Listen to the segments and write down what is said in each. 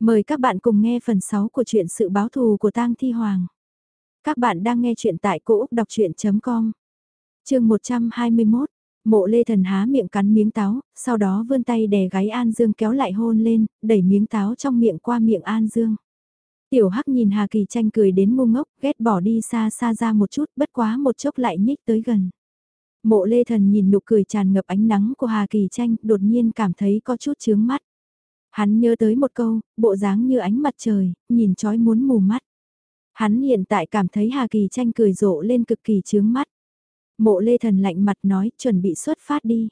Mời các bạn cùng nghe phần 6 của truyện sự báo thù của tang Thi Hoàng. Các bạn đang nghe truyện tại cỗ đọc chuyện.com. Trường 121, mộ lê thần há miệng cắn miếng táo, sau đó vươn tay đè gáy An Dương kéo lại hôn lên, đẩy miếng táo trong miệng qua miệng An Dương. Tiểu Hắc nhìn Hà Kỳ tranh cười đến ngu ngốc, ghét bỏ đi xa xa ra một chút, bất quá một chốc lại nhích tới gần. Mộ lê thần nhìn nụ cười tràn ngập ánh nắng của Hà Kỳ tranh, đột nhiên cảm thấy có chút chướng mắt. Hắn nhớ tới một câu, bộ dáng như ánh mặt trời, nhìn chói muốn mù mắt. Hắn hiện tại cảm thấy Hà Kỳ tranh cười rộ lên cực kỳ chướng mắt. Mộ lê thần lạnh mặt nói chuẩn bị xuất phát đi.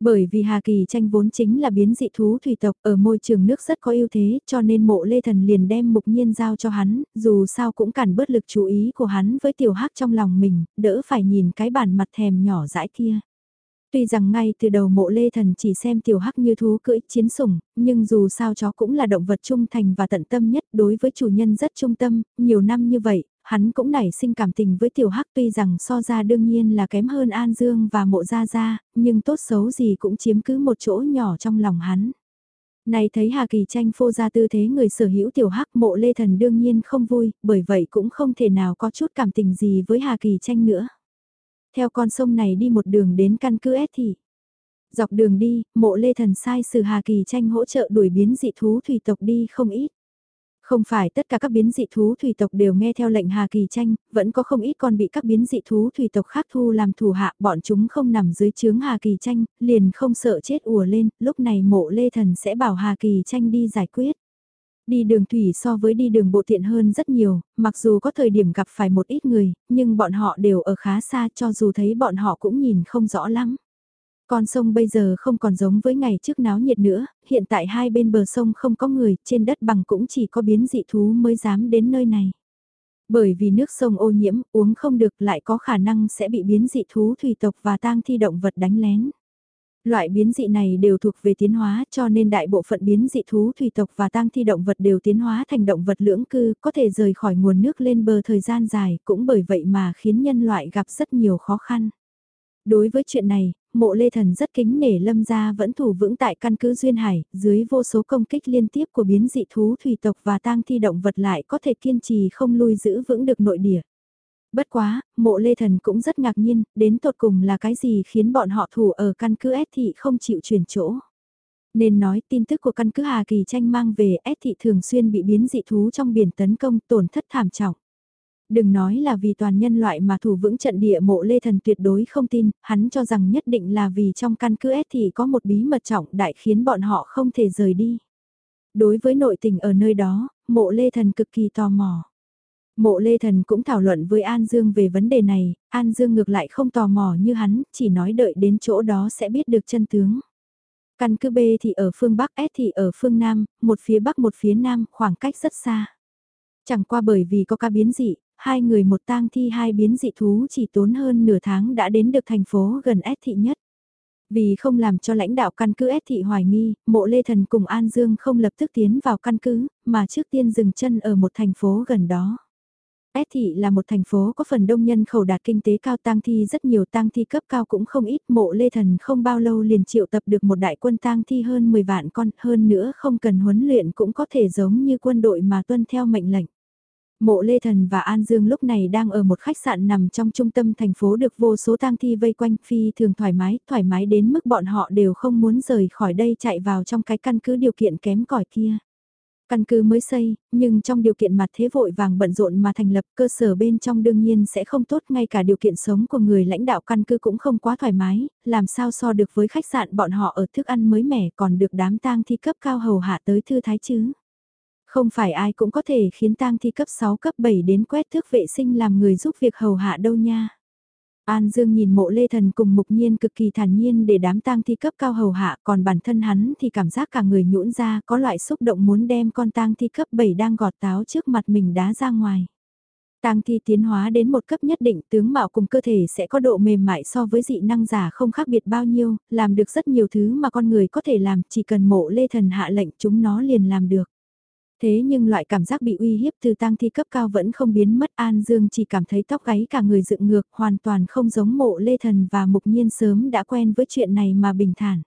Bởi vì Hà Kỳ tranh vốn chính là biến dị thú thủy tộc ở môi trường nước rất có ưu thế cho nên mộ lê thần liền đem mục nhiên giao cho hắn, dù sao cũng cản bớt lực chú ý của hắn với tiểu hắc trong lòng mình, đỡ phải nhìn cái bản mặt thèm nhỏ dãi kia. Tuy rằng ngay từ đầu mộ lê thần chỉ xem tiểu hắc như thú cưỡi chiến sủng, nhưng dù sao chó cũng là động vật trung thành và tận tâm nhất đối với chủ nhân rất trung tâm, nhiều năm như vậy, hắn cũng nảy sinh cảm tình với tiểu hắc tuy rằng so ra đương nhiên là kém hơn An Dương và mộ gia gia, nhưng tốt xấu gì cũng chiếm cứ một chỗ nhỏ trong lòng hắn. Này thấy Hà Kỳ tranh phô ra tư thế người sở hữu tiểu hắc mộ lê thần đương nhiên không vui, bởi vậy cũng không thể nào có chút cảm tình gì với Hà Kỳ tranh nữa theo con sông này đi một đường đến căn cứ S thị. Dọc đường đi, mộ lê thần sai sử Hà Kỳ tranh hỗ trợ đuổi biến dị thú thủy tộc đi không ít. Không phải tất cả các biến dị thú thủy tộc đều nghe theo lệnh Hà Kỳ tranh, vẫn có không ít con bị các biến dị thú thủy tộc khác thu làm thủ hạ, bọn chúng không nằm dưới chướng Hà Kỳ tranh, liền không sợ chết ùa lên, lúc này mộ lê thần sẽ bảo Hà Kỳ tranh đi giải quyết. Đi đường thủy so với đi đường bộ tiện hơn rất nhiều, mặc dù có thời điểm gặp phải một ít người, nhưng bọn họ đều ở khá xa cho dù thấy bọn họ cũng nhìn không rõ lắm. Con sông bây giờ không còn giống với ngày trước náo nhiệt nữa, hiện tại hai bên bờ sông không có người, trên đất bằng cũng chỉ có biến dị thú mới dám đến nơi này. Bởi vì nước sông ô nhiễm, uống không được lại có khả năng sẽ bị biến dị thú thủy tộc và tang thi động vật đánh lén. Loại biến dị này đều thuộc về tiến hóa cho nên đại bộ phận biến dị thú thủy tộc và tang thi động vật đều tiến hóa thành động vật lưỡng cư, có thể rời khỏi nguồn nước lên bờ thời gian dài, cũng bởi vậy mà khiến nhân loại gặp rất nhiều khó khăn. Đối với chuyện này, mộ lê thần rất kính nể lâm gia vẫn thủ vững tại căn cứ Duyên Hải, dưới vô số công kích liên tiếp của biến dị thú thủy tộc và tang thi động vật lại có thể kiên trì không lui giữ vững được nội địa. Bất quá, mộ lê thần cũng rất ngạc nhiên, đến tột cùng là cái gì khiến bọn họ thủ ở căn cứ S thị không chịu chuyển chỗ. Nên nói tin tức của căn cứ Hà Kỳ tranh mang về S thị thường xuyên bị biến dị thú trong biển tấn công tổn thất thảm trọng. Đừng nói là vì toàn nhân loại mà thủ vững trận địa mộ lê thần tuyệt đối không tin, hắn cho rằng nhất định là vì trong căn cứ S thị có một bí mật trọng đại khiến bọn họ không thể rời đi. Đối với nội tình ở nơi đó, mộ lê thần cực kỳ tò mò. Mộ Lê Thần cũng thảo luận với An Dương về vấn đề này, An Dương ngược lại không tò mò như hắn, chỉ nói đợi đến chỗ đó sẽ biết được chân tướng. Căn cứ B thì ở phương Bắc, S thì ở phương Nam, một phía Bắc một phía Nam, khoảng cách rất xa. Chẳng qua bởi vì có ca biến dị, hai người một tang thi hai biến dị thú chỉ tốn hơn nửa tháng đã đến được thành phố gần S thị nhất. Vì không làm cho lãnh đạo căn cứ S thị hoài nghi, mộ Lê Thần cùng An Dương không lập tức tiến vào căn cứ, mà trước tiên dừng chân ở một thành phố gần đó. S thị là một thành phố có phần đông nhân khẩu đạt kinh tế cao tang thi rất nhiều tang thi cấp cao cũng không ít mộ lê thần không bao lâu liền triệu tập được một đại quân tang thi hơn 10 vạn con hơn nữa không cần huấn luyện cũng có thể giống như quân đội mà tuân theo mệnh lệnh. Mộ Lê Thần và An Dương lúc này đang ở một khách sạn nằm trong trung tâm thành phố được vô số tang thi vây quanh phi thường thoải mái, thoải mái đến mức bọn họ đều không muốn rời khỏi đây chạy vào trong cái căn cứ điều kiện kém cỏi kia. Căn cứ mới xây, nhưng trong điều kiện mặt thế vội vàng bận rộn mà thành lập cơ sở bên trong đương nhiên sẽ không tốt ngay cả điều kiện sống của người lãnh đạo căn cứ cũng không quá thoải mái, làm sao so được với khách sạn bọn họ ở thức ăn mới mẻ còn được đám tang thi cấp cao hầu hạ tới thư thái chứ. Không phải ai cũng có thể khiến tang thi cấp 6 cấp 7 đến quét thước vệ sinh làm người giúp việc hầu hạ đâu nha. An Dương nhìn mộ lê thần cùng mục nhiên cực kỳ thản nhiên để đám tang thi cấp cao hầu hạ còn bản thân hắn thì cảm giác cả người nhũn ra có loại xúc động muốn đem con tang thi cấp 7 đang gọt táo trước mặt mình đá ra ngoài. Tang thi tiến hóa đến một cấp nhất định tướng mạo cùng cơ thể sẽ có độ mềm mại so với dị năng giả không khác biệt bao nhiêu, làm được rất nhiều thứ mà con người có thể làm chỉ cần mộ lê thần hạ lệnh chúng nó liền làm được. Thế nhưng loại cảm giác bị uy hiếp từ tang thi cấp cao vẫn không biến mất An Dương chỉ cảm thấy tóc gáy cả người dựng ngược hoàn toàn không giống mộ lê thần và mục nhiên sớm đã quen với chuyện này mà bình thản.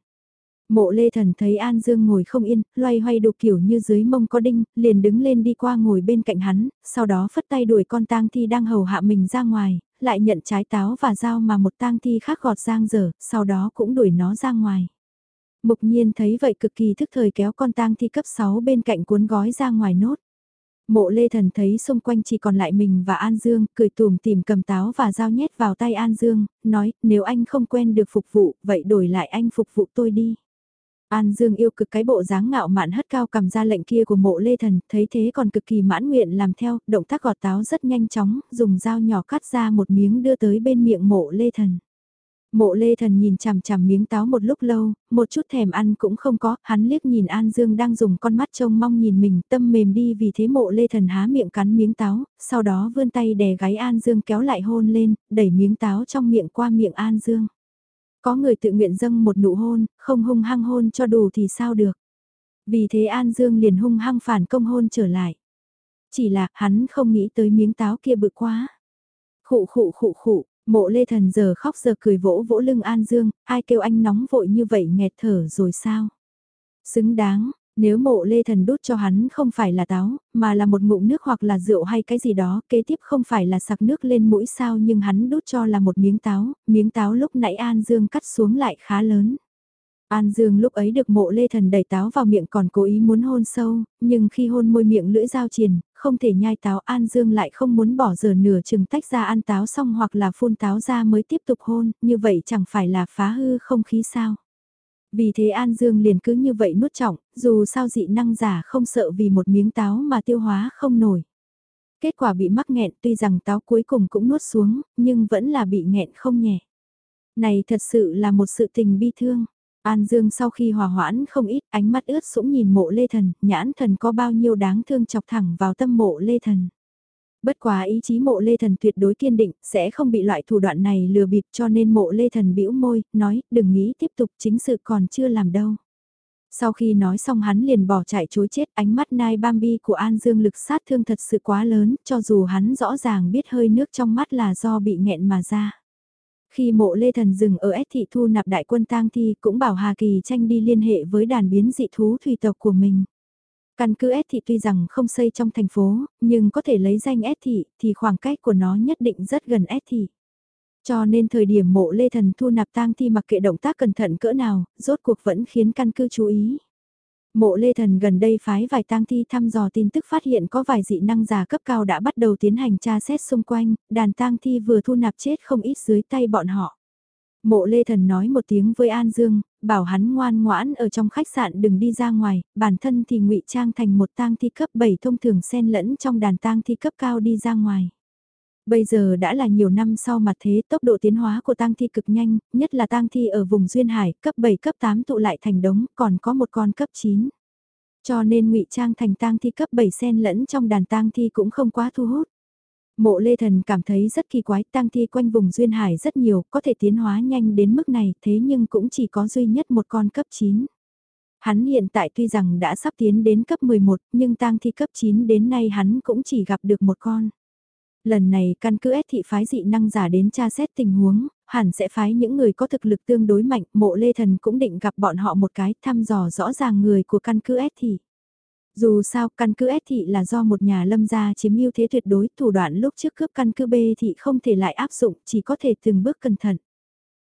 Mộ lê thần thấy An Dương ngồi không yên, loay hoay đục kiểu như dưới mông có đinh, liền đứng lên đi qua ngồi bên cạnh hắn, sau đó phất tay đuổi con tang thi đang hầu hạ mình ra ngoài, lại nhận trái táo và dao mà một tang thi khác gọt giang dở, sau đó cũng đuổi nó ra ngoài. Mục nhiên thấy vậy cực kỳ thức thời kéo con tang thi cấp 6 bên cạnh cuốn gói ra ngoài nốt. Mộ lê thần thấy xung quanh chỉ còn lại mình và An Dương, cười tùm tìm cầm táo và dao nhét vào tay An Dương, nói nếu anh không quen được phục vụ, vậy đổi lại anh phục vụ tôi đi. An Dương yêu cực cái bộ dáng ngạo mạn hất cao cầm ra lệnh kia của mộ lê thần, thấy thế còn cực kỳ mãn nguyện làm theo, động tác gọt táo rất nhanh chóng, dùng dao nhỏ cắt ra một miếng đưa tới bên miệng mộ lê thần. Mộ lê thần nhìn chằm chằm miếng táo một lúc lâu, một chút thèm ăn cũng không có, hắn liếc nhìn An Dương đang dùng con mắt trông mong nhìn mình, tâm mềm đi vì thế mộ lê thần há miệng cắn miếng táo, sau đó vươn tay đè gáy An Dương kéo lại hôn lên, đẩy miếng táo trong miệng qua miệng An Dương. Có người tự nguyện dâng một nụ hôn, không hung hăng hôn cho đủ thì sao được. Vì thế An Dương liền hung hăng phản công hôn trở lại. Chỉ là hắn không nghĩ tới miếng táo kia bự quá. Khụ khụ khụ khụ, mộ lê thần giờ khóc giờ cười vỗ vỗ lưng An Dương, ai kêu anh nóng vội như vậy nghẹt thở rồi sao? Xứng đáng, nếu mộ lê thần đút cho hắn không phải là táo, mà là một ngụm nước hoặc là rượu hay cái gì đó, kế tiếp không phải là sặc nước lên mũi sao nhưng hắn đút cho là một miếng táo, miếng táo lúc nãy An Dương cắt xuống lại khá lớn. An Dương lúc ấy được mộ lê thần đẩy táo vào miệng còn cố ý muốn hôn sâu, nhưng khi hôn môi miệng lưỡi dao triền, không thể nhai táo An Dương lại không muốn bỏ giờ nửa chừng tách ra ăn táo xong hoặc là phun táo ra mới tiếp tục hôn, như vậy chẳng phải là phá hư không khí sao. Vì thế An Dương liền cứ như vậy nuốt trọng, dù sao dị năng giả không sợ vì một miếng táo mà tiêu hóa không nổi. Kết quả bị mắc nghẹn tuy rằng táo cuối cùng cũng nuốt xuống, nhưng vẫn là bị nghẹn không nhẹ. Này thật sự là một sự tình bi thương. An Dương sau khi hòa hoãn không ít, ánh mắt ướt sũng nhìn mộ lê thần, nhãn thần có bao nhiêu đáng thương chọc thẳng vào tâm mộ lê thần. Bất quá ý chí mộ lê thần tuyệt đối kiên định, sẽ không bị loại thủ đoạn này lừa bịp cho nên mộ lê thần bĩu môi, nói, đừng nghĩ tiếp tục chính sự còn chưa làm đâu. Sau khi nói xong hắn liền bỏ chạy chối chết ánh mắt nai Bambi của An Dương lực sát thương thật sự quá lớn, cho dù hắn rõ ràng biết hơi nước trong mắt là do bị nghẹn mà ra. Khi mộ lê thần dừng ở S thị thu nạp đại quân tang thi cũng bảo Hà Kỳ tranh đi liên hệ với đàn biến dị thú thủy tộc của mình. Căn cứ S thị tuy rằng không xây trong thành phố, nhưng có thể lấy danh S thị thì khoảng cách của nó nhất định rất gần S thị. Cho nên thời điểm mộ lê thần thu nạp tang thi mặc kệ động tác cẩn thận cỡ nào, rốt cuộc vẫn khiến căn cứ chú ý. Mộ lê thần gần đây phái vài tang thi thăm dò tin tức phát hiện có vài dị năng giả cấp cao đã bắt đầu tiến hành tra xét xung quanh, đàn tang thi vừa thu nạp chết không ít dưới tay bọn họ. Mộ lê thần nói một tiếng với An Dương, bảo hắn ngoan ngoãn ở trong khách sạn đừng đi ra ngoài, bản thân thì ngụy trang thành một tang thi cấp 7 thông thường xen lẫn trong đàn tang thi cấp cao đi ra ngoài. Bây giờ đã là nhiều năm sau mặt thế tốc độ tiến hóa của tang thi cực nhanh, nhất là tang thi ở vùng duyên hải, cấp 7 cấp 8 tụ lại thành đống, còn có một con cấp 9. Cho nên ngụy trang thành tang thi cấp 7 xen lẫn trong đàn tang thi cũng không quá thu hút. Mộ Lê Thần cảm thấy rất kỳ quái, tang thi quanh vùng duyên hải rất nhiều, có thể tiến hóa nhanh đến mức này, thế nhưng cũng chỉ có duy nhất một con cấp 9. Hắn hiện tại tuy rằng đã sắp tiến đến cấp 11, nhưng tang thi cấp 9 đến nay hắn cũng chỉ gặp được một con. Lần này căn cứ S thị phái dị năng giả đến tra xét tình huống, hẳn sẽ phái những người có thực lực tương đối mạnh, mộ lê thần cũng định gặp bọn họ một cái thăm dò rõ ràng người của căn cứ S thị. Dù sao, căn cứ S thị là do một nhà lâm gia chiếm ưu thế tuyệt đối, thủ đoạn lúc trước cướp căn cứ B thị không thể lại áp dụng, chỉ có thể từng bước cẩn thận.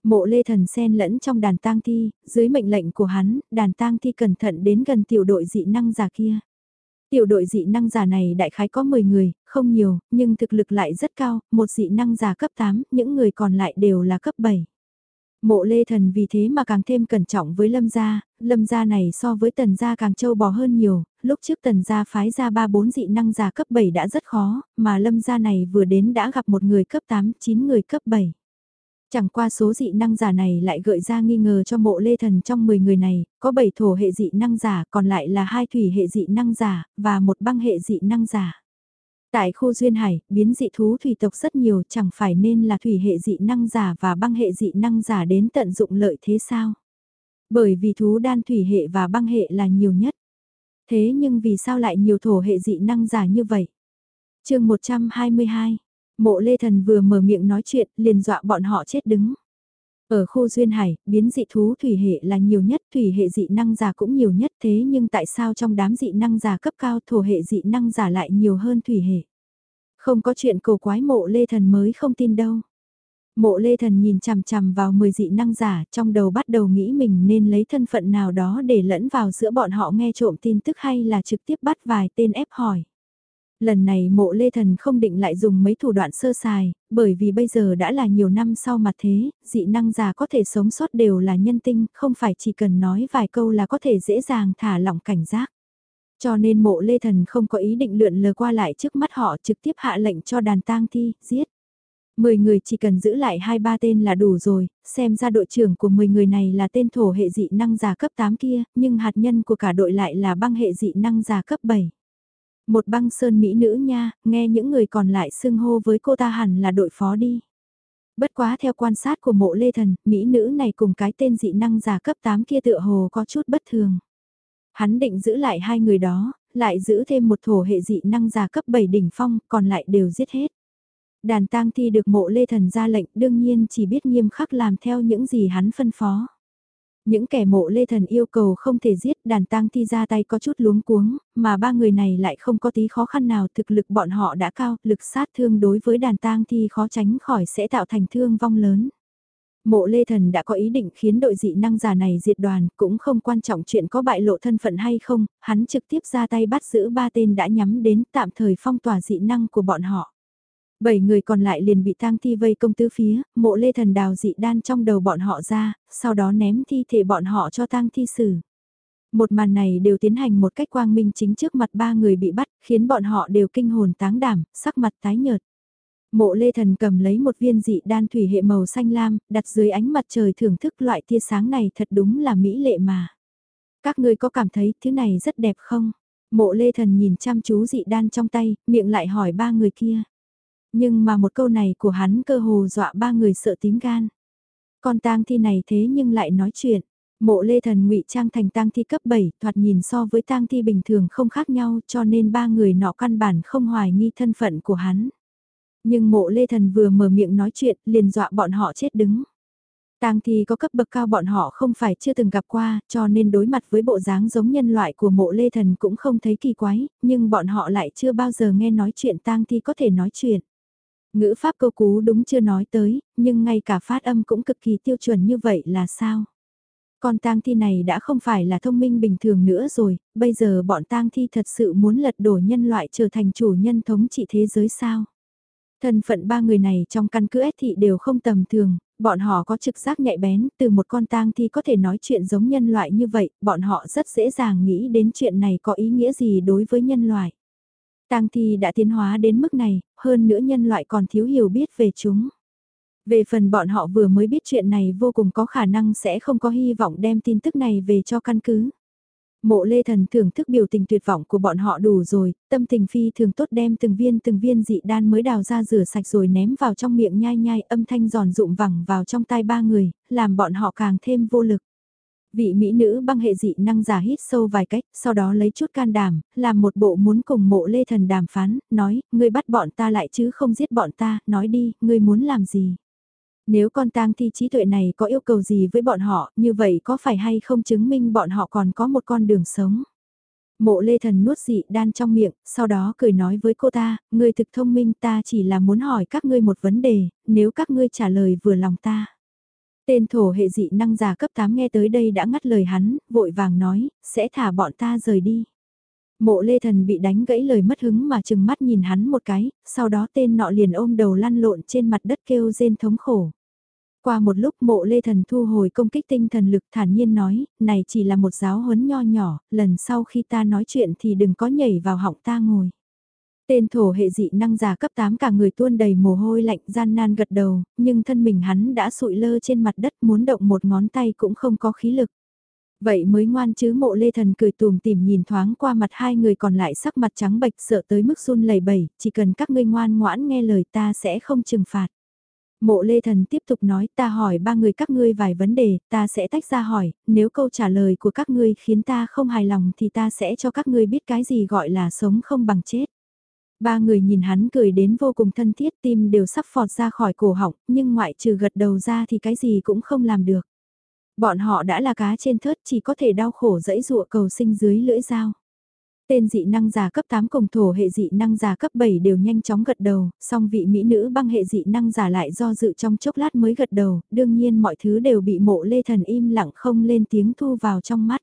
Mộ lê thần xen lẫn trong đàn tang thi, dưới mệnh lệnh của hắn, đàn tang thi cẩn thận đến gần tiểu đội dị năng giả kia. Tiểu đội dị năng giả này đại khái có 10 người, không nhiều, nhưng thực lực lại rất cao, một dị năng giả cấp 8, những người còn lại đều là cấp 7. Mộ lê thần vì thế mà càng thêm cẩn trọng với lâm gia, lâm gia này so với tần gia càng trâu bò hơn nhiều, lúc trước tần gia phái ra 3-4 dị năng giả cấp 7 đã rất khó, mà lâm gia này vừa đến đã gặp một người cấp 8, 9 người cấp 7. Chẳng qua số dị năng giả này lại gợi ra nghi ngờ cho mộ lê thần trong 10 người này, có 7 thổ hệ dị năng giả, còn lại là hai thủy hệ dị năng giả, và một băng hệ dị năng giả. Tại khu Duyên Hải, biến dị thú thủy tộc rất nhiều chẳng phải nên là thủy hệ dị năng giả và băng hệ dị năng giả đến tận dụng lợi thế sao? Bởi vì thú đan thủy hệ và băng hệ là nhiều nhất. Thế nhưng vì sao lại nhiều thổ hệ dị năng giả như vậy? chương 122 Mộ Lê Thần vừa mở miệng nói chuyện, liền dọa bọn họ chết đứng. Ở khu duyên hải, biến dị thú thủy hệ là nhiều nhất, thủy hệ dị năng giả cũng nhiều nhất thế nhưng tại sao trong đám dị năng giả cấp cao thổ hệ dị năng giả lại nhiều hơn thủy hệ? Không có chuyện cầu quái mộ lê thần mới không tin đâu. Mộ lê thần nhìn chằm chằm vào 10 dị năng giả, trong đầu bắt đầu nghĩ mình nên lấy thân phận nào đó để lẫn vào giữa bọn họ nghe trộm tin tức hay là trực tiếp bắt vài tên ép hỏi. Lần này mộ lê thần không định lại dùng mấy thủ đoạn sơ sài, bởi vì bây giờ đã là nhiều năm sau mà thế, dị năng già có thể sống sót đều là nhân tinh, không phải chỉ cần nói vài câu là có thể dễ dàng thả lỏng cảnh giác. Cho nên mộ lê thần không có ý định lượn lờ qua lại trước mắt họ trực tiếp hạ lệnh cho đàn tang thi, giết. Mười người chỉ cần giữ lại hai ba tên là đủ rồi, xem ra đội trưởng của 10 người này là tên thổ hệ dị năng giả cấp 8 kia, nhưng hạt nhân của cả đội lại là băng hệ dị năng giả cấp 7. Một băng sơn mỹ nữ nha, nghe những người còn lại xưng hô với cô ta hẳn là đội phó đi. Bất quá theo quan sát của mộ lê thần, mỹ nữ này cùng cái tên dị năng giả cấp 8 kia tựa hồ có chút bất thường. Hắn định giữ lại hai người đó, lại giữ thêm một thổ hệ dị năng giả cấp 7 đỉnh phong, còn lại đều giết hết. Đàn tang thi được mộ lê thần ra lệnh đương nhiên chỉ biết nghiêm khắc làm theo những gì hắn phân phó. Những kẻ mộ lê thần yêu cầu không thể giết đàn tang thi ra tay có chút luống cuống, mà ba người này lại không có tí khó khăn nào thực lực bọn họ đã cao, lực sát thương đối với đàn tang thi khó tránh khỏi sẽ tạo thành thương vong lớn. Mộ Lê Thần đã có ý định khiến đội dị năng giả này diệt đoàn, cũng không quan trọng chuyện có bại lộ thân phận hay không, hắn trực tiếp ra tay bắt giữ ba tên đã nhắm đến tạm thời phong tỏa dị năng của bọn họ. Bảy người còn lại liền bị tang thi vây công tứ phía, mộ lê thần đào dị đan trong đầu bọn họ ra, sau đó ném thi thể bọn họ cho tang thi xử. Một màn này đều tiến hành một cách quang minh chính trước mặt ba người bị bắt, khiến bọn họ đều kinh hồn táng đảm, sắc mặt tái nhợt. Mộ lê thần cầm lấy một viên dị đan thủy hệ màu xanh lam, đặt dưới ánh mặt trời thưởng thức loại tia sáng này thật đúng là mỹ lệ mà. Các ngươi có cảm thấy thứ này rất đẹp không? Mộ lê thần nhìn chăm chú dị đan trong tay, miệng lại hỏi ba người kia. Nhưng mà một câu này của hắn cơ hồ dọa ba người sợ tím gan. Con tang thi này thế nhưng lại nói chuyện. Mộ lê thần ngụy trang thành tang thi cấp 7, thoạt nhìn so với tang thi bình thường không khác nhau cho nên ba người nọ căn bản không hoài nghi thân phận của hắn. Nhưng mộ lê thần vừa mở miệng nói chuyện liền dọa bọn họ chết đứng. Tang thi có cấp bậc cao bọn họ không phải chưa từng gặp qua, cho nên đối mặt với bộ dáng giống nhân loại của mộ lê thần cũng không thấy kỳ quái, nhưng bọn họ lại chưa bao giờ nghe nói chuyện tang thi có thể nói chuyện. Ngữ pháp câu cú đúng chưa nói tới, nhưng ngay cả phát âm cũng cực kỳ tiêu chuẩn như vậy là sao? Con tang thi này đã không phải là thông minh bình thường nữa rồi, bây giờ bọn tang thi thật sự muốn lật đổ nhân loại trở thành chủ nhân thống trị thế giới sao? Thân phận ba người này trong căn cứ S thị đều không tầm thường, bọn họ có trực giác nhạy bén, từ một con tang thi có thể nói chuyện giống nhân loại như vậy, bọn họ rất dễ dàng nghĩ đến chuyện này có ý nghĩa gì đối với nhân loại. Tang thi đã tiến hóa đến mức này, hơn nữa nhân loại còn thiếu hiểu biết về chúng. Về phần bọn họ vừa mới biết chuyện này vô cùng có khả năng sẽ không có hy vọng đem tin tức này về cho căn cứ. Mộ lê thần thưởng thức biểu tình tuyệt vọng của bọn họ đủ rồi, tâm tình phi thường tốt đem từng viên từng viên dị đan mới đào ra rửa sạch rồi ném vào trong miệng nhai nhai âm thanh giòn rụm vẳng vào trong tai ba người, làm bọn họ càng thêm vô lực. Vị mỹ nữ băng hệ dị năng giả hít sâu vài cách, sau đó lấy chút can đảm, làm một bộ muốn cùng mộ lê thần đàm phán, nói, ngươi bắt bọn ta lại chứ không giết bọn ta, nói đi, ngươi muốn làm gì. Nếu con tang thi trí tuệ này có yêu cầu gì với bọn họ, như vậy có phải hay không chứng minh bọn họ còn có một con đường sống. Mộ lê thần nuốt dị đan trong miệng, sau đó cười nói với cô ta, ngươi thực thông minh ta chỉ là muốn hỏi các ngươi một vấn đề, nếu các ngươi trả lời vừa lòng ta. Tên thổ hệ dị năng giả cấp 8 nghe tới đây đã ngắt lời hắn, vội vàng nói, sẽ thả bọn ta rời đi. Mộ lê thần bị đánh gãy lời mất hứng mà chừng mắt nhìn hắn một cái, sau đó tên nọ liền ôm đầu lăn lộn trên mặt đất kêu rên thống khổ. Qua một lúc mộ lê thần thu hồi công kích tinh thần lực thản nhiên nói, này chỉ là một giáo huấn nho nhỏ, lần sau khi ta nói chuyện thì đừng có nhảy vào họng ta ngồi. Tên thổ hệ dị năng giả cấp 8 cả người tuôn đầy mồ hôi lạnh gian nan gật đầu, nhưng thân mình hắn đã sụi lơ trên mặt đất muốn động một ngón tay cũng không có khí lực. Vậy mới ngoan chứ mộ lê thần cười tùm tìm nhìn thoáng qua mặt hai người còn lại sắc mặt trắng bệch sợ tới mức run lẩy bẩy, chỉ cần các ngươi ngoan ngoãn nghe lời ta sẽ không trừng phạt. Mộ lê thần tiếp tục nói ta hỏi ba người các ngươi vài vấn đề, ta sẽ tách ra hỏi, nếu câu trả lời của các ngươi khiến ta không hài lòng thì ta sẽ cho các ngươi biết cái gì gọi là sống không bằng chết. Ba người nhìn hắn cười đến vô cùng thân thiết tim đều sắp phọt ra khỏi cổ họng, nhưng ngoại trừ gật đầu ra thì cái gì cũng không làm được. Bọn họ đã là cá trên thớt chỉ có thể đau khổ dẫy dụa cầu sinh dưới lưỡi dao. Tên dị năng giả cấp 8 cùng thổ hệ dị năng giả cấp 7 đều nhanh chóng gật đầu, song vị mỹ nữ băng hệ dị năng giả lại do dự trong chốc lát mới gật đầu, đương nhiên mọi thứ đều bị mộ lê thần im lặng không lên tiếng thu vào trong mắt.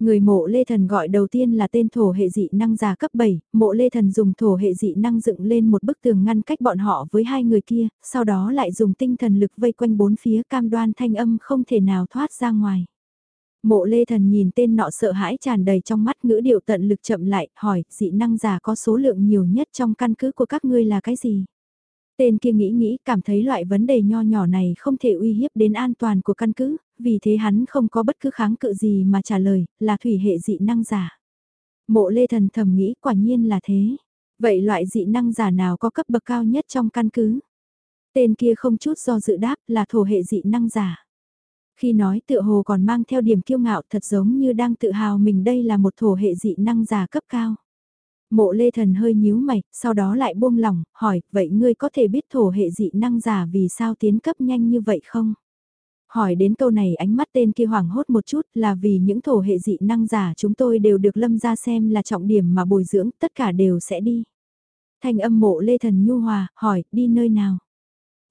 Người mộ Lê Thần gọi đầu tiên là tên thổ hệ dị năng già cấp 7, mộ Lê Thần dùng thổ hệ dị năng dựng lên một bức tường ngăn cách bọn họ với hai người kia, sau đó lại dùng tinh thần lực vây quanh bốn phía cam đoan thanh âm không thể nào thoát ra ngoài. Mộ Lê Thần nhìn tên nọ sợ hãi tràn đầy trong mắt ngữ điệu tận lực chậm lại, hỏi, dị năng già có số lượng nhiều nhất trong căn cứ của các ngươi là cái gì? Tên kia nghĩ nghĩ cảm thấy loại vấn đề nho nhỏ này không thể uy hiếp đến an toàn của căn cứ, vì thế hắn không có bất cứ kháng cự gì mà trả lời, là thủy hệ dị năng giả. Mộ lê thần thầm nghĩ quả nhiên là thế. Vậy loại dị năng giả nào có cấp bậc cao nhất trong căn cứ? Tên kia không chút do dự đáp là thổ hệ dị năng giả. Khi nói tựa hồ còn mang theo điểm kiêu ngạo thật giống như đang tự hào mình đây là một thổ hệ dị năng giả cấp cao. Mộ lê thần hơi nhíu mày, sau đó lại buông lỏng, hỏi, vậy ngươi có thể biết thổ hệ dị năng giả vì sao tiến cấp nhanh như vậy không? Hỏi đến câu này ánh mắt tên kia hoảng hốt một chút là vì những thổ hệ dị năng giả chúng tôi đều được lâm ra xem là trọng điểm mà bồi dưỡng, tất cả đều sẽ đi. Thanh âm mộ lê thần nhu hòa, hỏi, đi nơi nào?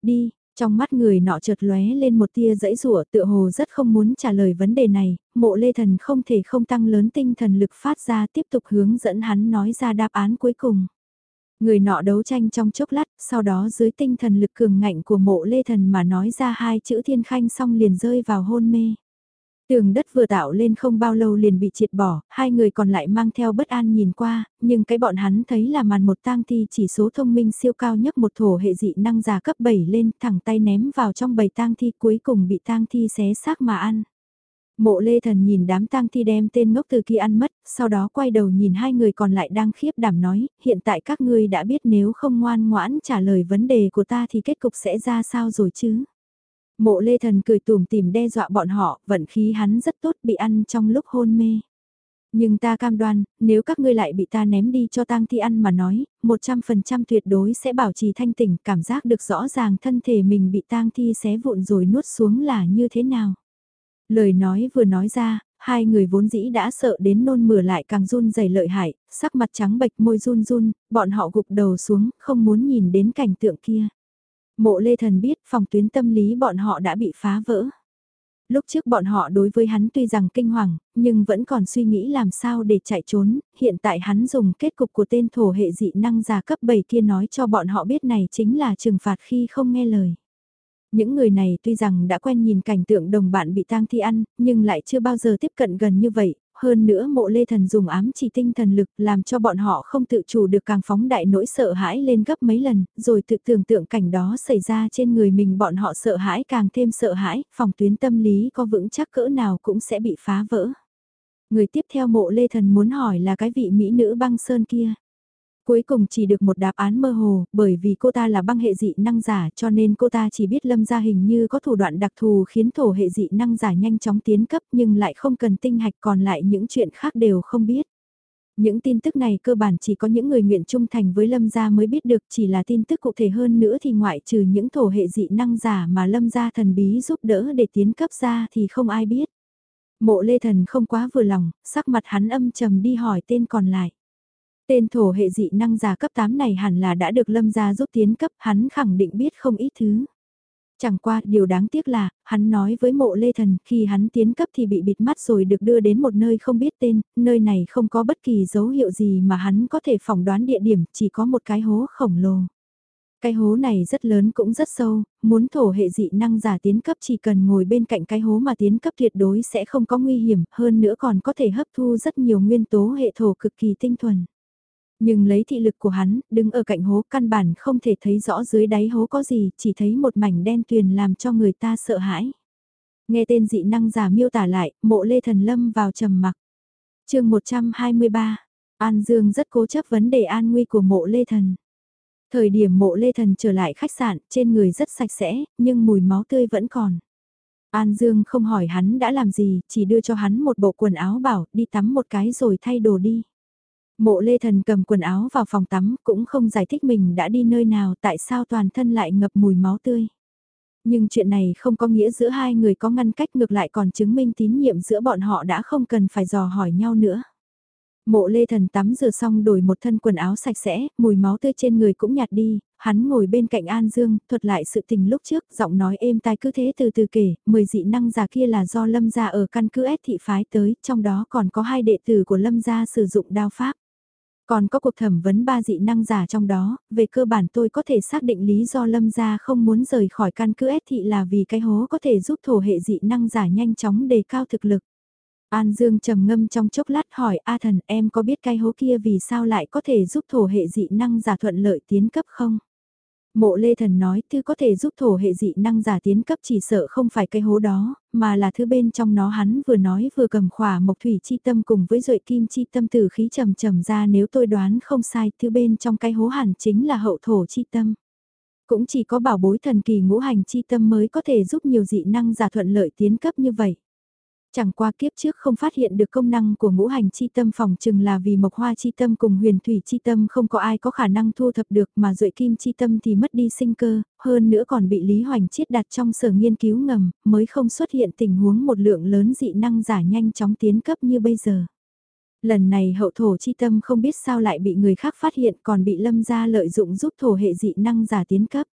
Đi, trong mắt người nọ chợt lóe lên một tia dãy rủa tựa hồ rất không muốn trả lời vấn đề này, mộ lê thần không thể không tăng lớn tinh thần lực phát ra tiếp tục hướng dẫn hắn nói ra đáp án cuối cùng. Người nọ đấu tranh trong chốc lát, sau đó dưới tinh thần lực cường ngạnh của mộ lê thần mà nói ra hai chữ thiên khanh xong liền rơi vào hôn mê. Tường đất vừa tạo lên không bao lâu liền bị triệt bỏ, hai người còn lại mang theo bất an nhìn qua, nhưng cái bọn hắn thấy là màn một tang thi chỉ số thông minh siêu cao nhất một thổ hệ dị năng giả cấp 7 lên thẳng tay ném vào trong bầy tang thi cuối cùng bị tang thi xé xác mà ăn. Mộ lê thần nhìn đám tang thi đem tên ngốc từ kia ăn mất, sau đó quay đầu nhìn hai người còn lại đang khiếp đảm nói, hiện tại các ngươi đã biết nếu không ngoan ngoãn trả lời vấn đề của ta thì kết cục sẽ ra sao rồi chứ. Mộ lê thần cười tùm tìm đe dọa bọn họ, vận khí hắn rất tốt bị ăn trong lúc hôn mê. Nhưng ta cam đoan, nếu các ngươi lại bị ta ném đi cho tang thi ăn mà nói, 100% tuyệt đối sẽ bảo trì thanh tỉnh, cảm giác được rõ ràng thân thể mình bị tang thi xé vụn rồi nuốt xuống là như thế nào. Lời nói vừa nói ra, hai người vốn dĩ đã sợ đến nôn mửa lại càng run dày lợi hại, sắc mặt trắng bệch môi run run, bọn họ gục đầu xuống, không muốn nhìn đến cảnh tượng kia. Mộ Lê Thần biết phòng tuyến tâm lý bọn họ đã bị phá vỡ. Lúc trước bọn họ đối với hắn tuy rằng kinh hoàng, nhưng vẫn còn suy nghĩ làm sao để chạy trốn, hiện tại hắn dùng kết cục của tên thổ hệ dị năng già cấp 7 kia nói cho bọn họ biết này chính là trừng phạt khi không nghe lời. Những người này tuy rằng đã quen nhìn cảnh tượng đồng bạn bị tang thi ăn, nhưng lại chưa bao giờ tiếp cận gần như vậy, hơn nữa mộ lê thần dùng ám chỉ tinh thần lực làm cho bọn họ không tự chủ được càng phóng đại nỗi sợ hãi lên gấp mấy lần, rồi tự tưởng tượng cảnh đó xảy ra trên người mình bọn họ sợ hãi càng thêm sợ hãi, phòng tuyến tâm lý có vững chắc cỡ nào cũng sẽ bị phá vỡ. Người tiếp theo mộ lê thần muốn hỏi là cái vị mỹ nữ băng sơn kia. Cuối cùng chỉ được một đáp án mơ hồ, bởi vì cô ta là băng hệ dị năng giả cho nên cô ta chỉ biết lâm gia hình như có thủ đoạn đặc thù khiến thổ hệ dị năng giả nhanh chóng tiến cấp nhưng lại không cần tinh hạch còn lại những chuyện khác đều không biết. Những tin tức này cơ bản chỉ có những người nguyện trung thành với lâm gia mới biết được chỉ là tin tức cụ thể hơn nữa thì ngoại trừ những thổ hệ dị năng giả mà lâm gia thần bí giúp đỡ để tiến cấp ra thì không ai biết. Mộ lê thần không quá vừa lòng, sắc mặt hắn âm trầm đi hỏi tên còn lại. Tên thổ hệ dị năng giả cấp 8 này hẳn là đã được lâm gia giúp tiến cấp, hắn khẳng định biết không ít thứ. Chẳng qua, điều đáng tiếc là, hắn nói với mộ lê thần, khi hắn tiến cấp thì bị bịt mắt rồi được đưa đến một nơi không biết tên, nơi này không có bất kỳ dấu hiệu gì mà hắn có thể phỏng đoán địa điểm, chỉ có một cái hố khổng lồ. Cái hố này rất lớn cũng rất sâu, muốn thổ hệ dị năng giả tiến cấp chỉ cần ngồi bên cạnh cái hố mà tiến cấp tuyệt đối sẽ không có nguy hiểm, hơn nữa còn có thể hấp thu rất nhiều nguyên tố hệ thổ cực kỳ tinh thuần. Nhưng lấy thị lực của hắn, đứng ở cạnh hố căn bản không thể thấy rõ dưới đáy hố có gì, chỉ thấy một mảnh đen tuyền làm cho người ta sợ hãi. Nghe tên dị năng giả miêu tả lại, mộ lê thần lâm vào trầm mặc. chương 123, An Dương rất cố chấp vấn đề an nguy của mộ lê thần. Thời điểm mộ lê thần trở lại khách sạn, trên người rất sạch sẽ, nhưng mùi máu tươi vẫn còn. An Dương không hỏi hắn đã làm gì, chỉ đưa cho hắn một bộ quần áo bảo đi tắm một cái rồi thay đồ đi. Mộ lê thần cầm quần áo vào phòng tắm cũng không giải thích mình đã đi nơi nào tại sao toàn thân lại ngập mùi máu tươi. Nhưng chuyện này không có nghĩa giữa hai người có ngăn cách ngược lại còn chứng minh tín nhiệm giữa bọn họ đã không cần phải dò hỏi nhau nữa. Mộ lê thần tắm rửa xong đổi một thân quần áo sạch sẽ, mùi máu tươi trên người cũng nhạt đi, hắn ngồi bên cạnh An Dương, thuật lại sự tình lúc trước, giọng nói êm tai cứ thế từ từ kể, mười dị năng già kia là do Lâm gia ở căn cứ S thị phái tới, trong đó còn có hai đệ tử của Lâm gia sử dụng đao pháp. Còn có cuộc thẩm vấn ba dị năng giả trong đó, về cơ bản tôi có thể xác định lý do Lâm gia không muốn rời khỏi căn cứ S thị là vì cái hố có thể giúp thổ hệ dị năng giả nhanh chóng đề cao thực lực. An Dương trầm ngâm trong chốc lát hỏi A thần em có biết cái hố kia vì sao lại có thể giúp thổ hệ dị năng giả thuận lợi tiến cấp không? Mộ Lê Thần nói thứ có thể giúp thổ hệ dị năng giả tiến cấp chỉ sợ không phải cái hố đó, mà là thứ bên trong nó hắn vừa nói vừa cầm khỏa mộc thủy chi tâm cùng với rợi kim chi tâm từ khí trầm trầm ra nếu tôi đoán không sai thứ bên trong cái hố hẳn chính là hậu thổ chi tâm. Cũng chỉ có bảo bối thần kỳ ngũ hành chi tâm mới có thể giúp nhiều dị năng giả thuận lợi tiến cấp như vậy. Chẳng qua kiếp trước không phát hiện được công năng của ngũ hành chi tâm phòng chừng là vì mộc hoa chi tâm cùng huyền thủy chi tâm không có ai có khả năng thu thập được mà duệ kim chi tâm thì mất đi sinh cơ, hơn nữa còn bị Lý Hoành chiết đặt trong sở nghiên cứu ngầm, mới không xuất hiện tình huống một lượng lớn dị năng giả nhanh chóng tiến cấp như bây giờ. Lần này hậu thổ chi tâm không biết sao lại bị người khác phát hiện còn bị lâm gia lợi dụng giúp thổ hệ dị năng giả tiến cấp.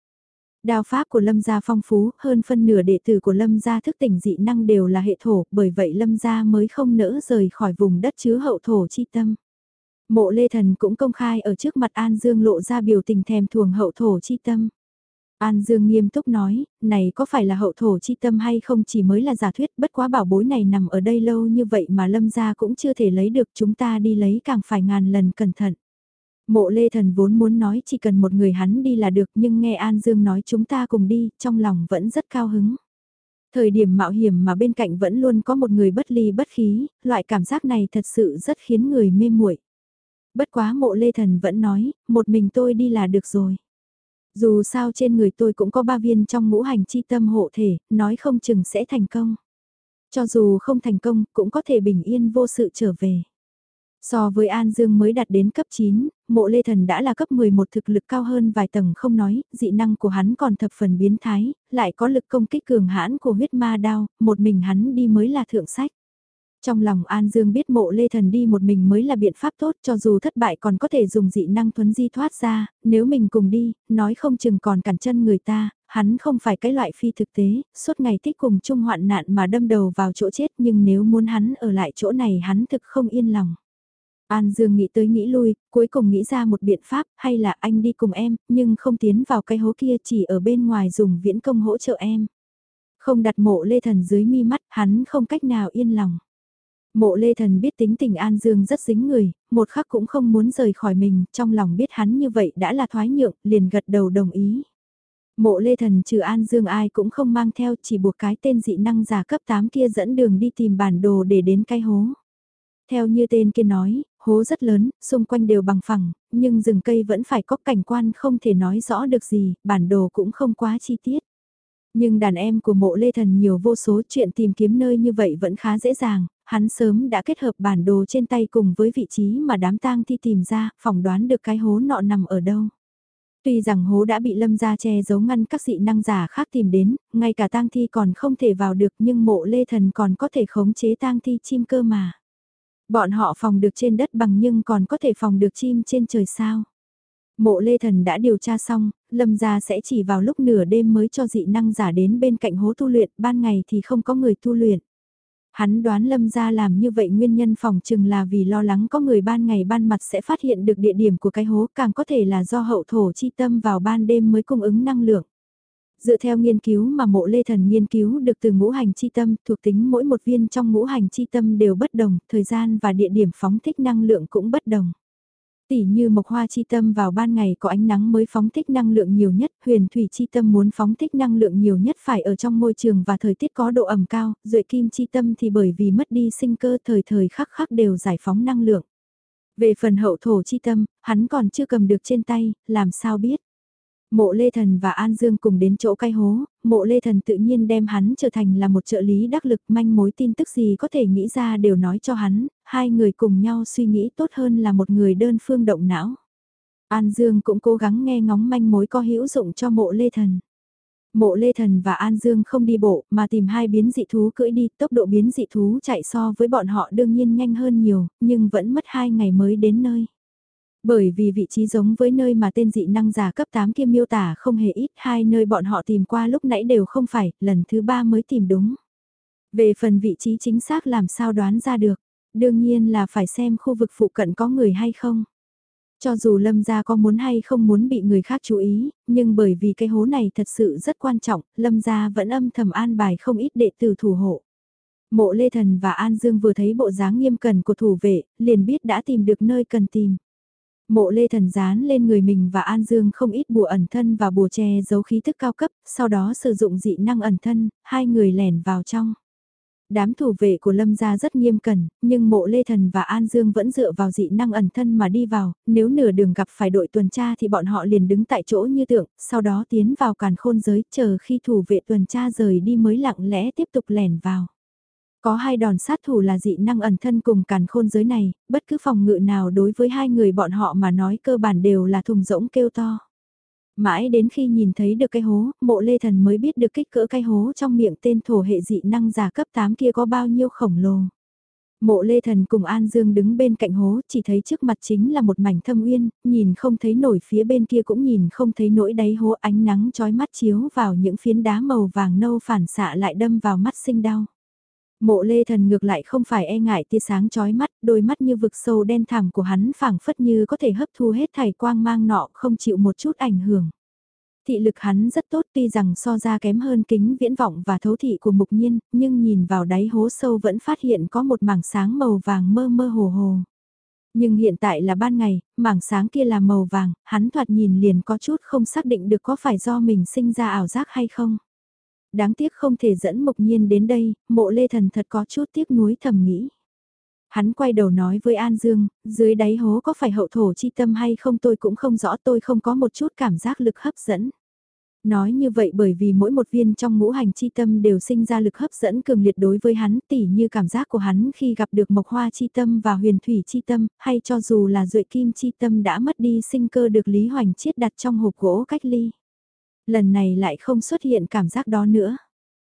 Đao pháp của Lâm gia phong phú, hơn phân nửa đệ tử của Lâm gia thức tỉnh dị năng đều là hệ thổ, bởi vậy Lâm gia mới không nỡ rời khỏi vùng đất chứa hậu thổ chi tâm. Mộ Lê Thần cũng công khai ở trước mặt An Dương lộ ra biểu tình thèm thuồng hậu thổ chi tâm. An Dương nghiêm túc nói, này có phải là hậu thổ chi tâm hay không chỉ mới là giả thuyết bất quá bảo bối này nằm ở đây lâu như vậy mà lâm gia cũng chưa thể lấy được chúng ta đi lấy càng phải ngàn lần cẩn thận. Mộ Lê Thần vốn muốn nói chỉ cần một người hắn đi là được nhưng nghe An Dương nói chúng ta cùng đi, trong lòng vẫn rất cao hứng. Thời điểm mạo hiểm mà bên cạnh vẫn luôn có một người bất ly bất khí, loại cảm giác này thật sự rất khiến người mê muội. Bất quá mộ Lê Thần vẫn nói, một mình tôi đi là được rồi. Dù sao trên người tôi cũng có ba viên trong ngũ hành chi tâm hộ thể, nói không chừng sẽ thành công. Cho dù không thành công, cũng có thể bình yên vô sự trở về. So với An Dương mới đạt đến cấp 9, mộ lê thần đã là cấp 11 thực lực cao hơn vài tầng không nói, dị năng của hắn còn thập phần biến thái, lại có lực công kích cường hãn của huyết ma đao, một mình hắn đi mới là thượng sách. Trong lòng An Dương biết mộ lê thần đi một mình mới là biện pháp tốt cho dù thất bại còn có thể dùng dị năng thuấn di thoát ra, nếu mình cùng đi, nói không chừng còn cản chân người ta, hắn không phải cái loại phi thực tế, suốt ngày thích cùng chung hoạn nạn mà đâm đầu vào chỗ chết nhưng nếu muốn hắn ở lại chỗ này hắn thực không yên lòng. An Dương nghĩ tới nghĩ lui, cuối cùng nghĩ ra một biện pháp, hay là anh đi cùng em, nhưng không tiến vào cái hố kia chỉ ở bên ngoài dùng viễn công hỗ trợ em. Không đặt mộ lê thần dưới mi mắt, hắn không cách nào yên lòng. Mộ lê thần biết tính tình An Dương rất dính người, một khắc cũng không muốn rời khỏi mình, trong lòng biết hắn như vậy đã là thoái nhượng, liền gật đầu đồng ý. Mộ lê thần trừ An Dương ai cũng không mang theo chỉ buộc cái tên dị năng giả cấp 8 kia dẫn đường đi tìm bản đồ để đến cái hố. Theo như tên kia nói, hố rất lớn, xung quanh đều bằng phẳng, nhưng rừng cây vẫn phải có cảnh quan không thể nói rõ được gì, bản đồ cũng không quá chi tiết. Nhưng đàn em của mộ lê thần nhiều vô số chuyện tìm kiếm nơi như vậy vẫn khá dễ dàng, hắn sớm đã kết hợp bản đồ trên tay cùng với vị trí mà đám tang thi tìm ra, phỏng đoán được cái hố nọ nằm ở đâu. Tuy rằng hố đã bị lâm gia che giấu ngăn các dị năng giả khác tìm đến, ngay cả tang thi còn không thể vào được nhưng mộ lê thần còn có thể khống chế tang thi chim cơ mà. Bọn họ phòng được trên đất bằng nhưng còn có thể phòng được chim trên trời sao. Mộ Lê Thần đã điều tra xong, Lâm gia sẽ chỉ vào lúc nửa đêm mới cho dị năng giả đến bên cạnh hố tu luyện, ban ngày thì không có người tu luyện. Hắn đoán Lâm gia làm như vậy nguyên nhân phòng chừng là vì lo lắng có người ban ngày ban mặt sẽ phát hiện được địa điểm của cái hố càng có thể là do hậu thổ chi tâm vào ban đêm mới cung ứng năng lượng. Dựa theo nghiên cứu mà mộ lê thần nghiên cứu được từ ngũ hành chi tâm, thuộc tính mỗi một viên trong ngũ hành chi tâm đều bất đồng, thời gian và địa điểm phóng thích năng lượng cũng bất đồng. Tỷ như mộc hoa chi tâm vào ban ngày có ánh nắng mới phóng thích năng lượng nhiều nhất, huyền thủy chi tâm muốn phóng thích năng lượng nhiều nhất phải ở trong môi trường và thời tiết có độ ẩm cao, duệ kim chi tâm thì bởi vì mất đi sinh cơ thời thời khắc khắc đều giải phóng năng lượng. Về phần hậu thổ chi tâm, hắn còn chưa cầm được trên tay, làm sao biết. Mộ Lê Thần và An Dương cùng đến chỗ cai hố, mộ Lê Thần tự nhiên đem hắn trở thành là một trợ lý đắc lực manh mối tin tức gì có thể nghĩ ra đều nói cho hắn, hai người cùng nhau suy nghĩ tốt hơn là một người đơn phương động não. An Dương cũng cố gắng nghe ngóng manh mối có hữu dụng cho mộ Lê Thần. Mộ Lê Thần và An Dương không đi bộ mà tìm hai biến dị thú cưỡi đi, tốc độ biến dị thú chạy so với bọn họ đương nhiên nhanh hơn nhiều, nhưng vẫn mất hai ngày mới đến nơi. Bởi vì vị trí giống với nơi mà tên dị năng giả cấp 8 kia miêu tả không hề ít, hai nơi bọn họ tìm qua lúc nãy đều không phải, lần thứ ba mới tìm đúng. Về phần vị trí chính xác làm sao đoán ra được, đương nhiên là phải xem khu vực phụ cận có người hay không. Cho dù Lâm gia có muốn hay không muốn bị người khác chú ý, nhưng bởi vì cái hố này thật sự rất quan trọng, Lâm gia vẫn âm thầm an bài không ít đệ tử thủ hộ. Mộ Lê Thần và An Dương vừa thấy bộ dáng nghiêm cẩn của thủ vệ, liền biết đã tìm được nơi cần tìm. Mộ Lê Thần dán lên người mình và An Dương không ít bùa ẩn thân và bùa che giấu khí thức cao cấp, sau đó sử dụng dị năng ẩn thân, hai người lẻn vào trong. Đám thủ vệ của Lâm gia rất nghiêm cẩn, nhưng mộ Lê Thần và An Dương vẫn dựa vào dị năng ẩn thân mà đi vào, nếu nửa đường gặp phải đội tuần tra thì bọn họ liền đứng tại chỗ như tượng, sau đó tiến vào càn khôn giới chờ khi thủ vệ tuần tra rời đi mới lặng lẽ tiếp tục lẻn vào. Có hai đòn sát thủ là dị năng ẩn thân cùng càn khôn giới này, bất cứ phòng ngự nào đối với hai người bọn họ mà nói cơ bản đều là thùng rỗng kêu to. Mãi đến khi nhìn thấy được cái hố, mộ lê thần mới biết được kích cỡ cái hố trong miệng tên thổ hệ dị năng giả cấp 8 kia có bao nhiêu khổng lồ. Mộ Lê Thần cùng An Dương đứng bên cạnh hố, chỉ thấy trước mặt chính là một mảnh thâm uyên, nhìn không thấy nổi phía bên kia cũng nhìn không thấy nỗi đáy hố ánh nắng chói mắt chiếu vào những phiến đá màu vàng nâu phản xạ lại đâm vào mắt sinh đau. Mộ lê thần ngược lại không phải e ngại tia sáng chói mắt, đôi mắt như vực sâu đen thẳm của hắn phảng phất như có thể hấp thu hết thảy quang mang nọ không chịu một chút ảnh hưởng. Thị lực hắn rất tốt tuy rằng so ra kém hơn kính viễn vọng và thấu thị của mục nhiên, nhưng nhìn vào đáy hố sâu vẫn phát hiện có một mảng sáng màu vàng mơ mơ hồ hồ. Nhưng hiện tại là ban ngày, mảng sáng kia là màu vàng, hắn thoạt nhìn liền có chút không xác định được có phải do mình sinh ra ảo giác hay không đáng tiếc không thể dẫn Mộc Nhiên đến đây, mộ lê thần thật có chút tiếc nuối thầm nghĩ. Hắn quay đầu nói với An Dương, dưới đáy hố có phải hậu thổ chi tâm hay không tôi cũng không rõ tôi không có một chút cảm giác lực hấp dẫn. Nói như vậy bởi vì mỗi một viên trong ngũ hành chi tâm đều sinh ra lực hấp dẫn cường liệt đối với hắn tỉ như cảm giác của hắn khi gặp được mộc hoa chi tâm và huyền thủy chi tâm, hay cho dù là duệ kim chi tâm đã mất đi sinh cơ được Lý Hoành chiết đặt trong hộp gỗ cách ly. Lần này lại không xuất hiện cảm giác đó nữa.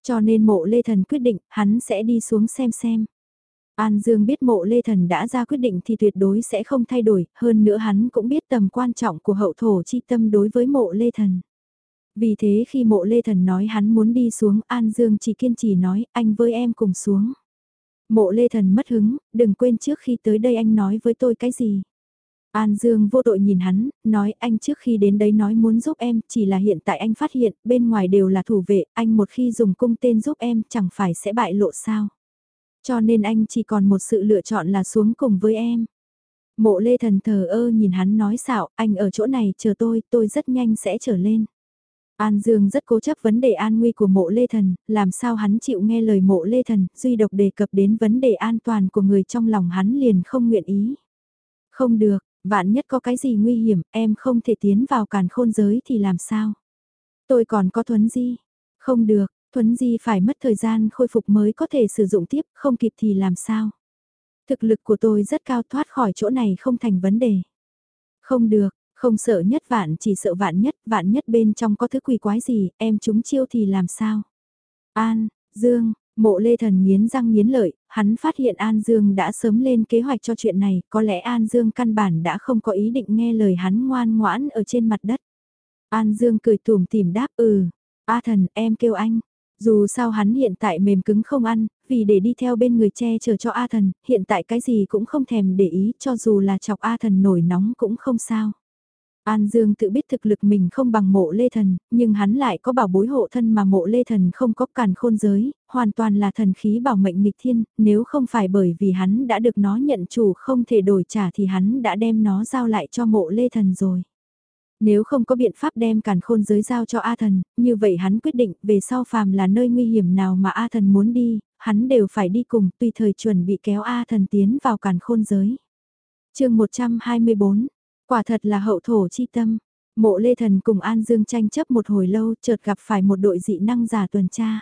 Cho nên mộ Lê Thần quyết định hắn sẽ đi xuống xem xem. An Dương biết mộ Lê Thần đã ra quyết định thì tuyệt đối sẽ không thay đổi, hơn nữa hắn cũng biết tầm quan trọng của hậu thổ chi tâm đối với mộ Lê Thần. Vì thế khi mộ Lê Thần nói hắn muốn đi xuống, An Dương chỉ kiên trì nói, anh với em cùng xuống. Mộ Lê Thần mất hứng, đừng quên trước khi tới đây anh nói với tôi cái gì. An Dương vô tội nhìn hắn, nói anh trước khi đến đấy nói muốn giúp em, chỉ là hiện tại anh phát hiện, bên ngoài đều là thủ vệ, anh một khi dùng cung tên giúp em chẳng phải sẽ bại lộ sao. Cho nên anh chỉ còn một sự lựa chọn là xuống cùng với em. Mộ lê thần thờ ơ nhìn hắn nói xạo, anh ở chỗ này chờ tôi, tôi rất nhanh sẽ trở lên. An Dương rất cố chấp vấn đề an nguy của mộ lê thần, làm sao hắn chịu nghe lời mộ lê thần, duy độc đề cập đến vấn đề an toàn của người trong lòng hắn liền không nguyện ý. Không được, Vạn nhất có cái gì nguy hiểm, em không thể tiến vào càn khôn giới thì làm sao? Tôi còn có Thuấn Di. Không được, Thuấn Di phải mất thời gian khôi phục mới có thể sử dụng tiếp, không kịp thì làm sao? Thực lực của tôi rất cao thoát khỏi chỗ này không thành vấn đề. Không được, không sợ nhất vạn chỉ sợ vạn nhất, vạn nhất bên trong có thứ quỷ quái gì, em chúng chiêu thì làm sao? An, Dương, Mộ Lê Thần nghiến răng nghiến lợi, hắn phát hiện An Dương đã sớm lên kế hoạch cho chuyện này, có lẽ An Dương căn bản đã không có ý định nghe lời hắn ngoan ngoãn ở trên mặt đất. An Dương cười tùm tìm đáp ừ, A thần em kêu anh. Dù sao hắn hiện tại mềm cứng không ăn, vì để đi theo bên người che chở cho A thần, hiện tại cái gì cũng không thèm để ý cho dù là chọc A thần nổi nóng cũng không sao. An Dương tự biết thực lực mình không bằng mộ lê thần, nhưng hắn lại có bảo bối hộ thân mà mộ lê thần không có càn khôn giới, hoàn toàn là thần khí bảo mệnh nghịch thiên, nếu không phải bởi vì hắn đã được nó nhận chủ không thể đổi trả thì hắn đã đem nó giao lại cho mộ lê thần rồi. Nếu không có biện pháp đem càn khôn giới giao cho A thần, như vậy hắn quyết định về sau phàm là nơi nguy hiểm nào mà A thần muốn đi, hắn đều phải đi cùng tùy thời chuẩn bị kéo A thần tiến vào càn khôn giới. chương 124 Quả thật là hậu thổ chi tâm. Mộ Lê Thần cùng An Dương tranh chấp một hồi lâu chợt gặp phải một đội dị năng giả tuần tra.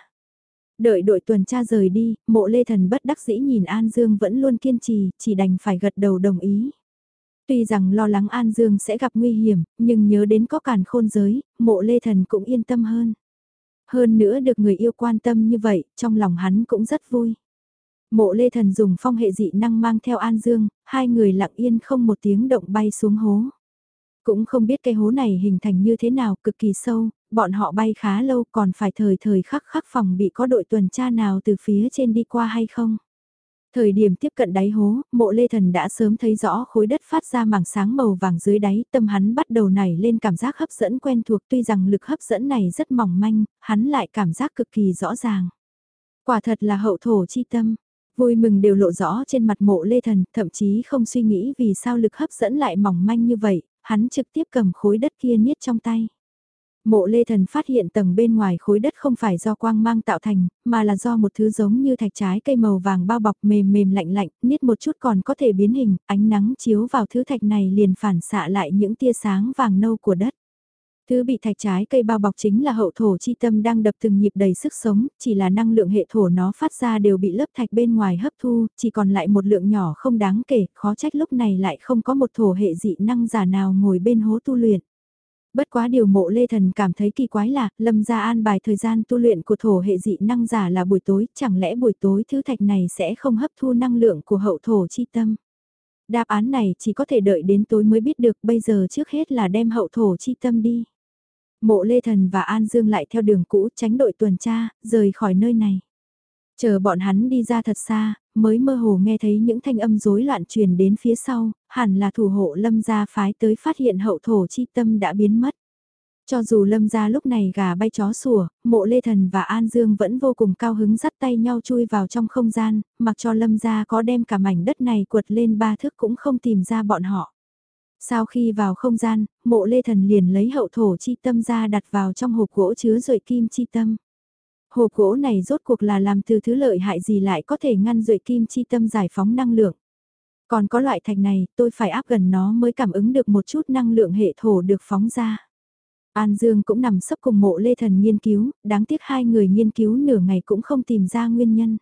Đợi đội tuần tra rời đi, mộ Lê Thần bất đắc dĩ nhìn An Dương vẫn luôn kiên trì, chỉ đành phải gật đầu đồng ý. Tuy rằng lo lắng An Dương sẽ gặp nguy hiểm, nhưng nhớ đến có càn khôn giới, mộ Lê Thần cũng yên tâm hơn. Hơn nữa được người yêu quan tâm như vậy, trong lòng hắn cũng rất vui. Mộ Lê Thần dùng phong hệ dị năng mang theo An Dương, hai người lặng yên không một tiếng động bay xuống hố. Cũng không biết cái hố này hình thành như thế nào, cực kỳ sâu, bọn họ bay khá lâu còn phải thời thời khắc khắc phòng bị có đội tuần tra nào từ phía trên đi qua hay không. Thời điểm tiếp cận đáy hố, mộ lê thần đã sớm thấy rõ khối đất phát ra mảng sáng màu vàng dưới đáy, tâm hắn bắt đầu nảy lên cảm giác hấp dẫn quen thuộc tuy rằng lực hấp dẫn này rất mỏng manh, hắn lại cảm giác cực kỳ rõ ràng. Quả thật là hậu thổ chi tâm, vui mừng đều lộ rõ trên mặt mộ lê thần, thậm chí không suy nghĩ vì sao lực hấp dẫn lại mỏng manh như vậy, hắn trực tiếp cầm khối đất kia niết trong tay. Mộ Lê Thần phát hiện tầng bên ngoài khối đất không phải do quang mang tạo thành, mà là do một thứ giống như thạch trái cây màu vàng bao bọc mềm mềm lạnh lạnh, niết một chút còn có thể biến hình, ánh nắng chiếu vào thứ thạch này liền phản xạ lại những tia sáng vàng nâu của đất. Thứ bị thạch trái cây bao bọc chính là hậu thổ chi tâm đang đập từng nhịp đầy sức sống, chỉ là năng lượng hệ thổ nó phát ra đều bị lớp thạch bên ngoài hấp thu, chỉ còn lại một lượng nhỏ không đáng kể, khó trách lúc này lại không có một thổ hệ dị năng giả nào ngồi bên hố tu luyện. Bất quá điều mộ lê thần cảm thấy kỳ quái là, lâm ra an bài thời gian tu luyện của thổ hệ dị năng giả là buổi tối, chẳng lẽ buổi tối thứ thạch này sẽ không hấp thu năng lượng của hậu thổ chi tâm. Đáp án này chỉ có thể đợi đến tối mới biết được bây giờ trước hết là đem hậu thổ chi tâm đi. Mộ Lê Thần và An Dương lại theo đường cũ tránh đội tuần tra, rời khỏi nơi này. Chờ bọn hắn đi ra thật xa, mới mơ hồ nghe thấy những thanh âm rối loạn truyền đến phía sau, hẳn là thủ hộ lâm gia phái tới phát hiện hậu thổ chi tâm đã biến mất. Cho dù lâm gia lúc này gà bay chó sủa, mộ lê thần và An Dương vẫn vô cùng cao hứng dắt tay nhau chui vào trong không gian, mặc cho lâm gia có đem cả mảnh đất này quật lên ba thước cũng không tìm ra bọn họ. Sau khi vào không gian, mộ lê thần liền lấy hậu thổ chi tâm ra đặt vào trong hộp gỗ chứa rưỡi kim chi tâm. Hộp gỗ này rốt cuộc là làm từ thứ lợi hại gì lại có thể ngăn rưỡi kim chi tâm giải phóng năng lượng. Còn có loại thạch này, tôi phải áp gần nó mới cảm ứng được một chút năng lượng hệ thổ được phóng ra. An Dương cũng nằm sấp cùng mộ Lê Thần nghiên cứu, đáng tiếc hai người nghiên cứu nửa ngày cũng không tìm ra nguyên nhân.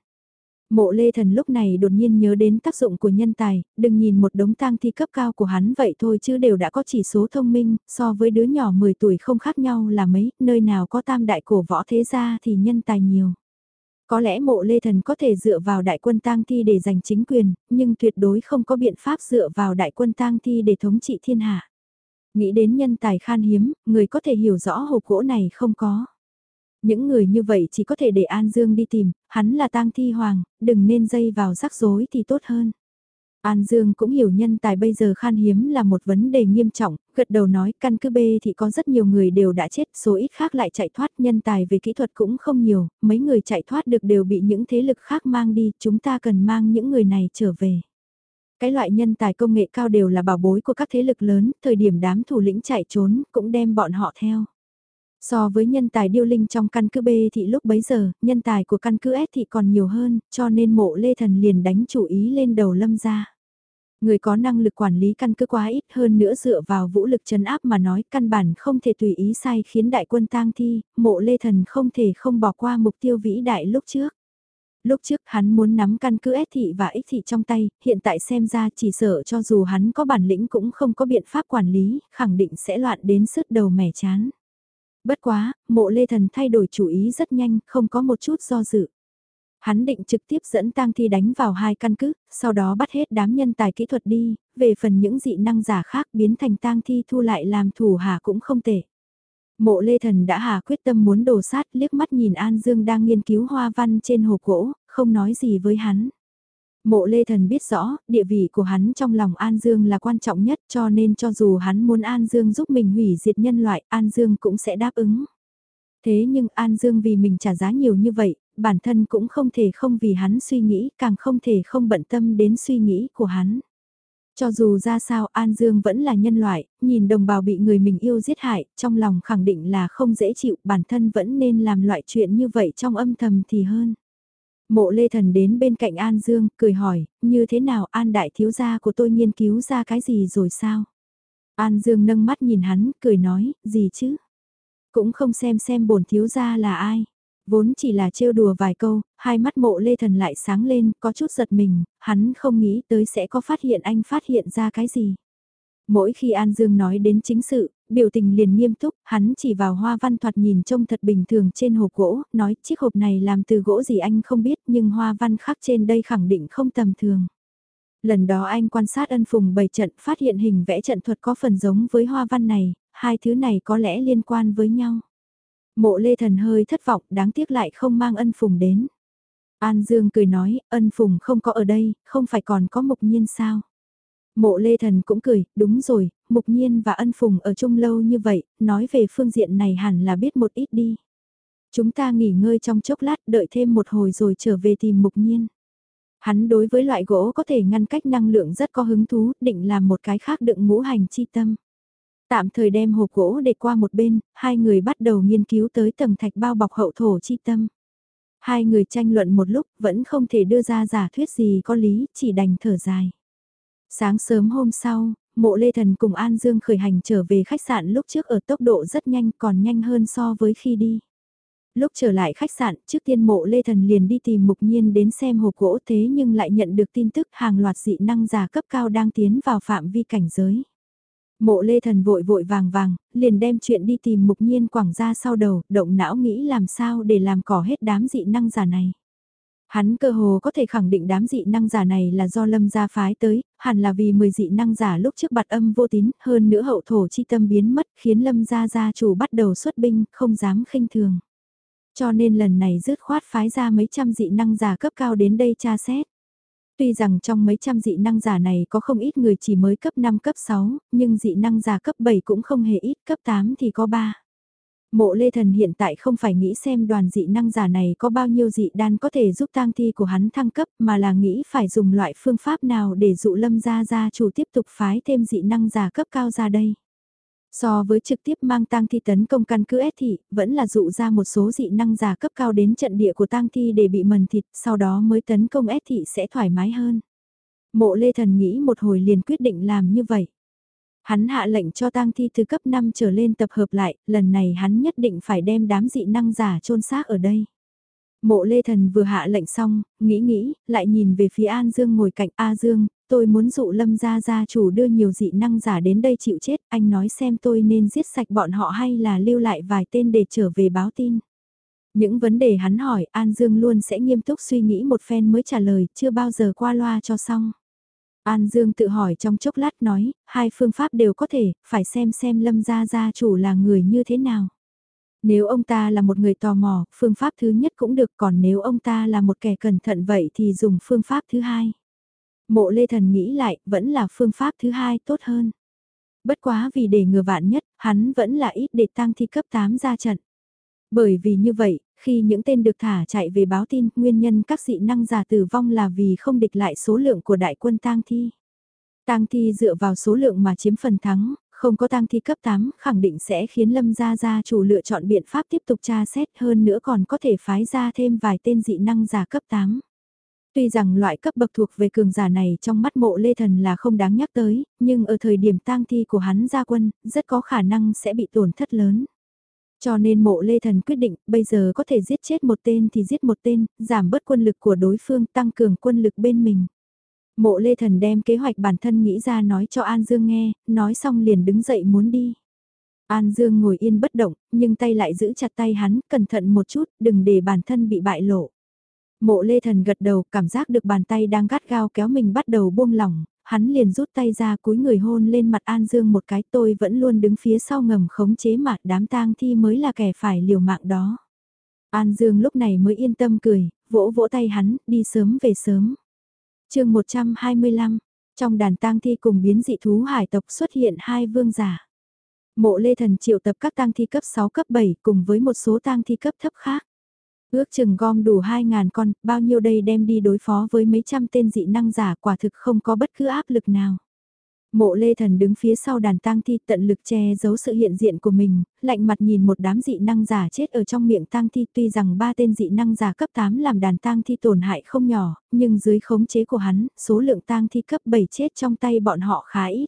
Mộ Lê Thần lúc này đột nhiên nhớ đến tác dụng của nhân tài, đừng nhìn một đống tang thi cấp cao của hắn vậy thôi chứ đều đã có chỉ số thông minh, so với đứa nhỏ 10 tuổi không khác nhau là mấy, nơi nào có tam đại cổ võ thế gia thì nhân tài nhiều. Có lẽ mộ Lê Thần có thể dựa vào đại quân tang thi để giành chính quyền, nhưng tuyệt đối không có biện pháp dựa vào đại quân tang thi để thống trị thiên hạ. Nghĩ đến nhân tài khan hiếm, người có thể hiểu rõ hộp gỗ này không có. Những người như vậy chỉ có thể để An Dương đi tìm, hắn là tang thi hoàng, đừng nên dây vào rắc rối thì tốt hơn. An Dương cũng hiểu nhân tài bây giờ khan hiếm là một vấn đề nghiêm trọng, gật đầu nói căn cứ B thì có rất nhiều người đều đã chết, số ít khác lại chạy thoát nhân tài về kỹ thuật cũng không nhiều, mấy người chạy thoát được đều bị những thế lực khác mang đi, chúng ta cần mang những người này trở về. Cái loại nhân tài công nghệ cao đều là bảo bối của các thế lực lớn, thời điểm đám thủ lĩnh chạy trốn cũng đem bọn họ theo. So với nhân tài điêu linh trong căn cứ B thì lúc bấy giờ, nhân tài của căn cứ S thì còn nhiều hơn, cho nên mộ Lê Thần liền đánh chủ ý lên đầu lâm ra. Người có năng lực quản lý căn cứ quá ít hơn nữa dựa vào vũ lực chấn áp mà nói căn bản không thể tùy ý sai khiến đại quân tang thi, mộ Lê Thần không thể không bỏ qua mục tiêu vĩ đại lúc trước. Lúc trước hắn muốn nắm căn cứ S thị và X thị trong tay, hiện tại xem ra chỉ sợ cho dù hắn có bản lĩnh cũng không có biện pháp quản lý, khẳng định sẽ loạn đến sứt đầu mẻ chán. Bất quá, mộ lê thần thay đổi chủ ý rất nhanh, không có một chút do dự. Hắn định trực tiếp dẫn tang thi đánh vào hai căn cứ, sau đó bắt hết đám nhân tài kỹ thuật đi, về phần những dị năng giả khác biến thành tang thi thu lại làm thủ hà cũng không tệ. Mộ Lê Thần đã hà quyết tâm muốn đổ sát liếc mắt nhìn An Dương đang nghiên cứu hoa văn trên hộp gỗ, không nói gì với hắn. Mộ Lê Thần biết rõ, địa vị của hắn trong lòng An Dương là quan trọng nhất cho nên cho dù hắn muốn An Dương giúp mình hủy diệt nhân loại, An Dương cũng sẽ đáp ứng. Thế nhưng An Dương vì mình trả giá nhiều như vậy, bản thân cũng không thể không vì hắn suy nghĩ, càng không thể không bận tâm đến suy nghĩ của hắn. Cho dù ra sao An Dương vẫn là nhân loại, nhìn đồng bào bị người mình yêu giết hại, trong lòng khẳng định là không dễ chịu, bản thân vẫn nên làm loại chuyện như vậy trong âm thầm thì hơn. Mộ Lê Thần đến bên cạnh An Dương, cười hỏi, như thế nào An Đại Thiếu Gia của tôi nghiên cứu ra cái gì rồi sao? An Dương nâng mắt nhìn hắn, cười nói, gì chứ? Cũng không xem xem bổn thiếu gia là ai. Vốn chỉ là trêu đùa vài câu, hai mắt mộ lê thần lại sáng lên, có chút giật mình, hắn không nghĩ tới sẽ có phát hiện anh phát hiện ra cái gì. Mỗi khi An Dương nói đến chính sự, biểu tình liền nghiêm túc, hắn chỉ vào hoa văn thoạt nhìn trông thật bình thường trên hộp gỗ, nói chiếc hộp này làm từ gỗ gì anh không biết nhưng hoa văn khác trên đây khẳng định không tầm thường. Lần đó anh quan sát ân phùng bày trận phát hiện hình vẽ trận thuật có phần giống với hoa văn này, hai thứ này có lẽ liên quan với nhau. Mộ lê thần hơi thất vọng đáng tiếc lại không mang ân phùng đến. An Dương cười nói, ân phùng không có ở đây, không phải còn có mục nhiên sao? Mộ lê thần cũng cười, đúng rồi, mục nhiên và ân phùng ở chung lâu như vậy, nói về phương diện này hẳn là biết một ít đi. Chúng ta nghỉ ngơi trong chốc lát, đợi thêm một hồi rồi trở về tìm mục nhiên. Hắn đối với loại gỗ có thể ngăn cách năng lượng rất có hứng thú, định làm một cái khác đựng ngũ hành chi tâm. Tạm thời đem hộp gỗ để qua một bên, hai người bắt đầu nghiên cứu tới tầng thạch bao bọc hậu thổ chi tâm. Hai người tranh luận một lúc vẫn không thể đưa ra giả thuyết gì có lý, chỉ đành thở dài. Sáng sớm hôm sau, mộ Lê Thần cùng An Dương khởi hành trở về khách sạn lúc trước ở tốc độ rất nhanh còn nhanh hơn so với khi đi. Lúc trở lại khách sạn, trước tiên mộ Lê Thần liền đi tìm Mục Nhiên đến xem hộp gỗ thế nhưng lại nhận được tin tức hàng loạt dị năng giả cấp cao đang tiến vào phạm vi cảnh giới. Mộ Lê Thần vội vội vàng vàng, liền đem chuyện đi tìm Mục Nhiên quảng ra sau đầu, động não nghĩ làm sao để làm cỏ hết đám dị năng giả này. Hắn cơ hồ có thể khẳng định đám dị năng giả này là do lâm gia phái tới, hẳn là vì 10 dị năng giả lúc trước bạt âm vô tín, hơn nữa hậu thổ chi tâm biến mất khiến lâm gia gia chủ bắt đầu xuất binh, không dám khinh thường. Cho nên lần này rứt khoát phái ra mấy trăm dị năng giả cấp cao đến đây tra xét. Tuy rằng trong mấy trăm dị năng giả này có không ít người chỉ mới cấp 5 cấp 6, nhưng dị năng giả cấp 7 cũng không hề ít, cấp 8 thì có 3. Mộ Lê Thần hiện tại không phải nghĩ xem đoàn dị năng giả này có bao nhiêu dị đan có thể giúp tang thi của hắn thăng cấp mà là nghĩ phải dùng loại phương pháp nào để dụ lâm gia gia chủ tiếp tục phái thêm dị năng giả cấp cao ra đây. So với trực tiếp mang tang thi tấn công căn cứ S thị, vẫn là dụ ra một số dị năng giả cấp cao đến trận địa của tang thi để bị mần thịt, sau đó mới tấn công S thị sẽ thoải mái hơn. Mộ Lê Thần nghĩ một hồi liền quyết định làm như vậy. Hắn hạ lệnh cho tang thi từ cấp 5 trở lên tập hợp lại, lần này hắn nhất định phải đem đám dị năng giả chôn xác ở đây. Mộ Lê Thần vừa hạ lệnh xong, nghĩ nghĩ, lại nhìn về phía An Dương ngồi cạnh A Dương, tôi muốn dụ lâm gia gia chủ đưa nhiều dị năng giả đến đây chịu chết, anh nói xem tôi nên giết sạch bọn họ hay là lưu lại vài tên để trở về báo tin. Những vấn đề hắn hỏi An Dương luôn sẽ nghiêm túc suy nghĩ một phen mới trả lời, chưa bao giờ qua loa cho xong. An Dương tự hỏi trong chốc lát nói, hai phương pháp đều có thể, phải xem xem lâm gia gia chủ là người như thế nào. Nếu ông ta là một người tò mò, phương pháp thứ nhất cũng được còn nếu ông ta là một kẻ cẩn thận vậy thì dùng phương pháp thứ hai. Mộ Lê Thần nghĩ lại, vẫn là phương pháp thứ hai tốt hơn. Bất quá vì để ngừa vạn nhất, hắn vẫn là ít để tăng thi cấp 8 ra trận. Bởi vì như vậy, khi những tên được thả chạy về báo tin, nguyên nhân các dị năng giả tử vong là vì không địch lại số lượng của đại quân tang thi. Tang thi dựa vào số lượng mà chiếm phần thắng, không có tang thi cấp 8 khẳng định sẽ khiến Lâm Gia Gia chủ lựa chọn biện pháp tiếp tục tra xét hơn nữa còn có thể phái ra thêm vài tên dị năng giả cấp 8. Tuy rằng loại cấp bậc thuộc về cường giả này trong mắt mộ lê thần là không đáng nhắc tới, nhưng ở thời điểm tang thi của hắn ra quân, rất có khả năng sẽ bị tổn thất lớn. Cho nên mộ lê thần quyết định bây giờ có thể giết chết một tên thì giết một tên, giảm bớt quân lực của đối phương tăng cường quân lực bên mình. Mộ lê thần đem kế hoạch bản thân nghĩ ra nói cho An Dương nghe, nói xong liền đứng dậy muốn đi. An Dương ngồi yên bất động, nhưng tay lại giữ chặt tay hắn, cẩn thận một chút, đừng để bản thân bị bại lộ. Mộ lê thần gật đầu, cảm giác được bàn tay đang gắt gao kéo mình bắt đầu buông lỏng, hắn liền rút tay ra cúi người hôn lên mặt An Dương một cái tôi vẫn luôn đứng phía sau ngầm khống chế mặt đám tang thi mới là kẻ phải liều mạng đó. An Dương lúc này mới yên tâm cười, vỗ vỗ tay hắn, đi sớm về sớm. chương 125, trong đàn tang thi cùng biến dị thú hải tộc xuất hiện hai vương giả. Mộ Lê Thần triệu tập các tang thi cấp 6 cấp 7 cùng với một số tang thi cấp thấp khác. Ước chừng gom đủ 2.000 con, bao nhiêu đây đem đi đối phó với mấy trăm tên dị năng giả quả thực không có bất cứ áp lực nào. Mộ lê thần đứng phía sau đàn tang thi tận lực che giấu sự hiện diện của mình, lạnh mặt nhìn một đám dị năng giả chết ở trong miệng tang thi tuy rằng ba tên dị năng giả cấp 8 làm đàn tang thi tổn hại không nhỏ, nhưng dưới khống chế của hắn, số lượng tang thi cấp 7 chết trong tay bọn họ khá ít.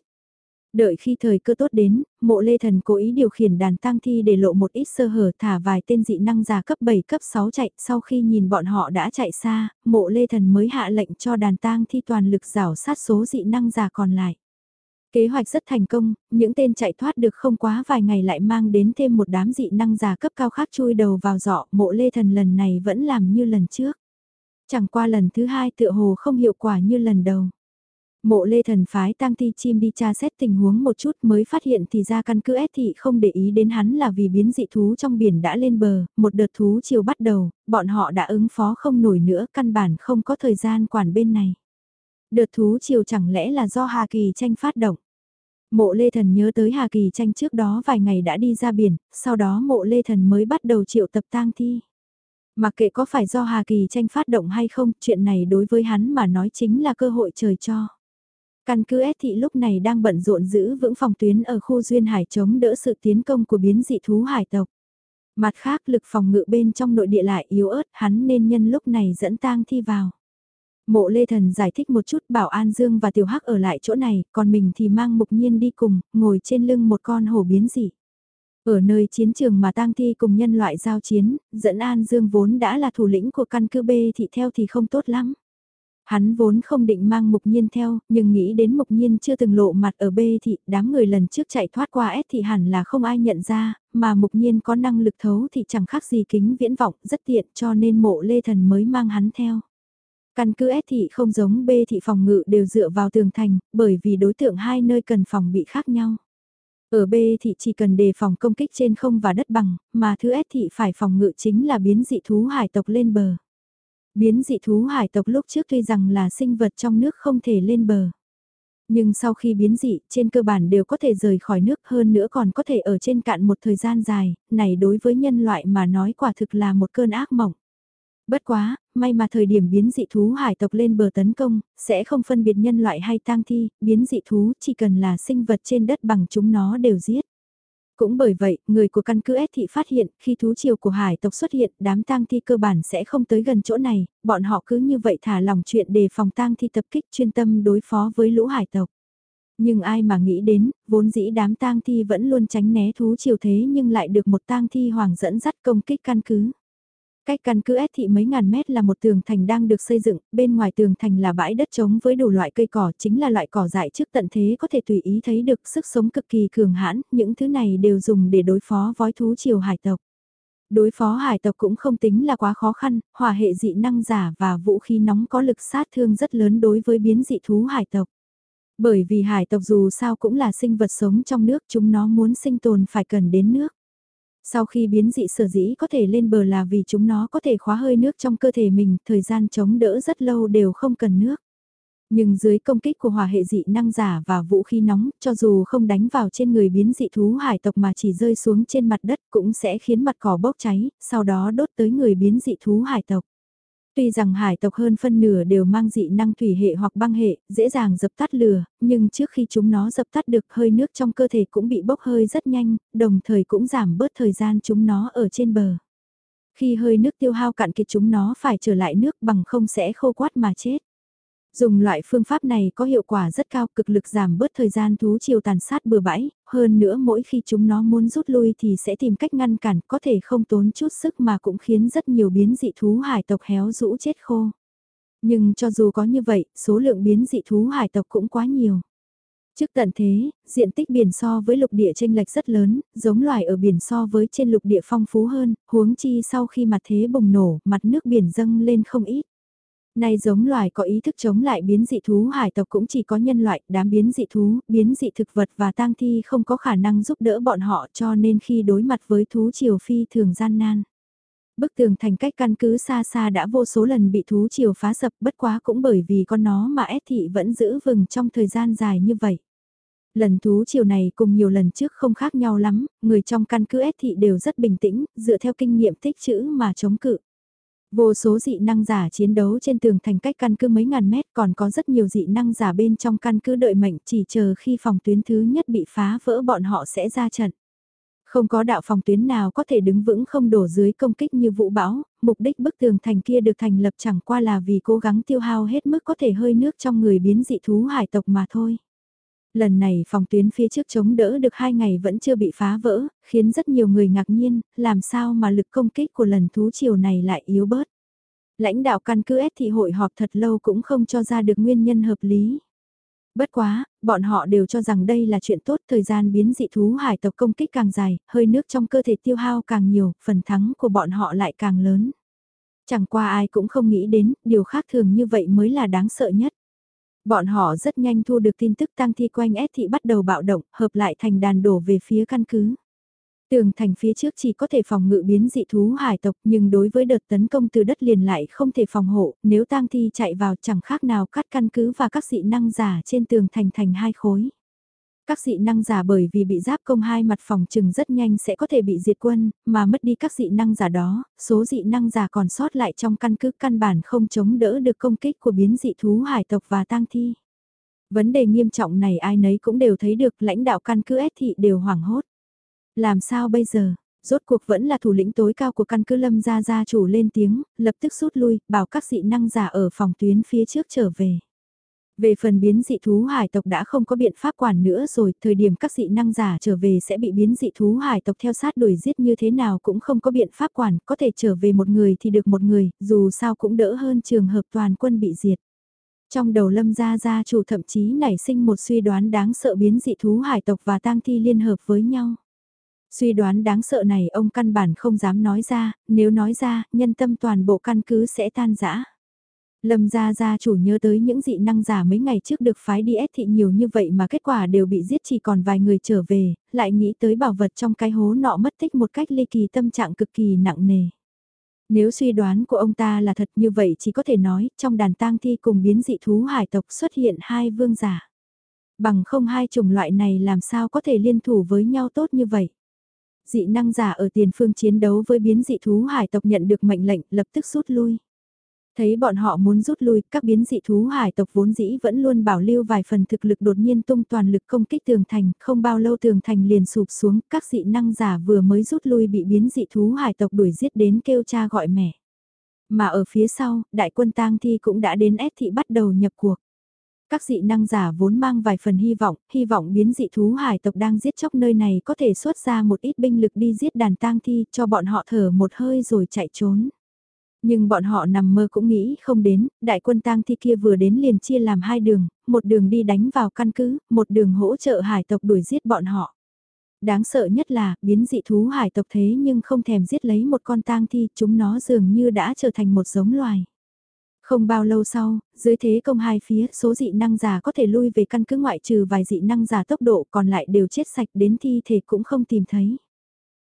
Đợi khi thời cơ tốt đến, mộ lê thần cố ý điều khiển đàn tang thi để lộ một ít sơ hở thả vài tên dị năng già cấp 7 cấp 6 chạy. Sau khi nhìn bọn họ đã chạy xa, mộ lê thần mới hạ lệnh cho đàn tang thi toàn lực rảo sát số dị năng già còn lại. Kế hoạch rất thành công, những tên chạy thoát được không quá vài ngày lại mang đến thêm một đám dị năng già cấp cao khác chui đầu vào giỏ, mộ lê thần lần này vẫn làm như lần trước. Chẳng qua lần thứ hai tựa hồ không hiệu quả như lần đầu. Mộ lê thần phái tang thi chim đi tra xét tình huống một chút mới phát hiện thì ra căn cứ S thị không để ý đến hắn là vì biến dị thú trong biển đã lên bờ, một đợt thú chiều bắt đầu, bọn họ đã ứng phó không nổi nữa căn bản không có thời gian quản bên này. Đợt thú chiều chẳng lẽ là do Hà Kỳ tranh phát động. Mộ Lê Thần nhớ tới Hà Kỳ tranh trước đó vài ngày đã đi ra biển, sau đó mộ Lê Thần mới bắt đầu triệu tập tang thi. Mặc kệ có phải do Hà Kỳ tranh phát động hay không, chuyện này đối với hắn mà nói chính là cơ hội trời cho. Căn cứ S thị lúc này đang bận rộn giữ vững phòng tuyến ở khu duyên hải chống đỡ sự tiến công của biến dị thú hải tộc. Mặt khác lực phòng ngự bên trong nội địa lại yếu ớt hắn nên nhân lúc này dẫn tang thi vào. Mộ Lê Thần giải thích một chút bảo An Dương và Tiểu Hắc ở lại chỗ này, còn mình thì mang mục nhiên đi cùng, ngồi trên lưng một con hổ biến dị. Ở nơi chiến trường mà tang thi cùng nhân loại giao chiến, dẫn An Dương vốn đã là thủ lĩnh của căn cứ B thì theo thì không tốt lắm. Hắn vốn không định mang mục nhiên theo, nhưng nghĩ đến mục nhiên chưa từng lộ mặt ở B thì đám người lần trước chạy thoát qua S thì hẳn là không ai nhận ra, mà mục nhiên có năng lực thấu thì chẳng khác gì kính viễn vọng, rất tiện cho nên mộ lê thần mới mang hắn theo. Căn cứ S thị không giống B thị phòng ngự đều dựa vào tường thành, bởi vì đối tượng hai nơi cần phòng bị khác nhau. Ở B thị chỉ cần đề phòng công kích trên không và đất bằng, mà thứ S thị phải phòng ngự chính là biến dị thú hải tộc lên bờ. Biến dị thú hải tộc lúc trước tuy rằng là sinh vật trong nước không thể lên bờ. Nhưng sau khi biến dị, trên cơ bản đều có thể rời khỏi nước hơn nữa còn có thể ở trên cạn một thời gian dài, này đối với nhân loại mà nói quả thực là một cơn ác mộng. Bất quá, may mà thời điểm biến dị thú hải tộc lên bờ tấn công, sẽ không phân biệt nhân loại hay tang thi, biến dị thú chỉ cần là sinh vật trên đất bằng chúng nó đều giết. Cũng bởi vậy, người của căn cứ S thị phát hiện, khi thú triều của hải tộc xuất hiện, đám tang thi cơ bản sẽ không tới gần chỗ này, bọn họ cứ như vậy thả lòng chuyện đề phòng tang thi tập kích chuyên tâm đối phó với lũ hải tộc. Nhưng ai mà nghĩ đến, vốn dĩ đám tang thi vẫn luôn tránh né thú triều thế nhưng lại được một tang thi hoàng dẫn dắt công kích căn cứ. Cách căn cứ S thị mấy ngàn mét là một tường thành đang được xây dựng, bên ngoài tường thành là bãi đất trống với đủ loại cây cỏ, chính là loại cỏ dại trước tận thế có thể tùy ý thấy được sức sống cực kỳ cường hãn, những thứ này đều dùng để đối phó vói thú triều hải tộc. Đối phó hải tộc cũng không tính là quá khó khăn, hỏa hệ dị năng giả và vũ khí nóng có lực sát thương rất lớn đối với biến dị thú hải tộc. Bởi vì hải tộc dù sao cũng là sinh vật sống trong nước chúng nó muốn sinh tồn phải cần đến nước. Sau khi biến dị sở dĩ có thể lên bờ là vì chúng nó có thể khóa hơi nước trong cơ thể mình, thời gian chống đỡ rất lâu đều không cần nước. Nhưng dưới công kích của hỏa hệ dị năng giả và vũ khí nóng, cho dù không đánh vào trên người biến dị thú hải tộc mà chỉ rơi xuống trên mặt đất cũng sẽ khiến mặt cỏ bốc cháy, sau đó đốt tới người biến dị thú hải tộc. Tuy rằng hải tộc hơn phân nửa đều mang dị năng thủy hệ hoặc băng hệ, dễ dàng dập tắt lửa, nhưng trước khi chúng nó dập tắt được hơi nước trong cơ thể cũng bị bốc hơi rất nhanh, đồng thời cũng giảm bớt thời gian chúng nó ở trên bờ. Khi hơi nước tiêu hao cạn kiệt chúng nó phải trở lại nước bằng không sẽ khô quát mà chết. Dùng loại phương pháp này có hiệu quả rất cao cực lực giảm bớt thời gian thú chiều tàn sát bừa bãi, hơn nữa mỗi khi chúng nó muốn rút lui thì sẽ tìm cách ngăn cản có thể không tốn chút sức mà cũng khiến rất nhiều biến dị thú hải tộc héo rũ chết khô. Nhưng cho dù có như vậy, số lượng biến dị thú hải tộc cũng quá nhiều. Trước tận thế, diện tích biển so với lục địa tranh lệch rất lớn, giống loài ở biển so với trên lục địa phong phú hơn, huống chi sau khi mặt thế bùng nổ, mặt nước biển dâng lên không ít. Nay giống loài có ý thức chống lại biến dị thú hải tộc cũng chỉ có nhân loại, đám biến dị thú, biến dị thực vật và tang thi không có khả năng giúp đỡ bọn họ cho nên khi đối mặt với thú triều phi thường gian nan. Bức tường thành cách căn cứ xa xa đã vô số lần bị thú triều phá sập bất quá cũng bởi vì con nó mà S thị vẫn giữ vừng trong thời gian dài như vậy. Lần thú chiều này cùng nhiều lần trước không khác nhau lắm, người trong căn cứ S thị đều rất bình tĩnh, dựa theo kinh nghiệm tích chữ mà chống cự. Vô số dị năng giả chiến đấu trên tường thành cách căn cứ mấy ngàn mét còn có rất nhiều dị năng giả bên trong căn cứ đợi mệnh chỉ chờ khi phòng tuyến thứ nhất bị phá vỡ bọn họ sẽ ra trận. Không có đạo phòng tuyến nào có thể đứng vững không đổ dưới công kích như vũ bão, mục đích bức tường thành kia được thành lập chẳng qua là vì cố gắng tiêu hao hết mức có thể hơi nước trong người biến dị thú hải tộc mà thôi. Lần này phòng tuyến phía trước chống đỡ được hai ngày vẫn chưa bị phá vỡ, khiến rất nhiều người ngạc nhiên, làm sao mà lực công kích của lần thú chiều này lại yếu bớt. Lãnh đạo căn cứ S thị hội họp thật lâu cũng không cho ra được nguyên nhân hợp lý. Bất quá, bọn họ đều cho rằng đây là chuyện tốt, thời gian biến dị thú hải tộc công kích càng dài, hơi nước trong cơ thể tiêu hao càng nhiều, phần thắng của bọn họ lại càng lớn. Chẳng qua ai cũng không nghĩ đến, điều khác thường như vậy mới là đáng sợ nhất. Bọn họ rất nhanh thu được tin tức tăng thi quanh S thị bắt đầu bạo động, hợp lại thành đàn đổ về phía căn cứ. Tường thành phía trước chỉ có thể phòng ngự biến dị thú hải tộc nhưng đối với đợt tấn công từ đất liền lại không thể phòng hộ, nếu tang thi chạy vào chẳng khác nào cắt căn cứ và các dị năng giả trên tường thành thành hai khối. Các dị năng giả bởi vì bị giáp công hai mặt phòng trừng rất nhanh sẽ có thể bị diệt quân, mà mất đi các dị năng giả đó, số dị năng giả còn sót lại trong căn cứ căn bản không chống đỡ được công kích của biến dị thú hải tộc và tang thi. Vấn đề nghiêm trọng này ai nấy cũng đều thấy được lãnh đạo căn cứ S thị đều hoảng hốt. Làm sao bây giờ? Rốt cuộc vẫn là thủ lĩnh tối cao của căn cứ lâm gia gia chủ lên tiếng, lập tức rút lui, bảo các dị năng giả ở phòng tuyến phía trước trở về. Về phần biến dị thú hải tộc đã không có biện pháp quản nữa rồi, thời điểm các dị năng giả trở về sẽ bị biến dị thú hải tộc theo sát đuổi giết như thế nào cũng không có biện pháp quản, có thể trở về một người thì được một người, dù sao cũng đỡ hơn trường hợp toàn quân bị diệt. Trong đầu lâm gia gia chủ thậm chí nảy sinh một suy đoán đáng sợ biến dị thú hải tộc và tang thi liên hợp với nhau. Suy đoán đáng sợ này ông căn bản không dám nói ra, nếu nói ra, nhân tâm toàn bộ căn cứ sẽ tan rã. Lâm gia gia chủ nhớ tới những dị năng giả mấy ngày trước được phái đi ép thị nhiều như vậy mà kết quả đều bị giết chỉ còn vài người trở về, lại nghĩ tới bảo vật trong cái hố nọ mất tích một cách ly kỳ tâm trạng cực kỳ nặng nề. Nếu suy đoán của ông ta là thật như vậy chỉ có thể nói trong đàn tang thi cùng biến dị thú hải tộc xuất hiện hai vương giả. Bằng không hai chủng loại này làm sao có thể liên thủ với nhau tốt như vậy dị năng giả ở tiền phương chiến đấu với biến dị thú hải tộc nhận được mệnh lệnh lập tức rút lui. Thấy bọn họ muốn rút lui, các biến dị thú hải tộc vốn dĩ vẫn luôn bảo lưu vài phần thực lực đột nhiên tung toàn lực công kích tường thành, không bao lâu tường thành liền sụp xuống, các dị năng giả vừa mới rút lui bị biến dị thú hải tộc đuổi giết đến kêu cha gọi mẹ. Mà ở phía sau, đại quân tang thi cũng đã đến ép thị bắt đầu nhập cuộc. Các dị năng giả vốn mang vài phần hy vọng, hy vọng biến dị thú hải tộc đang giết chóc nơi này có thể xuất ra một ít binh lực đi giết đàn tang thi cho bọn họ thở một hơi rồi chạy trốn. Nhưng bọn họ nằm mơ cũng nghĩ không đến, đại quân tang thi kia vừa đến liền chia làm hai đường, một đường đi đánh vào căn cứ, một đường hỗ trợ hải tộc đuổi giết bọn họ. Đáng sợ nhất là, biến dị thú hải tộc thế nhưng không thèm giết lấy một con tang thi, chúng nó dường như đã trở thành một giống loài. Không bao lâu sau, dưới thế công hai phía, số dị năng giả có thể lui về căn cứ ngoại trừ vài dị năng giả tốc độ còn lại đều chết sạch đến thi thể cũng không tìm thấy.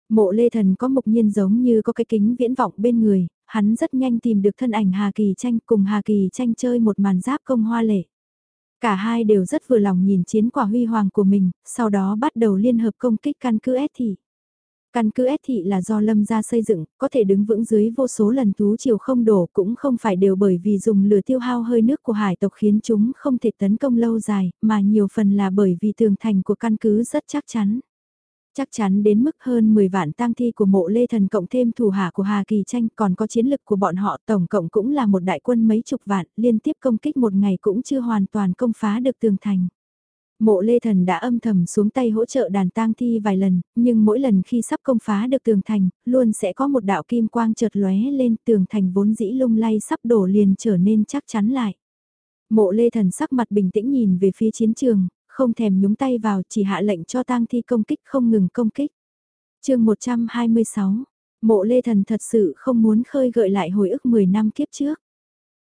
Mộ lê thần có mục nhiên giống như có cái kính viễn vọng bên người, hắn rất nhanh tìm được thân ảnh Hà Kỳ Tranh cùng Hà Kỳ Tranh chơi một màn giáp công hoa lệ. Cả hai đều rất vừa lòng nhìn chiến quả huy hoàng của mình, sau đó bắt đầu liên hợp công kích căn cứ S thị. Căn cứ S thị là do lâm gia xây dựng, có thể đứng vững dưới vô số lần thú chiều không đổ cũng không phải đều bởi vì dùng lửa tiêu hao hơi nước của hải tộc khiến chúng không thể tấn công lâu dài, mà nhiều phần là bởi vì tường thành của căn cứ rất chắc chắn. Chắc chắn đến mức hơn 10 vạn tang thi của mộ lê thần cộng thêm thủ hạ của Hà Kỳ Tranh còn có chiến lực của bọn họ tổng cộng cũng là một đại quân mấy chục vạn liên tiếp công kích một ngày cũng chưa hoàn toàn công phá được tường thành. Mộ Lê Thần đã âm thầm xuống tay hỗ trợ đàn tang thi vài lần, nhưng mỗi lần khi sắp công phá được tường thành, luôn sẽ có một đạo kim quang chợt lóe lên tường thành vốn dĩ lung lay sắp đổ liền trở nên chắc chắn lại. Mộ Lê Thần sắc mặt bình tĩnh nhìn về phía chiến trường, không thèm nhúng tay vào chỉ hạ lệnh cho tang thi công kích không ngừng công kích. chương 126, Mộ Lê Thần thật sự không muốn khơi gợi lại hồi ức 10 năm kiếp trước.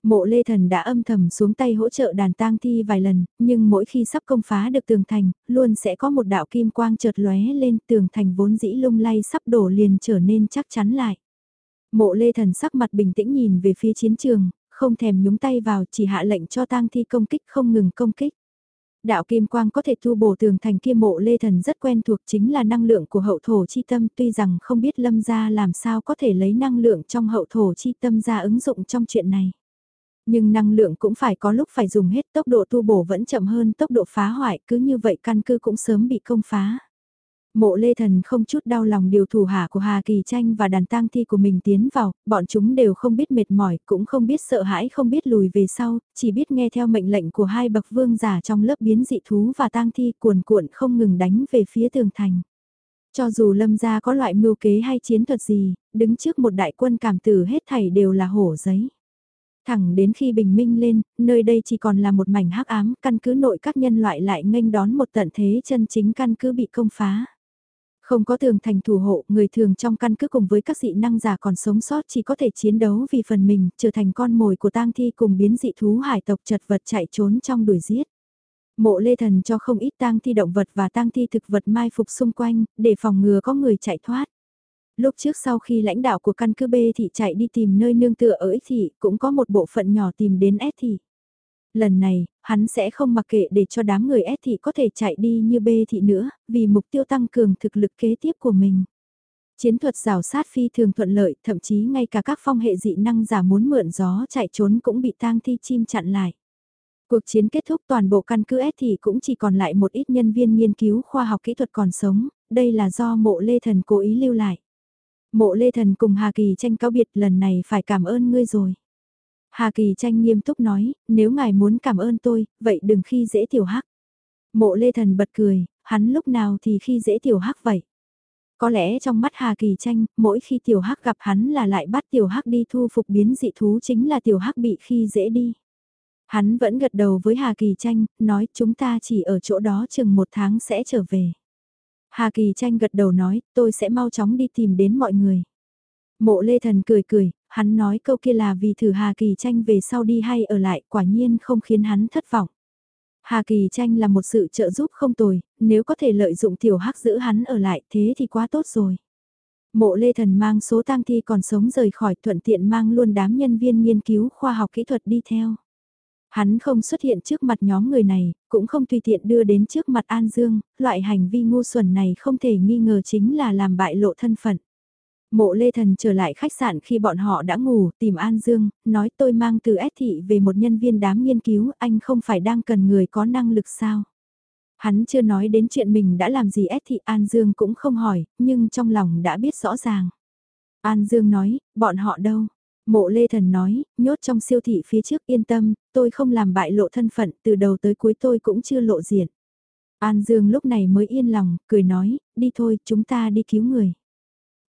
Mộ Lê Thần đã âm thầm xuống tay hỗ trợ đàn tang thi vài lần, nhưng mỗi khi sắp công phá được tường thành, luôn sẽ có một đạo kim quang chợt lóe lên tường thành vốn dĩ lung lay sắp đổ liền trở nên chắc chắn lại. Mộ Lê Thần sắc mặt bình tĩnh nhìn về phía chiến trường, không thèm nhúng tay vào chỉ hạ lệnh cho tang thi công kích không ngừng công kích. Đạo kim quang có thể thu bổ tường thành kia mộ lê thần rất quen thuộc chính là năng lượng của hậu thổ chi tâm, tuy rằng không biết lâm gia làm sao có thể lấy năng lượng trong hậu thổ chi tâm ra ứng dụng trong chuyện này. Nhưng năng lượng cũng phải có lúc phải dùng hết, tốc độ tu bổ vẫn chậm hơn, tốc độ phá hoại, cứ như vậy căn cứ cũng sớm bị công phá. Mộ Lê Thần không chút đau lòng điều thủ hạ của Hà Kỳ Tranh và đàn tang thi của mình tiến vào, bọn chúng đều không biết mệt mỏi, cũng không biết sợ hãi, không biết lùi về sau, chỉ biết nghe theo mệnh lệnh của hai bậc vương giả trong lớp biến dị thú và tang thi cuồn cuộn không ngừng đánh về phía tường thành. Cho dù lâm gia có loại mưu kế hay chiến thuật gì, đứng trước một đại quân cảm tử hết thảy đều là hổ giấy. Thẳng đến khi bình minh lên, nơi đây chỉ còn là một mảnh hắc ám, căn cứ nội các nhân loại lại nghênh đón một tận thế chân chính căn cứ bị công phá. Không có tường thành thủ hộ, người thường trong căn cứ cùng với các dị năng giả còn sống sót chỉ có thể chiến đấu vì phần mình, trở thành con mồi của tang thi cùng biến dị thú hải tộc chật vật chạy trốn trong đuổi giết. Mộ lê thần cho không ít tang thi động vật và tang thi thực vật mai phục xung quanh, để phòng ngừa có người chạy thoát. Lúc trước sau khi lãnh đạo của căn cứ B thị chạy đi tìm nơi nương tựa ở X thị, cũng có một bộ phận nhỏ tìm đến S thị. Lần này, hắn sẽ không mặc kệ để cho đám người S thị có thể chạy đi như B thị nữa, vì mục tiêu tăng cường thực lực kế tiếp của mình. Chiến thuật rào sát phi thường thuận lợi, thậm chí ngay cả các phong hệ dị năng giả muốn mượn gió chạy trốn cũng bị tang thi chim chặn lại. Cuộc chiến kết thúc toàn bộ căn cứ S thì cũng chỉ còn lại một ít nhân viên nghiên cứu khoa học kỹ thuật còn sống, đây là do mộ Lê Thần cố ý lưu lại. Mộ Lê Thần cùng Hà Kỳ tranh cáo biệt lần này phải cảm ơn ngươi rồi. Hà Kỳ tranh nghiêm túc nói, nếu ngài muốn cảm ơn tôi, vậy đừng khi dễ tiểu hắc. Mộ Lê Thần bật cười, hắn lúc nào thì khi dễ tiểu hắc vậy. Có lẽ trong mắt Hà Kỳ tranh, mỗi khi tiểu hắc gặp hắn là lại bắt tiểu hắc đi thu phục biến dị thú chính là tiểu hắc bị khi dễ đi. Hắn vẫn gật đầu với Hà Kỳ tranh, nói chúng ta chỉ ở chỗ đó chừng một tháng sẽ trở về. Hà Kỳ tranh gật đầu nói, tôi sẽ mau chóng đi tìm đến mọi người. Mộ Lê Thần cười cười, hắn nói câu kia là vì thử Hà Kỳ tranh về sau đi hay ở lại, quả nhiên không khiến hắn thất vọng. Hà Kỳ tranh là một sự trợ giúp không tồi, nếu có thể lợi dụng tiểu hắc giữ hắn ở lại thế thì quá tốt rồi. Mộ Lê Thần mang số tang thi còn sống rời khỏi thuận tiện mang luôn đám nhân viên nghiên cứu khoa học kỹ thuật đi theo. Hắn không xuất hiện trước mặt nhóm người này, cũng không tùy tiện đưa đến trước mặt An Dương, loại hành vi ngu xuẩn này không thể nghi ngờ chính là làm bại lộ thân phận. Mộ Lê Thần trở lại khách sạn khi bọn họ đã ngủ, tìm An Dương, nói tôi mang từ S thị về một nhân viên đám nghiên cứu, anh không phải đang cần người có năng lực sao? Hắn chưa nói đến chuyện mình đã làm gì S thị An Dương cũng không hỏi, nhưng trong lòng đã biết rõ ràng. An Dương nói, bọn họ đâu? Mộ Lê Thần nói, nhốt trong siêu thị phía trước yên tâm, tôi không làm bại lộ thân phận, từ đầu tới cuối tôi cũng chưa lộ diện. An Dương lúc này mới yên lòng, cười nói, đi thôi, chúng ta đi cứu người.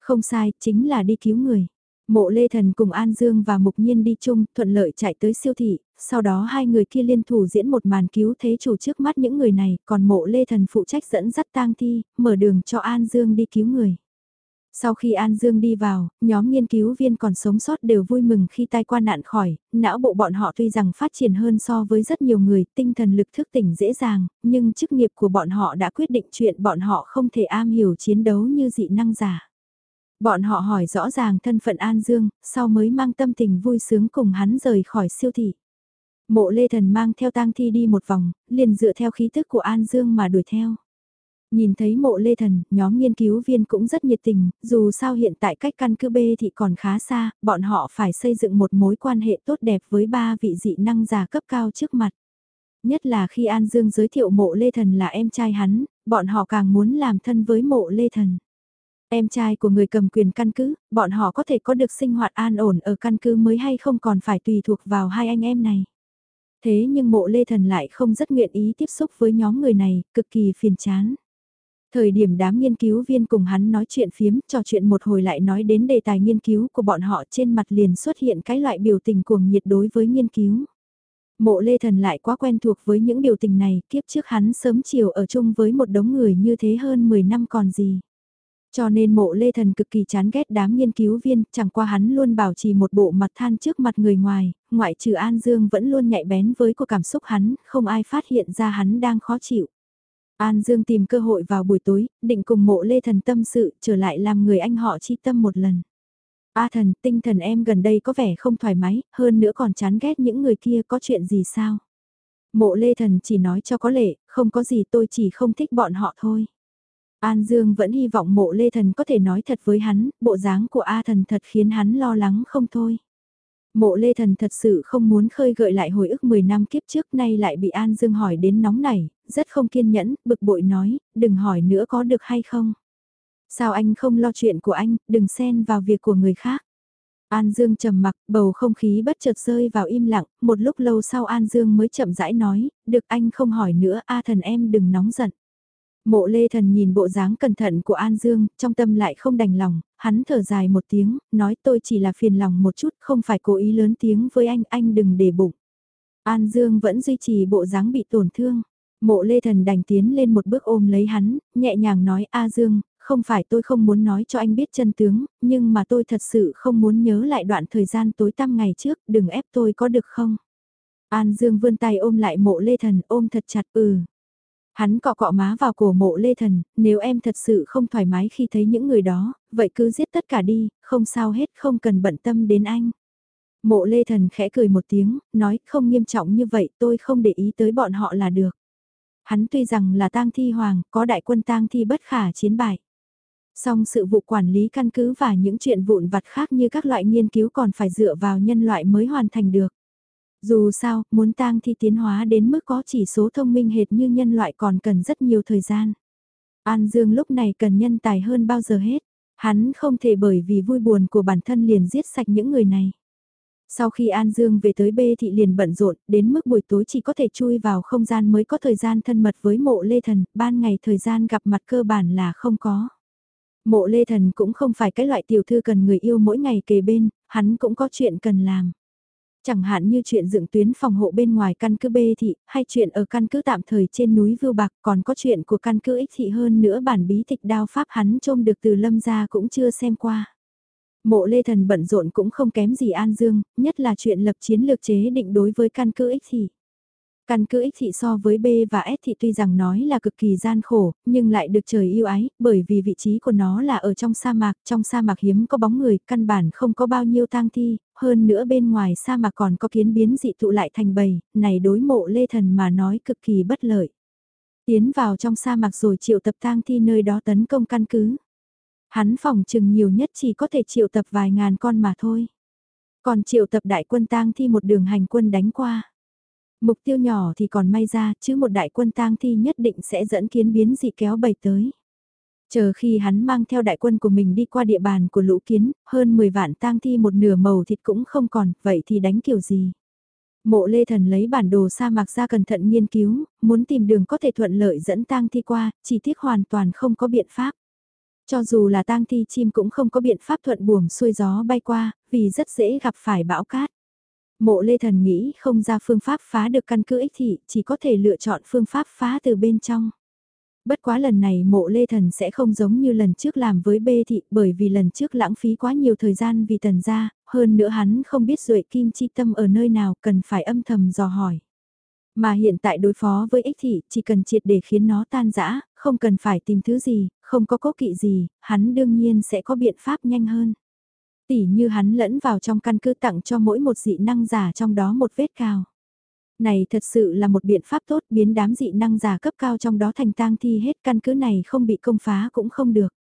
Không sai, chính là đi cứu người. Mộ Lê Thần cùng An Dương và Mục Nhiên đi chung, thuận lợi chạy tới siêu thị, sau đó hai người kia liên thủ diễn một màn cứu thế chủ trước mắt những người này, còn mộ Lê Thần phụ trách dẫn dắt tang thi, mở đường cho An Dương đi cứu người. Sau khi An Dương đi vào, nhóm nghiên cứu viên còn sống sót đều vui mừng khi tai qua nạn khỏi, não bộ bọn họ tuy rằng phát triển hơn so với rất nhiều người, tinh thần lực thức tỉnh dễ dàng, nhưng chức nghiệp của bọn họ đã quyết định chuyện bọn họ không thể am hiểu chiến đấu như dị năng giả. Bọn họ hỏi rõ ràng thân phận An Dương, sau mới mang tâm tình vui sướng cùng hắn rời khỏi siêu thị. Mộ Lê Thần mang theo tang thi đi một vòng, liền dựa theo khí thức của An Dương mà đuổi theo. Nhìn thấy mộ lê thần, nhóm nghiên cứu viên cũng rất nhiệt tình, dù sao hiện tại cách căn cứ B thì còn khá xa, bọn họ phải xây dựng một mối quan hệ tốt đẹp với ba vị dị năng giả cấp cao trước mặt. Nhất là khi An Dương giới thiệu mộ lê thần là em trai hắn, bọn họ càng muốn làm thân với mộ lê thần. Em trai của người cầm quyền căn cứ, bọn họ có thể có được sinh hoạt an ổn ở căn cứ mới hay không còn phải tùy thuộc vào hai anh em này. Thế nhưng mộ lê thần lại không rất nguyện ý tiếp xúc với nhóm người này, cực kỳ phiền chán. Thời điểm đám nghiên cứu viên cùng hắn nói chuyện phiếm, trò chuyện một hồi lại nói đến đề tài nghiên cứu của bọn họ trên mặt liền xuất hiện cái loại biểu tình cuồng nhiệt đối với nghiên cứu. Mộ Lê Thần lại quá quen thuộc với những biểu tình này, kiếp trước hắn sớm chiều ở chung với một đống người như thế hơn 10 năm còn gì. Cho nên mộ Lê Thần cực kỳ chán ghét đám nghiên cứu viên, chẳng qua hắn luôn bảo trì một bộ mặt than trước mặt người ngoài, ngoại trừ An Dương vẫn luôn nhạy bén với cuộc cảm xúc hắn, không ai phát hiện ra hắn đang khó chịu. An Dương tìm cơ hội vào buổi tối, định cùng mộ lê thần tâm sự, trở lại làm người anh họ chi tâm một lần. A thần, tinh thần em gần đây có vẻ không thoải mái, hơn nữa còn chán ghét những người kia có chuyện gì sao? Mộ lê thần chỉ nói cho có lệ, không có gì tôi chỉ không thích bọn họ thôi. An Dương vẫn hy vọng mộ lê thần có thể nói thật với hắn, bộ dáng của A thần thật khiến hắn lo lắng không thôi. Mộ Lê Thần thật sự không muốn khơi gợi lại hồi ức 10 năm kiếp trước nay lại bị An Dương hỏi đến nóng nảy, rất không kiên nhẫn, bực bội nói, đừng hỏi nữa có được hay không. Sao anh không lo chuyện của anh, đừng xen vào việc của người khác. An Dương trầm mặc, bầu không khí bất chợt rơi vào im lặng, một lúc lâu sau An Dương mới chậm rãi nói, được anh không hỏi nữa, a thần em đừng nóng giận. Mộ lê thần nhìn bộ dáng cẩn thận của An Dương, trong tâm lại không đành lòng, hắn thở dài một tiếng, nói tôi chỉ là phiền lòng một chút, không phải cố ý lớn tiếng với anh, anh đừng để bụng. An Dương vẫn duy trì bộ dáng bị tổn thương. Mộ lê thần đành tiến lên một bước ôm lấy hắn, nhẹ nhàng nói A Dương, không phải tôi không muốn nói cho anh biết chân tướng, nhưng mà tôi thật sự không muốn nhớ lại đoạn thời gian tối tăm ngày trước, đừng ép tôi có được không? An Dương vươn tay ôm lại mộ lê thần ôm thật chặt ừ. Hắn cọ cọ má vào cổ mộ lê thần, nếu em thật sự không thoải mái khi thấy những người đó, vậy cứ giết tất cả đi, không sao hết, không cần bận tâm đến anh. Mộ lê thần khẽ cười một tiếng, nói không nghiêm trọng như vậy tôi không để ý tới bọn họ là được. Hắn tuy rằng là tang thi hoàng, có đại quân tang thi bất khả chiến bại. Song sự vụ quản lý căn cứ và những chuyện vụn vặt khác như các loại nghiên cứu còn phải dựa vào nhân loại mới hoàn thành được. Dù sao, muốn tang thi tiến hóa đến mức có chỉ số thông minh hệt như nhân loại còn cần rất nhiều thời gian. An Dương lúc này cần nhân tài hơn bao giờ hết. Hắn không thể bởi vì vui buồn của bản thân liền giết sạch những người này. Sau khi An Dương về tới B thị liền bận rộn, đến mức buổi tối chỉ có thể chui vào không gian mới có thời gian thân mật với mộ lê thần, ban ngày thời gian gặp mặt cơ bản là không có. Mộ Lê Thần cũng không phải cái loại tiểu thư cần người yêu mỗi ngày kề bên, hắn cũng có chuyện cần làm. Chẳng hạn như chuyện dựng tuyến phòng hộ bên ngoài căn cứ B thị, hay chuyện ở căn cứ tạm thời trên núi Vưu Bạc, còn có chuyện của căn cứ X thị hơn nữa bản bí tịch đao pháp hắn trông được từ lâm gia cũng chưa xem qua. Mộ Lê Thần bận rộn cũng không kém gì An Dương, nhất là chuyện lập chiến lược chế định đối với căn cứ X thị. Căn cứ ích thị so với B và S thị tuy rằng nói là cực kỳ gian khổ, nhưng lại được trời yêu ái, bởi vì vị trí của nó là ở trong sa mạc, trong sa mạc hiếm có bóng người, căn bản không có bao nhiêu tang thi, hơn nữa bên ngoài sa mạc còn có kiến biến dị tụ lại thành bầy, này đối mộ lê thần mà nói cực kỳ bất lợi. Tiến vào trong sa mạc rồi triệu tập tang thi nơi đó tấn công căn cứ. Hắn phòng chừng nhiều nhất chỉ có thể triệu tập vài ngàn con mà thôi. Còn triệu tập đại quân tang thi một đường hành quân đánh qua Mục tiêu nhỏ thì còn may ra, chứ một đại quân tang thi nhất định sẽ dẫn kiến biến dị kéo bầy tới. Chờ khi hắn mang theo đại quân của mình đi qua địa bàn của lũ kiến, hơn 10 vạn tang thi một nửa màu thịt cũng không còn, vậy thì đánh kiểu gì? Mộ Lê Thần lấy bản đồ sa mạc ra cẩn thận nghiên cứu, muốn tìm đường có thể thuận lợi dẫn tang thi qua, chỉ tiếc hoàn toàn không có biện pháp. Cho dù là tang thi chim cũng không có biện pháp thuận buồm xuôi gió bay qua, vì rất dễ gặp phải bão cát. Mộ Lê Thần nghĩ không ra phương pháp phá được căn cứ ích thị, chỉ có thể lựa chọn phương pháp phá từ bên trong. Bất quá lần này mộ Lê Thần sẽ không giống như lần trước làm với bê thị bởi vì lần trước lãng phí quá nhiều thời gian vì tần gia, hơn nữa hắn không biết duệ kim chi tâm ở nơi nào cần phải âm thầm dò hỏi. Mà hiện tại đối phó với ích thị chỉ cần triệt để khiến nó tan rã, không cần phải tìm thứ gì, không có cố kỵ gì, hắn đương nhiên sẽ có biện pháp nhanh hơn tỉ như hắn lẫn vào trong căn cứ tặng cho mỗi một dị năng giả trong đó một vết cao. Này thật sự là một biện pháp tốt biến đám dị năng giả cấp cao trong đó thành tang thi hết căn cứ này không bị công phá cũng không được.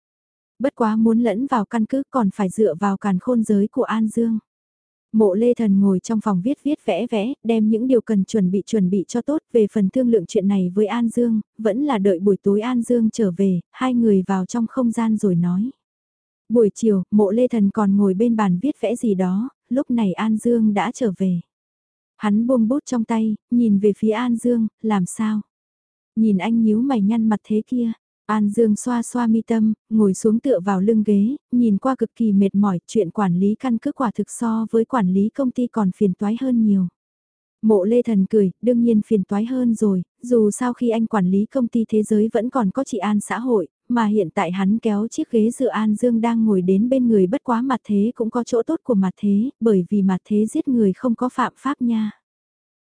Bất quá muốn lẫn vào căn cứ còn phải dựa vào càn khôn giới của An Dương. Mộ Lê Thần ngồi trong phòng viết viết vẽ vẽ, đem những điều cần chuẩn bị chuẩn bị cho tốt về phần thương lượng chuyện này với An Dương, vẫn là đợi buổi tối An Dương trở về, hai người vào trong không gian rồi nói. Buổi chiều, mộ lê thần còn ngồi bên bàn viết vẽ gì đó, lúc này An Dương đã trở về. Hắn buông bút trong tay, nhìn về phía An Dương, làm sao? Nhìn anh nhíu mày nhăn mặt thế kia. An Dương xoa xoa mi tâm, ngồi xuống tựa vào lưng ghế, nhìn qua cực kỳ mệt mỏi, chuyện quản lý căn cứ quả thực so với quản lý công ty còn phiền toái hơn nhiều. Mộ Lê Thần cười, đương nhiên phiền toái hơn rồi, dù sao khi anh quản lý công ty thế giới vẫn còn có chị An xã hội, mà hiện tại hắn kéo chiếc ghế dự An Dương đang ngồi đến bên người bất quá mặt thế cũng có chỗ tốt của mặt thế, bởi vì mặt thế giết người không có phạm pháp nha.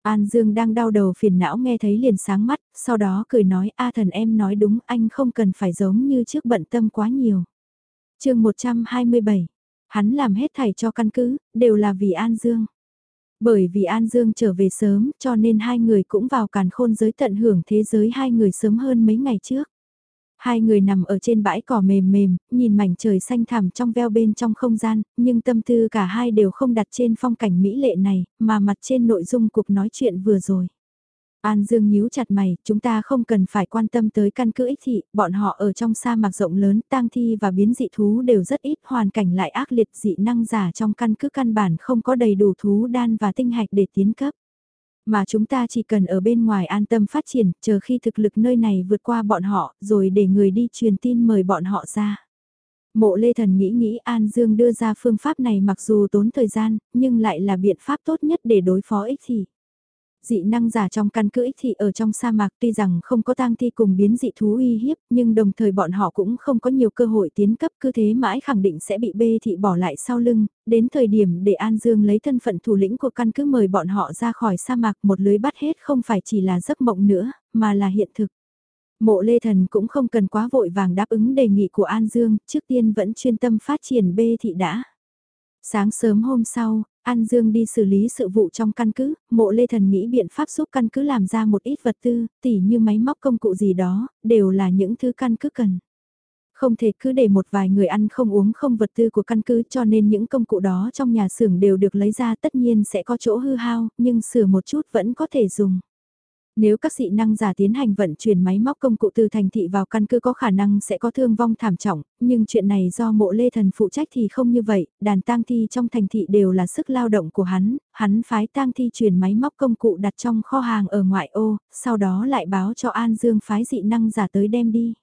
An Dương đang đau đầu phiền não nghe thấy liền sáng mắt, sau đó cười nói A thần em nói đúng anh không cần phải giống như trước bận tâm quá nhiều. chương 127, hắn làm hết thảy cho căn cứ, đều là vì An Dương. Bởi vì An Dương trở về sớm cho nên hai người cũng vào càn khôn giới tận hưởng thế giới hai người sớm hơn mấy ngày trước. Hai người nằm ở trên bãi cỏ mềm mềm, nhìn mảnh trời xanh thẳm trong veo bên trong không gian, nhưng tâm tư cả hai đều không đặt trên phong cảnh mỹ lệ này, mà mặt trên nội dung cuộc nói chuyện vừa rồi. An Dương nhíu chặt mày, chúng ta không cần phải quan tâm tới căn cứ ích thị, bọn họ ở trong sa mạc rộng lớn, tang thi và biến dị thú đều rất ít, hoàn cảnh lại ác liệt dị năng giả trong căn cứ căn bản không có đầy đủ thú đan và tinh hạch để tiến cấp. Mà chúng ta chỉ cần ở bên ngoài an tâm phát triển, chờ khi thực lực nơi này vượt qua bọn họ, rồi để người đi truyền tin mời bọn họ ra. Mộ Lê Thần nghĩ nghĩ An Dương đưa ra phương pháp này mặc dù tốn thời gian, nhưng lại là biện pháp tốt nhất để đối phó ích thị. Dị năng giả trong căn cứ ích thị ở trong sa mạc tuy rằng không có tang thi cùng biến dị thú uy hiếp, nhưng đồng thời bọn họ cũng không có nhiều cơ hội tiến cấp cứ thế mãi khẳng định sẽ bị bê thị bỏ lại sau lưng, đến thời điểm để An Dương lấy thân phận thủ lĩnh của căn cứ mời bọn họ ra khỏi sa mạc một lưới bắt hết không phải chỉ là giấc mộng nữa, mà là hiện thực. Mộ Lê Thần cũng không cần quá vội vàng đáp ứng đề nghị của An Dương, trước tiên vẫn chuyên tâm phát triển bê thị đã. Sáng sớm hôm sau, An Dương đi xử lý sự vụ trong căn cứ, mộ lê thần nghĩ biện pháp giúp căn cứ làm ra một ít vật tư, tỉ như máy móc công cụ gì đó, đều là những thứ căn cứ cần. Không thể cứ để một vài người ăn không uống không vật tư của căn cứ cho nên những công cụ đó trong nhà xưởng đều được lấy ra tất nhiên sẽ có chỗ hư hao, nhưng sửa một chút vẫn có thể dùng. Nếu các dị năng giả tiến hành vận chuyển máy móc công cụ từ thành thị vào căn cứ có khả năng sẽ có thương vong thảm trọng, nhưng chuyện này do mộ lê thần phụ trách thì không như vậy, đàn tang thi trong thành thị đều là sức lao động của hắn, hắn phái tang thi chuyển máy móc công cụ đặt trong kho hàng ở ngoại ô, sau đó lại báo cho An Dương phái dị năng giả tới đem đi.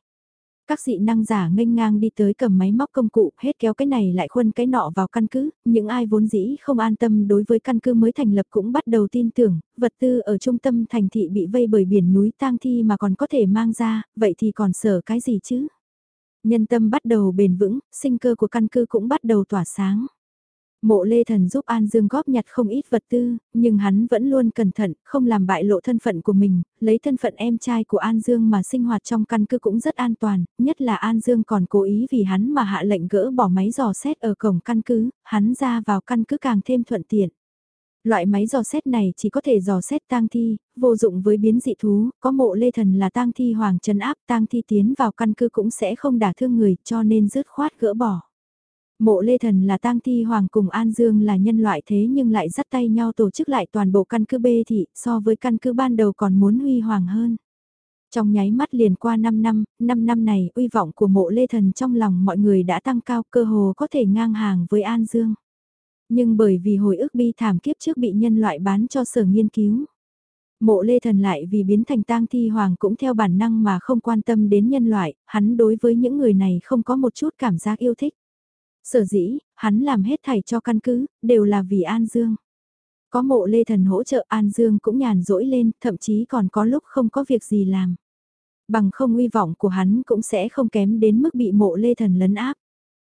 Các dị năng giả nghênh ngang đi tới cầm máy móc công cụ, hết kéo cái này lại khuân cái nọ vào căn cứ, những ai vốn dĩ không an tâm đối với căn cứ mới thành lập cũng bắt đầu tin tưởng, vật tư ở trung tâm thành thị bị vây bởi biển núi tang thi mà còn có thể mang ra, vậy thì còn sợ cái gì chứ? Nhân tâm bắt đầu bền vững, sinh cơ của căn cứ cũng bắt đầu tỏa sáng. Mộ Lê Thần giúp An Dương góp nhặt không ít vật tư, nhưng hắn vẫn luôn cẩn thận, không làm bại lộ thân phận của mình, lấy thân phận em trai của An Dương mà sinh hoạt trong căn cứ cũng rất an toàn, nhất là An Dương còn cố ý vì hắn mà hạ lệnh gỡ bỏ máy dò xét ở cổng căn cứ, hắn ra vào căn cứ càng thêm thuận tiện. Loại máy dò xét này chỉ có thể dò xét tang thi, vô dụng với biến dị thú, có mộ lê thần là tang thi hoàng trấn áp tang thi tiến vào căn cứ cũng sẽ không đả thương người cho nên dứt khoát gỡ bỏ. Mộ Lê Thần là tang thi hoàng cùng An Dương là nhân loại thế nhưng lại dắt tay nhau tổ chức lại toàn bộ căn cứ bê thị so với căn cứ ban đầu còn muốn huy hoàng hơn. Trong nháy mắt liền qua 5 năm, 5 năm này uy vọng của mộ Lê Thần trong lòng mọi người đã tăng cao cơ hồ có thể ngang hàng với An Dương. Nhưng bởi vì hồi ức bi thảm kiếp trước bị nhân loại bán cho sở nghiên cứu. Mộ Lê Thần lại vì biến thành tang thi hoàng cũng theo bản năng mà không quan tâm đến nhân loại, hắn đối với những người này không có một chút cảm giác yêu thích. Sở dĩ, hắn làm hết thảy cho căn cứ, đều là vì An Dương. Có mộ lê thần hỗ trợ An Dương cũng nhàn rỗi lên, thậm chí còn có lúc không có việc gì làm. Bằng không uy vọng của hắn cũng sẽ không kém đến mức bị mộ lê thần lấn áp.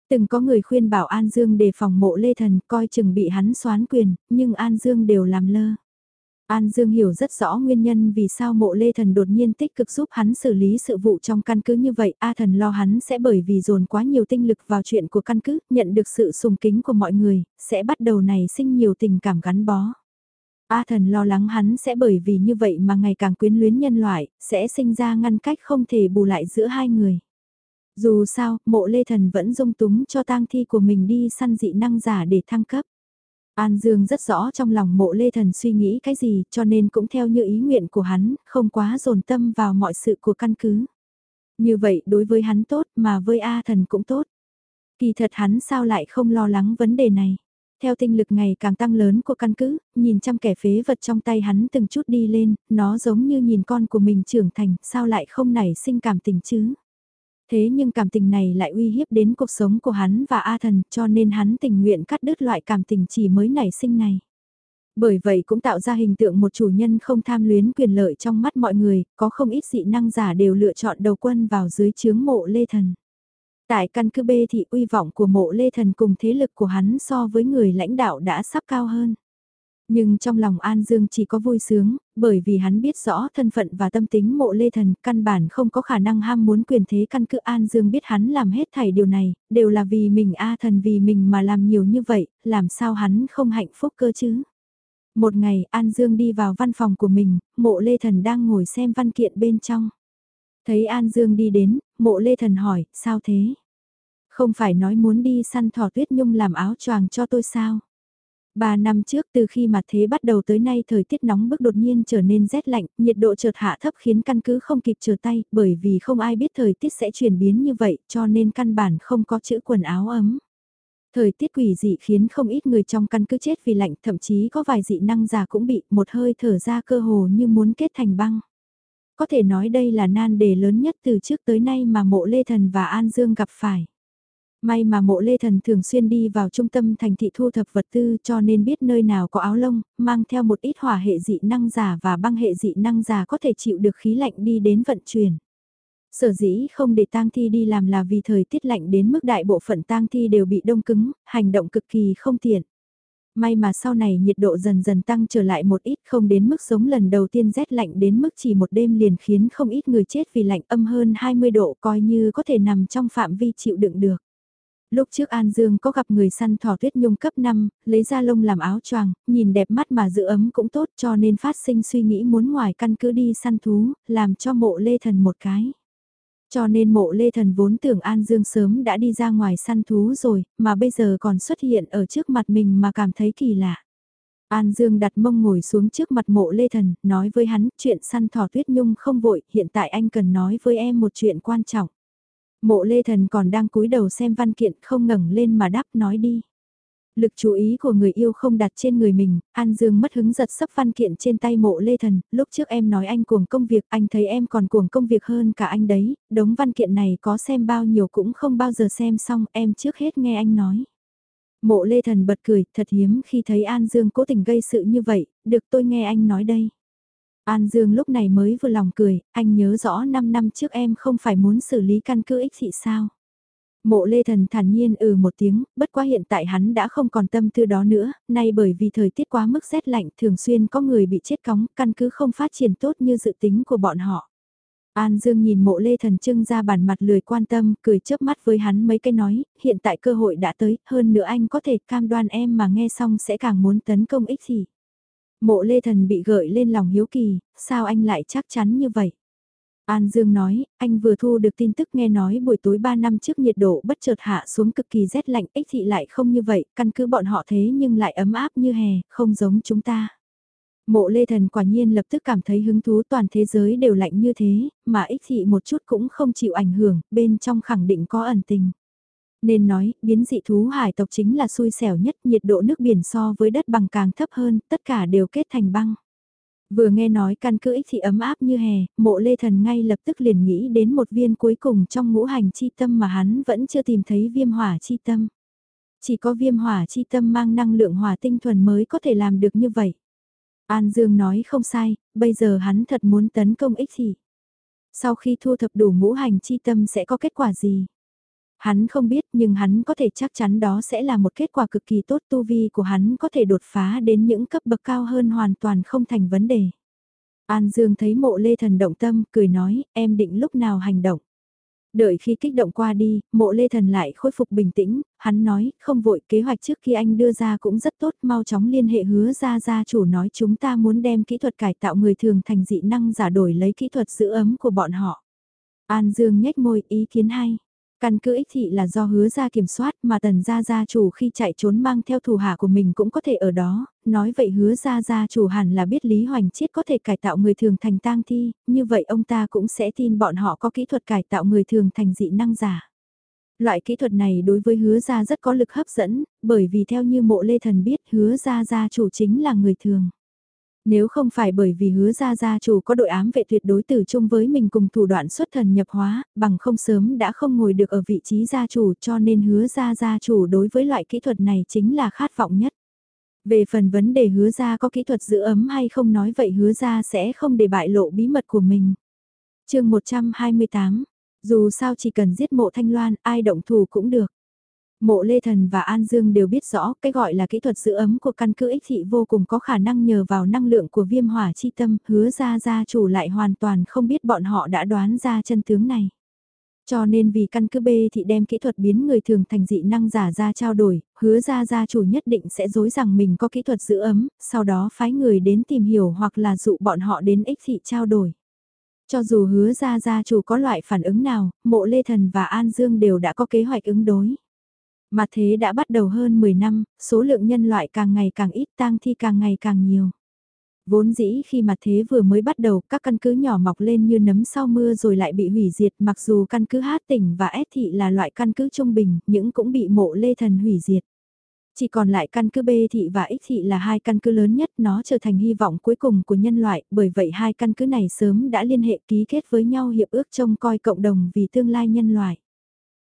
Từng có người khuyên bảo An Dương đề phòng mộ lê thần coi chừng bị hắn xoán quyền, nhưng An Dương đều làm lơ. An Dương hiểu rất rõ nguyên nhân vì sao mộ lê thần đột nhiên tích cực giúp hắn xử lý sự vụ trong căn cứ như vậy. A thần lo hắn sẽ bởi vì dồn quá nhiều tinh lực vào chuyện của căn cứ, nhận được sự sùng kính của mọi người, sẽ bắt đầu này sinh nhiều tình cảm gắn bó. A thần lo lắng hắn sẽ bởi vì như vậy mà ngày càng quyến luyến nhân loại, sẽ sinh ra ngăn cách không thể bù lại giữa hai người. Dù sao, mộ lê thần vẫn dung túng cho tang thi của mình đi săn dị năng giả để thăng cấp. An Dương rất rõ trong lòng mộ lê thần suy nghĩ cái gì cho nên cũng theo như ý nguyện của hắn, không quá dồn tâm vào mọi sự của căn cứ. Như vậy đối với hắn tốt mà với A thần cũng tốt. Kỳ thật hắn sao lại không lo lắng vấn đề này. Theo tinh lực ngày càng tăng lớn của căn cứ, nhìn trăm kẻ phế vật trong tay hắn từng chút đi lên, nó giống như nhìn con của mình trưởng thành, sao lại không nảy sinh cảm tình chứ. Thế nhưng cảm tình này lại uy hiếp đến cuộc sống của hắn và A thần cho nên hắn tình nguyện cắt đứt loại cảm tình chỉ mới nảy sinh này. Bởi vậy cũng tạo ra hình tượng một chủ nhân không tham luyến quyền lợi trong mắt mọi người, có không ít dị năng giả đều lựa chọn đầu quân vào dưới chướng mộ Lê Thần. Tại căn cứ B thì uy vọng của mộ Lê Thần cùng thế lực của hắn so với người lãnh đạo đã sắp cao hơn. Nhưng trong lòng An Dương chỉ có vui sướng, bởi vì hắn biết rõ thân phận và tâm tính mộ lê thần căn bản không có khả năng ham muốn quyền thế căn cứ An Dương biết hắn làm hết thảy điều này, đều là vì mình A thần vì mình mà làm nhiều như vậy, làm sao hắn không hạnh phúc cơ chứ. Một ngày An Dương đi vào văn phòng của mình, mộ lê thần đang ngồi xem văn kiện bên trong. Thấy An Dương đi đến, mộ lê thần hỏi, sao thế? Không phải nói muốn đi săn thỏ tuyết nhung làm áo choàng cho tôi sao? Ba năm trước từ khi mặt thế bắt đầu tới nay thời tiết nóng bức đột nhiên trở nên rét lạnh, nhiệt độ chợt hạ thấp khiến căn cứ không kịp trở tay, bởi vì không ai biết thời tiết sẽ chuyển biến như vậy cho nên căn bản không có chữ quần áo ấm. Thời tiết quỷ dị khiến không ít người trong căn cứ chết vì lạnh, thậm chí có vài dị năng già cũng bị một hơi thở ra cơ hồ như muốn kết thành băng. Có thể nói đây là nan đề lớn nhất từ trước tới nay mà mộ Lê Thần và An Dương gặp phải. May mà mộ Lê Thần thường xuyên đi vào trung tâm thành thị thu thập vật tư cho nên biết nơi nào có áo lông, mang theo một ít hỏa hệ dị năng giả và băng hệ dị năng giả có thể chịu được khí lạnh đi đến vận chuyển. Sở dĩ không để tang thi đi làm là vì thời tiết lạnh đến mức đại bộ phận tang thi đều bị đông cứng, hành động cực kỳ không tiện. May mà sau này nhiệt độ dần dần tăng trở lại một ít không đến mức giống lần đầu tiên rét lạnh đến mức chỉ một đêm liền khiến không ít người chết vì lạnh âm hơn 20 độ coi như có thể nằm trong phạm vi chịu đựng được. Lúc trước An Dương có gặp người săn thỏ tuyết nhung cấp 5, lấy ra lông làm áo choàng, nhìn đẹp mắt mà giữ ấm cũng tốt cho nên phát sinh suy nghĩ muốn ngoài căn cứ đi săn thú, làm cho mộ lê thần một cái. Cho nên mộ lê thần vốn tưởng An Dương sớm đã đi ra ngoài săn thú rồi, mà bây giờ còn xuất hiện ở trước mặt mình mà cảm thấy kỳ lạ. An Dương đặt mông ngồi xuống trước mặt mộ lê thần, nói với hắn chuyện săn thỏ tuyết nhung không vội, hiện tại anh cần nói với em một chuyện quan trọng. Mộ lê thần còn đang cúi đầu xem văn kiện không ngẩng lên mà đáp nói đi. Lực chú ý của người yêu không đặt trên người mình, An Dương mất hứng giật sấp văn kiện trên tay mộ lê thần, lúc trước em nói anh cuồng công việc, anh thấy em còn cuồng công việc hơn cả anh đấy, đống văn kiện này có xem bao nhiêu cũng không bao giờ xem xong, em trước hết nghe anh nói. Mộ lê thần bật cười, thật hiếm khi thấy An Dương cố tình gây sự như vậy, được tôi nghe anh nói đây. An Dương lúc này mới vừa lòng cười, anh nhớ rõ 5 năm trước em không phải muốn xử lý căn cứ ích thị sao. Mộ lê thần thản nhiên ừ một tiếng, bất quá hiện tại hắn đã không còn tâm tư đó nữa, nay bởi vì thời tiết quá mức rét lạnh thường xuyên có người bị chết cóng, căn cứ không phát triển tốt như dự tính của bọn họ. An Dương nhìn mộ lê thần trưng ra bản mặt lười quan tâm, cười chớp mắt với hắn mấy cái nói, hiện tại cơ hội đã tới, hơn nữa anh có thể cam đoan em mà nghe xong sẽ càng muốn tấn công ích thị. Mộ lê thần bị gợi lên lòng hiếu kỳ, sao anh lại chắc chắn như vậy? An Dương nói, anh vừa thu được tin tức nghe nói buổi tối 3 năm trước nhiệt độ bất chợt hạ xuống cực kỳ rét lạnh, ích thị lại không như vậy, căn cứ bọn họ thế nhưng lại ấm áp như hè, không giống chúng ta. Mộ Lê Thần quả nhiên lập tức cảm thấy hứng thú toàn thế giới đều lạnh như thế, mà ích thị một chút cũng không chịu ảnh hưởng, bên trong khẳng định có ẩn tình. Nên nói, biến dị thú hải tộc chính là xui xẻo nhất, nhiệt độ nước biển so với đất bằng càng thấp hơn, tất cả đều kết thành băng. Vừa nghe nói căn cứ ích thì ấm áp như hè, mộ lê thần ngay lập tức liền nghĩ đến một viên cuối cùng trong ngũ hành chi tâm mà hắn vẫn chưa tìm thấy viêm hỏa chi tâm. Chỉ có viêm hỏa chi tâm mang năng lượng hỏa tinh thuần mới có thể làm được như vậy. An Dương nói không sai, bây giờ hắn thật muốn tấn công ích thì. Sau khi thu thập đủ ngũ hành chi tâm sẽ có kết quả gì? Hắn không biết nhưng hắn có thể chắc chắn đó sẽ là một kết quả cực kỳ tốt tu vi của hắn có thể đột phá đến những cấp bậc cao hơn hoàn toàn không thành vấn đề. An Dương thấy mộ lê thần động tâm, cười nói, em định lúc nào hành động. Đợi khi kích động qua đi, mộ lê thần lại khôi phục bình tĩnh, hắn nói, không vội kế hoạch trước khi anh đưa ra cũng rất tốt, mau chóng liên hệ hứa ra gia chủ nói chúng ta muốn đem kỹ thuật cải tạo người thường thành dị năng giả đổi lấy kỹ thuật giữ ấm của bọn họ. An Dương nhếch môi ý kiến hay. Căn cứ ích thị là do hứa ra kiểm soát mà tần gia gia chủ khi chạy trốn mang theo thủ hạ của mình cũng có thể ở đó, nói vậy hứa ra gia chủ hẳn là biết Lý Hoành Chiết có thể cải tạo người thường thành tang thi, như vậy ông ta cũng sẽ tin bọn họ có kỹ thuật cải tạo người thường thành dị năng giả. Loại kỹ thuật này đối với hứa gia rất có lực hấp dẫn, bởi vì theo như mộ lê thần biết hứa gia gia chủ chính là người thường. Nếu không phải bởi vì hứa ra gia chủ có đội ám vệ tuyệt đối tử chung với mình cùng thủ đoạn xuất thần nhập hóa, bằng không sớm đã không ngồi được ở vị trí gia chủ cho nên hứa ra gia chủ đối với loại kỹ thuật này chính là khát vọng nhất. Về phần vấn đề hứa ra có kỹ thuật giữ ấm hay không nói vậy hứa ra sẽ không để bại lộ bí mật của mình. chương 128, dù sao chỉ cần giết mộ thanh loan ai động thủ cũng được. Mộ Lê Thần và An Dương đều biết rõ cái gọi là kỹ thuật giữ ấm của căn cứ ích thị vô cùng có khả năng nhờ vào năng lượng của viêm hỏa chi tâm, hứa ra gia chủ lại hoàn toàn không biết bọn họ đã đoán ra chân tướng này. Cho nên vì căn cứ B thị đem kỹ thuật biến người thường thành dị năng giả ra trao đổi, hứa ra gia chủ nhất định sẽ dối rằng mình có kỹ thuật giữ ấm, sau đó phái người đến tìm hiểu hoặc là dụ bọn họ đến ích thị trao đổi. Cho dù hứa ra gia chủ có loại phản ứng nào, mộ Lê Thần và An Dương đều đã có kế hoạch ứng đối. Mà thế đã bắt đầu hơn 10 năm, số lượng nhân loại càng ngày càng ít tang thi càng ngày càng nhiều. Vốn dĩ khi mà thế vừa mới bắt đầu, các căn cứ nhỏ mọc lên như nấm sau mưa rồi lại bị hủy diệt, mặc dù căn cứ Hát tỉnh và S thị là loại căn cứ trung bình, những cũng bị mộ lê thần hủy diệt. Chỉ còn lại căn cứ B thị và X thị là hai căn cứ lớn nhất, nó trở thành hy vọng cuối cùng của nhân loại, bởi vậy hai căn cứ này sớm đã liên hệ ký kết với nhau hiệp ước trông coi cộng đồng vì tương lai nhân loại.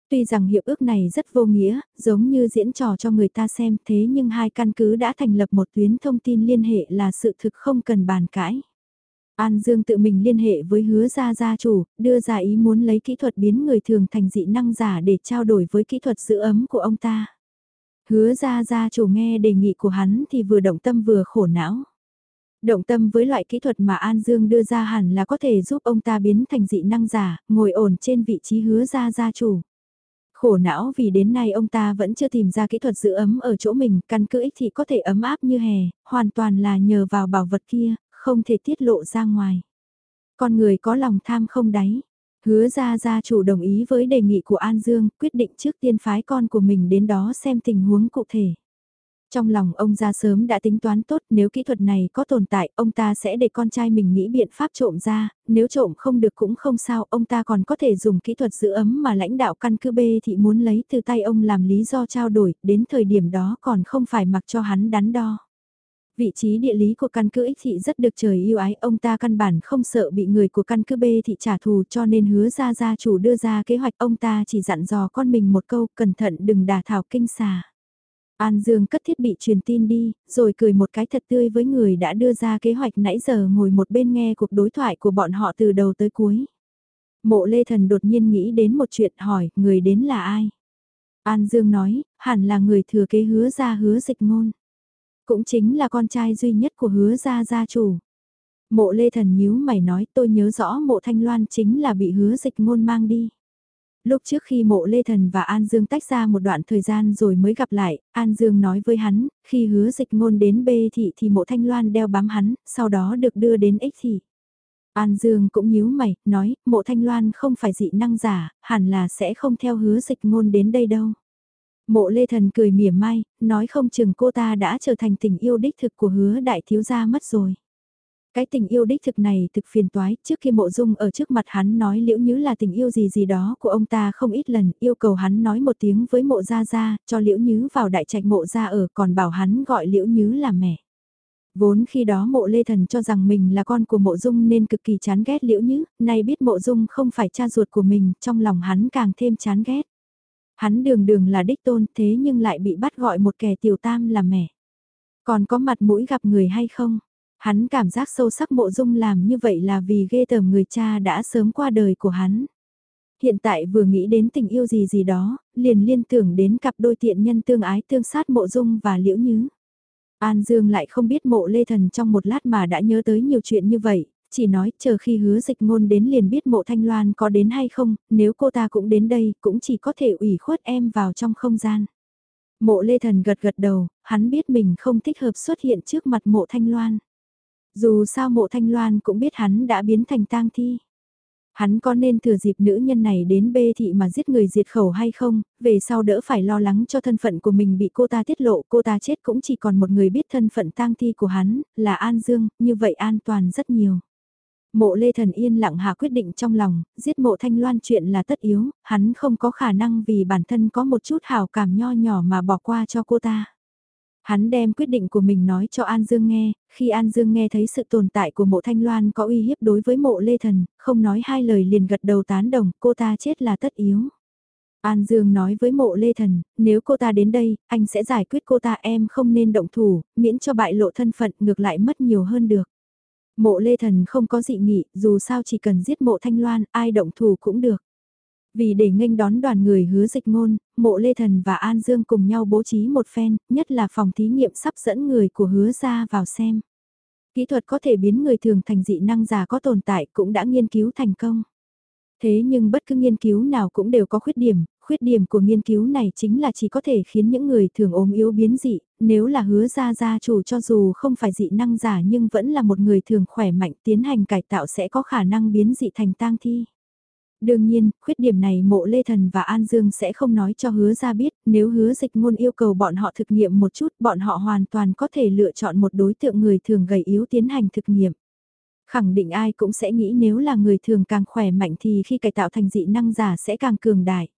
Tuy rằng hiệp ước này rất vô nghĩa, giống như diễn trò cho người ta xem thế nhưng hai căn cứ đã thành lập một tuyến thông tin liên hệ là sự thực không cần bàn cãi. An Dương tự mình liên hệ với hứa gia gia chủ, đưa ra ý muốn lấy kỹ thuật biến người thường thành dị năng giả để trao đổi với kỹ thuật giữ ấm của ông ta. Hứa gia gia chủ nghe đề nghị của hắn thì vừa động tâm vừa khổ não. Động tâm với loại kỹ thuật mà An Dương đưa ra hẳn là có thể giúp ông ta biến thành dị năng giả, ngồi ổn trên vị trí hứa gia gia chủ. Khổ não vì đến nay ông ta vẫn chưa tìm ra kỹ thuật giữ ấm ở chỗ mình, căn cứ ích thì có thể ấm áp như hè, hoàn toàn là nhờ vào bảo vật kia, không thể tiết lộ ra ngoài. Con người có lòng tham không đáy, hứa ra gia chủ đồng ý với đề nghị của An Dương, quyết định trước tiên phái con của mình đến đó xem tình huống cụ thể. Trong lòng ông ra sớm đã tính toán tốt nếu kỹ thuật này có tồn tại, ông ta sẽ để con trai mình nghĩ biện pháp trộm ra, nếu trộm không được cũng không sao, ông ta còn có thể dùng kỹ thuật giữ ấm mà lãnh đạo căn cứ B thì muốn lấy từ tay ông làm lý do trao đổi, đến thời điểm đó còn không phải mặc cho hắn đắn đo. Vị trí địa lý của căn cứ X thị rất được trời yêu ái, ông ta căn bản không sợ bị người của căn cứ B thị trả thù cho nên hứa ra gia chủ đưa ra kế hoạch ông ta chỉ dặn dò con mình một câu cẩn thận đừng đả thảo kinh xà. An Dương cất thiết bị truyền tin đi, rồi cười một cái thật tươi với người đã đưa ra kế hoạch nãy giờ ngồi một bên nghe cuộc đối thoại của bọn họ từ đầu tới cuối. Mộ Lê Thần đột nhiên nghĩ đến một chuyện hỏi, người đến là ai? An Dương nói, hẳn là người thừa kế hứa ra hứa dịch ngôn. Cũng chính là con trai duy nhất của hứa gia gia chủ. Mộ Lê Thần nhíu mày nói tôi nhớ rõ mộ Thanh Loan chính là bị hứa dịch ngôn mang đi. Lúc trước khi mộ Lê Thần và An Dương tách ra một đoạn thời gian rồi mới gặp lại, An Dương nói với hắn, khi hứa dịch ngôn đến B thị thì mộ Thanh Loan đeo bám hắn, sau đó được đưa đến X thị. An Dương cũng nhíu mày, nói, mộ Thanh Loan không phải dị năng giả, hẳn là sẽ không theo hứa dịch ngôn đến đây đâu. Mộ Lê Thần cười mỉa mai, nói không chừng cô ta đã trở thành tình yêu đích thực của hứa đại thiếu gia mất rồi. Cái tình yêu đích thực này thực phiền toái, trước khi mộ dung ở trước mặt hắn nói liễu như là tình yêu gì gì đó của ông ta không ít lần, yêu cầu hắn nói một tiếng với mộ gia gia, cho liễu như vào đại trạch mộ gia ở còn bảo hắn gọi liễu như là mẹ. Vốn khi đó mộ lê thần cho rằng mình là con của mộ dung nên cực kỳ chán ghét liễu như, nay biết mộ dung không phải cha ruột của mình, trong lòng hắn càng thêm chán ghét. Hắn đường đường là đích tôn thế nhưng lại bị bắt gọi một kẻ tiểu tam là mẹ. Còn có mặt mũi gặp người hay không? Hắn cảm giác sâu sắc mộ dung làm như vậy là vì ghê tởm người cha đã sớm qua đời của hắn. Hiện tại vừa nghĩ đến tình yêu gì gì đó, liền liên tưởng đến cặp đôi tiện nhân tương ái tương sát mộ dung và liễu nhứ. An Dương lại không biết mộ lê thần trong một lát mà đã nhớ tới nhiều chuyện như vậy, chỉ nói chờ khi hứa dịch ngôn đến liền biết mộ thanh loan có đến hay không, nếu cô ta cũng đến đây cũng chỉ có thể ủy khuất em vào trong không gian. Mộ lê thần gật gật đầu, hắn biết mình không thích hợp xuất hiện trước mặt mộ thanh loan. Dù sao mộ thanh loan cũng biết hắn đã biến thành tang thi. Hắn có nên thừa dịp nữ nhân này đến bê thị mà giết người diệt khẩu hay không, về sau đỡ phải lo lắng cho thân phận của mình bị cô ta tiết lộ, cô ta chết cũng chỉ còn một người biết thân phận tang thi của hắn, là An Dương, như vậy an toàn rất nhiều. Mộ Lê Thần yên lặng hạ quyết định trong lòng, giết mộ thanh loan chuyện là tất yếu, hắn không có khả năng vì bản thân có một chút hào cảm nho nhỏ mà bỏ qua cho cô ta. Hắn đem quyết định của mình nói cho An Dương nghe, khi An Dương nghe thấy sự tồn tại của mộ thanh loan có uy hiếp đối với mộ lê thần, không nói hai lời liền gật đầu tán đồng, cô ta chết là tất yếu. An Dương nói với mộ lê thần, nếu cô ta đến đây, anh sẽ giải quyết cô ta em không nên động thủ, miễn cho bại lộ thân phận ngược lại mất nhiều hơn được. Mộ lê thần không có dị nghị, dù sao chỉ cần giết mộ thanh loan, ai động thủ cũng được. Vì để nghênh đón đoàn người hứa dịch ngôn, mộ Lê Thần và An Dương cùng nhau bố trí một phen, nhất là phòng thí nghiệm sắp dẫn người của hứa ra vào xem. Kỹ thuật có thể biến người thường thành dị năng giả có tồn tại cũng đã nghiên cứu thành công. Thế nhưng bất cứ nghiên cứu nào cũng đều có khuyết điểm, khuyết điểm của nghiên cứu này chính là chỉ có thể khiến những người thường ốm yếu biến dị, nếu là hứa ra gia chủ cho dù không phải dị năng giả nhưng vẫn là một người thường khỏe mạnh tiến hành cải tạo sẽ có khả năng biến dị thành tang thi. Đương nhiên, khuyết điểm này mộ Lê Thần và An Dương sẽ không nói cho hứa ra biết, nếu hứa dịch ngôn yêu cầu bọn họ thực nghiệm một chút, bọn họ hoàn toàn có thể lựa chọn một đối tượng người thường gầy yếu tiến hành thực nghiệm. Khẳng định ai cũng sẽ nghĩ nếu là người thường càng khỏe mạnh thì khi cải tạo thành dị năng giả sẽ càng cường đại.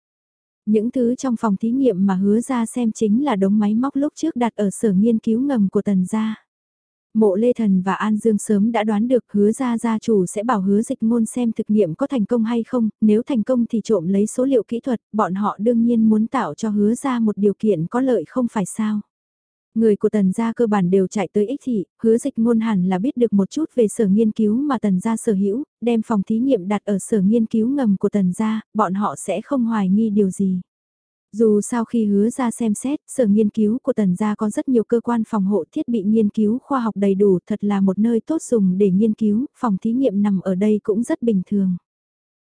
Những thứ trong phòng thí nghiệm mà hứa ra xem chính là đống máy móc lúc trước đặt ở sở nghiên cứu ngầm của tần gia. Mộ Lê Thần và An Dương sớm đã đoán được hứa ra gia chủ sẽ bảo hứa dịch ngôn xem thực nghiệm có thành công hay không, nếu thành công thì trộm lấy số liệu kỹ thuật, bọn họ đương nhiên muốn tạo cho hứa ra một điều kiện có lợi không phải sao. Người của tần gia cơ bản đều chạy tới ích thị, hứa dịch ngôn hẳn là biết được một chút về sở nghiên cứu mà tần gia sở hữu, đem phòng thí nghiệm đặt ở sở nghiên cứu ngầm của tần gia, bọn họ sẽ không hoài nghi điều gì. Dù sau khi hứa ra xem xét, sở nghiên cứu của tần gia có rất nhiều cơ quan phòng hộ thiết bị nghiên cứu khoa học đầy đủ thật là một nơi tốt dùng để nghiên cứu, phòng thí nghiệm nằm ở đây cũng rất bình thường.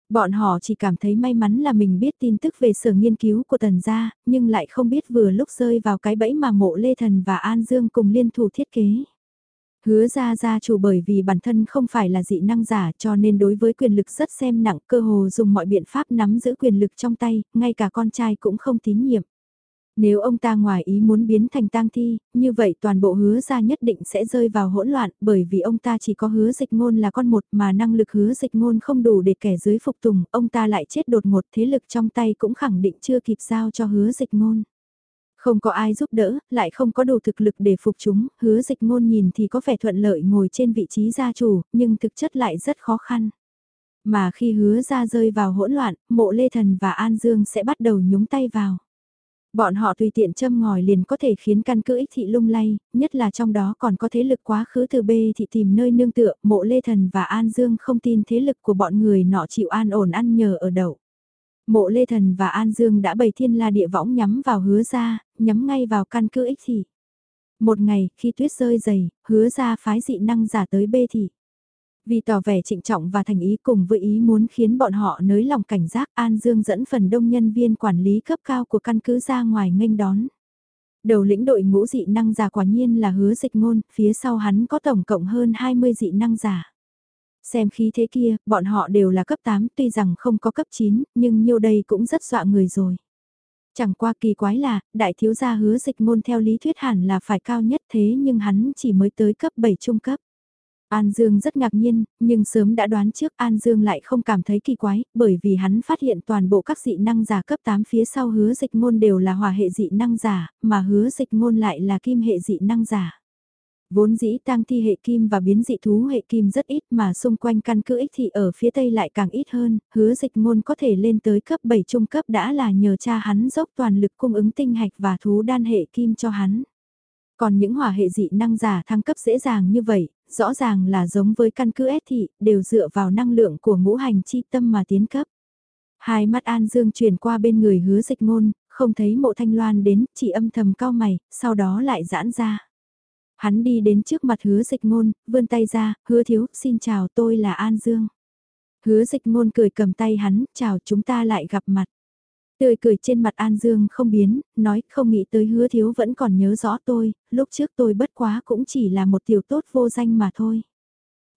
Bọn họ chỉ cảm thấy may mắn là mình biết tin tức về sở nghiên cứu của tần gia, nhưng lại không biết vừa lúc rơi vào cái bẫy mà mộ Lê Thần và An Dương cùng liên thủ thiết kế. Hứa ra gia chủ bởi vì bản thân không phải là dị năng giả cho nên đối với quyền lực rất xem nặng cơ hồ dùng mọi biện pháp nắm giữ quyền lực trong tay, ngay cả con trai cũng không tín nhiệm. Nếu ông ta ngoài ý muốn biến thành tang thi, như vậy toàn bộ hứa ra nhất định sẽ rơi vào hỗn loạn bởi vì ông ta chỉ có hứa dịch ngôn là con một mà năng lực hứa dịch ngôn không đủ để kẻ dưới phục tùng, ông ta lại chết đột ngột thế lực trong tay cũng khẳng định chưa kịp giao cho hứa dịch ngôn. Không có ai giúp đỡ, lại không có đủ thực lực để phục chúng, hứa dịch ngôn nhìn thì có vẻ thuận lợi ngồi trên vị trí gia chủ, nhưng thực chất lại rất khó khăn. Mà khi hứa ra rơi vào hỗn loạn, mộ Lê Thần và An Dương sẽ bắt đầu nhúng tay vào. Bọn họ tùy tiện châm ngòi liền có thể khiến căn cứ ích thị lung lay, nhất là trong đó còn có thế lực quá khứ từ B thị tìm nơi nương tựa, mộ Lê Thần và An Dương không tin thế lực của bọn người nọ chịu an ổn ăn nhờ ở đậu. Mộ Lê Thần và An Dương đã bày thiên la địa võng nhắm vào hứa ra, nhắm ngay vào căn cứ ích thị. Một ngày, khi tuyết rơi dày, hứa ra phái dị năng giả tới bê thị. Vì tỏ vẻ trịnh trọng và thành ý cùng với ý muốn khiến bọn họ nới lòng cảnh giác An Dương dẫn phần đông nhân viên quản lý cấp cao của căn cứ ra ngoài nghênh đón. Đầu lĩnh đội ngũ dị năng giả quả nhiên là hứa dịch ngôn, phía sau hắn có tổng cộng hơn 20 dị năng giả. Xem khí thế kia, bọn họ đều là cấp 8 tuy rằng không có cấp 9, nhưng nhiêu đây cũng rất dọa người rồi. Chẳng qua kỳ quái là, đại thiếu gia hứa dịch môn theo lý thuyết hẳn là phải cao nhất thế nhưng hắn chỉ mới tới cấp 7 trung cấp. An Dương rất ngạc nhiên, nhưng sớm đã đoán trước An Dương lại không cảm thấy kỳ quái, bởi vì hắn phát hiện toàn bộ các dị năng giả cấp 8 phía sau hứa dịch ngôn đều là hòa hệ dị năng giả, mà hứa dịch ngôn lại là kim hệ dị năng giả. Vốn dĩ tăng thi hệ kim và biến dị thú hệ kim rất ít mà xung quanh căn cứ ích thị ở phía tây lại càng ít hơn, hứa dịch ngôn có thể lên tới cấp 7 trung cấp đã là nhờ cha hắn dốc toàn lực cung ứng tinh hạch và thú đan hệ kim cho hắn. Còn những hỏa hệ dị năng giả thăng cấp dễ dàng như vậy, rõ ràng là giống với căn cứ S thị, đều dựa vào năng lượng của ngũ hành chi tâm mà tiến cấp. Hai mắt An Dương chuyển qua bên người hứa dịch ngôn, không thấy mộ thanh loan đến, chỉ âm thầm cao mày, sau đó lại giãn ra. Hắn đi đến trước mặt hứa dịch ngôn, vươn tay ra, hứa thiếu, xin chào tôi là An Dương. Hứa dịch ngôn cười cầm tay hắn, chào chúng ta lại gặp mặt. Tươi cười trên mặt An Dương không biến, nói không nghĩ tới hứa thiếu vẫn còn nhớ rõ tôi, lúc trước tôi bất quá cũng chỉ là một tiểu tốt vô danh mà thôi.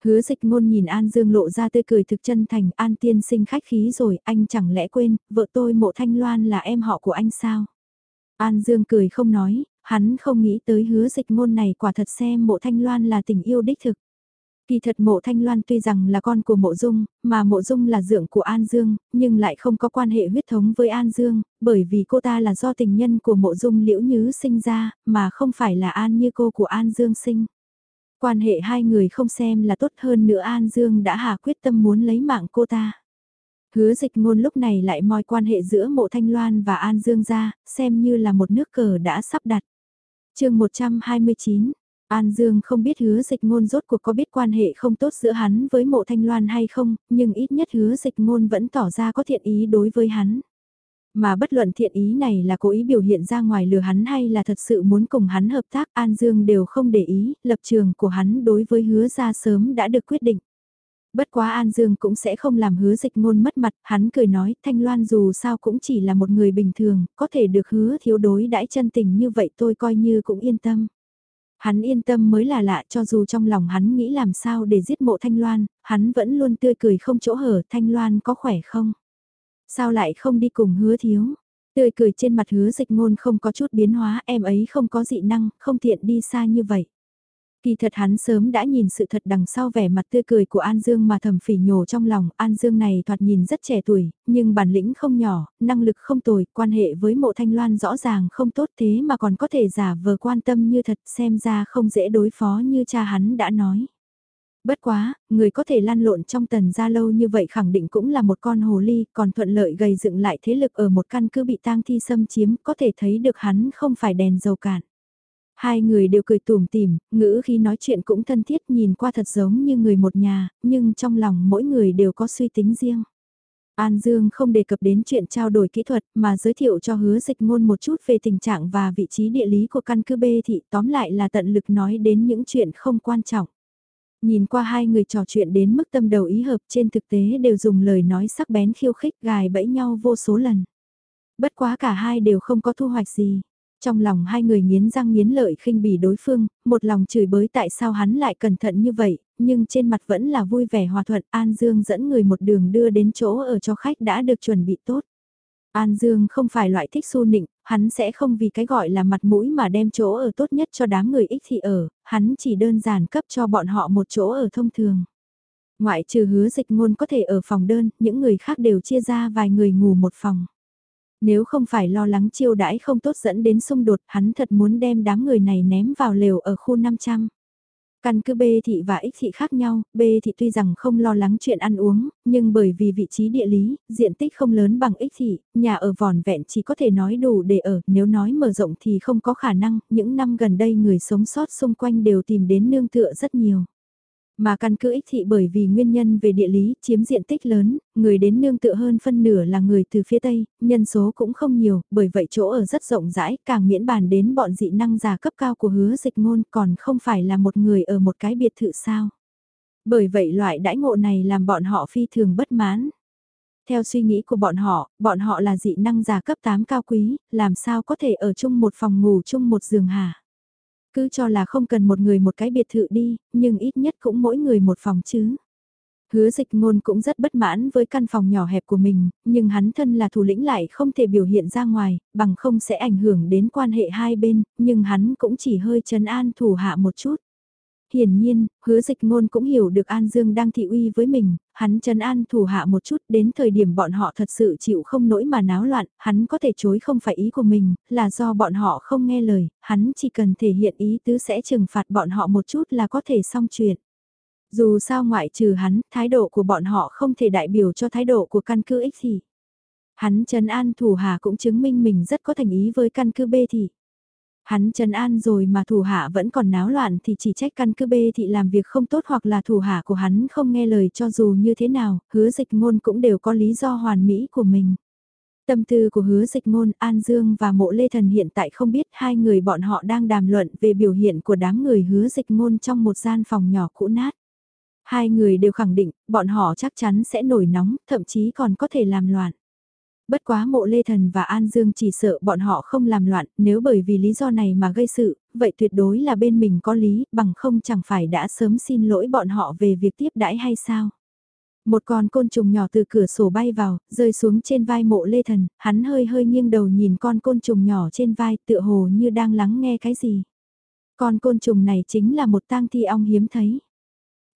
Hứa dịch ngôn nhìn An Dương lộ ra tươi cười thực chân thành, An tiên sinh khách khí rồi, anh chẳng lẽ quên, vợ tôi mộ thanh loan là em họ của anh sao? An Dương cười không nói, hắn không nghĩ tới hứa dịch ngôn này quả thật xem mộ thanh loan là tình yêu đích thực. Kỳ thật mộ thanh loan tuy rằng là con của mộ dung, mà mộ dung là dượng của An Dương, nhưng lại không có quan hệ huyết thống với An Dương, bởi vì cô ta là do tình nhân của mộ dung liễu nhứ sinh ra, mà không phải là An như cô của An Dương sinh. Quan hệ hai người không xem là tốt hơn nữa An Dương đã hạ quyết tâm muốn lấy mạng cô ta. Hứa dịch ngôn lúc này lại moi quan hệ giữa mộ thanh loan và An Dương ra, xem như là một nước cờ đã sắp đặt chương 129, An Dương không biết hứa dịch ngôn rốt cuộc có biết quan hệ không tốt giữa hắn với mộ thanh loan hay không, nhưng ít nhất hứa dịch ngôn vẫn tỏ ra có thiện ý đối với hắn. Mà bất luận thiện ý này là cố ý biểu hiện ra ngoài lừa hắn hay là thật sự muốn cùng hắn hợp tác An Dương đều không để ý, lập trường của hắn đối với hứa ra sớm đã được quyết định. Bất quá An Dương cũng sẽ không làm hứa dịch ngôn mất mặt, hắn cười nói, Thanh Loan dù sao cũng chỉ là một người bình thường, có thể được hứa thiếu đối đãi chân tình như vậy tôi coi như cũng yên tâm. Hắn yên tâm mới là lạ cho dù trong lòng hắn nghĩ làm sao để giết mộ Thanh Loan, hắn vẫn luôn tươi cười không chỗ hở Thanh Loan có khỏe không? Sao lại không đi cùng hứa thiếu? Tươi cười trên mặt hứa dịch ngôn không có chút biến hóa em ấy không có dị năng, không tiện đi xa như vậy. Kỳ thật hắn sớm đã nhìn sự thật đằng sau vẻ mặt tươi cười của An Dương mà thầm phỉ nhổ trong lòng, An Dương này thoạt nhìn rất trẻ tuổi, nhưng bản lĩnh không nhỏ, năng lực không tồi, quan hệ với mộ thanh loan rõ ràng không tốt thế mà còn có thể giả vờ quan tâm như thật xem ra không dễ đối phó như cha hắn đã nói. Bất quá, người có thể lan lộn trong tần gia lâu như vậy khẳng định cũng là một con hồ ly, còn thuận lợi gây dựng lại thế lực ở một căn cứ bị tang thi xâm chiếm, có thể thấy được hắn không phải đèn dầu cạn. Hai người đều cười tủm tỉm, ngữ khi nói chuyện cũng thân thiết nhìn qua thật giống như người một nhà, nhưng trong lòng mỗi người đều có suy tính riêng. An Dương không đề cập đến chuyện trao đổi kỹ thuật mà giới thiệu cho hứa dịch ngôn một chút về tình trạng và vị trí địa lý của căn cứ B thị tóm lại là tận lực nói đến những chuyện không quan trọng. Nhìn qua hai người trò chuyện đến mức tâm đầu ý hợp trên thực tế đều dùng lời nói sắc bén khiêu khích gài bẫy nhau vô số lần. Bất quá cả hai đều không có thu hoạch gì. Trong lòng hai người nghiến răng nghiến lợi khinh bỉ đối phương, một lòng chửi bới tại sao hắn lại cẩn thận như vậy, nhưng trên mặt vẫn là vui vẻ hòa thuận An Dương dẫn người một đường đưa đến chỗ ở cho khách đã được chuẩn bị tốt. An Dương không phải loại thích su nịnh, hắn sẽ không vì cái gọi là mặt mũi mà đem chỗ ở tốt nhất cho đám người ích thị ở, hắn chỉ đơn giản cấp cho bọn họ một chỗ ở thông thường. Ngoại trừ hứa dịch ngôn có thể ở phòng đơn, những người khác đều chia ra vài người ngủ một phòng. Nếu không phải lo lắng chiêu đãi không tốt dẫn đến xung đột, hắn thật muốn đem đám người này ném vào lều ở khu 500. Căn cứ B thị và X thị khác nhau, B thị tuy rằng không lo lắng chuyện ăn uống, nhưng bởi vì vị trí địa lý, diện tích không lớn bằng X thị, nhà ở vòn vẹn chỉ có thể nói đủ để ở, nếu nói mở rộng thì không có khả năng, những năm gần đây người sống sót xung quanh đều tìm đến nương tựa rất nhiều. Mà căn cứ ích thị bởi vì nguyên nhân về địa lý chiếm diện tích lớn, người đến nương tựa hơn phân nửa là người từ phía Tây, nhân số cũng không nhiều, bởi vậy chỗ ở rất rộng rãi, càng miễn bàn đến bọn dị năng già cấp cao của hứa dịch ngôn còn không phải là một người ở một cái biệt thự sao. Bởi vậy loại đãi ngộ này làm bọn họ phi thường bất mãn. Theo suy nghĩ của bọn họ, bọn họ là dị năng già cấp 8 cao quý, làm sao có thể ở chung một phòng ngủ chung một giường hả? Cứ cho là không cần một người một cái biệt thự đi, nhưng ít nhất cũng mỗi người một phòng chứ. Hứa dịch ngôn cũng rất bất mãn với căn phòng nhỏ hẹp của mình, nhưng hắn thân là thủ lĩnh lại không thể biểu hiện ra ngoài, bằng không sẽ ảnh hưởng đến quan hệ hai bên, nhưng hắn cũng chỉ hơi trấn an thủ hạ một chút. Hiển nhiên, hứa dịch ngôn cũng hiểu được An Dương đang thị uy với mình, hắn trấn an thủ hạ một chút đến thời điểm bọn họ thật sự chịu không nổi mà náo loạn, hắn có thể chối không phải ý của mình, là do bọn họ không nghe lời, hắn chỉ cần thể hiện ý tứ sẽ trừng phạt bọn họ một chút là có thể xong chuyện. Dù sao ngoại trừ hắn, thái độ của bọn họ không thể đại biểu cho thái độ của căn cứ X thì. Hắn trấn an thủ hạ cũng chứng minh mình rất có thành ý với căn cứ B thì. Hắn trấn an rồi mà thủ hạ vẫn còn náo loạn thì chỉ trách căn cứ bê thị làm việc không tốt hoặc là thủ hạ của hắn không nghe lời cho dù như thế nào, hứa dịch ngôn cũng đều có lý do hoàn mỹ của mình. Tâm tư của hứa dịch ngôn An Dương và mộ Lê Thần hiện tại không biết hai người bọn họ đang đàm luận về biểu hiện của đám người hứa dịch ngôn trong một gian phòng nhỏ cũ nát. Hai người đều khẳng định bọn họ chắc chắn sẽ nổi nóng, thậm chí còn có thể làm loạn. Bất quá mộ Lê Thần và An Dương chỉ sợ bọn họ không làm loạn, nếu bởi vì lý do này mà gây sự, vậy tuyệt đối là bên mình có lý, bằng không chẳng phải đã sớm xin lỗi bọn họ về việc tiếp đãi hay sao. Một con côn trùng nhỏ từ cửa sổ bay vào, rơi xuống trên vai mộ Lê Thần, hắn hơi hơi nghiêng đầu nhìn con côn trùng nhỏ trên vai tựa hồ như đang lắng nghe cái gì. Con côn trùng này chính là một tang thi ong hiếm thấy.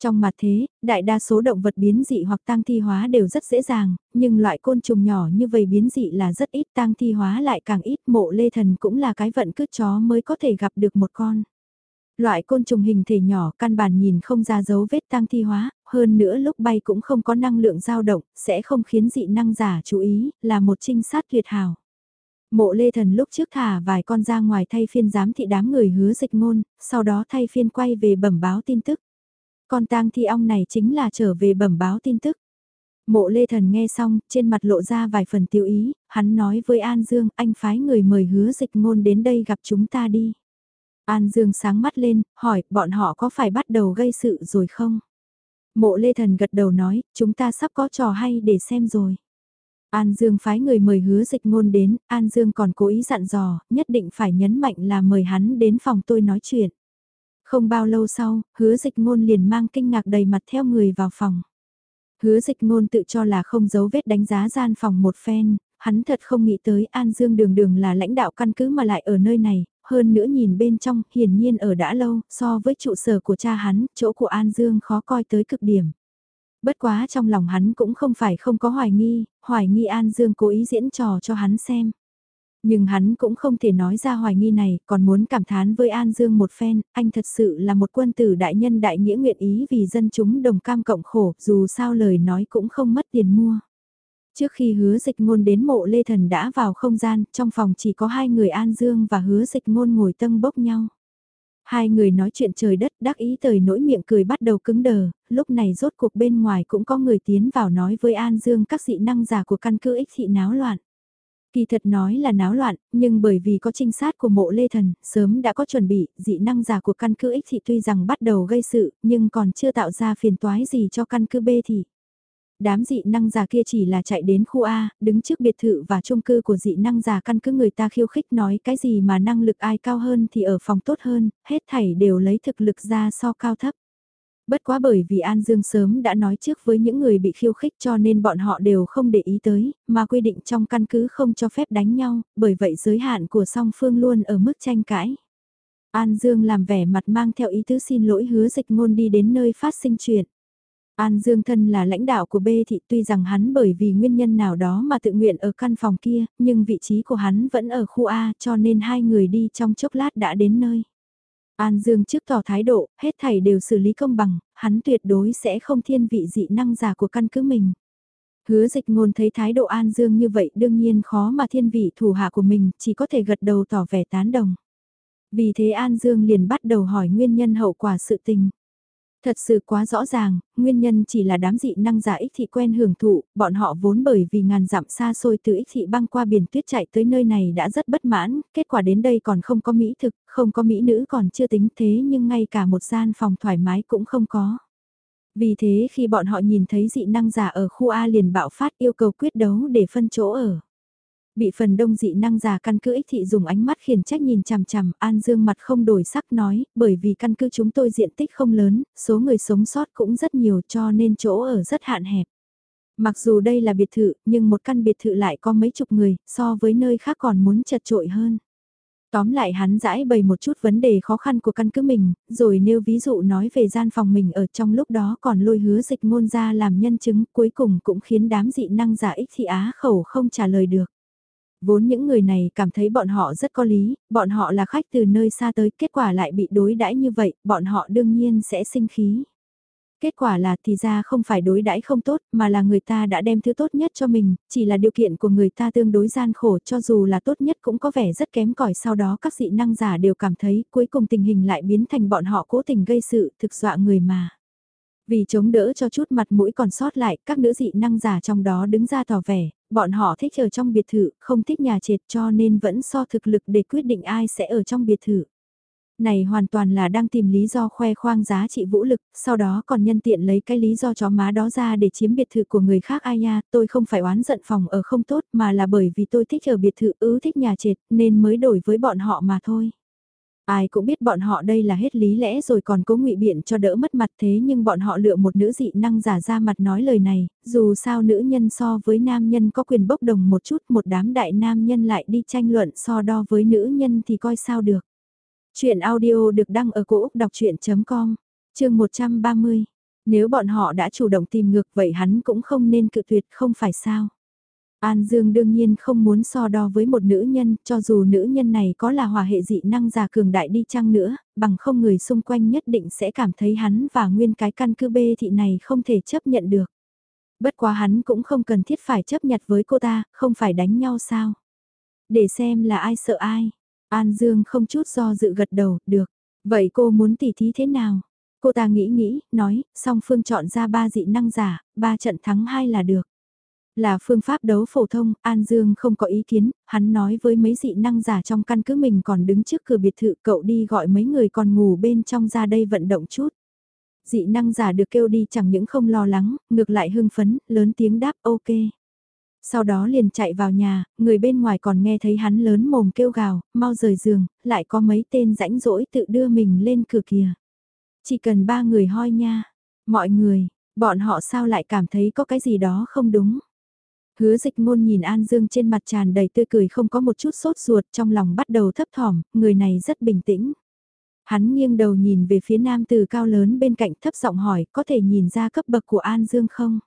Trong mặt thế, đại đa số động vật biến dị hoặc tăng thi hóa đều rất dễ dàng, nhưng loại côn trùng nhỏ như vậy biến dị là rất ít tăng thi hóa lại càng ít mộ lê thần cũng là cái vận cứ chó mới có thể gặp được một con. Loại côn trùng hình thể nhỏ căn bản nhìn không ra dấu vết tăng thi hóa, hơn nữa lúc bay cũng không có năng lượng dao động, sẽ không khiến dị năng giả chú ý, là một trinh sát tuyệt hảo. Mộ lê thần lúc trước thả vài con ra ngoài thay phiên giám thị đám người hứa dịch ngôn, sau đó thay phiên quay về bẩm báo tin tức. Con tang thi ong này chính là trở về bẩm báo tin tức. Mộ Lê Thần nghe xong, trên mặt lộ ra vài phần tiêu ý, hắn nói với An Dương, anh phái người mời hứa dịch ngôn đến đây gặp chúng ta đi. An Dương sáng mắt lên, hỏi, bọn họ có phải bắt đầu gây sự rồi không? Mộ Lê Thần gật đầu nói, chúng ta sắp có trò hay để xem rồi. An Dương phái người mời hứa dịch ngôn đến, An Dương còn cố ý dặn dò, nhất định phải nhấn mạnh là mời hắn đến phòng tôi nói chuyện. Không bao lâu sau, hứa dịch ngôn liền mang kinh ngạc đầy mặt theo người vào phòng. Hứa dịch ngôn tự cho là không giấu vết đánh giá gian phòng một phen, hắn thật không nghĩ tới An Dương đường đường là lãnh đạo căn cứ mà lại ở nơi này, hơn nữa nhìn bên trong, hiển nhiên ở đã lâu, so với trụ sở của cha hắn, chỗ của An Dương khó coi tới cực điểm. Bất quá trong lòng hắn cũng không phải không có hoài nghi, hoài nghi An Dương cố ý diễn trò cho hắn xem. Nhưng hắn cũng không thể nói ra hoài nghi này, còn muốn cảm thán với An Dương một phen, anh thật sự là một quân tử đại nhân đại nghĩa nguyện ý vì dân chúng đồng cam cộng khổ, dù sao lời nói cũng không mất tiền mua. Trước khi hứa dịch ngôn đến mộ Lê Thần đã vào không gian, trong phòng chỉ có hai người An Dương và hứa dịch ngôn ngồi tân bốc nhau. Hai người nói chuyện trời đất đắc ý tời nỗi miệng cười bắt đầu cứng đờ, lúc này rốt cuộc bên ngoài cũng có người tiến vào nói với An Dương các dị năng giả của căn cứ ích thị náo loạn. Kỳ thật nói là náo loạn, nhưng bởi vì có trinh sát của mộ Lê Thần, sớm đã có chuẩn bị, dị năng giả của căn cứ ích thị tuy rằng bắt đầu gây sự, nhưng còn chưa tạo ra phiền toái gì cho căn cứ B thì đám dị năng giả kia chỉ là chạy đến khu A, đứng trước biệt thự và chung cư của dị năng giả căn cứ người ta khiêu khích nói cái gì mà năng lực ai cao hơn thì ở phòng tốt hơn, hết thảy đều lấy thực lực ra so cao thấp. Bất quá bởi vì An Dương sớm đã nói trước với những người bị khiêu khích cho nên bọn họ đều không để ý tới, mà quy định trong căn cứ không cho phép đánh nhau, bởi vậy giới hạn của song phương luôn ở mức tranh cãi. An Dương làm vẻ mặt mang theo ý tứ xin lỗi hứa dịch ngôn đi đến nơi phát sinh chuyện. An Dương thân là lãnh đạo của B thị tuy rằng hắn bởi vì nguyên nhân nào đó mà tự nguyện ở căn phòng kia, nhưng vị trí của hắn vẫn ở khu A cho nên hai người đi trong chốc lát đã đến nơi. An Dương trước tỏ thái độ, hết thảy đều xử lý công bằng, hắn tuyệt đối sẽ không thiên vị dị năng giả của căn cứ mình. Hứa dịch ngôn thấy thái độ An Dương như vậy đương nhiên khó mà thiên vị thủ hạ của mình, chỉ có thể gật đầu tỏ vẻ tán đồng. Vì thế An Dương liền bắt đầu hỏi nguyên nhân hậu quả sự tình. Thật sự quá rõ ràng, nguyên nhân chỉ là đám dị năng giả ích thị quen hưởng thụ, bọn họ vốn bởi vì ngàn dặm xa xôi từ ích thị băng qua biển tuyết chạy tới nơi này đã rất bất mãn, kết quả đến đây còn không có mỹ thực, không có mỹ nữ còn chưa tính thế nhưng ngay cả một gian phòng thoải mái cũng không có. Vì thế khi bọn họ nhìn thấy dị năng giả ở khu A liền bạo phát yêu cầu quyết đấu để phân chỗ ở. Bị phần đông dị năng giả căn cứ ích thị dùng ánh mắt khiển trách nhìn chằm chằm, An Dương mặt không đổi sắc nói, bởi vì căn cứ chúng tôi diện tích không lớn, số người sống sót cũng rất nhiều cho nên chỗ ở rất hạn hẹp. Mặc dù đây là biệt thự, nhưng một căn biệt thự lại có mấy chục người, so với nơi khác còn muốn chật trội hơn. Tóm lại hắn giải bày một chút vấn đề khó khăn của căn cứ mình, rồi nêu ví dụ nói về gian phòng mình ở trong lúc đó còn lôi hứa dịch ngôn ra làm nhân chứng cuối cùng cũng khiến đám dị năng giả ích thị á khẩu không trả lời được. Vốn những người này cảm thấy bọn họ rất có lý, bọn họ là khách từ nơi xa tới, kết quả lại bị đối đãi như vậy, bọn họ đương nhiên sẽ sinh khí. Kết quả là thì ra không phải đối đãi không tốt, mà là người ta đã đem thứ tốt nhất cho mình, chỉ là điều kiện của người ta tương đối gian khổ cho dù là tốt nhất cũng có vẻ rất kém cỏi sau đó các dị năng giả đều cảm thấy cuối cùng tình hình lại biến thành bọn họ cố tình gây sự thực dọa người mà. Vì chống đỡ cho chút mặt mũi còn sót lại, các nữ dị năng giả trong đó đứng ra tỏ vẻ, bọn họ thích ở trong biệt thự, không thích nhà trệt cho nên vẫn so thực lực để quyết định ai sẽ ở trong biệt thự. Này hoàn toàn là đang tìm lý do khoe khoang giá trị vũ lực, sau đó còn nhân tiện lấy cái lý do chó má đó ra để chiếm biệt thự của người khác ai nha, tôi không phải oán giận phòng ở không tốt mà là bởi vì tôi thích ở biệt thự ứ thích nhà trệt nên mới đổi với bọn họ mà thôi. Ai cũng biết bọn họ đây là hết lý lẽ rồi còn cố ngụy biện cho đỡ mất mặt thế nhưng bọn họ lựa một nữ dị năng giả ra mặt nói lời này, dù sao nữ nhân so với nam nhân có quyền bốc đồng một chút một đám đại nam nhân lại đi tranh luận so đo với nữ nhân thì coi sao được. Chuyện audio được đăng ở cổ Úc đọc chuyện.com, chương 130. Nếu bọn họ đã chủ động tìm ngược vậy hắn cũng không nên cự tuyệt không phải sao. An Dương đương nhiên không muốn so đo với một nữ nhân, cho dù nữ nhân này có là hòa hệ dị năng giả cường đại đi chăng nữa, bằng không người xung quanh nhất định sẽ cảm thấy hắn và nguyên cái căn cứ bê thị này không thể chấp nhận được. Bất quá hắn cũng không cần thiết phải chấp nhận với cô ta, không phải đánh nhau sao. Để xem là ai sợ ai. An Dương không chút do dự gật đầu, được. Vậy cô muốn tỉ thí thế nào? Cô ta nghĩ nghĩ, nói, song phương chọn ra ba dị năng giả, ba trận thắng hai là được. Là phương pháp đấu phổ thông, An Dương không có ý kiến, hắn nói với mấy dị năng giả trong căn cứ mình còn đứng trước cửa biệt thự cậu đi gọi mấy người còn ngủ bên trong ra đây vận động chút. Dị năng giả được kêu đi chẳng những không lo lắng, ngược lại hưng phấn, lớn tiếng đáp ok. Sau đó liền chạy vào nhà, người bên ngoài còn nghe thấy hắn lớn mồm kêu gào, mau rời giường, lại có mấy tên rãnh rỗi tự đưa mình lên cửa kìa. Chỉ cần ba người hoi nha, mọi người, bọn họ sao lại cảm thấy có cái gì đó không đúng. Hứa dịch ngôn nhìn An Dương trên mặt tràn đầy tươi cười không có một chút sốt ruột trong lòng bắt đầu thấp thỏm, người này rất bình tĩnh. Hắn nghiêng đầu nhìn về phía nam từ cao lớn bên cạnh thấp giọng hỏi có thể nhìn ra cấp bậc của An Dương không?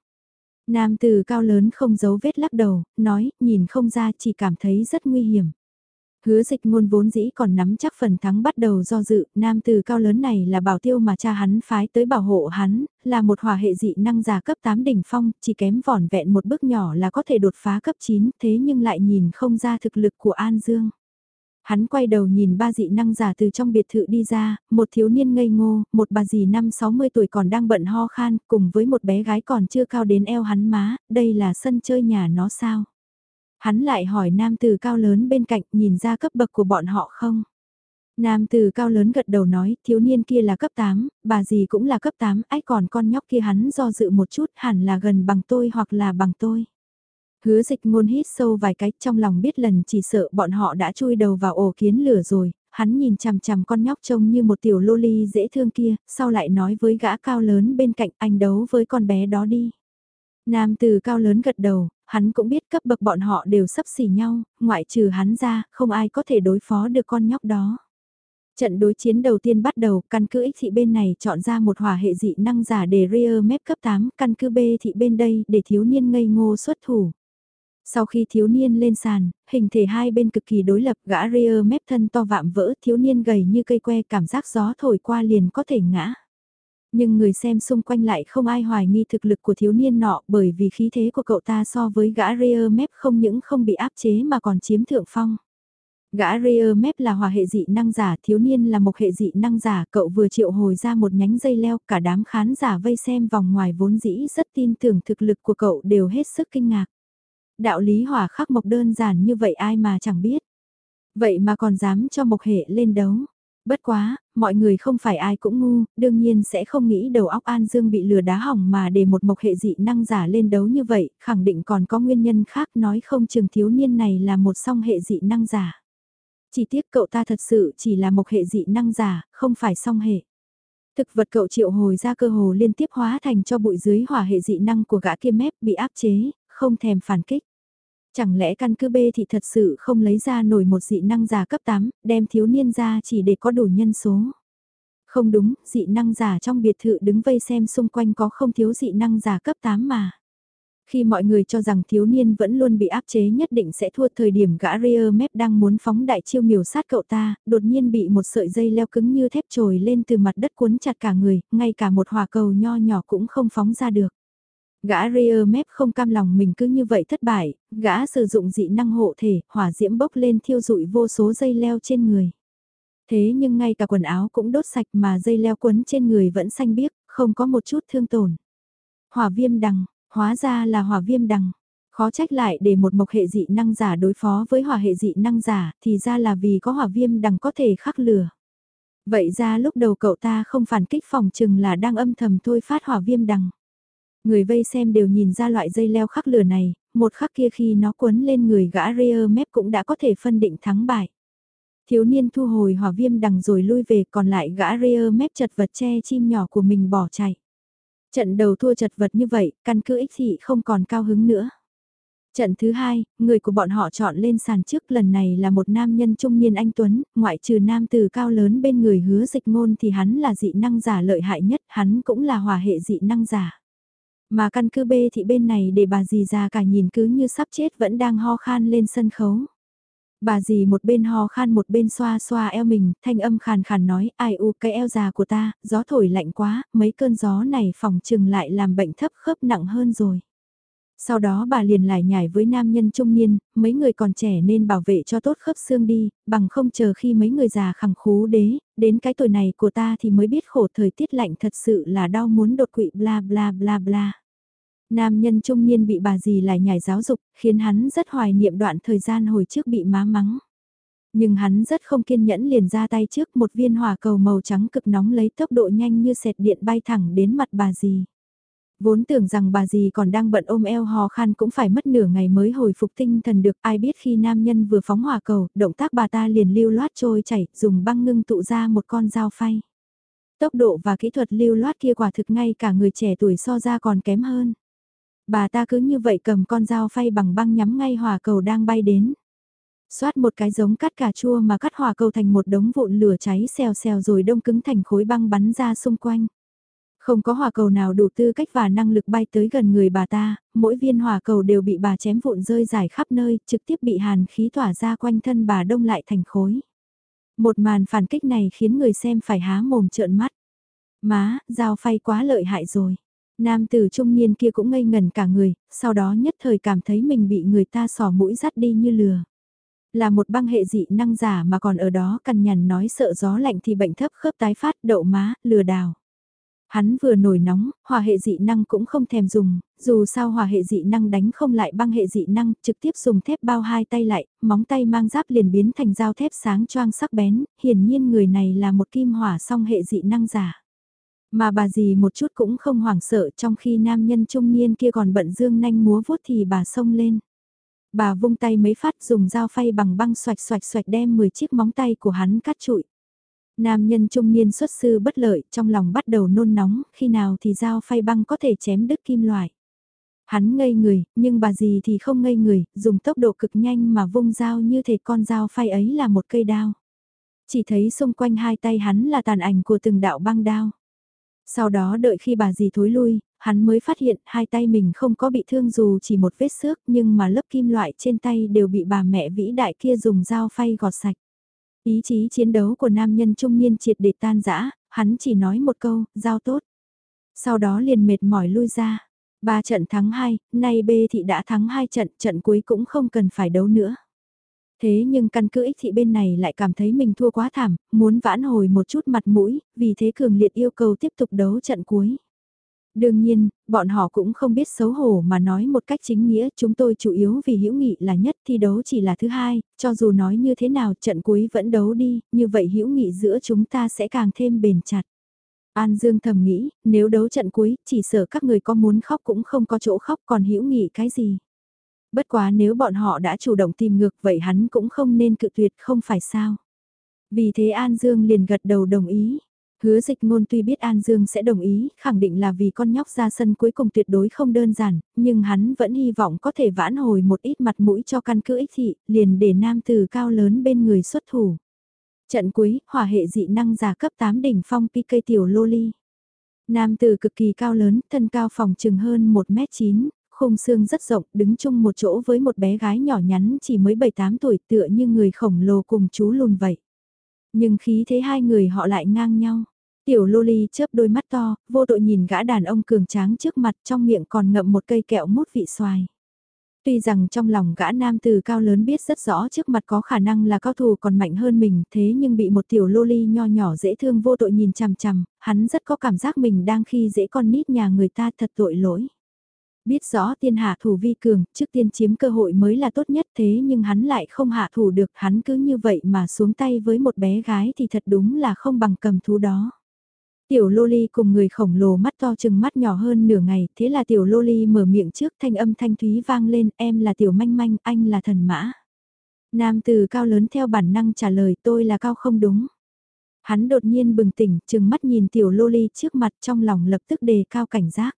Nam từ cao lớn không giấu vết lắc đầu, nói, nhìn không ra chỉ cảm thấy rất nguy hiểm. Hứa dịch ngôn vốn dĩ còn nắm chắc phần thắng bắt đầu do dự, nam từ cao lớn này là bảo tiêu mà cha hắn phái tới bảo hộ hắn, là một hỏa hệ dị năng giả cấp 8 đỉnh phong, chỉ kém vỏn vẹn một bước nhỏ là có thể đột phá cấp 9, thế nhưng lại nhìn không ra thực lực của An Dương. Hắn quay đầu nhìn ba dị năng giả từ trong biệt thự đi ra, một thiếu niên ngây ngô, một bà dì năm 60 tuổi còn đang bận ho khan, cùng với một bé gái còn chưa cao đến eo hắn má, đây là sân chơi nhà nó sao? Hắn lại hỏi nam từ cao lớn bên cạnh nhìn ra cấp bậc của bọn họ không? Nam từ cao lớn gật đầu nói, thiếu niên kia là cấp 8, bà dì cũng là cấp 8, ách còn con nhóc kia hắn do dự một chút hẳn là gần bằng tôi hoặc là bằng tôi. Hứa dịch ngôn hít sâu vài cái trong lòng biết lần chỉ sợ bọn họ đã chui đầu vào ổ kiến lửa rồi, hắn nhìn chằm chằm con nhóc trông như một tiểu loli dễ thương kia, sau lại nói với gã cao lớn bên cạnh anh đấu với con bé đó đi. Nam từ cao lớn gật đầu, hắn cũng biết cấp bậc bọn họ đều sấp xỉ nhau, ngoại trừ hắn ra, không ai có thể đối phó được con nhóc đó. Trận đối chiến đầu tiên bắt đầu, căn cứ X thị bên này chọn ra một hỏa hệ dị năng giả để Rear mép cấp 8, căn cứ B thị bên đây để thiếu niên ngây ngô xuất thủ. Sau khi thiếu niên lên sàn, hình thể hai bên cực kỳ đối lập gã rear mép thân to vạm vỡ thiếu niên gầy như cây que cảm giác gió thổi qua liền có thể ngã. Nhưng người xem xung quanh lại không ai hoài nghi thực lực của thiếu niên nọ bởi vì khí thế của cậu ta so với gã rear Mep không những không bị áp chế mà còn chiếm thượng phong. Gã rear Mep là hòa hệ dị năng giả, thiếu niên là một hệ dị năng giả, cậu vừa triệu hồi ra một nhánh dây leo, cả đám khán giả vây xem vòng ngoài vốn dĩ rất tin tưởng thực lực của cậu đều hết sức kinh ngạc. Đạo lý hỏa khắc mộc đơn giản như vậy ai mà chẳng biết. Vậy mà còn dám cho mộc hệ lên đấu. Bất quá, mọi người không phải ai cũng ngu, đương nhiên sẽ không nghĩ đầu óc An Dương bị lừa đá hỏng mà để một mộc hệ dị năng giả lên đấu như vậy, khẳng định còn có nguyên nhân khác nói không chừng thiếu niên này là một song hệ dị năng giả. Chỉ tiếc cậu ta thật sự chỉ là một hệ dị năng giả, không phải song hệ. Thực vật cậu triệu hồi ra cơ hồ liên tiếp hóa thành cho bụi dưới hỏa hệ dị năng của gã kia mép bị áp chế, không thèm phản kích. Chẳng lẽ căn cứ B thì thật sự không lấy ra nổi một dị năng giả cấp 8, đem thiếu niên ra chỉ để có đủ nhân số. Không đúng, dị năng giả trong biệt thự đứng vây xem xung quanh có không thiếu dị năng giả cấp 8 mà. Khi mọi người cho rằng thiếu niên vẫn luôn bị áp chế nhất định sẽ thua thời điểm gã rear mép đang muốn phóng đại chiêu miểu sát cậu ta, đột nhiên bị một sợi dây leo cứng như thép trồi lên từ mặt đất cuốn chặt cả người, ngay cả một hỏa cầu nho nhỏ cũng không phóng ra được. Gã rear mép không cam lòng mình cứ như vậy thất bại, gã sử dụng dị năng hộ thể, hỏa diễm bốc lên thiêu rụi vô số dây leo trên người. Thế nhưng ngay cả quần áo cũng đốt sạch mà dây leo quấn trên người vẫn xanh biếc, không có một chút thương tổn. Hỏa viêm đằng, hóa ra là hỏa viêm đằng. Khó trách lại để một mộc hệ dị năng giả đối phó với hỏa hệ dị năng giả thì ra là vì có hỏa viêm đằng có thể khắc lửa. Vậy ra lúc đầu cậu ta không phản kích phòng chừng là đang âm thầm thôi phát hỏa viêm đằng. Người vây xem đều nhìn ra loại dây leo khắc lửa này, một khắc kia khi nó quấn lên người gã rear mép cũng đã có thể phân định thắng bại. Thiếu niên thu hồi hỏa viêm đằng rồi lui về còn lại gã rear mép chật vật che chim nhỏ của mình bỏ chạy. Trận đầu thua chật vật như vậy, căn cứ ích thị không còn cao hứng nữa. Trận thứ hai, người của bọn họ chọn lên sàn trước lần này là một nam nhân trung niên anh Tuấn, ngoại trừ nam từ cao lớn bên người hứa dịch ngôn thì hắn là dị năng giả lợi hại nhất, hắn cũng là hòa hệ dị năng giả. Mà căn cứ B thị bên này để bà dì già cả nhìn cứ như sắp chết vẫn đang ho khan lên sân khấu. Bà dì một bên ho khan một bên xoa xoa eo mình, thanh âm khàn khàn nói, ai u cái eo già của ta, gió thổi lạnh quá, mấy cơn gió này phòng trừng lại làm bệnh thấp khớp nặng hơn rồi. Sau đó bà liền lại nhảy với nam nhân trung niên, mấy người còn trẻ nên bảo vệ cho tốt khớp xương đi, bằng không chờ khi mấy người già khẳng khú đế, đến cái tuổi này của ta thì mới biết khổ thời tiết lạnh thật sự là đau muốn đột quỵ bla bla bla bla. Nam nhân trung niên bị bà dì lại nhảy giáo dục, khiến hắn rất hoài niệm đoạn thời gian hồi trước bị má mắng. Nhưng hắn rất không kiên nhẫn liền ra tay trước một viên hỏa cầu màu trắng cực nóng lấy tốc độ nhanh như sẹt điện bay thẳng đến mặt bà dì. Vốn tưởng rằng bà dì còn đang bận ôm eo hò khan cũng phải mất nửa ngày mới hồi phục tinh thần được ai biết khi nam nhân vừa phóng hỏa cầu, động tác bà ta liền lưu loát trôi chảy, dùng băng ngưng tụ ra một con dao phay. Tốc độ và kỹ thuật lưu loát kia quả thực ngay cả người trẻ tuổi so ra còn kém hơn. Bà ta cứ như vậy cầm con dao phay bằng băng nhắm ngay hỏa cầu đang bay đến. Xoát một cái giống cắt cà chua mà cắt hỏa cầu thành một đống vụn lửa cháy xèo xèo rồi đông cứng thành khối băng bắn ra xung quanh. Không có hỏa cầu nào đủ tư cách và năng lực bay tới gần người bà ta, mỗi viên hỏa cầu đều bị bà chém vụn rơi rải khắp nơi, trực tiếp bị hàn khí tỏa ra quanh thân bà đông lại thành khối. Một màn phản kích này khiến người xem phải há mồm trợn mắt. Má, dao phay quá lợi hại rồi. Nam tử trung niên kia cũng ngây ngần cả người, sau đó nhất thời cảm thấy mình bị người ta sò mũi dắt đi như lừa. Là một băng hệ dị năng giả mà còn ở đó cằn nhằn nói sợ gió lạnh thì bệnh thấp khớp tái phát đậu má, lừa đảo. Hắn vừa nổi nóng, hòa hệ dị năng cũng không thèm dùng, dù sao hòa hệ dị năng đánh không lại băng hệ dị năng, trực tiếp dùng thép bao hai tay lại, móng tay mang giáp liền biến thành dao thép sáng choang sắc bén, hiển nhiên người này là một kim hỏa song hệ dị năng giả. Mà bà dì một chút cũng không hoảng sợ trong khi nam nhân trung niên kia còn bận dương nanh múa vuốt thì bà xông lên. Bà vung tay mấy phát dùng dao phay bằng băng xoạch xoạch xoạch đem 10 chiếc móng tay của hắn cắt trụi. Nam nhân trung niên xuất sư bất lợi, trong lòng bắt đầu nôn nóng, khi nào thì dao phay băng có thể chém đứt kim loại. Hắn ngây người, nhưng bà gì thì không ngây người, dùng tốc độ cực nhanh mà vung dao như thể con dao phay ấy là một cây đao. Chỉ thấy xung quanh hai tay hắn là tàn ảnh của từng đạo băng đao. Sau đó đợi khi bà dì thối lui, hắn mới phát hiện hai tay mình không có bị thương dù chỉ một vết xước nhưng mà lớp kim loại trên tay đều bị bà mẹ vĩ đại kia dùng dao phay gọt sạch. Ý chí chiến đấu của nam nhân trung niên triệt để tan rã, hắn chỉ nói một câu, giao tốt. Sau đó liền mệt mỏi lui ra. Ba trận thắng 2, nay B thị đã thắng 2 trận, trận cuối cũng không cần phải đấu nữa. Thế nhưng căn cứ ích thị bên này lại cảm thấy mình thua quá thảm, muốn vãn hồi một chút mặt mũi, vì thế cường liệt yêu cầu tiếp tục đấu trận cuối. Đương nhiên, bọn họ cũng không biết xấu hổ mà nói một cách chính nghĩa chúng tôi chủ yếu vì hữu nghị là nhất thi đấu chỉ là thứ hai, cho dù nói như thế nào trận cuối vẫn đấu đi, như vậy hữu nghị giữa chúng ta sẽ càng thêm bền chặt. An Dương thầm nghĩ, nếu đấu trận cuối, chỉ sợ các người có muốn khóc cũng không có chỗ khóc còn hữu nghị cái gì. Bất quá nếu bọn họ đã chủ động tìm ngược vậy hắn cũng không nên cự tuyệt không phải sao. Vì thế An Dương liền gật đầu đồng ý. Hứa dịch ngôn tuy biết An Dương sẽ đồng ý, khẳng định là vì con nhóc ra sân cuối cùng tuyệt đối không đơn giản, nhưng hắn vẫn hy vọng có thể vãn hồi một ít mặt mũi cho căn cứ ích thị, liền để nam từ cao lớn bên người xuất thủ. Trận cuối, hỏa hệ dị năng giả cấp 8 đỉnh phong PK tiểu loli. Nam từ cực kỳ cao lớn, thân cao phòng chừng hơn 1m9, khung xương rất rộng, đứng chung một chỗ với một bé gái nhỏ nhắn chỉ mới 7-8 tuổi tựa như người khổng lồ cùng chú lùn vậy. Nhưng khí thế hai người họ lại ngang nhau. Tiểu Loli chớp đôi mắt to, vô tội nhìn gã đàn ông cường tráng trước mặt trong miệng còn ngậm một cây kẹo mút vị xoài. Tuy rằng trong lòng gã nam từ cao lớn biết rất rõ trước mặt có khả năng là cao thủ còn mạnh hơn mình thế nhưng bị một tiểu loli nho nhỏ dễ thương vô tội nhìn chằm chằm, hắn rất có cảm giác mình đang khi dễ con nít nhà người ta thật tội lỗi. Biết rõ tiên hạ thủ vi cường, trước tiên chiếm cơ hội mới là tốt nhất thế nhưng hắn lại không hạ thủ được, hắn cứ như vậy mà xuống tay với một bé gái thì thật đúng là không bằng cầm thú đó. Tiểu Loli cùng người khổng lồ mắt to chừng mắt nhỏ hơn nửa ngày, thế là Tiểu Loli mở miệng trước thanh âm thanh thúy vang lên, em là Tiểu Manh Manh, anh là thần mã. Nam từ cao lớn theo bản năng trả lời tôi là cao không đúng. Hắn đột nhiên bừng tỉnh, chừng mắt nhìn Tiểu Loli trước mặt trong lòng lập tức đề cao cảnh giác.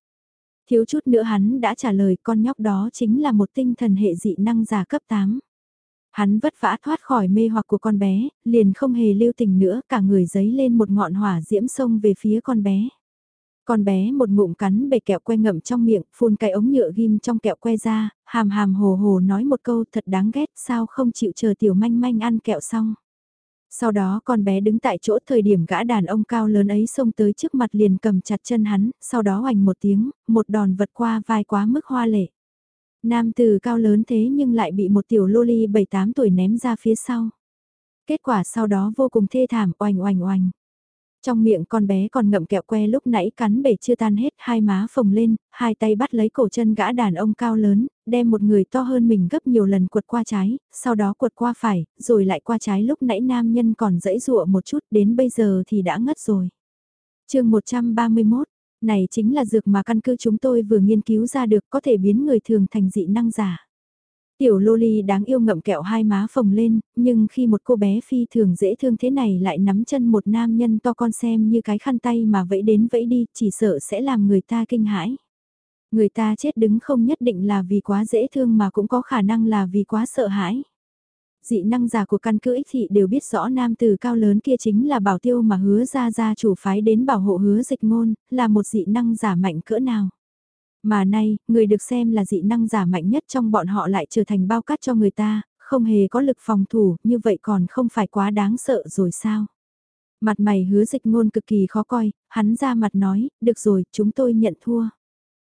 Thiếu chút nữa hắn đã trả lời con nhóc đó chính là một tinh thần hệ dị năng giả cấp 8. Hắn vất vả thoát khỏi mê hoặc của con bé, liền không hề lưu tình nữa, cả người giấy lên một ngọn hỏa diễm sông về phía con bé. Con bé một ngụm cắn bề kẹo que ngậm trong miệng, phun cái ống nhựa ghim trong kẹo que ra, hàm hàm hồ hồ nói một câu thật đáng ghét sao không chịu chờ tiểu manh manh ăn kẹo xong. Sau đó con bé đứng tại chỗ thời điểm gã đàn ông cao lớn ấy xông tới trước mặt liền cầm chặt chân hắn, sau đó hoành một tiếng, một đòn vật qua vai quá mức hoa lệ. Nam từ cao lớn thế nhưng lại bị một tiểu loli 7-8 tuổi ném ra phía sau. Kết quả sau đó vô cùng thê thảm oành oành oành. Trong miệng con bé còn ngậm kẹo que lúc nãy cắn bể chưa tan hết, hai má phồng lên, hai tay bắt lấy cổ chân gã đàn ông cao lớn, đem một người to hơn mình gấp nhiều lần quật qua trái, sau đó quật qua phải, rồi lại qua trái lúc nãy nam nhân còn dẫy dụa một chút, đến bây giờ thì đã ngất rồi. chương 131, này chính là dược mà căn cứ chúng tôi vừa nghiên cứu ra được có thể biến người thường thành dị năng giả. Tiểu loli đáng yêu ngậm kẹo hai má phồng lên, nhưng khi một cô bé phi thường dễ thương thế này lại nắm chân một nam nhân to con xem như cái khăn tay mà vẫy đến vẫy đi, chỉ sợ sẽ làm người ta kinh hãi. Người ta chết đứng không nhất định là vì quá dễ thương mà cũng có khả năng là vì quá sợ hãi. Dị năng giả của căn cứ ích thị đều biết rõ nam từ cao lớn kia chính là bảo tiêu mà hứa ra ra chủ phái đến bảo hộ hứa dịch ngôn, là một dị năng giả mạnh cỡ nào. Mà nay, người được xem là dị năng giả mạnh nhất trong bọn họ lại trở thành bao cát cho người ta, không hề có lực phòng thủ, như vậy còn không phải quá đáng sợ rồi sao? Mặt mày hứa dịch ngôn cực kỳ khó coi, hắn ra mặt nói, được rồi, chúng tôi nhận thua.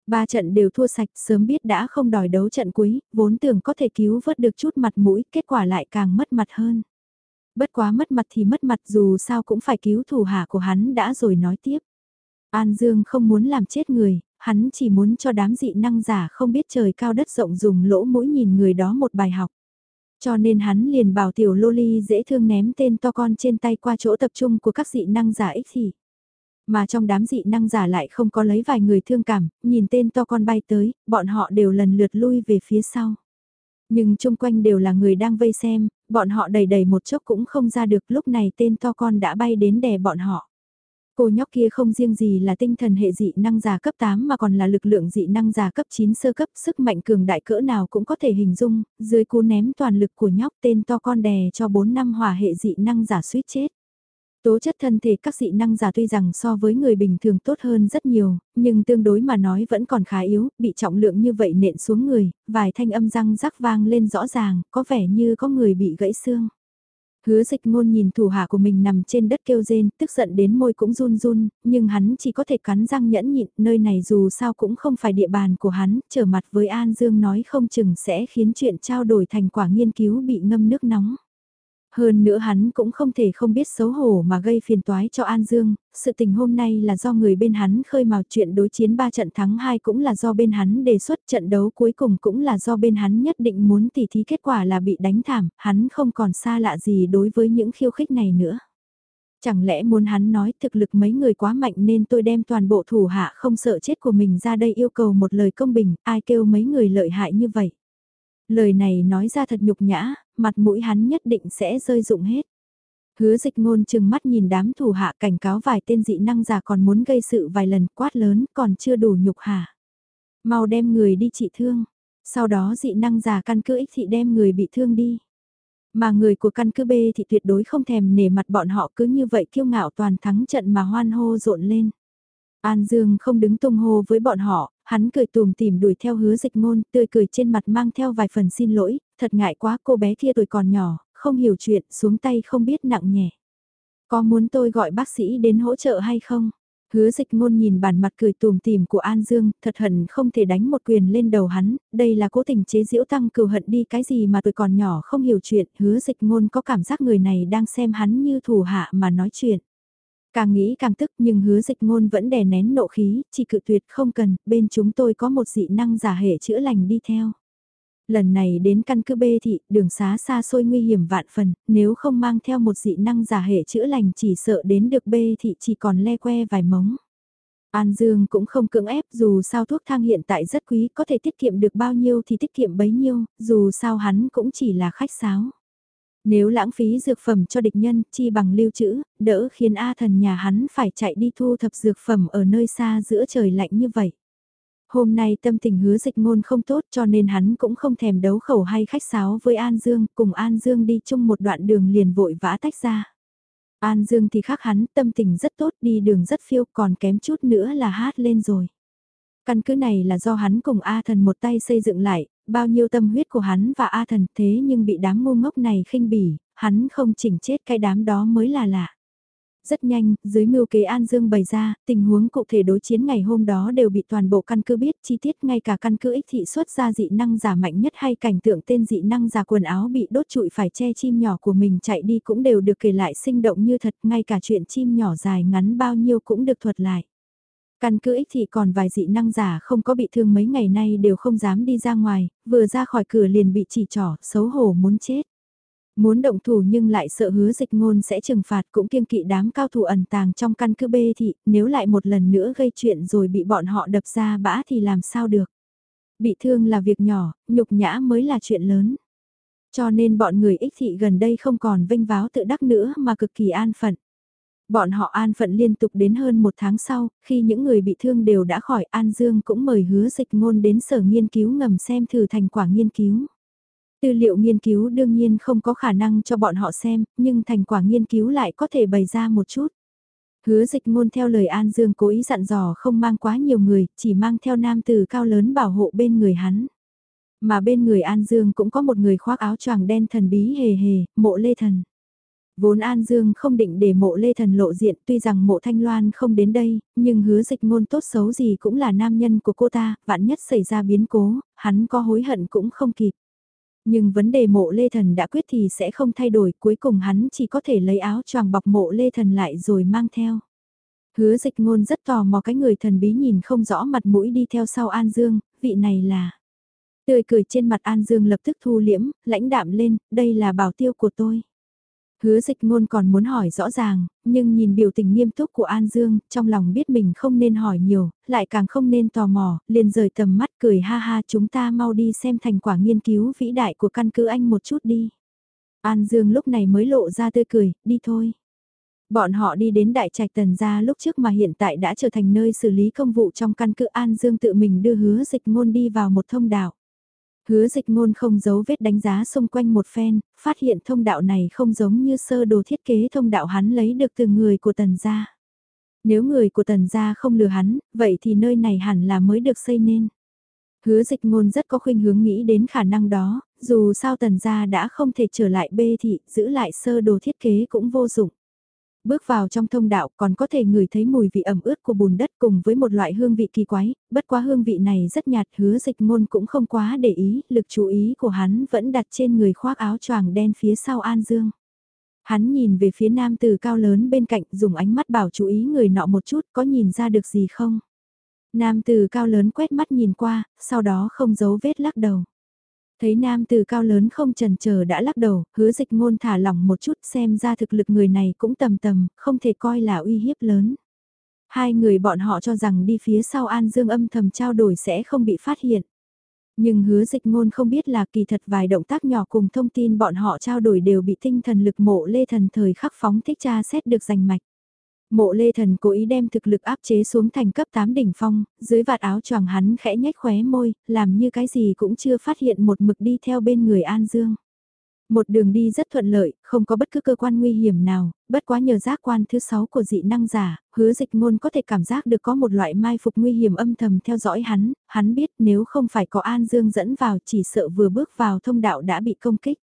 Ba trận đều thua sạch, sớm biết đã không đòi đấu trận cuối, vốn tưởng có thể cứu vớt được chút mặt mũi, kết quả lại càng mất mặt hơn. Bất quá mất mặt thì mất mặt dù sao cũng phải cứu thủ hạ của hắn đã rồi nói tiếp. An Dương không muốn làm chết người, hắn chỉ muốn cho đám dị năng giả không biết trời cao đất rộng dùng lỗ mũi nhìn người đó một bài học. Cho nên hắn liền bảo tiểu loli dễ thương ném tên to con trên tay qua chỗ tập trung của các dị năng giả ích thị. Mà trong đám dị năng giả lại không có lấy vài người thương cảm, nhìn tên to con bay tới, bọn họ đều lần lượt lui về phía sau. Nhưng chung quanh đều là người đang vây xem, bọn họ đầy đầy một chốc cũng không ra được lúc này tên to con đã bay đến đè bọn họ. Cô nhóc kia không riêng gì là tinh thần hệ dị năng giả cấp 8 mà còn là lực lượng dị năng giả cấp 9 sơ cấp sức mạnh cường đại cỡ nào cũng có thể hình dung, dưới cú ném toàn lực của nhóc tên to con đè cho 4 năm hỏa hệ dị năng giả suýt chết. Tố chất thân thể các dị năng giả tuy rằng so với người bình thường tốt hơn rất nhiều, nhưng tương đối mà nói vẫn còn khá yếu, bị trọng lượng như vậy nện xuống người, vài thanh âm răng rắc vang lên rõ ràng, có vẻ như có người bị gãy xương. Hứa dịch ngôn nhìn thủ hạ của mình nằm trên đất kêu rên, tức giận đến môi cũng run run, nhưng hắn chỉ có thể cắn răng nhẫn nhịn, nơi này dù sao cũng không phải địa bàn của hắn, trở mặt với An Dương nói không chừng sẽ khiến chuyện trao đổi thành quả nghiên cứu bị ngâm nước nóng. Hơn nữa hắn cũng không thể không biết xấu hổ mà gây phiền toái cho An Dương, sự tình hôm nay là do người bên hắn khơi mào chuyện đối chiến 3 trận thắng 2 cũng là do bên hắn đề xuất trận đấu cuối cùng cũng là do bên hắn nhất định muốn tỉ thí kết quả là bị đánh thảm, hắn không còn xa lạ gì đối với những khiêu khích này nữa. Chẳng lẽ muốn hắn nói thực lực mấy người quá mạnh nên tôi đem toàn bộ thủ hạ không sợ chết của mình ra đây yêu cầu một lời công bình, ai kêu mấy người lợi hại như vậy. Lời này nói ra thật nhục nhã, mặt mũi hắn nhất định sẽ rơi dụng hết. Hứa dịch ngôn chừng mắt nhìn đám thủ hạ cảnh cáo vài tên dị năng giả còn muốn gây sự vài lần quát lớn còn chưa đủ nhục hả. Mau đem người đi trị thương. Sau đó dị năng giả căn cứ ích thị đem người bị thương đi. Mà người của căn cứ B thì tuyệt đối không thèm nể mặt bọn họ cứ như vậy kiêu ngạo toàn thắng trận mà hoan hô rộn lên. An Dương không đứng tung hô với bọn họ, hắn cười tùm tìm đuổi theo hứa dịch ngôn, tươi cười trên mặt mang theo vài phần xin lỗi, thật ngại quá cô bé kia tuổi còn nhỏ, không hiểu chuyện, xuống tay không biết nặng nhẹ. Có muốn tôi gọi bác sĩ đến hỗ trợ hay không? Hứa dịch ngôn nhìn bản mặt cười tùm tìm của An Dương, thật hận không thể đánh một quyền lên đầu hắn, đây là cố tình chế diễu tăng cừu hận đi cái gì mà tuổi còn nhỏ không hiểu chuyện, hứa dịch ngôn có cảm giác người này đang xem hắn như thủ hạ mà nói chuyện. Càng nghĩ càng tức nhưng hứa dịch ngôn vẫn đè nén nộ khí, chỉ cự tuyệt không cần, bên chúng tôi có một dị năng giả hệ chữa lành đi theo. Lần này đến căn cứ bê thị, đường xá xa xôi nguy hiểm vạn phần, nếu không mang theo một dị năng giả hệ chữa lành chỉ sợ đến được bê thị chỉ còn le que vài mống. An Dương cũng không cưỡng ép dù sao thuốc thang hiện tại rất quý có thể tiết kiệm được bao nhiêu thì tiết kiệm bấy nhiêu, dù sao hắn cũng chỉ là khách sáo. Nếu lãng phí dược phẩm cho địch nhân, chi bằng lưu trữ, đỡ khiến A thần nhà hắn phải chạy đi thu thập dược phẩm ở nơi xa giữa trời lạnh như vậy. Hôm nay tâm tình hứa dịch ngôn không tốt cho nên hắn cũng không thèm đấu khẩu hay khách sáo với An Dương, cùng An Dương đi chung một đoạn đường liền vội vã tách ra. An Dương thì khác hắn, tâm tình rất tốt, đi đường rất phiêu, còn kém chút nữa là hát lên rồi. Căn cứ này là do hắn cùng A thần một tay xây dựng lại, bao nhiêu tâm huyết của hắn và A thần thế nhưng bị đám ngu ngốc này khinh bỉ, hắn không chỉnh chết cái đám đó mới là lạ. Rất nhanh, dưới mưu kế An Dương bày ra, tình huống cụ thể đối chiến ngày hôm đó đều bị toàn bộ căn cứ biết chi tiết ngay cả căn cứ ích thị xuất ra dị năng giả mạnh nhất hay cảnh tượng tên dị năng giả quần áo bị đốt trụi phải che chim nhỏ của mình chạy đi cũng đều được kể lại sinh động như thật, ngay cả chuyện chim nhỏ dài ngắn bao nhiêu cũng được thuật lại. Căn cứ ích thị còn vài dị năng giả không có bị thương mấy ngày nay đều không dám đi ra ngoài, vừa ra khỏi cửa liền bị chỉ trỏ, xấu hổ muốn chết. Muốn động thủ nhưng lại sợ hứa dịch ngôn sẽ trừng phạt cũng kiêng kỵ đám cao thủ ẩn tàng trong căn cứ bê thị, nếu lại một lần nữa gây chuyện rồi bị bọn họ đập ra bã thì làm sao được. Bị thương là việc nhỏ, nhục nhã mới là chuyện lớn. Cho nên bọn người ích thị gần đây không còn vinh váo tự đắc nữa mà cực kỳ an phận. Bọn họ an phận liên tục đến hơn một tháng sau, khi những người bị thương đều đã khỏi An Dương cũng mời hứa dịch ngôn đến sở nghiên cứu ngầm xem thử thành quả nghiên cứu. Tư liệu nghiên cứu đương nhiên không có khả năng cho bọn họ xem, nhưng thành quả nghiên cứu lại có thể bày ra một chút. Hứa dịch ngôn theo lời An Dương cố ý dặn dò không mang quá nhiều người, chỉ mang theo nam từ cao lớn bảo hộ bên người hắn. Mà bên người An Dương cũng có một người khoác áo choàng đen thần bí hề hề, mộ lê thần. Vốn An Dương không định để mộ Lê Thần lộ diện tuy rằng mộ Thanh Loan không đến đây, nhưng hứa dịch ngôn tốt xấu gì cũng là nam nhân của cô ta, vạn nhất xảy ra biến cố, hắn có hối hận cũng không kịp. Nhưng vấn đề mộ Lê Thần đã quyết thì sẽ không thay đổi, cuối cùng hắn chỉ có thể lấy áo choàng bọc mộ Lê Thần lại rồi mang theo. Hứa dịch ngôn rất tò mò cái người thần bí nhìn không rõ mặt mũi đi theo sau An Dương, vị này là... Tươi cười trên mặt An Dương lập tức thu liễm, lãnh đạm lên, đây là bảo tiêu của tôi. Hứa dịch ngôn còn muốn hỏi rõ ràng, nhưng nhìn biểu tình nghiêm túc của An Dương, trong lòng biết mình không nên hỏi nhiều, lại càng không nên tò mò, liền rời tầm mắt cười ha ha chúng ta mau đi xem thành quả nghiên cứu vĩ đại của căn cứ anh một chút đi. An Dương lúc này mới lộ ra tươi cười, đi thôi. Bọn họ đi đến đại trạch tần gia lúc trước mà hiện tại đã trở thành nơi xử lý công vụ trong căn cứ An Dương tự mình đưa hứa dịch ngôn đi vào một thông đạo. Hứa dịch ngôn không giấu vết đánh giá xung quanh một phen, phát hiện thông đạo này không giống như sơ đồ thiết kế thông đạo hắn lấy được từ người của tần gia. Nếu người của tần gia không lừa hắn, vậy thì nơi này hẳn là mới được xây nên. Hứa dịch ngôn rất có khuynh hướng nghĩ đến khả năng đó, dù sao tần gia đã không thể trở lại bê thị, giữ lại sơ đồ thiết kế cũng vô dụng. Bước vào trong thông đạo còn có thể ngửi thấy mùi vị ẩm ướt của bùn đất cùng với một loại hương vị kỳ quái, bất quá hương vị này rất nhạt hứa dịch ngôn cũng không quá để ý, lực chú ý của hắn vẫn đặt trên người khoác áo choàng đen phía sau An Dương. Hắn nhìn về phía nam từ cao lớn bên cạnh dùng ánh mắt bảo chú ý người nọ một chút có nhìn ra được gì không. Nam từ cao lớn quét mắt nhìn qua, sau đó không giấu vết lắc đầu. Thấy nam từ cao lớn không trần chờ đã lắc đầu, hứa dịch ngôn thả lỏng một chút xem ra thực lực người này cũng tầm tầm, không thể coi là uy hiếp lớn. Hai người bọn họ cho rằng đi phía sau An Dương âm thầm trao đổi sẽ không bị phát hiện. Nhưng hứa dịch ngôn không biết là kỳ thật vài động tác nhỏ cùng thông tin bọn họ trao đổi đều bị tinh thần lực mộ lê thần thời khắc phóng thích tra xét được giành mạch. Mộ lê thần cố ý đem thực lực áp chế xuống thành cấp 8 đỉnh phong, dưới vạt áo choàng hắn khẽ nhếch khóe môi, làm như cái gì cũng chưa phát hiện một mực đi theo bên người An Dương. Một đường đi rất thuận lợi, không có bất cứ cơ quan nguy hiểm nào, bất quá nhờ giác quan thứ 6 của dị năng giả, hứa dịch ngôn có thể cảm giác được có một loại mai phục nguy hiểm âm thầm theo dõi hắn, hắn biết nếu không phải có An Dương dẫn vào chỉ sợ vừa bước vào thông đạo đã bị công kích.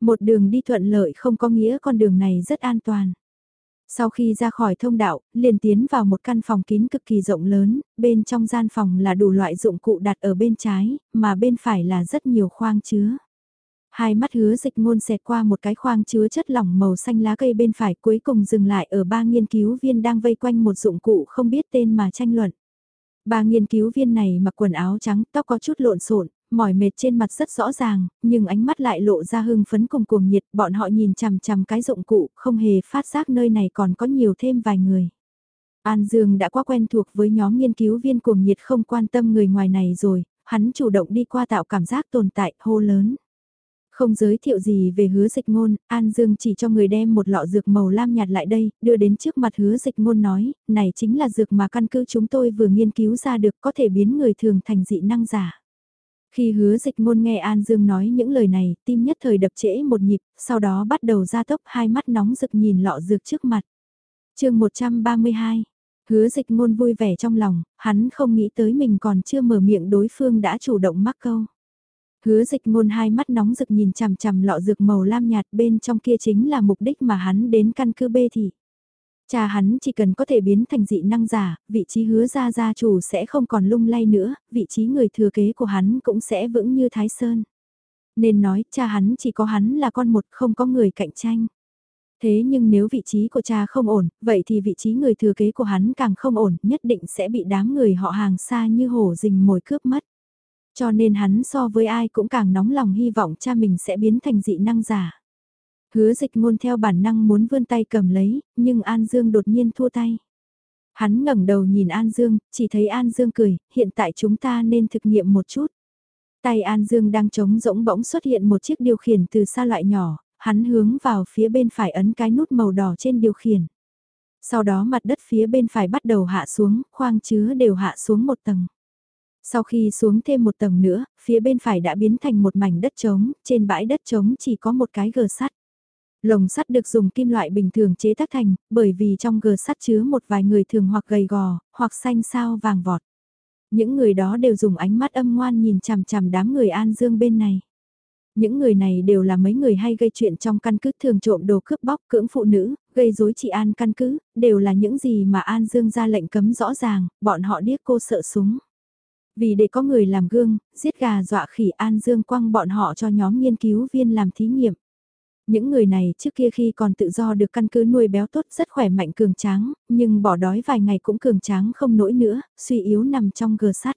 Một đường đi thuận lợi không có nghĩa con đường này rất an toàn. Sau khi ra khỏi thông đạo, liền tiến vào một căn phòng kín cực kỳ rộng lớn, bên trong gian phòng là đủ loại dụng cụ đặt ở bên trái, mà bên phải là rất nhiều khoang chứa. Hai mắt hứa dịch ngôn xẹt qua một cái khoang chứa chất lỏng màu xanh lá cây bên phải cuối cùng dừng lại ở ba nghiên cứu viên đang vây quanh một dụng cụ không biết tên mà tranh luận. Ba nghiên cứu viên này mặc quần áo trắng, tóc có chút lộn xộn, mỏi mệt trên mặt rất rõ ràng, nhưng ánh mắt lại lộ ra hưng phấn cùng cuồng nhiệt, bọn họ nhìn chằm chằm cái dụng cụ, không hề phát giác nơi này còn có nhiều thêm vài người. An Dương đã quá quen thuộc với nhóm nghiên cứu viên cuồng nhiệt không quan tâm người ngoài này rồi, hắn chủ động đi qua tạo cảm giác tồn tại, hô lớn. Không giới thiệu gì về hứa dịch ngôn, An Dương chỉ cho người đem một lọ dược màu lam nhạt lại đây, đưa đến trước mặt hứa dịch ngôn nói, này chính là dược mà căn cứ chúng tôi vừa nghiên cứu ra được có thể biến người thường thành dị năng giả. Khi hứa dịch ngôn nghe An Dương nói những lời này, tim nhất thời đập trễ một nhịp, sau đó bắt đầu ra tốc hai mắt nóng rực nhìn lọ dược trước mặt. chương 132, hứa dịch ngôn vui vẻ trong lòng, hắn không nghĩ tới mình còn chưa mở miệng đối phương đã chủ động mắc câu. Hứa dịch ngôn hai mắt nóng rực nhìn chằm chằm lọ dược màu lam nhạt bên trong kia chính là mục đích mà hắn đến căn cứ bê thị. Cha hắn chỉ cần có thể biến thành dị năng giả, vị trí hứa ra gia chủ sẽ không còn lung lay nữa, vị trí người thừa kế của hắn cũng sẽ vững như Thái Sơn. Nên nói cha hắn chỉ có hắn là con một không có người cạnh tranh. Thế nhưng nếu vị trí của cha không ổn, vậy thì vị trí người thừa kế của hắn càng không ổn, nhất định sẽ bị đám người họ hàng xa như hổ rình mồi cướp mất. Cho nên hắn so với ai cũng càng nóng lòng hy vọng cha mình sẽ biến thành dị năng giả. Hứa dịch ngôn theo bản năng muốn vươn tay cầm lấy, nhưng An Dương đột nhiên thua tay. Hắn ngẩng đầu nhìn An Dương, chỉ thấy An Dương cười, hiện tại chúng ta nên thực nghiệm một chút. Tay An Dương đang trống rỗng bỗng xuất hiện một chiếc điều khiển từ xa loại nhỏ, hắn hướng vào phía bên phải ấn cái nút màu đỏ trên điều khiển. Sau đó mặt đất phía bên phải bắt đầu hạ xuống, khoang chứa đều hạ xuống một tầng. Sau khi xuống thêm một tầng nữa, phía bên phải đã biến thành một mảnh đất trống, trên bãi đất trống chỉ có một cái gờ sắt. Lồng sắt được dùng kim loại bình thường chế tác thành, bởi vì trong gờ sắt chứa một vài người thường hoặc gầy gò, hoặc xanh sao vàng vọt. Những người đó đều dùng ánh mắt âm ngoan nhìn chằm chằm đám người An Dương bên này. Những người này đều là mấy người hay gây chuyện trong căn cứ thường trộm đồ cướp bóc cưỡng phụ nữ, gây rối trị an căn cứ, đều là những gì mà An Dương ra lệnh cấm rõ ràng, bọn họ điếc cô sợ súng. Vì để có người làm gương, giết gà dọa khỉ An Dương quăng bọn họ cho nhóm nghiên cứu viên làm thí nghiệm. Những người này trước kia khi còn tự do được căn cứ nuôi béo tốt rất khỏe mạnh cường tráng, nhưng bỏ đói vài ngày cũng cường tráng không nổi nữa, suy yếu nằm trong gờ sắt.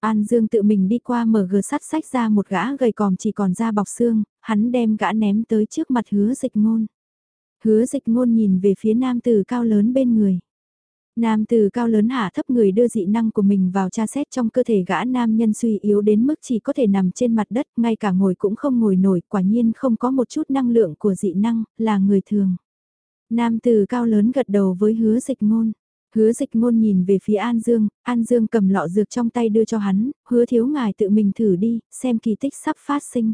An Dương tự mình đi qua mở gờ sắt sách ra một gã gầy còm chỉ còn da bọc xương, hắn đem gã ném tới trước mặt hứa dịch ngôn. Hứa dịch ngôn nhìn về phía nam tử cao lớn bên người. Nam từ cao lớn hạ thấp người đưa dị năng của mình vào tra xét trong cơ thể gã nam nhân suy yếu đến mức chỉ có thể nằm trên mặt đất, ngay cả ngồi cũng không ngồi nổi, quả nhiên không có một chút năng lượng của dị năng, là người thường. Nam từ cao lớn gật đầu với hứa dịch ngôn. Hứa dịch ngôn nhìn về phía An Dương, An Dương cầm lọ dược trong tay đưa cho hắn, hứa thiếu ngài tự mình thử đi, xem kỳ tích sắp phát sinh.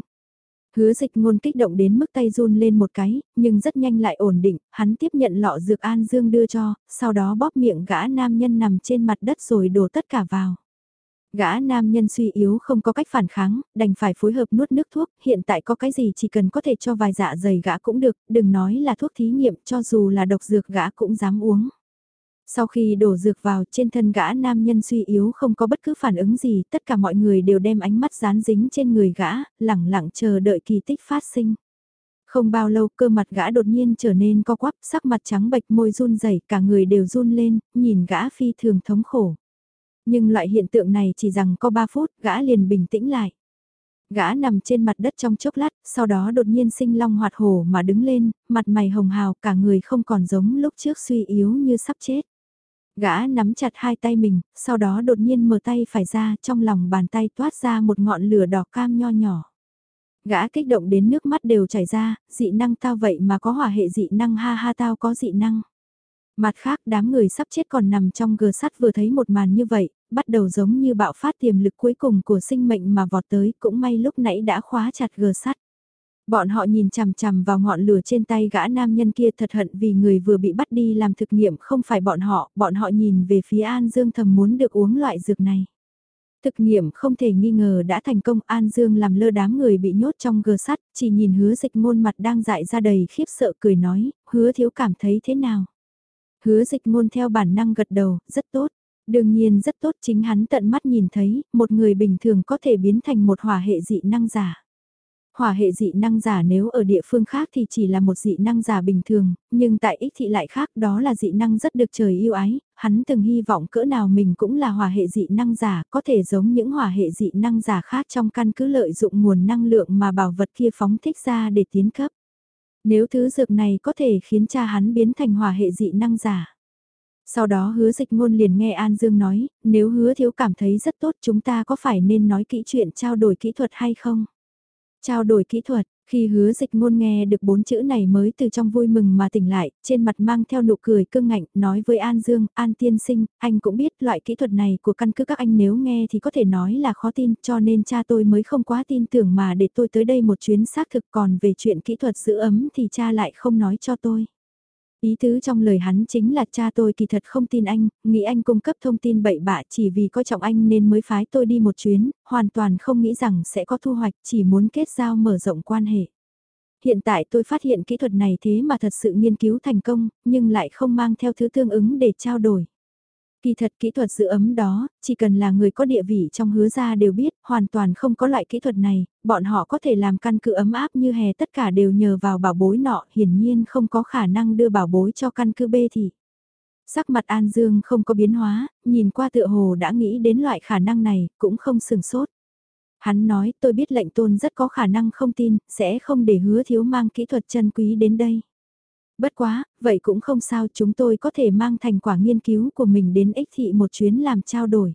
Hứa dịch ngôn kích động đến mức tay run lên một cái, nhưng rất nhanh lại ổn định, hắn tiếp nhận lọ dược An Dương đưa cho, sau đó bóp miệng gã nam nhân nằm trên mặt đất rồi đổ tất cả vào. Gã nam nhân suy yếu không có cách phản kháng, đành phải phối hợp nuốt nước thuốc, hiện tại có cái gì chỉ cần có thể cho vài dạ dày gã cũng được, đừng nói là thuốc thí nghiệm cho dù là độc dược gã cũng dám uống. Sau khi đổ dược vào trên thân gã nam nhân suy yếu không có bất cứ phản ứng gì, tất cả mọi người đều đem ánh mắt dán dính trên người gã, lẳng lặng chờ đợi kỳ tích phát sinh. Không bao lâu cơ mặt gã đột nhiên trở nên co quắp, sắc mặt trắng bệch môi run rẩy cả người đều run lên, nhìn gã phi thường thống khổ. Nhưng loại hiện tượng này chỉ rằng có 3 phút, gã liền bình tĩnh lại. Gã nằm trên mặt đất trong chốc lát, sau đó đột nhiên sinh long hoạt hổ mà đứng lên, mặt mày hồng hào, cả người không còn giống lúc trước suy yếu như sắp chết. Gã nắm chặt hai tay mình, sau đó đột nhiên mở tay phải ra, trong lòng bàn tay toát ra một ngọn lửa đỏ cam nho nhỏ. Gã kích động đến nước mắt đều chảy ra, dị năng tao vậy mà có hỏa hệ dị năng ha ha tao có dị năng. Mặt khác đám người sắp chết còn nằm trong gờ sắt vừa thấy một màn như vậy, bắt đầu giống như bạo phát tiềm lực cuối cùng của sinh mệnh mà vọt tới, cũng may lúc nãy đã khóa chặt gờ sắt. Bọn họ nhìn chằm chằm vào ngọn lửa trên tay gã nam nhân kia thật hận vì người vừa bị bắt đi làm thực nghiệm không phải bọn họ, bọn họ nhìn về phía An Dương thầm muốn được uống loại dược này. Thực nghiệm không thể nghi ngờ đã thành công An Dương làm lơ đám người bị nhốt trong gờ sắt, chỉ nhìn hứa dịch ngôn mặt đang dại ra đầy khiếp sợ cười nói, hứa thiếu cảm thấy thế nào. Hứa dịch ngôn theo bản năng gật đầu, rất tốt. Đương nhiên rất tốt chính hắn tận mắt nhìn thấy, một người bình thường có thể biến thành một hỏa hệ dị năng giả. Hỏa hệ dị năng giả nếu ở địa phương khác thì chỉ là một dị năng giả bình thường, nhưng tại ích thị lại khác đó là dị năng rất được trời yêu ái, hắn từng hy vọng cỡ nào mình cũng là hỏa hệ dị năng giả, có thể giống những hỏa hệ dị năng giả khác trong căn cứ lợi dụng nguồn năng lượng mà bảo vật kia phóng thích ra để tiến cấp. Nếu thứ dược này có thể khiến cha hắn biến thành hỏa hệ dị năng giả. Sau đó hứa dịch ngôn liền nghe An Dương nói, nếu hứa thiếu cảm thấy rất tốt chúng ta có phải nên nói kỹ chuyện trao đổi kỹ thuật hay không? Trao đổi kỹ thuật, khi hứa dịch ngôn nghe được bốn chữ này mới từ trong vui mừng mà tỉnh lại, trên mặt mang theo nụ cười cương ngạnh, nói với An Dương, An tiên sinh, anh cũng biết loại kỹ thuật này của căn cứ các anh nếu nghe thì có thể nói là khó tin, cho nên cha tôi mới không quá tin tưởng mà để tôi tới đây một chuyến xác thực còn về chuyện kỹ thuật giữ ấm thì cha lại không nói cho tôi. Ý tứ trong lời hắn chính là cha tôi kỳ thật không tin anh, nghĩ anh cung cấp thông tin bậy bạ chỉ vì coi trọng anh nên mới phái tôi đi một chuyến, hoàn toàn không nghĩ rằng sẽ có thu hoạch chỉ muốn kết giao mở rộng quan hệ. Hiện tại tôi phát hiện kỹ thuật này thế mà thật sự nghiên cứu thành công, nhưng lại không mang theo thứ tương ứng để trao đổi. Kỳ thật kỹ thuật giữ ấm đó, chỉ cần là người có địa vị trong hứa gia đều biết, hoàn toàn không có loại kỹ thuật này, bọn họ có thể làm căn cứ ấm áp như hè tất cả đều nhờ vào bảo bối nọ, hiển nhiên không có khả năng đưa bảo bối cho căn cứ B thì. Sắc mặt An Dương không có biến hóa, nhìn qua tựa hồ đã nghĩ đến loại khả năng này, cũng không sừng sốt. Hắn nói tôi biết lệnh tôn rất có khả năng không tin, sẽ không để hứa thiếu mang kỹ thuật chân quý đến đây. Bất quá, vậy cũng không sao chúng tôi có thể mang thành quả nghiên cứu của mình đến ích thị một chuyến làm trao đổi.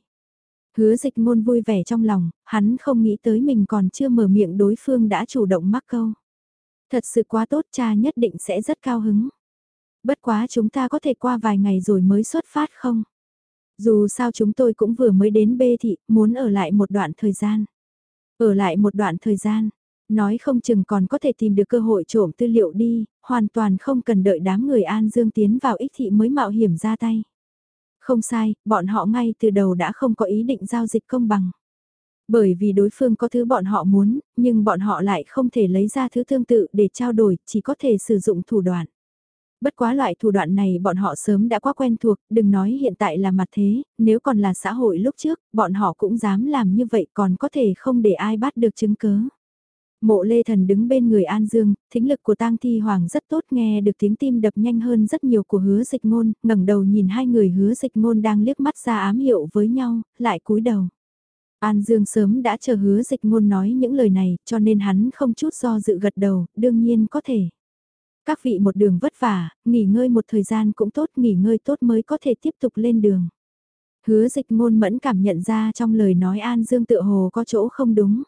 Hứa dịch ngôn vui vẻ trong lòng, hắn không nghĩ tới mình còn chưa mở miệng đối phương đã chủ động mắc câu. Thật sự quá tốt cha nhất định sẽ rất cao hứng. Bất quá chúng ta có thể qua vài ngày rồi mới xuất phát không? Dù sao chúng tôi cũng vừa mới đến bê thị, muốn ở lại một đoạn thời gian. Ở lại một đoạn thời gian, nói không chừng còn có thể tìm được cơ hội trộm tư liệu đi, hoàn toàn không cần đợi đám người An Dương tiến vào ích thị mới mạo hiểm ra tay. Không sai, bọn họ ngay từ đầu đã không có ý định giao dịch công bằng. Bởi vì đối phương có thứ bọn họ muốn, nhưng bọn họ lại không thể lấy ra thứ tương tự để trao đổi, chỉ có thể sử dụng thủ đoạn. Bất quá loại thủ đoạn này bọn họ sớm đã quá quen thuộc, đừng nói hiện tại là mặt thế, nếu còn là xã hội lúc trước, bọn họ cũng dám làm như vậy còn có thể không để ai bắt được chứng cứ. Mộ Lê Thần đứng bên người An Dương, thính lực của Tang Thi Hoàng rất tốt nghe được tiếng tim đập nhanh hơn rất nhiều của hứa dịch ngôn, ngẩng đầu nhìn hai người hứa dịch ngôn đang liếc mắt ra ám hiệu với nhau, lại cúi đầu. An Dương sớm đã chờ hứa dịch ngôn nói những lời này, cho nên hắn không chút do dự gật đầu, đương nhiên có thể. Các vị một đường vất vả, nghỉ ngơi một thời gian cũng tốt, nghỉ ngơi tốt mới có thể tiếp tục lên đường. Hứa dịch ngôn mẫn cảm nhận ra trong lời nói An Dương tự hồ có chỗ không đúng.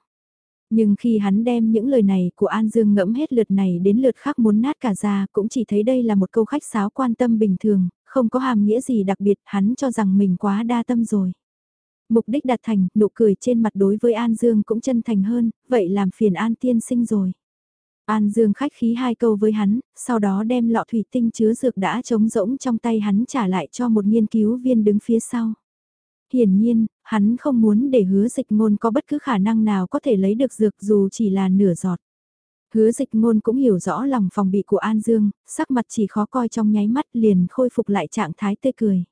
Nhưng khi hắn đem những lời này của An Dương ngẫm hết lượt này đến lượt khác muốn nát cả ra cũng chỉ thấy đây là một câu khách sáo quan tâm bình thường, không có hàm nghĩa gì đặc biệt hắn cho rằng mình quá đa tâm rồi. Mục đích đạt thành, nụ cười trên mặt đối với An Dương cũng chân thành hơn, vậy làm phiền An tiên sinh rồi. An Dương khách khí hai câu với hắn, sau đó đem lọ thủy tinh chứa dược đã trống rỗng trong tay hắn trả lại cho một nghiên cứu viên đứng phía sau. Hiển nhiên, hắn không muốn để hứa dịch ngôn có bất cứ khả năng nào có thể lấy được dược dù chỉ là nửa giọt. Hứa dịch ngôn cũng hiểu rõ lòng phòng bị của An Dương, sắc mặt chỉ khó coi trong nháy mắt liền khôi phục lại trạng thái tươi cười.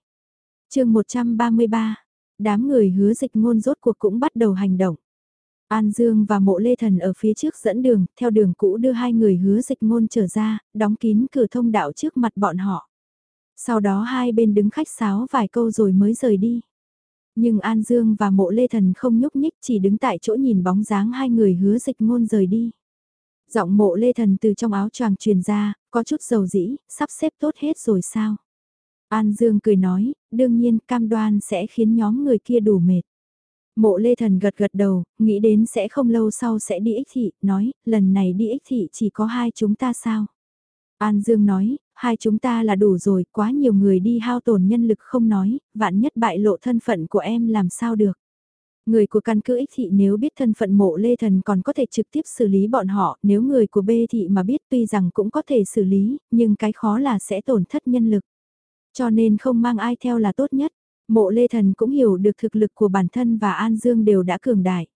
chương 133, đám người hứa dịch ngôn rốt cuộc cũng bắt đầu hành động. An Dương và mộ lê thần ở phía trước dẫn đường, theo đường cũ đưa hai người hứa dịch ngôn trở ra, đóng kín cửa thông đạo trước mặt bọn họ. Sau đó hai bên đứng khách sáo vài câu rồi mới rời đi. Nhưng An Dương và mộ lê thần không nhúc nhích chỉ đứng tại chỗ nhìn bóng dáng hai người hứa dịch ngôn rời đi. Giọng mộ lê thần từ trong áo choàng truyền ra, có chút dầu dĩ, sắp xếp tốt hết rồi sao? An Dương cười nói, đương nhiên cam đoan sẽ khiến nhóm người kia đủ mệt. Mộ lê thần gật gật đầu, nghĩ đến sẽ không lâu sau sẽ đi ích thị, nói, lần này đi ích thị chỉ có hai chúng ta sao? An Dương nói, hai chúng ta là đủ rồi, quá nhiều người đi hao tổn nhân lực không nói, vạn nhất bại lộ thân phận của em làm sao được. Người của căn cứ ích thị nếu biết thân phận mộ lê thần còn có thể trực tiếp xử lý bọn họ, nếu người của bê thị mà biết tuy rằng cũng có thể xử lý, nhưng cái khó là sẽ tổn thất nhân lực. Cho nên không mang ai theo là tốt nhất. Mộ lê thần cũng hiểu được thực lực của bản thân và An Dương đều đã cường đại.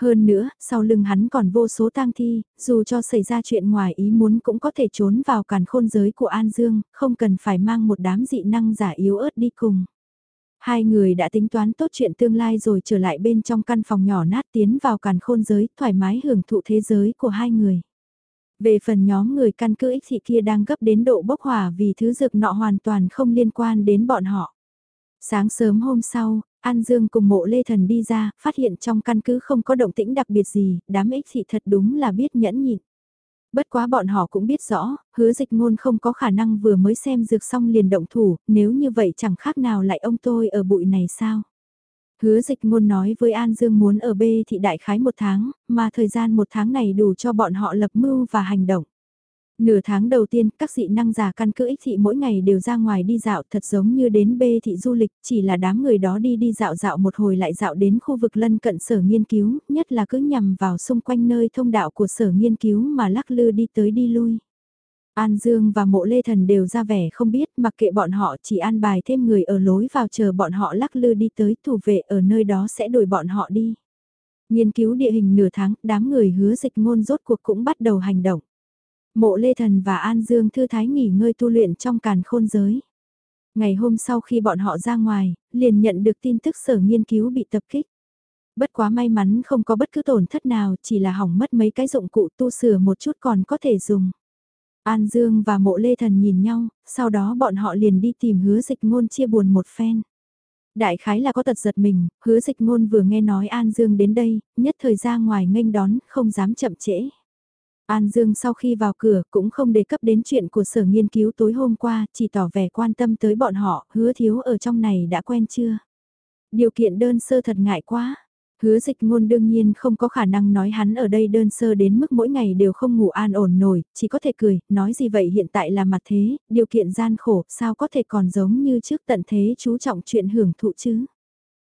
Hơn nữa, sau lưng hắn còn vô số tang thi, dù cho xảy ra chuyện ngoài ý muốn cũng có thể trốn vào càn khôn giới của An Dương, không cần phải mang một đám dị năng giả yếu ớt đi cùng. Hai người đã tính toán tốt chuyện tương lai rồi trở lại bên trong căn phòng nhỏ nát tiến vào càn khôn giới, thoải mái hưởng thụ thế giới của hai người. Về phần nhóm người căn cứ ích thị kia đang gấp đến độ bốc hỏa vì thứ dược nọ hoàn toàn không liên quan đến bọn họ. Sáng sớm hôm sau, An Dương cùng mộ Lê Thần đi ra, phát hiện trong căn cứ không có động tĩnh đặc biệt gì, đám ích thị thật đúng là biết nhẫn nhịn. Bất quá bọn họ cũng biết rõ, hứa dịch ngôn không có khả năng vừa mới xem dược xong liền động thủ, nếu như vậy chẳng khác nào lại ông tôi ở bụi này sao. Hứa dịch ngôn nói với An Dương muốn ở B thị đại khái một tháng, mà thời gian một tháng này đủ cho bọn họ lập mưu và hành động. Nửa tháng đầu tiên, các dị năng giả căn cứ ích thị mỗi ngày đều ra ngoài đi dạo thật giống như đến bê thị du lịch, chỉ là đám người đó đi đi dạo dạo một hồi lại dạo đến khu vực lân cận sở nghiên cứu, nhất là cứ nhằm vào xung quanh nơi thông đạo của sở nghiên cứu mà lắc lư đi tới đi lui. An Dương và mộ lê thần đều ra vẻ không biết mặc kệ bọn họ chỉ an bài thêm người ở lối vào chờ bọn họ lắc lư đi tới thủ vệ ở nơi đó sẽ đuổi bọn họ đi. Nghiên cứu địa hình nửa tháng, đám người hứa dịch ngôn rốt cuộc cũng bắt đầu hành động. Mộ Lê Thần và An Dương Thư Thái nghỉ ngơi tu luyện trong càn khôn giới. Ngày hôm sau khi bọn họ ra ngoài, liền nhận được tin tức sở nghiên cứu bị tập kích. Bất quá may mắn không có bất cứ tổn thất nào, chỉ là hỏng mất mấy cái dụng cụ tu sửa một chút còn có thể dùng. An Dương và mộ lê thần nhìn nhau, sau đó bọn họ liền đi tìm hứa dịch ngôn chia buồn một phen. Đại khái là có tật giật mình, hứa dịch ngôn vừa nghe nói An Dương đến đây, nhất thời ra ngoài nghênh đón, không dám chậm trễ. An Dương sau khi vào cửa cũng không đề cấp đến chuyện của sở nghiên cứu tối hôm qua, chỉ tỏ vẻ quan tâm tới bọn họ, hứa thiếu ở trong này đã quen chưa? Điều kiện đơn sơ thật ngại quá. Hứa dịch ngôn đương nhiên không có khả năng nói hắn ở đây đơn sơ đến mức mỗi ngày đều không ngủ an ổn nổi, chỉ có thể cười, nói gì vậy hiện tại là mặt thế, điều kiện gian khổ, sao có thể còn giống như trước tận thế chú trọng chuyện hưởng thụ chứ.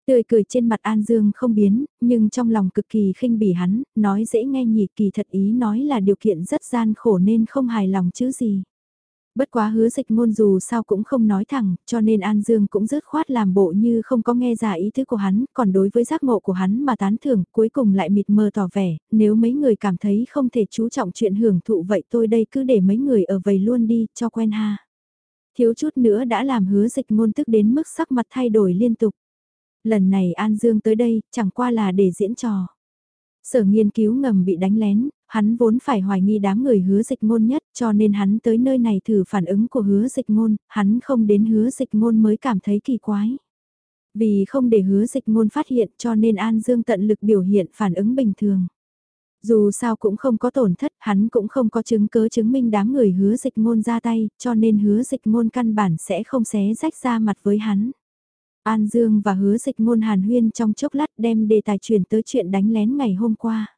Tươi cười trên mặt An Dương không biến, nhưng trong lòng cực kỳ khinh bỉ hắn, nói dễ nghe nhỉ kỳ thật ý nói là điều kiện rất gian khổ nên không hài lòng chứ gì. Bất quá hứa dịch ngôn dù sao cũng không nói thẳng, cho nên An Dương cũng rớt khoát làm bộ như không có nghe ra ý thức của hắn, còn đối với giác ngộ của hắn mà tán thưởng, cuối cùng lại mịt mờ tỏ vẻ, nếu mấy người cảm thấy không thể chú trọng chuyện hưởng thụ vậy tôi đây cứ để mấy người ở vầy luôn đi, cho quen ha. Thiếu chút nữa đã làm hứa dịch ngôn tức đến mức sắc mặt thay đổi liên tục. Lần này An Dương tới đây, chẳng qua là để diễn trò. Sở nghiên cứu ngầm bị đánh lén, hắn vốn phải hoài nghi đám người hứa dịch ngôn nhất cho nên hắn tới nơi này thử phản ứng của hứa dịch ngôn, hắn không đến hứa dịch ngôn mới cảm thấy kỳ quái. Vì không để hứa dịch ngôn phát hiện cho nên An Dương tận lực biểu hiện phản ứng bình thường. Dù sao cũng không có tổn thất, hắn cũng không có chứng cớ chứng minh đám người hứa dịch ngôn ra tay, cho nên hứa dịch ngôn căn bản sẽ không xé rách ra mặt với hắn. An Dương và hứa dịch ngôn hàn huyên trong chốc lát đem đề tài chuyển tới chuyện đánh lén ngày hôm qua.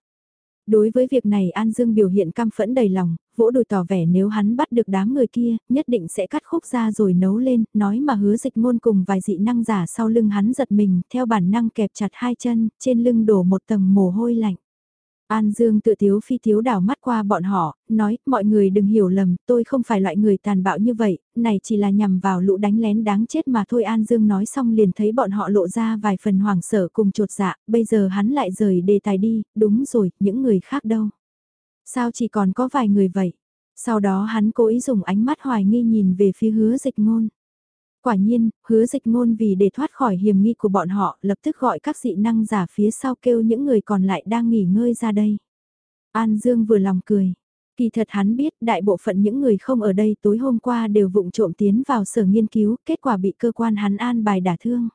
Đối với việc này An Dương biểu hiện cam phẫn đầy lòng, vỗ đùi tỏ vẻ nếu hắn bắt được đám người kia, nhất định sẽ cắt khúc ra rồi nấu lên, nói mà hứa dịch ngôn cùng vài dị năng giả sau lưng hắn giật mình, theo bản năng kẹp chặt hai chân, trên lưng đổ một tầng mồ hôi lạnh. An Dương tự thiếu phi thiếu đảo mắt qua bọn họ, nói, mọi người đừng hiểu lầm, tôi không phải loại người tàn bạo như vậy, này chỉ là nhằm vào lũ đánh lén đáng chết mà thôi An Dương nói xong liền thấy bọn họ lộ ra vài phần hoảng sợ cùng trột dạ, bây giờ hắn lại rời đề tài đi, đúng rồi, những người khác đâu. Sao chỉ còn có vài người vậy? Sau đó hắn cố ý dùng ánh mắt hoài nghi nhìn về phía hứa dịch ngôn. Quả nhiên, hứa dịch ngôn vì để thoát khỏi hiểm nghi của bọn họ lập tức gọi các dị năng giả phía sau kêu những người còn lại đang nghỉ ngơi ra đây. An Dương vừa lòng cười. Kỳ thật hắn biết đại bộ phận những người không ở đây tối hôm qua đều vụng trộm tiến vào sở nghiên cứu, kết quả bị cơ quan hắn an bài đả thương.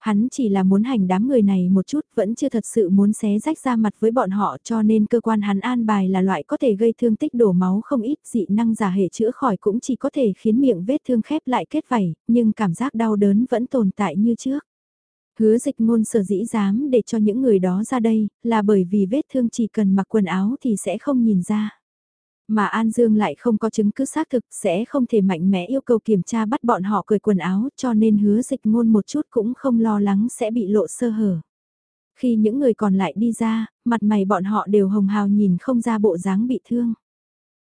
Hắn chỉ là muốn hành đám người này một chút, vẫn chưa thật sự muốn xé rách ra mặt với bọn họ cho nên cơ quan hắn an bài là loại có thể gây thương tích đổ máu không ít dị năng giả hệ chữa khỏi cũng chỉ có thể khiến miệng vết thương khép lại kết vảy, nhưng cảm giác đau đớn vẫn tồn tại như trước. Hứa dịch ngôn sở dĩ dám để cho những người đó ra đây, là bởi vì vết thương chỉ cần mặc quần áo thì sẽ không nhìn ra. Mà An Dương lại không có chứng cứ xác thực sẽ không thể mạnh mẽ yêu cầu kiểm tra bắt bọn họ cởi quần áo cho nên hứa dịch ngôn một chút cũng không lo lắng sẽ bị lộ sơ hở. Khi những người còn lại đi ra, mặt mày bọn họ đều hồng hào nhìn không ra bộ dáng bị thương.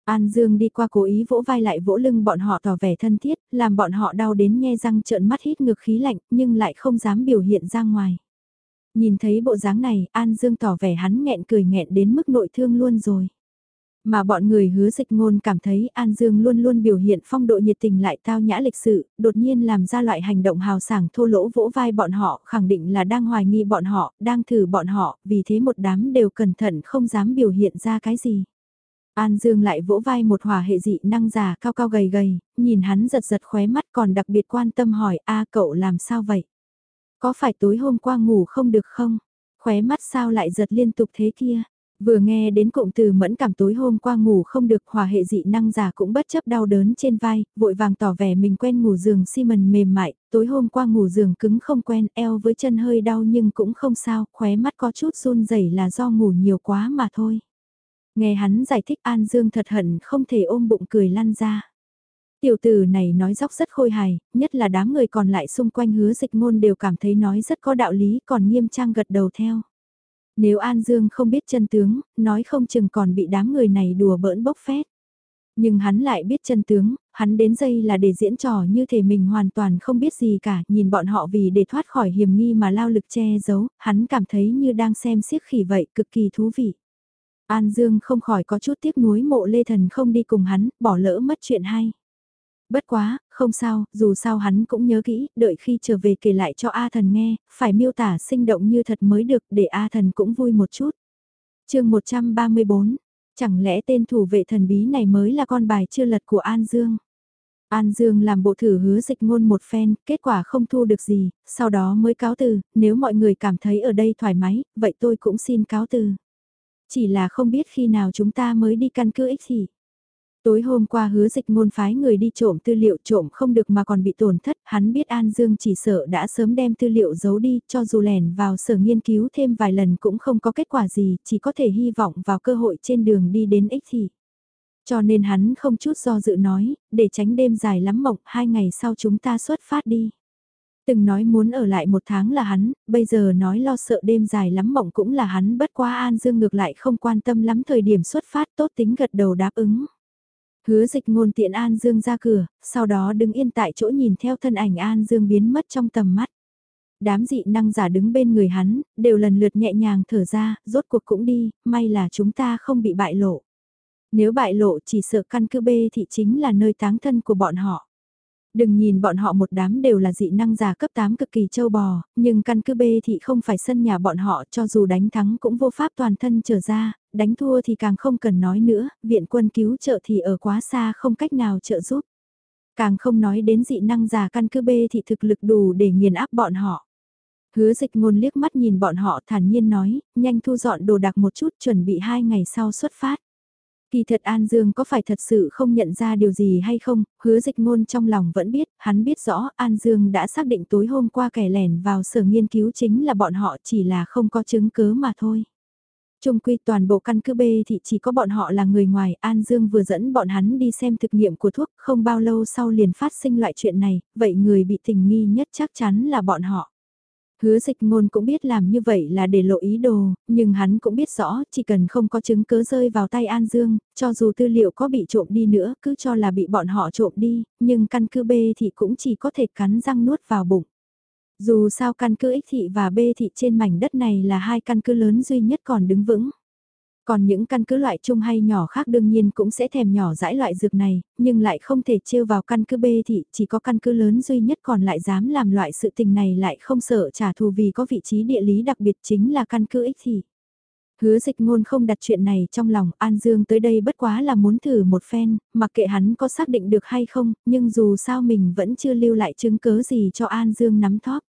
An Dương đi qua cố ý vỗ vai lại vỗ lưng bọn họ tỏ vẻ thân thiết, làm bọn họ đau đến nhe răng trợn mắt hít ngược khí lạnh nhưng lại không dám biểu hiện ra ngoài. Nhìn thấy bộ dáng này, An Dương tỏ vẻ hắn nghẹn cười nghẹn đến mức nội thương luôn rồi. Mà bọn người hứa dịch ngôn cảm thấy An Dương luôn luôn biểu hiện phong độ nhiệt tình lại tao nhã lịch sự, đột nhiên làm ra loại hành động hào sảng thô lỗ vỗ vai bọn họ, khẳng định là đang hoài nghi bọn họ, đang thử bọn họ, vì thế một đám đều cẩn thận không dám biểu hiện ra cái gì. An Dương lại vỗ vai một hỏa hệ dị năng già cao cao gầy gầy, nhìn hắn giật giật khóe mắt còn đặc biệt quan tâm hỏi a cậu làm sao vậy? Có phải tối hôm qua ngủ không được không? Khóe mắt sao lại giật liên tục thế kia? Vừa nghe đến cụm từ mẫn cảm tối hôm qua ngủ không được hòa hệ dị năng giả cũng bất chấp đau đớn trên vai, vội vàng tỏ vẻ mình quen ngủ giường xi mần mềm mại, tối hôm qua ngủ giường cứng không quen, eo với chân hơi đau nhưng cũng không sao, khóe mắt có chút run rẩy là do ngủ nhiều quá mà thôi. Nghe hắn giải thích An Dương thật hận không thể ôm bụng cười lăn ra. Tiểu tử này nói dóc rất khôi hài, nhất là đám người còn lại xung quanh hứa dịch ngôn đều cảm thấy nói rất có đạo lý còn nghiêm trang gật đầu theo. Nếu An Dương không biết chân tướng, nói không chừng còn bị đám người này đùa bỡn bốc phét. Nhưng hắn lại biết chân tướng, hắn đến dây là để diễn trò như thể mình hoàn toàn không biết gì cả, nhìn bọn họ vì để thoát khỏi hiểm nghi mà lao lực che giấu, hắn cảm thấy như đang xem siếc khỉ vậy, cực kỳ thú vị. An Dương không khỏi có chút tiếc nuối mộ lê thần không đi cùng hắn, bỏ lỡ mất chuyện hay. Bất quá, không sao, dù sao hắn cũng nhớ kỹ, đợi khi trở về kể lại cho A thần nghe, phải miêu tả sinh động như thật mới được để A thần cũng vui một chút. chương 134, chẳng lẽ tên thủ vệ thần bí này mới là con bài chưa lật của An Dương? An Dương làm bộ thử hứa dịch ngôn một phen, kết quả không thu được gì, sau đó mới cáo từ, nếu mọi người cảm thấy ở đây thoải mái, vậy tôi cũng xin cáo từ. Chỉ là không biết khi nào chúng ta mới đi căn cứ ích thì. Tối hôm qua hứa dịch ngôn phái người đi trộm tư liệu trộm không được mà còn bị tổn thất, hắn biết An Dương chỉ sợ đã sớm đem tư liệu giấu đi, cho dù lèn vào sở nghiên cứu thêm vài lần cũng không có kết quả gì, chỉ có thể hy vọng vào cơ hội trên đường đi đến ích thì. Cho nên hắn không chút do dự nói, để tránh đêm dài lắm mộng, hai ngày sau chúng ta xuất phát đi. Từng nói muốn ở lại một tháng là hắn, bây giờ nói lo sợ đêm dài lắm mộng cũng là hắn bất quá An Dương ngược lại không quan tâm lắm thời điểm xuất phát tốt tính gật đầu đáp ứng. Hứa dịch ngôn tiện An Dương ra cửa, sau đó đứng yên tại chỗ nhìn theo thân ảnh An Dương biến mất trong tầm mắt. Đám dị năng giả đứng bên người hắn, đều lần lượt nhẹ nhàng thở ra, rốt cuộc cũng đi, may là chúng ta không bị bại lộ. Nếu bại lộ chỉ sợ căn cứ B thì chính là nơi táng thân của bọn họ. Đừng nhìn bọn họ một đám đều là dị năng giả cấp 8 cực kỳ châu bò, nhưng căn cứ B thì không phải sân nhà bọn họ cho dù đánh thắng cũng vô pháp toàn thân trở ra, đánh thua thì càng không cần nói nữa, viện quân cứu trợ thì ở quá xa không cách nào trợ giúp. Càng không nói đến dị năng giả căn cứ B thì thực lực đủ để nghiền áp bọn họ. Hứa dịch ngôn liếc mắt nhìn bọn họ thản nhiên nói, nhanh thu dọn đồ đạc một chút chuẩn bị hai ngày sau xuất phát. Kỳ thật An Dương có phải thật sự không nhận ra điều gì hay không, hứa dịch ngôn trong lòng vẫn biết, hắn biết rõ An Dương đã xác định tối hôm qua kẻ lẻn vào sở nghiên cứu chính là bọn họ chỉ là không có chứng cứ mà thôi. Trung quy toàn bộ căn cứ B thì chỉ có bọn họ là người ngoài, An Dương vừa dẫn bọn hắn đi xem thực nghiệm của thuốc, không bao lâu sau liền phát sinh loại chuyện này, vậy người bị tình nghi nhất chắc chắn là bọn họ. Hứa dịch ngôn cũng biết làm như vậy là để lộ ý đồ, nhưng hắn cũng biết rõ chỉ cần không có chứng cứ rơi vào tay An Dương, cho dù tư liệu có bị trộm đi nữa cứ cho là bị bọn họ trộm đi, nhưng căn cứ B thì cũng chỉ có thể cắn răng nuốt vào bụng. Dù sao căn cứ X thị và B thị trên mảnh đất này là hai căn cứ lớn duy nhất còn đứng vững. Còn những căn cứ loại chung hay nhỏ khác đương nhiên cũng sẽ thèm nhỏ dãi loại dược này, nhưng lại không thể trêu vào căn cứ B thì chỉ có căn cứ lớn duy nhất còn lại dám làm loại sự tình này lại không sợ trả thù vì có vị trí địa lý đặc biệt chính là căn cứ X thì. Hứa dịch ngôn không đặt chuyện này trong lòng, An Dương tới đây bất quá là muốn thử một phen, mặc kệ hắn có xác định được hay không, nhưng dù sao mình vẫn chưa lưu lại chứng cớ gì cho An Dương nắm thóp.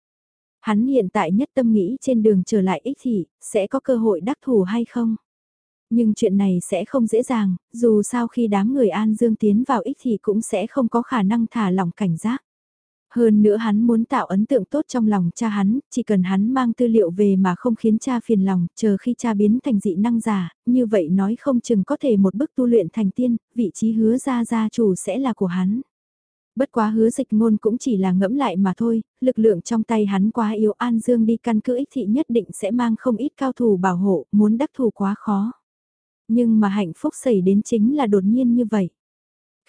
Hắn hiện tại nhất tâm nghĩ trên đường trở lại ích thị, sẽ có cơ hội đắc thủ hay không? Nhưng chuyện này sẽ không dễ dàng, dù sao khi đám người An Dương tiến vào ích thì cũng sẽ không có khả năng thả lỏng cảnh giác. Hơn nữa hắn muốn tạo ấn tượng tốt trong lòng cha hắn, chỉ cần hắn mang tư liệu về mà không khiến cha phiền lòng, chờ khi cha biến thành dị năng giả, như vậy nói không chừng có thể một bước tu luyện thành tiên, vị trí hứa ra gia chủ sẽ là của hắn. Bất quá hứa dịch ngôn cũng chỉ là ngẫm lại mà thôi, lực lượng trong tay hắn quá yếu An Dương đi căn cứ ích thị nhất định sẽ mang không ít cao thủ bảo hộ, muốn đắc thủ quá khó nhưng mà hạnh phúc xảy đến chính là đột nhiên như vậy.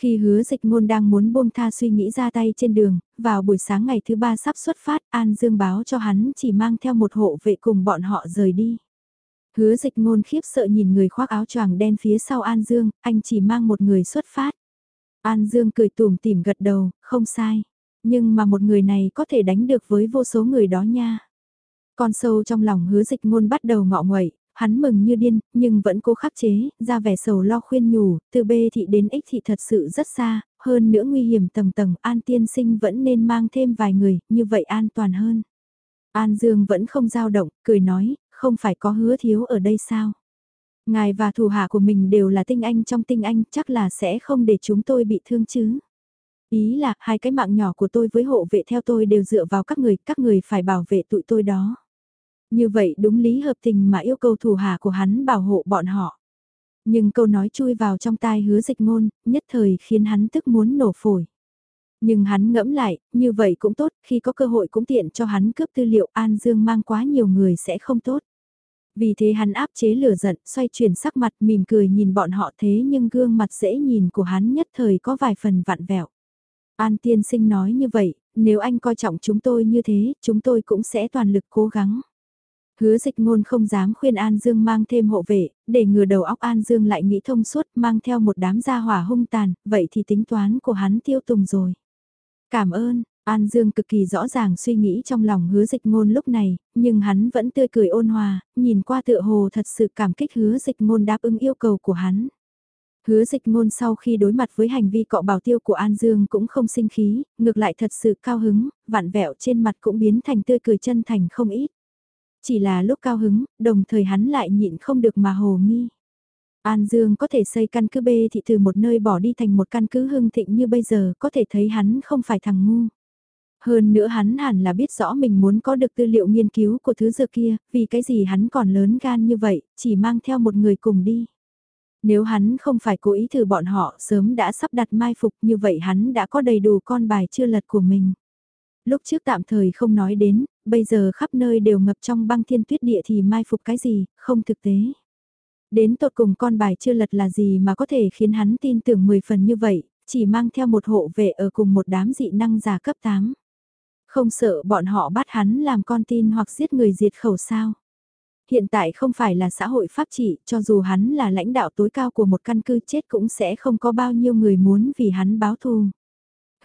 Khi hứa dịch ngôn đang muốn buông tha suy nghĩ ra tay trên đường, vào buổi sáng ngày thứ ba sắp xuất phát, An Dương báo cho hắn chỉ mang theo một hộ vệ cùng bọn họ rời đi. Hứa dịch ngôn khiếp sợ nhìn người khoác áo choàng đen phía sau An Dương, anh chỉ mang một người xuất phát. An Dương cười tủm tỉm gật đầu, không sai. Nhưng mà một người này có thể đánh được với vô số người đó nha. Con sâu trong lòng hứa dịch ngôn bắt đầu ngọ nguậy, hắn mừng như điên, nhưng vẫn cố khắc chế, ra vẻ sầu lo khuyên nhủ, từ B thị đến X thị thật sự rất xa, hơn nữa nguy hiểm tầng tầng, An tiên sinh vẫn nên mang thêm vài người, như vậy an toàn hơn. An Dương vẫn không dao động, cười nói, không phải có hứa thiếu ở đây sao? Ngài và thủ hạ của mình đều là tinh anh trong tinh anh, chắc là sẽ không để chúng tôi bị thương chứ. Ý là, hai cái mạng nhỏ của tôi với hộ vệ theo tôi đều dựa vào các người, các người phải bảo vệ tụi tôi đó. Như vậy đúng lý hợp tình mà yêu cầu thủ hạ của hắn bảo hộ bọn họ. Nhưng câu nói chui vào trong tai hứa dịch ngôn, nhất thời khiến hắn tức muốn nổ phổi. Nhưng hắn ngẫm lại, như vậy cũng tốt, khi có cơ hội cũng tiện cho hắn cướp tư liệu An Dương mang quá nhiều người sẽ không tốt. Vì thế hắn áp chế lửa giận, xoay chuyển sắc mặt mỉm cười nhìn bọn họ thế nhưng gương mặt dễ nhìn của hắn nhất thời có vài phần vặn vẹo. An tiên sinh nói như vậy, nếu anh coi trọng chúng tôi như thế, chúng tôi cũng sẽ toàn lực cố gắng. Hứa dịch ngôn không dám khuyên An Dương mang thêm hộ vệ, để ngừa đầu óc An Dương lại nghĩ thông suốt mang theo một đám gia hỏa hung tàn, vậy thì tính toán của hắn tiêu tùng rồi. Cảm ơn, An Dương cực kỳ rõ ràng suy nghĩ trong lòng hứa dịch ngôn lúc này, nhưng hắn vẫn tươi cười ôn hòa, nhìn qua tựa hồ thật sự cảm kích hứa dịch ngôn đáp ứng yêu cầu của hắn. Hứa dịch ngôn sau khi đối mặt với hành vi cọ bảo tiêu của An Dương cũng không sinh khí, ngược lại thật sự cao hứng, vạn vẹo trên mặt cũng biến thành tươi cười chân thành không ít. Chỉ là lúc cao hứng, đồng thời hắn lại nhịn không được mà hồ nghi. An Dương có thể xây căn cứ B thị từ một nơi bỏ đi thành một căn cứ hưng thịnh như bây giờ, có thể thấy hắn không phải thằng ngu. Hơn nữa hắn hẳn là biết rõ mình muốn có được tư liệu nghiên cứu của thứ dược kia, vì cái gì hắn còn lớn gan như vậy, chỉ mang theo một người cùng đi. Nếu hắn không phải cố ý thử bọn họ sớm đã sắp đặt mai phục như vậy hắn đã có đầy đủ con bài chưa lật của mình. Lúc trước tạm thời không nói đến, bây giờ khắp nơi đều ngập trong băng thiên tuyết địa thì mai phục cái gì, không thực tế. Đến tột cùng con bài chưa lật là gì mà có thể khiến hắn tin tưởng 10 phần như vậy, chỉ mang theo một hộ vệ ở cùng một đám dị năng giả cấp 8. Không sợ bọn họ bắt hắn làm con tin hoặc giết người diệt khẩu sao. Hiện tại không phải là xã hội pháp trị, cho dù hắn là lãnh đạo tối cao của một căn cứ chết cũng sẽ không có bao nhiêu người muốn vì hắn báo thù.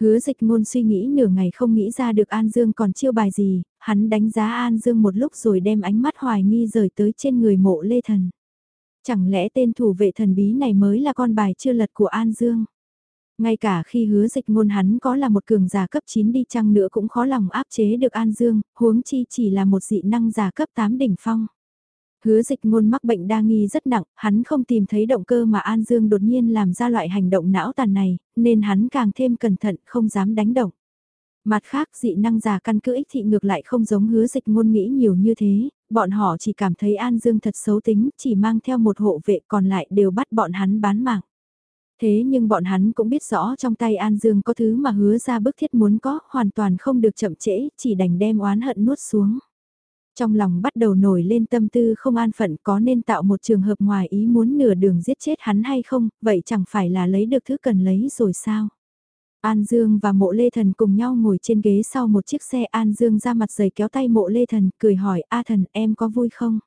Hứa dịch ngôn suy nghĩ nửa ngày không nghĩ ra được An Dương còn chiêu bài gì, hắn đánh giá An Dương một lúc rồi đem ánh mắt hoài nghi rời tới trên người mộ lê thần. Chẳng lẽ tên thủ vệ thần bí này mới là con bài chưa lật của An Dương? Ngay cả khi hứa dịch ngôn hắn có là một cường giả cấp 9 đi chăng nữa cũng khó lòng áp chế được An Dương, huống chi chỉ là một dị năng giả cấp 8 đỉnh phong. Hứa dịch ngôn mắc bệnh đa nghi rất nặng, hắn không tìm thấy động cơ mà An Dương đột nhiên làm ra loại hành động não tàn này, nên hắn càng thêm cẩn thận không dám đánh động. Mặt khác dị năng giả căn cứ ích thị ngược lại không giống hứa dịch ngôn nghĩ nhiều như thế, bọn họ chỉ cảm thấy An Dương thật xấu tính, chỉ mang theo một hộ vệ còn lại đều bắt bọn hắn bán mạng. Thế nhưng bọn hắn cũng biết rõ trong tay An Dương có thứ mà hứa ra bức thiết muốn có, hoàn toàn không được chậm trễ, chỉ đành đem oán hận nuốt xuống. Trong lòng bắt đầu nổi lên tâm tư không an phận có nên tạo một trường hợp ngoài ý muốn nửa đường giết chết hắn hay không, vậy chẳng phải là lấy được thứ cần lấy rồi sao? An Dương và mộ lê thần cùng nhau ngồi trên ghế sau một chiếc xe An Dương ra mặt giày kéo tay mộ lê thần, cười hỏi A thần em có vui không?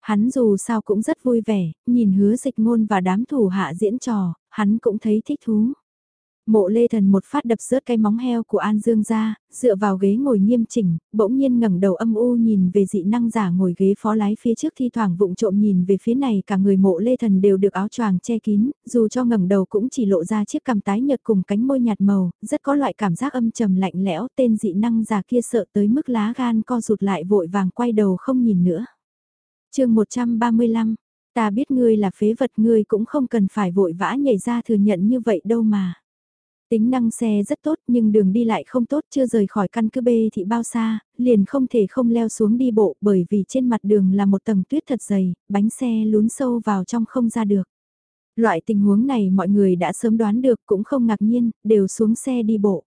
Hắn dù sao cũng rất vui vẻ, nhìn hứa dịch ngôn và đám thủ hạ diễn trò, hắn cũng thấy thích thú. Mộ lê thần một phát đập rớt cái móng heo của An Dương ra, dựa vào ghế ngồi nghiêm chỉnh, bỗng nhiên ngẩng đầu âm u nhìn về dị năng giả ngồi ghế phó lái phía trước thi thoảng vụng trộm nhìn về phía này cả người mộ lê thần đều được áo choàng che kín, dù cho ngẩng đầu cũng chỉ lộ ra chiếc cằm tái nhợt cùng cánh môi nhạt màu, rất có loại cảm giác âm trầm lạnh lẽo tên dị năng giả kia sợ tới mức lá gan co rụt lại vội vàng quay đầu không nhìn nữa. chương 135 Ta biết ngươi là phế vật ngươi cũng không cần phải vội vã nhảy ra thừa nhận như vậy đâu mà. Tính năng xe rất tốt nhưng đường đi lại không tốt chưa rời khỏi căn cứ B thì bao xa, liền không thể không leo xuống đi bộ bởi vì trên mặt đường là một tầng tuyết thật dày, bánh xe lún sâu vào trong không ra được. Loại tình huống này mọi người đã sớm đoán được cũng không ngạc nhiên, đều xuống xe đi bộ.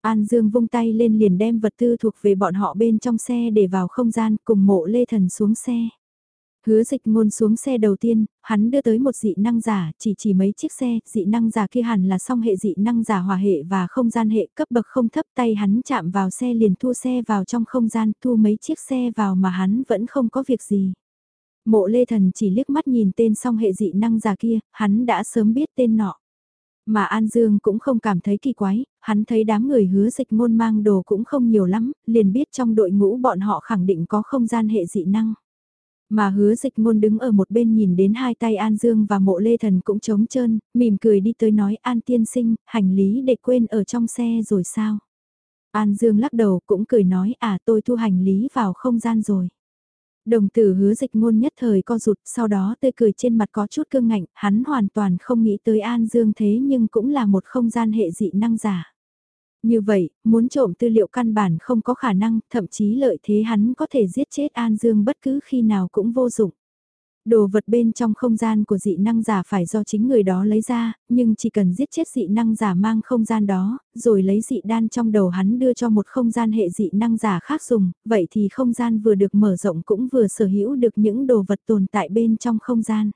An Dương vung tay lên liền đem vật tư thuộc về bọn họ bên trong xe để vào không gian cùng mộ lê thần xuống xe. Hứa dịch ngôn xuống xe đầu tiên, hắn đưa tới một dị năng giả, chỉ chỉ mấy chiếc xe, dị năng giả kia hẳn là song hệ dị năng giả hòa hệ và không gian hệ cấp bậc không thấp tay hắn chạm vào xe liền thu xe vào trong không gian, thu mấy chiếc xe vào mà hắn vẫn không có việc gì. Mộ lê thần chỉ liếc mắt nhìn tên song hệ dị năng giả kia, hắn đã sớm biết tên nọ. Mà An Dương cũng không cảm thấy kỳ quái, hắn thấy đám người hứa dịch ngôn mang đồ cũng không nhiều lắm, liền biết trong đội ngũ bọn họ khẳng định có không gian hệ dị năng. Mà hứa dịch ngôn đứng ở một bên nhìn đến hai tay An Dương và mộ lê thần cũng trống trơn, mỉm cười đi tới nói An tiên sinh, hành lý để quên ở trong xe rồi sao? An Dương lắc đầu cũng cười nói à tôi thu hành lý vào không gian rồi. Đồng tử hứa dịch ngôn nhất thời co rụt, sau đó tươi cười trên mặt có chút cương ngạnh, hắn hoàn toàn không nghĩ tới An Dương thế nhưng cũng là một không gian hệ dị năng giả. Như vậy, muốn trộm tư liệu căn bản không có khả năng, thậm chí lợi thế hắn có thể giết chết An Dương bất cứ khi nào cũng vô dụng. Đồ vật bên trong không gian của dị năng giả phải do chính người đó lấy ra, nhưng chỉ cần giết chết dị năng giả mang không gian đó, rồi lấy dị đan trong đầu hắn đưa cho một không gian hệ dị năng giả khác dùng, vậy thì không gian vừa được mở rộng cũng vừa sở hữu được những đồ vật tồn tại bên trong không gian.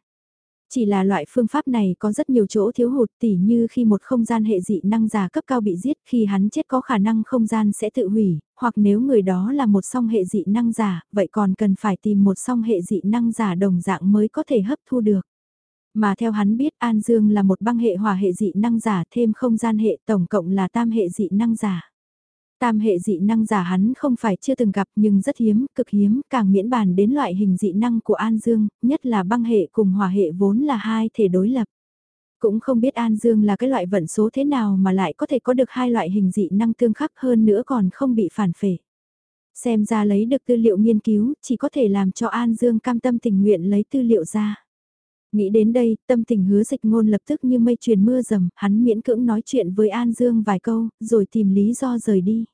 Chỉ là loại phương pháp này có rất nhiều chỗ thiếu hụt tỉ như khi một không gian hệ dị năng giả cấp cao bị giết khi hắn chết có khả năng không gian sẽ tự hủy, hoặc nếu người đó là một song hệ dị năng giả, vậy còn cần phải tìm một song hệ dị năng giả đồng dạng mới có thể hấp thu được. Mà theo hắn biết An Dương là một băng hệ hỏa hệ dị năng giả thêm không gian hệ tổng cộng là tam hệ dị năng giả. Tam hệ dị năng giả hắn không phải chưa từng gặp nhưng rất hiếm, cực hiếm, càng miễn bàn đến loại hình dị năng của An Dương, nhất là băng hệ cùng hỏa hệ vốn là hai thể đối lập. Cũng không biết An Dương là cái loại vận số thế nào mà lại có thể có được hai loại hình dị năng tương khắc hơn nữa còn không bị phản phệ. Xem ra lấy được tư liệu nghiên cứu, chỉ có thể làm cho An Dương cam tâm tình nguyện lấy tư liệu ra. Nghĩ đến đây, tâm tình hứa dịch ngôn lập tức như mây truyền mưa rầm, hắn miễn cưỡng nói chuyện với An Dương vài câu, rồi tìm lý do rời đi.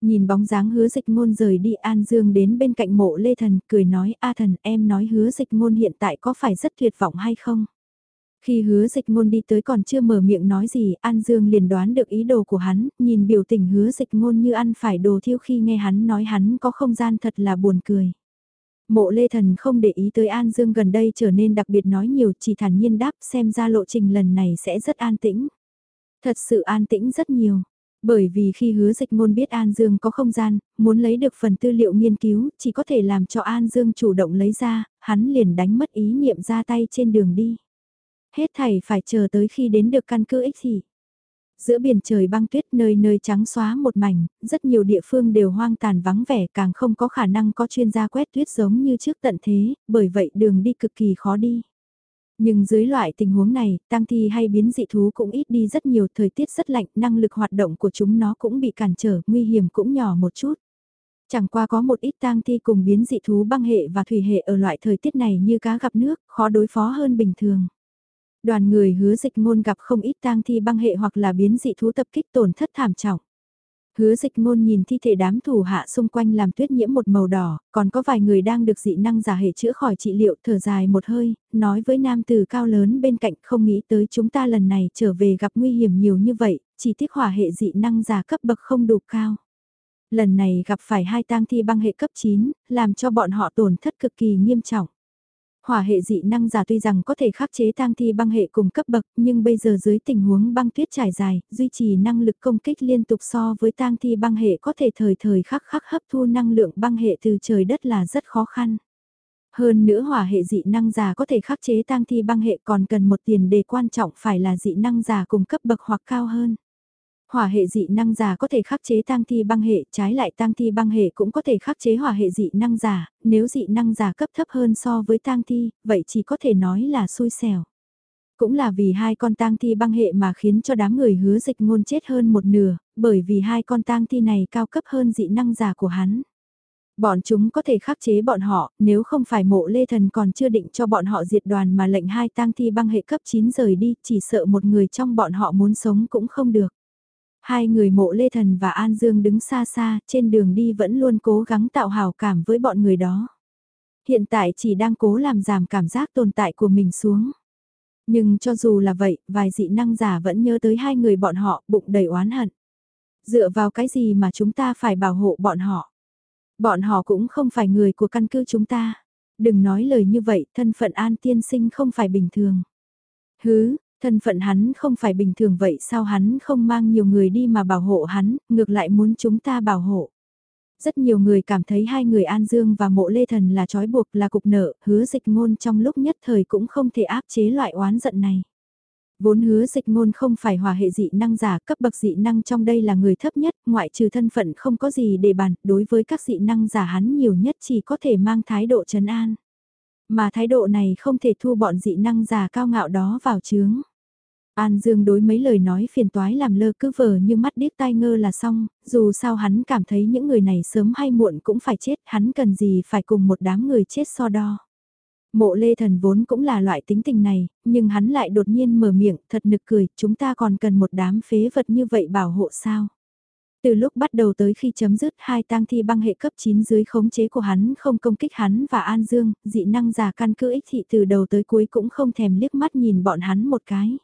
Nhìn bóng dáng hứa dịch ngôn rời đi An Dương đến bên cạnh mộ Lê Thần, cười nói A Thần em nói hứa dịch ngôn hiện tại có phải rất tuyệt vọng hay không? Khi hứa dịch ngôn đi tới còn chưa mở miệng nói gì, An Dương liền đoán được ý đồ của hắn, nhìn biểu tình hứa dịch ngôn như ăn phải đồ thiêu khi nghe hắn nói hắn có không gian thật là buồn cười. Mộ Lê Thần không để ý tới An Dương gần đây trở nên đặc biệt nói nhiều chỉ thản nhiên đáp xem ra lộ trình lần này sẽ rất an tĩnh. Thật sự an tĩnh rất nhiều. Bởi vì khi hứa dịch ngôn biết An Dương có không gian, muốn lấy được phần tư liệu nghiên cứu, chỉ có thể làm cho An Dương chủ động lấy ra, hắn liền đánh mất ý niệm ra tay trên đường đi. Hết thảy phải chờ tới khi đến được căn cứ ích thị. Giữa biển trời băng tuyết nơi nơi trắng xóa một mảnh, rất nhiều địa phương đều hoang tàn vắng vẻ càng không có khả năng có chuyên gia quét tuyết giống như trước tận thế, bởi vậy đường đi cực kỳ khó đi. Nhưng dưới loại tình huống này, tăng thi hay biến dị thú cũng ít đi rất nhiều thời tiết rất lạnh, năng lực hoạt động của chúng nó cũng bị cản trở, nguy hiểm cũng nhỏ một chút. Chẳng qua có một ít tang thi cùng biến dị thú băng hệ và thủy hệ ở loại thời tiết này như cá gặp nước, khó đối phó hơn bình thường. Đoàn người hứa dịch ngôn gặp không ít tang thi băng hệ hoặc là biến dị thú tập kích tổn thất thảm trọng. Hứa dịch ngôn nhìn thi thể đám thủ hạ xung quanh làm tuyết nhiễm một màu đỏ, còn có vài người đang được dị năng giả hệ chữa khỏi trị liệu thở dài một hơi, nói với nam tử cao lớn bên cạnh không nghĩ tới chúng ta lần này trở về gặp nguy hiểm nhiều như vậy, chỉ tiếc hỏa hệ dị năng giả cấp bậc không đủ cao. Lần này gặp phải hai tang thi băng hệ cấp 9, làm cho bọn họ tổn thất cực kỳ nghiêm trọng. Hỏa hệ dị năng giả tuy rằng có thể khắc chế tang thi băng hệ cùng cấp bậc, nhưng bây giờ dưới tình huống băng tuyết trải dài, duy trì năng lực công kích liên tục so với tang thi băng hệ có thể thời thời khắc khắc hấp thu năng lượng băng hệ từ trời đất là rất khó khăn. Hơn nữa hỏa hệ dị năng giả có thể khắc chế tang thi băng hệ còn cần một tiền đề quan trọng phải là dị năng giả cùng cấp bậc hoặc cao hơn. Hỏa hệ dị năng giả có thể khắc chế tang thi băng hệ, trái lại tang thi băng hệ cũng có thể khắc chế hỏa hệ dị năng giả, nếu dị năng giả cấp thấp hơn so với tang thi, vậy chỉ có thể nói là xui xẻo. Cũng là vì hai con tang thi băng hệ mà khiến cho đám người hứa dịch ngôn chết hơn một nửa, bởi vì hai con tang thi này cao cấp hơn dị năng giả của hắn. Bọn chúng có thể khắc chế bọn họ, nếu không phải mộ lê thần còn chưa định cho bọn họ diệt đoàn mà lệnh hai tang thi băng hệ cấp 9 rời đi, chỉ sợ một người trong bọn họ muốn sống cũng không được. Hai người mộ Lê Thần và An Dương đứng xa xa, trên đường đi vẫn luôn cố gắng tạo hào cảm với bọn người đó. Hiện tại chỉ đang cố làm giảm cảm giác tồn tại của mình xuống. Nhưng cho dù là vậy, vài dị năng giả vẫn nhớ tới hai người bọn họ, bụng đầy oán hận. Dựa vào cái gì mà chúng ta phải bảo hộ bọn họ? Bọn họ cũng không phải người của căn cứ chúng ta. Đừng nói lời như vậy, thân phận an tiên sinh không phải bình thường. Hứ, Thân phận hắn không phải bình thường vậy sao hắn không mang nhiều người đi mà bảo hộ hắn, ngược lại muốn chúng ta bảo hộ. Rất nhiều người cảm thấy hai người An Dương và mộ Lê Thần là trói buộc là cục nợ, hứa dịch ngôn trong lúc nhất thời cũng không thể áp chế loại oán giận này. Vốn hứa dịch ngôn không phải hòa hệ dị năng giả, cấp bậc dị năng trong đây là người thấp nhất, ngoại trừ thân phận không có gì để bàn, đối với các dị năng giả hắn nhiều nhất chỉ có thể mang thái độ trấn an. Mà thái độ này không thể thu bọn dị năng giả cao ngạo đó vào chướng. An Dương đối mấy lời nói phiền toái làm lơ cứ vờ như mắt điếc tai ngơ là xong, dù sao hắn cảm thấy những người này sớm hay muộn cũng phải chết, hắn cần gì phải cùng một đám người chết so đo. Mộ lê thần vốn cũng là loại tính tình này, nhưng hắn lại đột nhiên mở miệng, thật nực cười, chúng ta còn cần một đám phế vật như vậy bảo hộ sao. Từ lúc bắt đầu tới khi chấm dứt hai tang thi băng hệ cấp 9 dưới khống chế của hắn không công kích hắn và An Dương, dị năng giả căn cứ ích thị từ đầu tới cuối cũng không thèm liếc mắt nhìn bọn hắn một cái.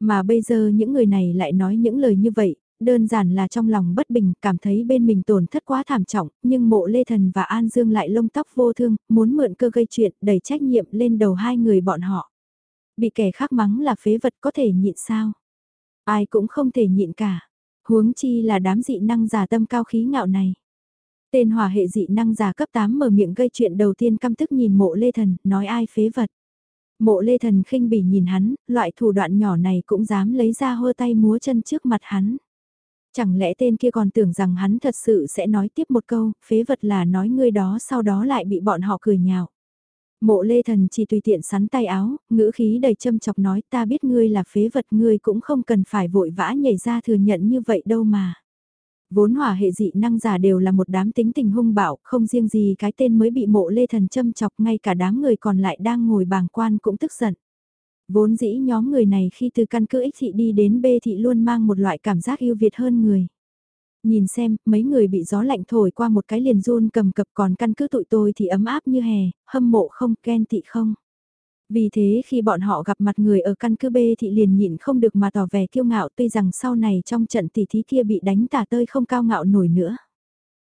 Mà bây giờ những người này lại nói những lời như vậy, đơn giản là trong lòng bất bình, cảm thấy bên mình tổn thất quá thảm trọng, nhưng mộ Lê Thần và An Dương lại lông tóc vô thương, muốn mượn cơ gây chuyện, đẩy trách nhiệm lên đầu hai người bọn họ. Bị kẻ khác mắng là phế vật có thể nhịn sao? Ai cũng không thể nhịn cả. Huống chi là đám dị năng giả tâm cao khí ngạo này. Tên hỏa hệ dị năng giả cấp 8 mở miệng gây chuyện đầu tiên căm tức nhìn mộ lê thần, nói ai phế vật. Mộ lê thần khinh bỉ nhìn hắn, loại thủ đoạn nhỏ này cũng dám lấy ra hơ tay múa chân trước mặt hắn. Chẳng lẽ tên kia còn tưởng rằng hắn thật sự sẽ nói tiếp một câu, phế vật là nói ngươi đó sau đó lại bị bọn họ cười nhạo. Mộ lê thần chỉ tùy tiện sắn tay áo, ngữ khí đầy châm chọc nói ta biết ngươi là phế vật ngươi cũng không cần phải vội vã nhảy ra thừa nhận như vậy đâu mà. Vốn hỏa hệ dị năng giả đều là một đám tính tình hung bạo, không riêng gì cái tên mới bị mộ lê thần châm chọc ngay cả đám người còn lại đang ngồi bàng quan cũng tức giận. Vốn dĩ nhóm người này khi từ căn cứ ích thị đi đến bê thị luôn mang một loại cảm giác yêu Việt hơn người. Nhìn xem, mấy người bị gió lạnh thổi qua một cái liền run cầm cập còn căn cứ tụi tôi thì ấm áp như hè, hâm mộ không, ghen tị không. Vì thế khi bọn họ gặp mặt người ở căn cứ B thì liền nhịn không được mà tỏ vẻ kiêu ngạo tuy rằng sau này trong trận tỷ thí kia bị đánh tả tơi không cao ngạo nổi nữa.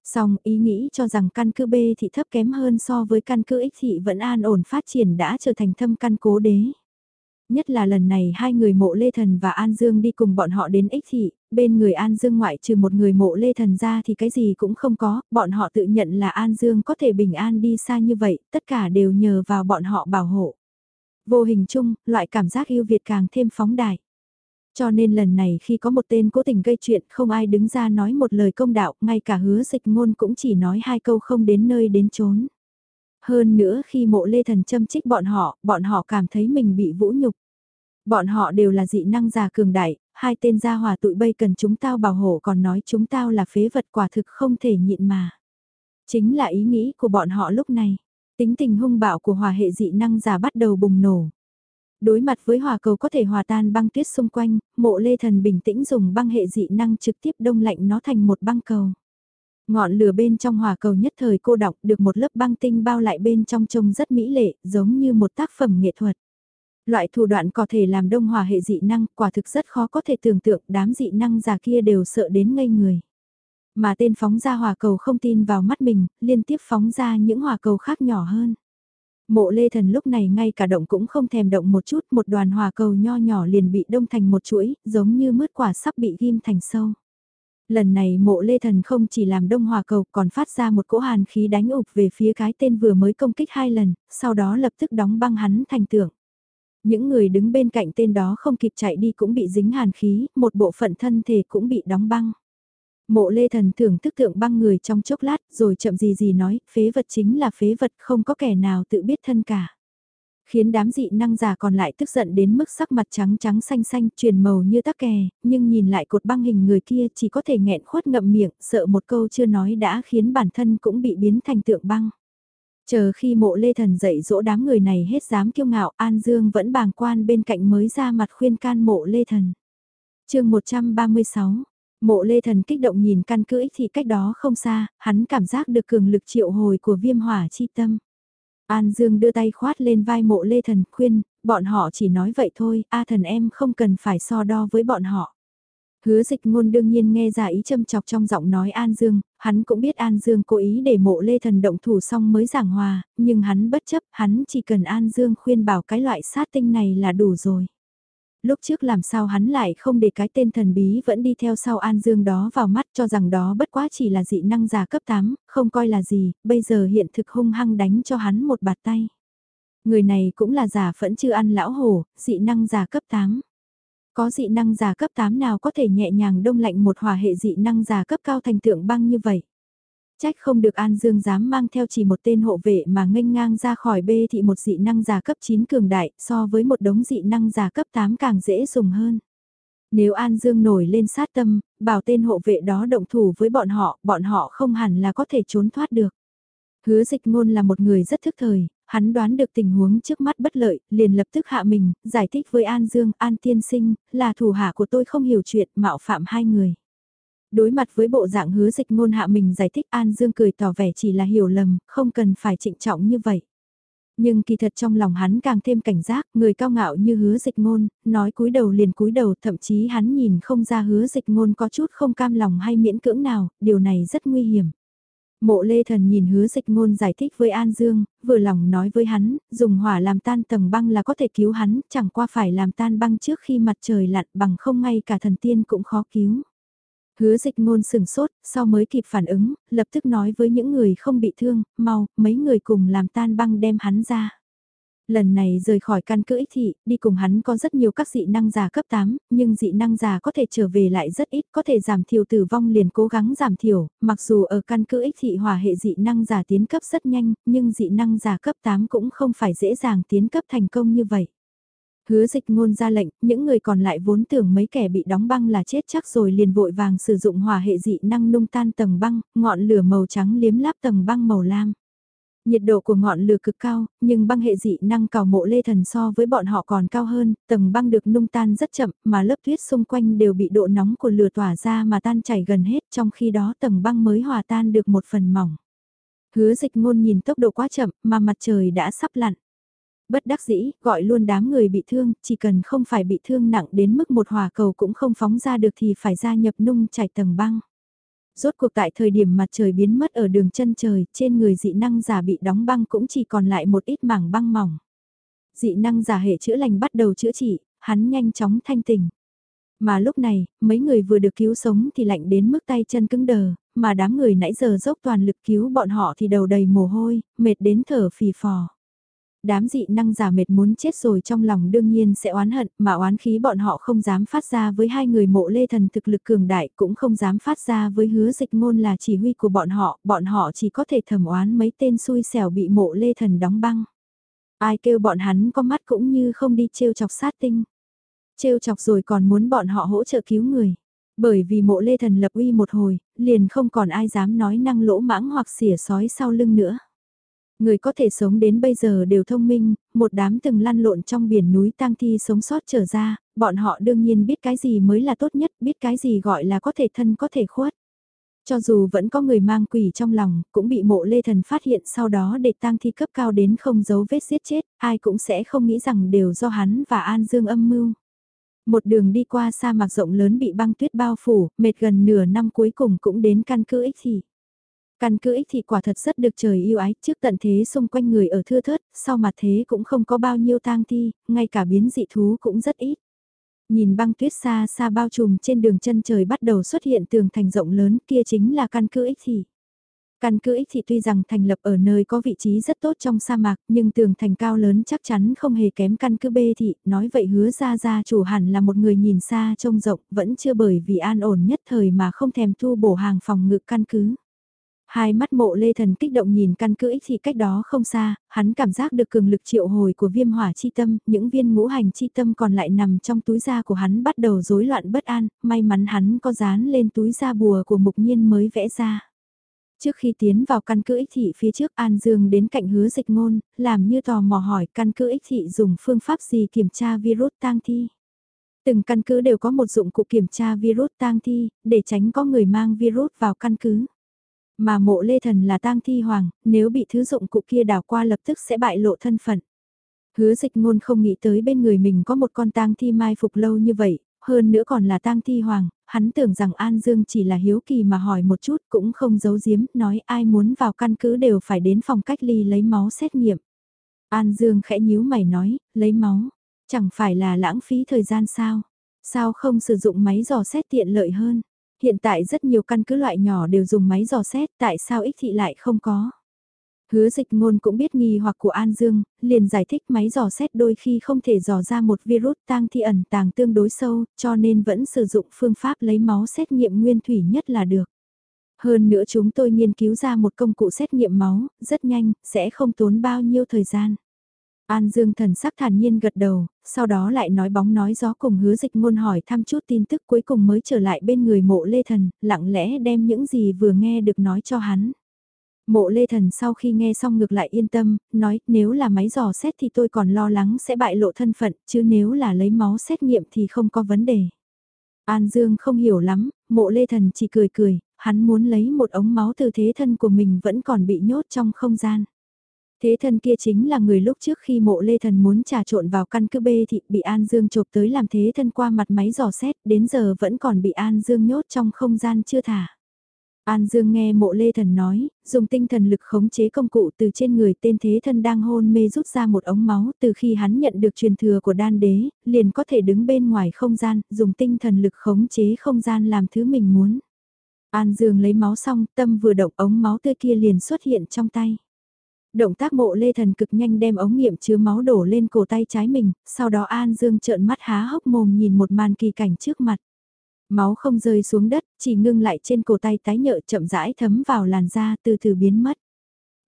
Song ý nghĩ cho rằng căn cứ B thì thấp kém hơn so với căn cứ X thị vẫn an ổn phát triển đã trở thành thâm căn cố đế. Nhất là lần này hai người mộ Lê Thần và An Dương đi cùng bọn họ đến ích thị, bên người An Dương ngoại trừ một người mộ Lê Thần ra thì cái gì cũng không có, bọn họ tự nhận là An Dương có thể bình an đi xa như vậy, tất cả đều nhờ vào bọn họ bảo hộ. Vô hình chung, loại cảm giác yêu Việt càng thêm phóng đại. Cho nên lần này khi có một tên cố tình gây chuyện không ai đứng ra nói một lời công đạo, ngay cả hứa dịch ngôn cũng chỉ nói hai câu không đến nơi đến chốn. Hơn nữa khi mộ lê thần châm trích bọn họ, bọn họ cảm thấy mình bị vũ nhục. Bọn họ đều là dị năng già cường đại, hai tên gia hòa tụi bây cần chúng tao bảo hộ còn nói chúng tao là phế vật quả thực không thể nhịn mà. Chính là ý nghĩ của bọn họ lúc này. Tính tình hung bạo của hòa hệ dị năng giả bắt đầu bùng nổ. Đối mặt với hòa cầu có thể hòa tan băng tuyết xung quanh, mộ lê thần bình tĩnh dùng băng hệ dị năng trực tiếp đông lạnh nó thành một băng cầu. Ngọn lửa bên trong hòa cầu nhất thời cô đọng được một lớp băng tinh bao lại bên trong trông rất mỹ lệ, giống như một tác phẩm nghệ thuật. Loại thủ đoạn có thể làm đông hòa hệ dị năng, quả thực rất khó có thể tưởng tượng đám dị năng già kia đều sợ đến ngây người. Mà tên phóng ra hòa cầu không tin vào mắt mình, liên tiếp phóng ra những hòa cầu khác nhỏ hơn. Mộ lê thần lúc này ngay cả động cũng không thèm động một chút, một đoàn hòa cầu nho nhỏ liền bị đông thành một chuỗi, giống như mứt quả sắp bị ghim thành sâu. Lần này mộ lê thần không chỉ làm đông hòa cầu còn phát ra một cỗ hàn khí đánh ụp về phía cái tên vừa mới công kích hai lần, sau đó lập tức đóng băng hắn thành tượng. Những người đứng bên cạnh tên đó không kịp chạy đi cũng bị dính hàn khí, một bộ phận thân thể cũng bị đóng băng. Mộ lê thần thưởng thức tượng băng người trong chốc lát rồi chậm gì gì nói, phế vật chính là phế vật không có kẻ nào tự biết thân cả khiến đám dị năng giả còn lại tức giận đến mức sắc mặt trắng trắng xanh xanh truyền màu như tắc kè, nhưng nhìn lại cột băng hình người kia chỉ có thể nghẹn khuất ngậm miệng, sợ một câu chưa nói đã khiến bản thân cũng bị biến thành tượng băng. Chờ khi mộ lê thần dạy dỗ đám người này hết dám kiêu ngạo, An Dương vẫn bàng quan bên cạnh mới ra mặt khuyên can mộ lê thần. chương 136, mộ lê thần kích động nhìn căn cứ ích thì cách đó không xa, hắn cảm giác được cường lực triệu hồi của viêm hỏa chi tâm. An Dương đưa tay khoát lên vai mộ lê thần khuyên, bọn họ chỉ nói vậy thôi, A thần em không cần phải so đo với bọn họ. Hứa dịch ngôn đương nhiên nghe ra ý châm chọc trong giọng nói An Dương, hắn cũng biết An Dương cố ý để mộ lê thần động thủ xong mới giảng hòa, nhưng hắn bất chấp, hắn chỉ cần An Dương khuyên bảo cái loại sát tinh này là đủ rồi. Lúc trước làm sao hắn lại không để cái tên thần bí vẫn đi theo sau An Dương đó vào mắt cho rằng đó bất quá chỉ là dị năng giả cấp 8, không coi là gì, bây giờ hiện thực hung hăng đánh cho hắn một bạt tay. Người này cũng là giả phẫn chưa ăn lão hổ, dị năng giả cấp 8. Có dị năng giả cấp 8 nào có thể nhẹ nhàng đông lạnh một hòa hệ dị năng giả cấp cao thành tượng băng như vậy? Trách không được An Dương dám mang theo chỉ một tên hộ vệ mà nghênh ngang ra khỏi bê thị một dị năng giả cấp 9 cường đại so với một đống dị năng giả cấp 8 càng dễ dùng hơn. Nếu An Dương nổi lên sát tâm, bảo tên hộ vệ đó động thủ với bọn họ, bọn họ không hẳn là có thể trốn thoát được. Hứa dịch ngôn là một người rất thức thời, hắn đoán được tình huống trước mắt bất lợi, liền lập tức hạ mình, giải thích với An Dương, An tiên sinh, là thủ hạ của tôi không hiểu chuyện, mạo phạm hai người. Đối mặt với bộ dạng hứa dịch ngôn hạ mình giải thích An Dương cười tỏ vẻ chỉ là hiểu lầm, không cần phải trịnh trọng như vậy. Nhưng kỳ thật trong lòng hắn càng thêm cảnh giác, người cao ngạo như hứa dịch ngôn, nói cúi đầu liền cúi đầu, thậm chí hắn nhìn không ra hứa dịch ngôn có chút không cam lòng hay miễn cưỡng nào, điều này rất nguy hiểm. Mộ Lê Thần nhìn hứa dịch ngôn giải thích với An Dương, vừa lòng nói với hắn, dùng hỏa làm tan tầng băng là có thể cứu hắn, chẳng qua phải làm tan băng trước khi mặt trời lặn bằng không ngay cả thần tiên cũng khó cứu. Hứa dịch ngôn sừng sốt, sau mới kịp phản ứng, lập tức nói với những người không bị thương, mau, mấy người cùng làm tan băng đem hắn ra. Lần này rời khỏi căn cứ ích thị, đi cùng hắn có rất nhiều các dị năng giả cấp 8, nhưng dị năng giả có thể trở về lại rất ít, có thể giảm thiểu tử vong liền cố gắng giảm thiểu, mặc dù ở căn cứ ích thị hòa hệ dị năng giả tiến cấp rất nhanh, nhưng dị năng giả cấp 8 cũng không phải dễ dàng tiến cấp thành công như vậy. Hứa dịch ngôn ra lệnh, những người còn lại vốn tưởng mấy kẻ bị đóng băng là chết chắc rồi liền vội vàng sử dụng hỏa hệ dị năng nung tan tầng băng, ngọn lửa màu trắng liếm láp tầng băng màu lam. Nhiệt độ của ngọn lửa cực cao, nhưng băng hệ dị năng cào mộ lê thần so với bọn họ còn cao hơn, tầng băng được nung tan rất chậm mà lớp tuyết xung quanh đều bị độ nóng của lửa tỏa ra mà tan chảy gần hết trong khi đó tầng băng mới hòa tan được một phần mỏng. Hứa dịch ngôn nhìn tốc độ quá chậm mà mặt trời đã sắp lặn. Bất đắc dĩ, gọi luôn đám người bị thương, chỉ cần không phải bị thương nặng đến mức một hỏa cầu cũng không phóng ra được thì phải gia nhập nung chảy tầng băng. Rốt cuộc tại thời điểm mặt trời biến mất ở đường chân trời, trên người dị năng giả bị đóng băng cũng chỉ còn lại một ít mảng băng mỏng. Dị năng giả hệ chữa lành bắt đầu chữa trị, hắn nhanh chóng thanh tỉnh. Mà lúc này, mấy người vừa được cứu sống thì lạnh đến mức tay chân cứng đờ, mà đám người nãy giờ dốc toàn lực cứu bọn họ thì đầu đầy mồ hôi, mệt đến thở phì phò. Đám dị năng giả mệt muốn chết rồi trong lòng đương nhiên sẽ oán hận, mà oán khí bọn họ không dám phát ra với hai người mộ lê thần thực lực cường đại cũng không dám phát ra với hứa dịch ngôn là chỉ huy của bọn họ, bọn họ chỉ có thể thầm oán mấy tên xui xẻo bị mộ lê thần đóng băng. Ai kêu bọn hắn có mắt cũng như không đi trêu chọc sát tinh. Trêu chọc rồi còn muốn bọn họ hỗ trợ cứu người. Bởi vì mộ lê thần lập uy một hồi, liền không còn ai dám nói năng lỗ mãng hoặc xỉa sói sau lưng nữa. Người có thể sống đến bây giờ đều thông minh, một đám từng lăn lộn trong biển núi tang thi sống sót trở ra, bọn họ đương nhiên biết cái gì mới là tốt nhất, biết cái gì gọi là có thể thân có thể khuất. Cho dù vẫn có người mang quỷ trong lòng, cũng bị mộ lê thần phát hiện sau đó để tang thi cấp cao đến không giấu vết giết chết, ai cũng sẽ không nghĩ rằng đều do hắn và An Dương âm mưu. Một đường đi qua sa mạc rộng lớn bị băng tuyết bao phủ, mệt gần nửa năm cuối cùng cũng đến căn cứ ích thị. Căn cứ ích thị quả thật rất được trời yêu ái, trước tận thế xung quanh người ở thưa thớt, sau mặt thế cũng không có bao nhiêu tang thi, ngay cả biến dị thú cũng rất ít. Nhìn băng tuyết xa xa bao trùm trên đường chân trời bắt đầu xuất hiện tường thành rộng lớn kia chính là căn cứ ích thị. Căn cứ ích thị tuy rằng thành lập ở nơi có vị trí rất tốt trong sa mạc nhưng tường thành cao lớn chắc chắn không hề kém căn cứ bê thị, nói vậy hứa ra ra chủ hẳn là một người nhìn xa trông rộng vẫn chưa bởi vì an ổn nhất thời mà không thèm thu bổ hàng phòng ngự căn cứ. Hai mắt mộ lê thần kích động nhìn căn cứ ích thì cách đó không xa, hắn cảm giác được cường lực triệu hồi của viêm hỏa chi tâm, những viên ngũ hành chi tâm còn lại nằm trong túi da của hắn bắt đầu rối loạn bất an, may mắn hắn có dán lên túi da bùa của mục nhiên mới vẽ ra. Trước khi tiến vào căn cứ ích thị phía trước An Dương đến cạnh hứa dịch ngôn, làm như tò mò hỏi căn cứ ích thị dùng phương pháp gì kiểm tra virus tang thi. Từng căn cứ đều có một dụng cụ kiểm tra virus tang thi, để tránh có người mang virus vào căn cứ. Mà mộ lê thần là tang thi hoàng, nếu bị thứ dụng cụ kia đảo qua lập tức sẽ bại lộ thân phận. Hứa dịch ngôn không nghĩ tới bên người mình có một con tang thi mai phục lâu như vậy, hơn nữa còn là tang thi hoàng, hắn tưởng rằng An Dương chỉ là hiếu kỳ mà hỏi một chút cũng không giấu giếm, nói ai muốn vào căn cứ đều phải đến phòng cách ly lấy máu xét nghiệm. An Dương khẽ nhíu mày nói, lấy máu, chẳng phải là lãng phí thời gian sao, sao không sử dụng máy dò xét tiện lợi hơn. Hiện tại rất nhiều căn cứ loại nhỏ đều dùng máy dò xét, tại sao ích thị lại không có? Hứa dịch ngôn cũng biết nghi hoặc của An Dương, liền giải thích máy dò xét đôi khi không thể dò ra một virus tang thi ẩn tàng tương đối sâu, cho nên vẫn sử dụng phương pháp lấy máu xét nghiệm nguyên thủy nhất là được. Hơn nữa chúng tôi nghiên cứu ra một công cụ xét nghiệm máu, rất nhanh, sẽ không tốn bao nhiêu thời gian. An Dương thần sắc thản nhiên gật đầu, sau đó lại nói bóng nói gió cùng hứa dịch ngôn hỏi thăm chút tin tức cuối cùng mới trở lại bên người mộ lê thần, lặng lẽ đem những gì vừa nghe được nói cho hắn. Mộ lê thần sau khi nghe xong ngược lại yên tâm, nói nếu là máy dò xét thì tôi còn lo lắng sẽ bại lộ thân phận, chứ nếu là lấy máu xét nghiệm thì không có vấn đề. An Dương không hiểu lắm, mộ lê thần chỉ cười cười, hắn muốn lấy một ống máu từ thế thân của mình vẫn còn bị nhốt trong không gian. Thế thân kia chính là người lúc trước khi mộ lê thần muốn trà trộn vào căn cứ bê thị bị An Dương chộp tới làm thế thân qua mặt máy dò xét, đến giờ vẫn còn bị An Dương nhốt trong không gian chưa thả. An Dương nghe mộ lê thần nói, dùng tinh thần lực khống chế công cụ từ trên người tên thế thân đang hôn mê rút ra một ống máu từ khi hắn nhận được truyền thừa của đan đế, liền có thể đứng bên ngoài không gian, dùng tinh thần lực khống chế không gian làm thứ mình muốn. An Dương lấy máu xong, tâm vừa động ống máu tươi kia liền xuất hiện trong tay. Động tác mộ lê thần cực nhanh đem ống nghiệm chứa máu đổ lên cổ tay trái mình, sau đó An Dương trợn mắt há hốc mồm nhìn một màn kỳ cảnh trước mặt. Máu không rơi xuống đất, chỉ ngưng lại trên cổ tay tái nhợ chậm rãi thấm vào làn da từ từ biến mất.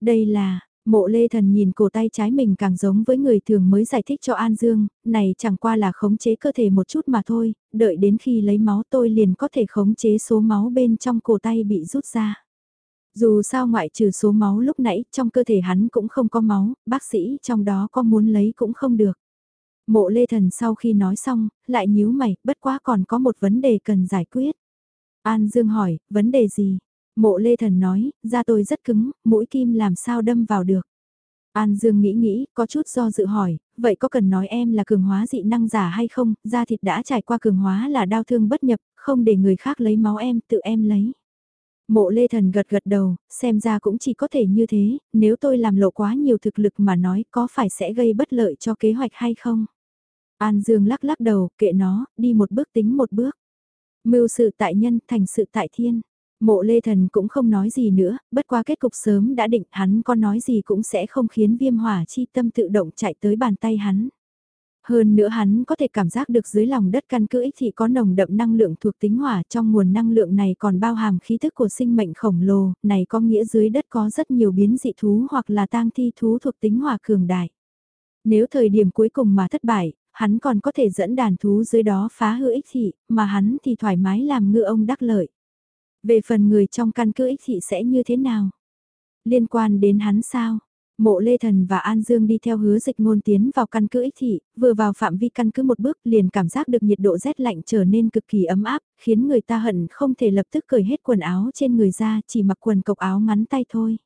Đây là, Mộ lê thần nhìn cổ tay trái mình càng giống với người thường mới giải thích cho An Dương, này chẳng qua là khống chế cơ thể một chút mà thôi, đợi đến khi lấy máu tôi liền có thể khống chế số máu bên trong cổ tay bị rút ra. Dù sao ngoại trừ số máu lúc nãy trong cơ thể hắn cũng không có máu, bác sĩ trong đó có muốn lấy cũng không được. Mộ lê thần sau khi nói xong, lại nhíu mày, bất quá còn có một vấn đề cần giải quyết. An Dương hỏi, vấn đề gì? Mộ lê thần nói, da tôi rất cứng, mũi kim làm sao đâm vào được. An Dương nghĩ nghĩ, có chút do dự hỏi, vậy có cần nói em là cường hóa dị năng giả hay không, da thịt đã trải qua cường hóa là đau thương bất nhập, không để người khác lấy máu em, tự em lấy. Mộ lê thần gật gật đầu, xem ra cũng chỉ có thể như thế, nếu tôi làm lộ quá nhiều thực lực mà nói có phải sẽ gây bất lợi cho kế hoạch hay không? An Dương lắc lắc đầu, kệ nó, đi một bước tính một bước. Mưu sự tại nhân, thành sự tại thiên. Mộ lê thần cũng không nói gì nữa, bất qua kết cục sớm đã định hắn có nói gì cũng sẽ không khiến viêm hỏa chi tâm tự động chạy tới bàn tay hắn. Hơn nữa hắn có thể cảm giác được dưới lòng đất căn cứ ích thị có nồng đậm năng lượng thuộc tính hỏa trong nguồn năng lượng này còn bao hàm khí thức của sinh mệnh khổng lồ, này có nghĩa dưới đất có rất nhiều biến dị thú hoặc là tang thi thú thuộc tính hỏa cường đại. Nếu thời điểm cuối cùng mà thất bại, hắn còn có thể dẫn đàn thú dưới đó phá hư ích thị, mà hắn thì thoải mái làm ngư ông đắc lợi. Về phần người trong căn cứ ích thị sẽ như thế nào? Liên quan đến hắn sao? Mộ Lê Thần và An Dương đi theo hứa dịch ngôn tiến vào căn cứ ích thị, vừa vào phạm vi căn cứ một bước liền cảm giác được nhiệt độ rét lạnh trở nên cực kỳ ấm áp, khiến người ta hận không thể lập tức cởi hết quần áo trên người ra chỉ mặc quần cộc áo ngắn tay thôi.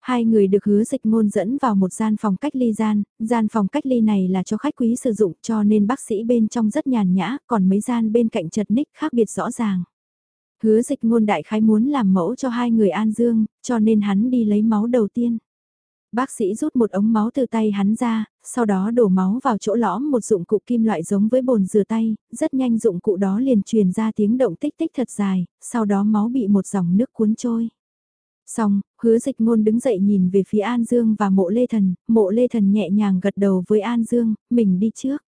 Hai người được hứa dịch ngôn dẫn vào một gian phòng cách ly gian, gian phòng cách ly này là cho khách quý sử dụng cho nên bác sĩ bên trong rất nhàn nhã, còn mấy gian bên cạnh chật ních khác biệt rõ ràng. Hứa dịch ngôn đại khái muốn làm mẫu cho hai người An Dương, cho nên hắn đi lấy máu đầu tiên. Bác sĩ rút một ống máu từ tay hắn ra, sau đó đổ máu vào chỗ lõm một dụng cụ kim loại giống với bồn rửa tay, rất nhanh dụng cụ đó liền truyền ra tiếng động tích tích thật dài, sau đó máu bị một dòng nước cuốn trôi. Xong, hứa dịch ngôn đứng dậy nhìn về phía An Dương và mộ Lê Thần, mộ Lê Thần nhẹ nhàng gật đầu với An Dương, mình đi trước.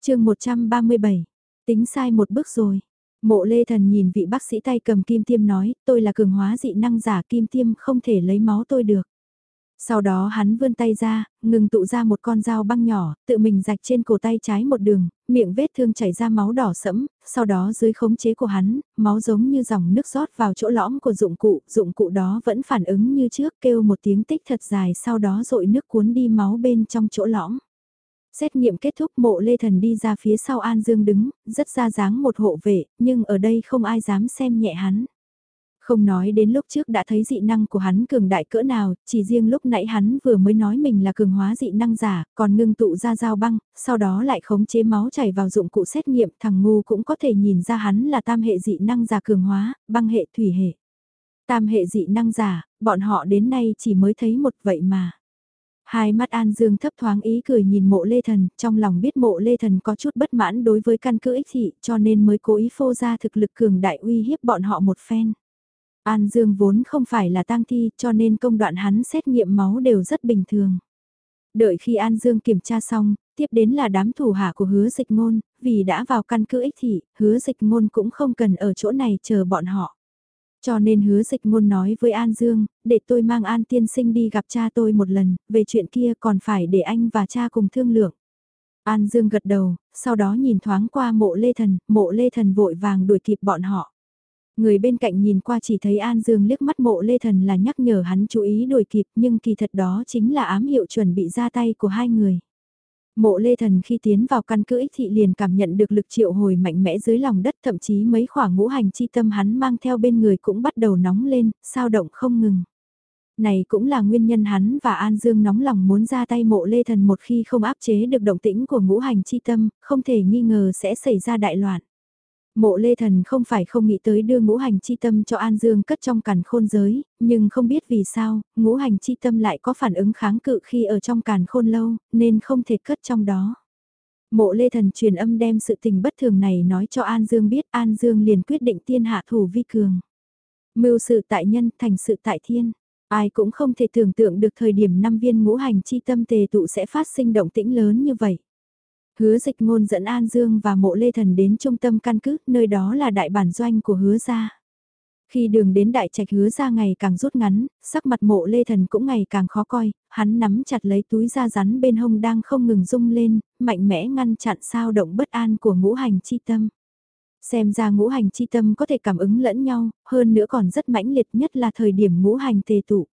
chương 137, tính sai một bước rồi. Mộ Lê Thần nhìn vị bác sĩ tay cầm kim tiêm nói, tôi là cường hóa dị năng giả kim tiêm không thể lấy máu tôi được. Sau đó hắn vươn tay ra, ngừng tụ ra một con dao băng nhỏ, tự mình rạch trên cổ tay trái một đường, miệng vết thương chảy ra máu đỏ sẫm, sau đó dưới khống chế của hắn, máu giống như dòng nước rót vào chỗ lõm của dụng cụ, dụng cụ đó vẫn phản ứng như trước kêu một tiếng tích thật dài sau đó rội nước cuốn đi máu bên trong chỗ lõm. Xét nghiệm kết thúc mộ Lê Thần đi ra phía sau An Dương đứng, rất ra dáng một hộ vệ, nhưng ở đây không ai dám xem nhẹ hắn. Không nói đến lúc trước đã thấy dị năng của hắn cường đại cỡ nào, chỉ riêng lúc nãy hắn vừa mới nói mình là cường hóa dị năng giả, còn ngưng tụ ra dao băng, sau đó lại khống chế máu chảy vào dụng cụ xét nghiệm, thằng ngu cũng có thể nhìn ra hắn là tam hệ dị năng giả cường hóa, băng hệ thủy hệ. Tam hệ dị năng giả, bọn họ đến nay chỉ mới thấy một vậy mà. Hai mắt An Dương thấp thoáng ý cười nhìn mộ lê thần, trong lòng biết mộ lê thần có chút bất mãn đối với căn cứ ích thị cho nên mới cố ý phô ra thực lực cường đại uy hiếp bọn họ một phen. An Dương vốn không phải là tang thi cho nên công đoạn hắn xét nghiệm máu đều rất bình thường. Đợi khi An Dương kiểm tra xong, tiếp đến là đám thủ hạ của hứa dịch ngôn, vì đã vào căn cứ ích thị, hứa dịch ngôn cũng không cần ở chỗ này chờ bọn họ. Cho nên hứa dịch ngôn nói với An Dương, để tôi mang An tiên sinh đi gặp cha tôi một lần, về chuyện kia còn phải để anh và cha cùng thương lượng. An Dương gật đầu, sau đó nhìn thoáng qua mộ lê thần, mộ lê thần vội vàng đuổi kịp bọn họ. Người bên cạnh nhìn qua chỉ thấy An Dương liếc mắt mộ lê thần là nhắc nhở hắn chú ý đuổi kịp nhưng kỳ thật đó chính là ám hiệu chuẩn bị ra tay của hai người. Mộ lê thần khi tiến vào căn cứ ích thị liền cảm nhận được lực triệu hồi mạnh mẽ dưới lòng đất thậm chí mấy khoảng ngũ hành chi tâm hắn mang theo bên người cũng bắt đầu nóng lên, sao động không ngừng. Này cũng là nguyên nhân hắn và An Dương nóng lòng muốn ra tay mộ lê thần một khi không áp chế được động tĩnh của ngũ hành chi tâm, không thể nghi ngờ sẽ xảy ra đại loạn. Mộ Lê Thần không phải không nghĩ tới đưa ngũ hành chi tâm cho An Dương cất trong càn khôn giới, nhưng không biết vì sao, ngũ hành chi tâm lại có phản ứng kháng cự khi ở trong càn khôn lâu, nên không thể cất trong đó. Mộ Lê Thần truyền âm đem sự tình bất thường này nói cho An Dương biết, An Dương liền quyết định tiên hạ thủ vi cường. Mưu sự tại nhân, thành sự tại thiên. Ai cũng không thể tưởng tượng được thời điểm năm viên ngũ hành chi tâm tề tụ sẽ phát sinh động tĩnh lớn như vậy. Hứa dịch ngôn dẫn An Dương và mộ Lê Thần đến trung tâm căn cứ, nơi đó là đại bản doanh của hứa gia. Khi đường đến đại trạch hứa ra ngày càng rút ngắn, sắc mặt mộ lê thần cũng ngày càng khó coi, hắn nắm chặt lấy túi da rắn bên hông đang không ngừng rung lên, mạnh mẽ ngăn chặn sao động bất an của ngũ hành chi tâm. Xem ra ngũ hành chi tâm có thể cảm ứng lẫn nhau, hơn nữa còn rất mãnh liệt nhất là thời điểm ngũ hành tề tụ.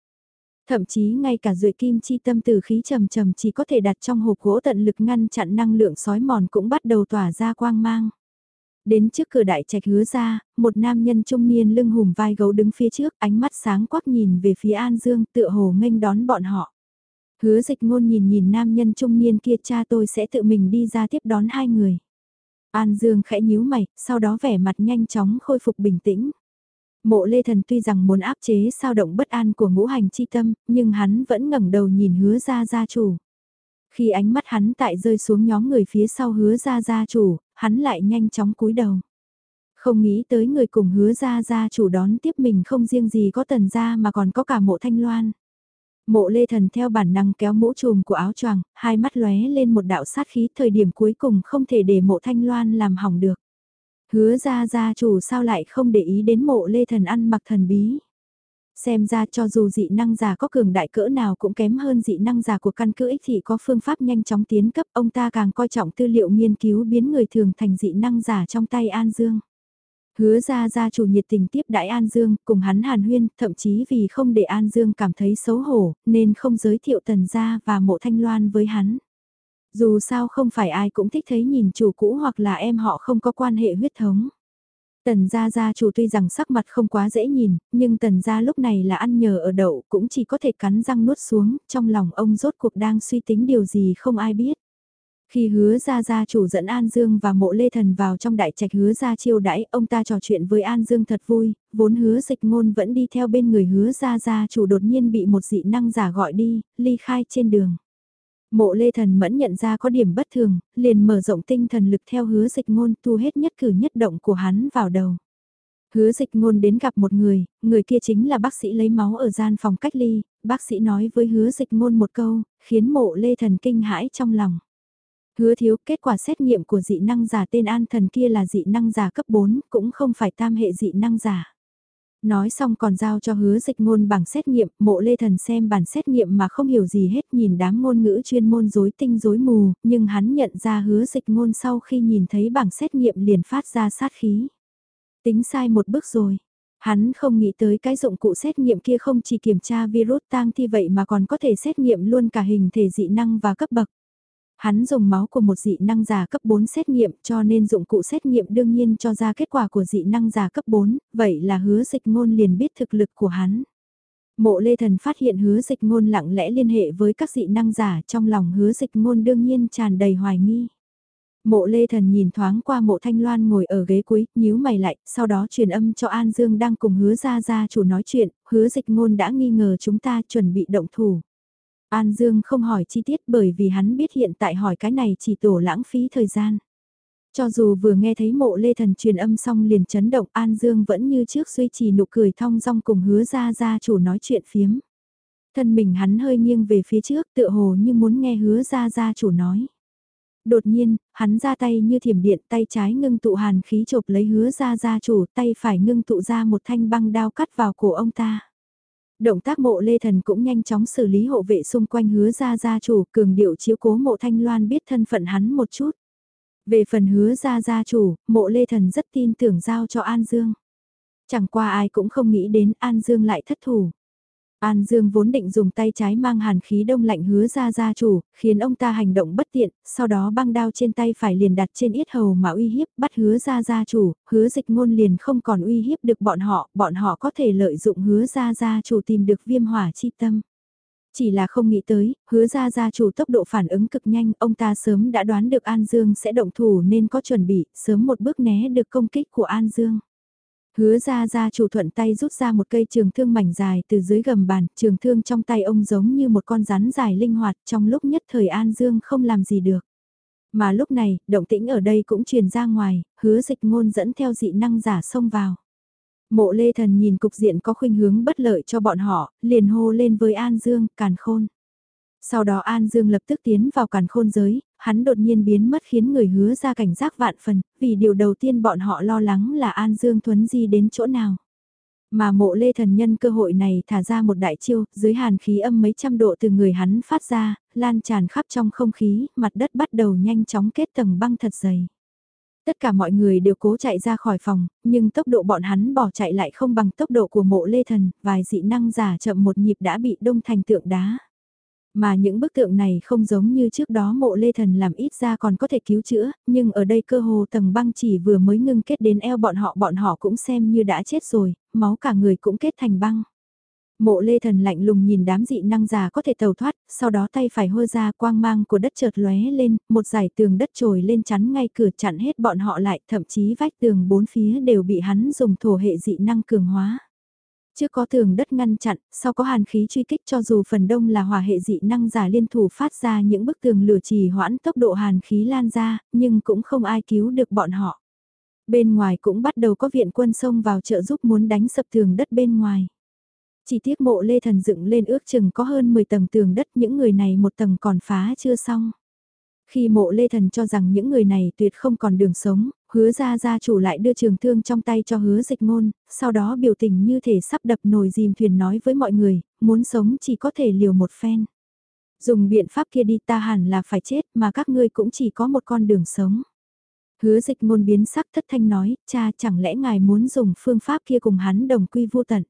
Thậm chí ngay cả rưỡi kim chi tâm từ khí trầm trầm chỉ có thể đặt trong hộp gỗ tận lực ngăn chặn năng lượng sói mòn cũng bắt đầu tỏa ra quang mang. Đến trước cửa đại trạch hứa ra, một nam nhân trung niên lưng hùm vai gấu đứng phía trước, ánh mắt sáng quắc nhìn về phía An Dương tựa hồ nghênh đón bọn họ. Hứa dịch ngôn nhìn nhìn nam nhân trung niên kia cha tôi sẽ tự mình đi ra tiếp đón hai người. An Dương khẽ nhíu mày, sau đó vẻ mặt nhanh chóng khôi phục bình tĩnh. Mộ Lê Thần tuy rằng muốn áp chế sao động bất an của ngũ hành chi tâm, nhưng hắn vẫn ngẩng đầu nhìn hứa ra gia chủ. Khi ánh mắt hắn tại rơi xuống nhóm người phía sau hứa ra gia chủ, hắn lại nhanh chóng cúi đầu. Không nghĩ tới người cùng hứa ra gia chủ đón tiếp mình không riêng gì có tần gia mà còn có cả mộ thanh loan. Mộ lê thần theo bản năng kéo mũ trùm của áo choàng, hai mắt lóe lên một đạo sát khí thời điểm cuối cùng không thể để mộ thanh loan làm hỏng được. Hứa ra gia chủ sao lại không để ý đến mộ lê thần ăn mặc thần bí. Xem ra cho dù dị năng giả có cường đại cỡ nào cũng kém hơn dị năng giả của căn cứ ích thì có phương pháp nhanh chóng tiến cấp, ông ta càng coi trọng tư liệu nghiên cứu biến người thường thành dị năng giả trong tay An Dương. Hứa ra gia chủ nhiệt tình tiếp đại An Dương, cùng hắn hàn huyên, thậm chí vì không để An Dương cảm thấy xấu hổ, nên không giới thiệu tần gia và mộ thanh loan với hắn. Dù sao không phải ai cũng thích thấy nhìn chủ cũ hoặc là em họ không có quan hệ huyết thống. Tần gia gia chủ tuy rằng sắc mặt không quá dễ nhìn, nhưng tần gia lúc này là ăn nhờ ở đậu cũng chỉ có thể cắn răng nuốt xuống, trong lòng ông rốt cuộc đang suy tính điều gì không ai biết. Khi hứa gia gia chủ dẫn An Dương và mộ lê thần vào trong đại trạch hứa gia chiêu đãi, ông ta trò chuyện với An Dương thật vui, vốn hứa dịch ngôn vẫn đi theo bên người hứa gia gia chủ đột nhiên bị một dị năng giả gọi đi, ly khai trên đường. Mộ lê thần mẫn nhận ra có điểm bất thường, liền mở rộng tinh thần lực theo hứa dịch ngôn thu hết nhất cử nhất động của hắn vào đầu. Hứa dịch ngôn đến gặp một người, người kia chính là bác sĩ lấy máu ở gian phòng cách ly, bác sĩ nói với hứa dịch ngôn một câu, khiến mộ lê thần kinh hãi trong lòng. Hứa thiếu kết quả xét nghiệm của dị năng giả tên an thần kia là dị năng giả cấp 4, cũng không phải tam hệ dị năng giả. Nói xong còn giao cho hứa dịch ngôn bằng xét nghiệm, mộ lê thần xem bản xét nghiệm mà không hiểu gì hết nhìn đám ngôn ngữ chuyên môn dối tinh dối mù, nhưng hắn nhận ra hứa dịch ngôn sau khi nhìn thấy bảng xét nghiệm liền phát ra sát khí. Tính sai một bước rồi. Hắn không nghĩ tới cái dụng cụ xét nghiệm kia không chỉ kiểm tra virus tang thi vậy mà còn có thể xét nghiệm luôn cả hình thể dị năng và cấp bậc. Hắn dùng máu của một dị năng giả cấp 4 xét nghiệm cho nên dụng cụ xét nghiệm đương nhiên cho ra kết quả của dị năng giả cấp 4, vậy là hứa dịch ngôn liền biết thực lực của hắn. Mộ Lê Thần phát hiện hứa dịch ngôn lặng lẽ liên hệ với các dị năng giả trong lòng hứa dịch ngôn đương nhiên tràn đầy hoài nghi. Mộ Lê Thần nhìn thoáng qua mộ Thanh Loan ngồi ở ghế cuối, nhíu mày lại, sau đó truyền âm cho An Dương đang cùng hứa ra ra chủ nói chuyện, hứa dịch ngôn đã nghi ngờ chúng ta chuẩn bị động thủ. An Dương không hỏi chi tiết bởi vì hắn biết hiện tại hỏi cái này chỉ tổ lãng phí thời gian. Cho dù vừa nghe thấy mộ lê thần truyền âm xong liền chấn động An Dương vẫn như trước duy trì nụ cười thong dong cùng hứa ra ra chủ nói chuyện phiếm. Thân mình hắn hơi nghiêng về phía trước tựa hồ như muốn nghe hứa ra ra chủ nói. Đột nhiên, hắn ra tay như thiểm điện tay trái ngưng tụ hàn khí chộp lấy hứa ra ra chủ tay phải ngưng tụ ra một thanh băng đao cắt vào cổ ông ta. Động tác mộ lê thần cũng nhanh chóng xử lý hộ vệ xung quanh hứa ra gia chủ cường điệu chiếu cố mộ thanh loan biết thân phận hắn một chút. Về phần hứa ra gia chủ, mộ lê thần rất tin tưởng giao cho An Dương. Chẳng qua ai cũng không nghĩ đến An Dương lại thất thủ. An Dương vốn định dùng tay trái mang hàn khí đông lạnh hứa ra gia chủ, khiến ông ta hành động bất tiện, sau đó băng đao trên tay phải liền đặt trên yết hầu mà uy hiếp bắt hứa ra gia chủ, hứa dịch ngôn liền không còn uy hiếp được bọn họ, bọn họ có thể lợi dụng hứa ra gia chủ tìm được viêm hỏa chi tâm. Chỉ là không nghĩ tới, hứa ra gia chủ tốc độ phản ứng cực nhanh, ông ta sớm đã đoán được An Dương sẽ động thủ nên có chuẩn bị, sớm một bước né được công kích của An Dương. Hứa ra ra chủ thuận tay rút ra một cây trường thương mảnh dài từ dưới gầm bàn, trường thương trong tay ông giống như một con rắn dài linh hoạt trong lúc nhất thời An Dương không làm gì được. Mà lúc này, động tĩnh ở đây cũng truyền ra ngoài, hứa dịch ngôn dẫn theo dị năng giả xông vào. Mộ lê thần nhìn cục diện có khuynh hướng bất lợi cho bọn họ, liền hô lên với An Dương, càn khôn. Sau đó An Dương lập tức tiến vào càn khôn giới, hắn đột nhiên biến mất khiến người hứa ra cảnh giác vạn phần, vì điều đầu tiên bọn họ lo lắng là An Dương thuấn di đến chỗ nào. Mà mộ lê thần nhân cơ hội này thả ra một đại chiêu, dưới hàn khí âm mấy trăm độ từ người hắn phát ra, lan tràn khắp trong không khí, mặt đất bắt đầu nhanh chóng kết tầng băng thật dày. Tất cả mọi người đều cố chạy ra khỏi phòng, nhưng tốc độ bọn hắn bỏ chạy lại không bằng tốc độ của mộ lê thần, vài dị năng giả chậm một nhịp đã bị đông thành tượng đá. Mà những bức tượng này không giống như trước đó mộ lê thần làm ít ra còn có thể cứu chữa, nhưng ở đây cơ hồ tầng băng chỉ vừa mới ngưng kết đến eo bọn họ bọn họ cũng xem như đã chết rồi, máu cả người cũng kết thành băng. Mộ lê thần lạnh lùng nhìn đám dị năng già có thể tàu thoát, sau đó tay phải hơ ra quang mang của đất chợt lóe lên, một dải tường đất trồi lên chắn ngay cửa chặn hết bọn họ lại, thậm chí vách tường bốn phía đều bị hắn dùng thổ hệ dị năng cường hóa. Trước có tường đất ngăn chặn, sau có hàn khí truy kích cho dù phần đông là hỏa hệ dị năng giả liên thủ phát ra những bức tường lửa trì hoãn tốc độ hàn khí lan ra, nhưng cũng không ai cứu được bọn họ. Bên ngoài cũng bắt đầu có viện quân xông vào trợ giúp muốn đánh sập tường đất bên ngoài. Chỉ tiếc mộ lê thần dựng lên ước chừng có hơn 10 tầng tường đất những người này một tầng còn phá chưa xong. Khi mộ lê thần cho rằng những người này tuyệt không còn đường sống, hứa ra gia chủ lại đưa trường thương trong tay cho hứa dịch ngôn, sau đó biểu tình như thể sắp đập nồi dìm thuyền nói với mọi người, muốn sống chỉ có thể liều một phen. Dùng biện pháp kia đi ta hẳn là phải chết mà các ngươi cũng chỉ có một con đường sống. Hứa dịch ngôn biến sắc thất thanh nói, cha chẳng lẽ ngài muốn dùng phương pháp kia cùng hắn đồng quy vô tận.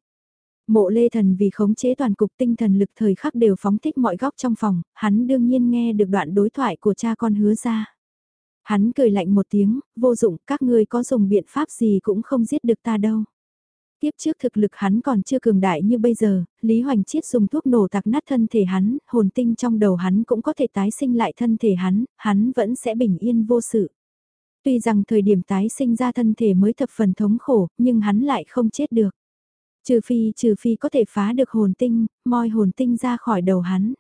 Mộ lê thần vì khống chế toàn cục tinh thần lực thời khắc đều phóng thích mọi góc trong phòng, hắn đương nhiên nghe được đoạn đối thoại của cha con hứa ra. Hắn cười lạnh một tiếng, vô dụng, các ngươi có dùng biện pháp gì cũng không giết được ta đâu. Tiếp trước thực lực hắn còn chưa cường đại như bây giờ, Lý Hoành Chiết dùng thuốc nổ tạc nát thân thể hắn, hồn tinh trong đầu hắn cũng có thể tái sinh lại thân thể hắn, hắn vẫn sẽ bình yên vô sự. Tuy rằng thời điểm tái sinh ra thân thể mới thập phần thống khổ, nhưng hắn lại không chết được. Trừ phi trừ phi có thể phá được hồn tinh, moi hồn tinh ra khỏi đầu hắn.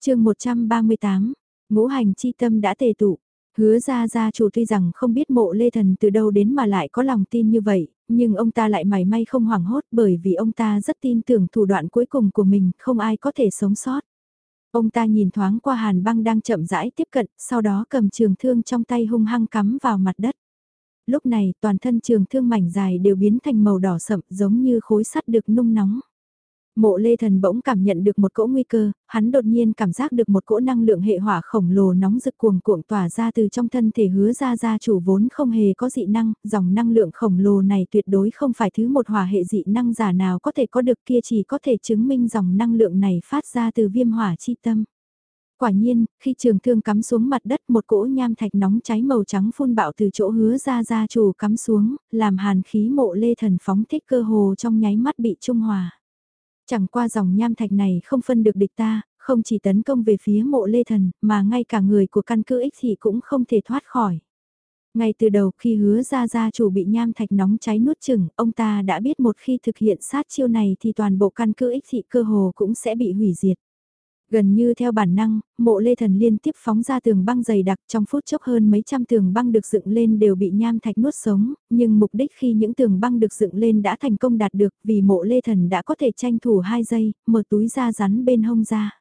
chương 138, ngũ hành chi tâm đã tề tụ. Hứa ra gia chủ tuy rằng không biết mộ lê thần từ đâu đến mà lại có lòng tin như vậy, nhưng ông ta lại mảy may không hoảng hốt bởi vì ông ta rất tin tưởng thủ đoạn cuối cùng của mình, không ai có thể sống sót. Ông ta nhìn thoáng qua hàn băng đang chậm rãi tiếp cận, sau đó cầm trường thương trong tay hung hăng cắm vào mặt đất. Lúc này toàn thân trường thương mảnh dài đều biến thành màu đỏ sậm giống như khối sắt được nung nóng. Mộ lê thần bỗng cảm nhận được một cỗ nguy cơ, hắn đột nhiên cảm giác được một cỗ năng lượng hệ hỏa khổng lồ nóng rực cuồng cuộn tỏa ra từ trong thân thể hứa ra gia chủ vốn không hề có dị năng, dòng năng lượng khổng lồ này tuyệt đối không phải thứ một hỏa hệ dị năng giả nào có thể có được kia chỉ có thể chứng minh dòng năng lượng này phát ra từ viêm hỏa chi tâm. Quả nhiên, khi trường thương cắm xuống mặt đất một cỗ nham thạch nóng cháy màu trắng phun bạo từ chỗ hứa ra gia chủ cắm xuống, làm hàn khí mộ lê thần phóng thích cơ hồ trong nháy mắt bị trung hòa. Chẳng qua dòng nham thạch này không phân được địch ta, không chỉ tấn công về phía mộ lê thần, mà ngay cả người của căn cứ ích thì cũng không thể thoát khỏi. Ngay từ đầu khi hứa ra gia chủ bị nham thạch nóng cháy nuốt chừng, ông ta đã biết một khi thực hiện sát chiêu này thì toàn bộ căn cứ ích thị cơ hồ cũng sẽ bị hủy diệt. Gần như theo bản năng, mộ lê thần liên tiếp phóng ra tường băng dày đặc trong phút chốc hơn mấy trăm tường băng được dựng lên đều bị nham thạch nuốt sống, nhưng mục đích khi những tường băng được dựng lên đã thành công đạt được vì mộ lê thần đã có thể tranh thủ 2 giây, mở túi ra rắn bên hông ra.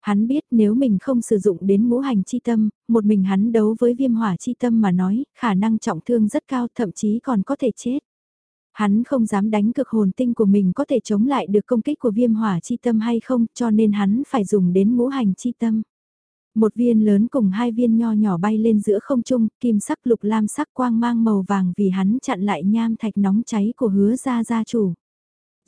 Hắn biết nếu mình không sử dụng đến ngũ hành chi tâm, một mình hắn đấu với viêm hỏa chi tâm mà nói, khả năng trọng thương rất cao thậm chí còn có thể chết. Hắn không dám đánh cực hồn tinh của mình có thể chống lại được công kích của viêm hỏa chi tâm hay không cho nên hắn phải dùng đến ngũ hành chi tâm. Một viên lớn cùng hai viên nho nhỏ bay lên giữa không trung, kim sắc lục lam sắc quang mang màu vàng vì hắn chặn lại nham thạch nóng cháy của hứa gia gia chủ.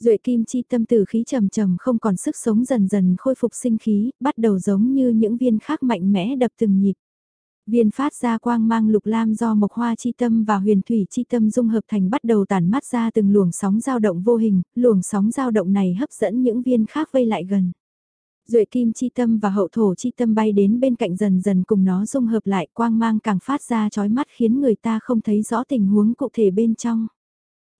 Duệ kim chi tâm tử khí trầm trầm không còn sức sống dần dần khôi phục sinh khí, bắt đầu giống như những viên khác mạnh mẽ đập từng nhịp. Viên phát ra quang mang lục lam do mộc hoa chi tâm và huyền thủy chi tâm dung hợp thành bắt đầu tản mắt ra từng luồng sóng dao động vô hình, luồng sóng dao động này hấp dẫn những viên khác vây lại gần. Duệ kim chi tâm và hậu thổ chi tâm bay đến bên cạnh dần dần cùng nó dung hợp lại quang mang càng phát ra chói mắt khiến người ta không thấy rõ tình huống cụ thể bên trong.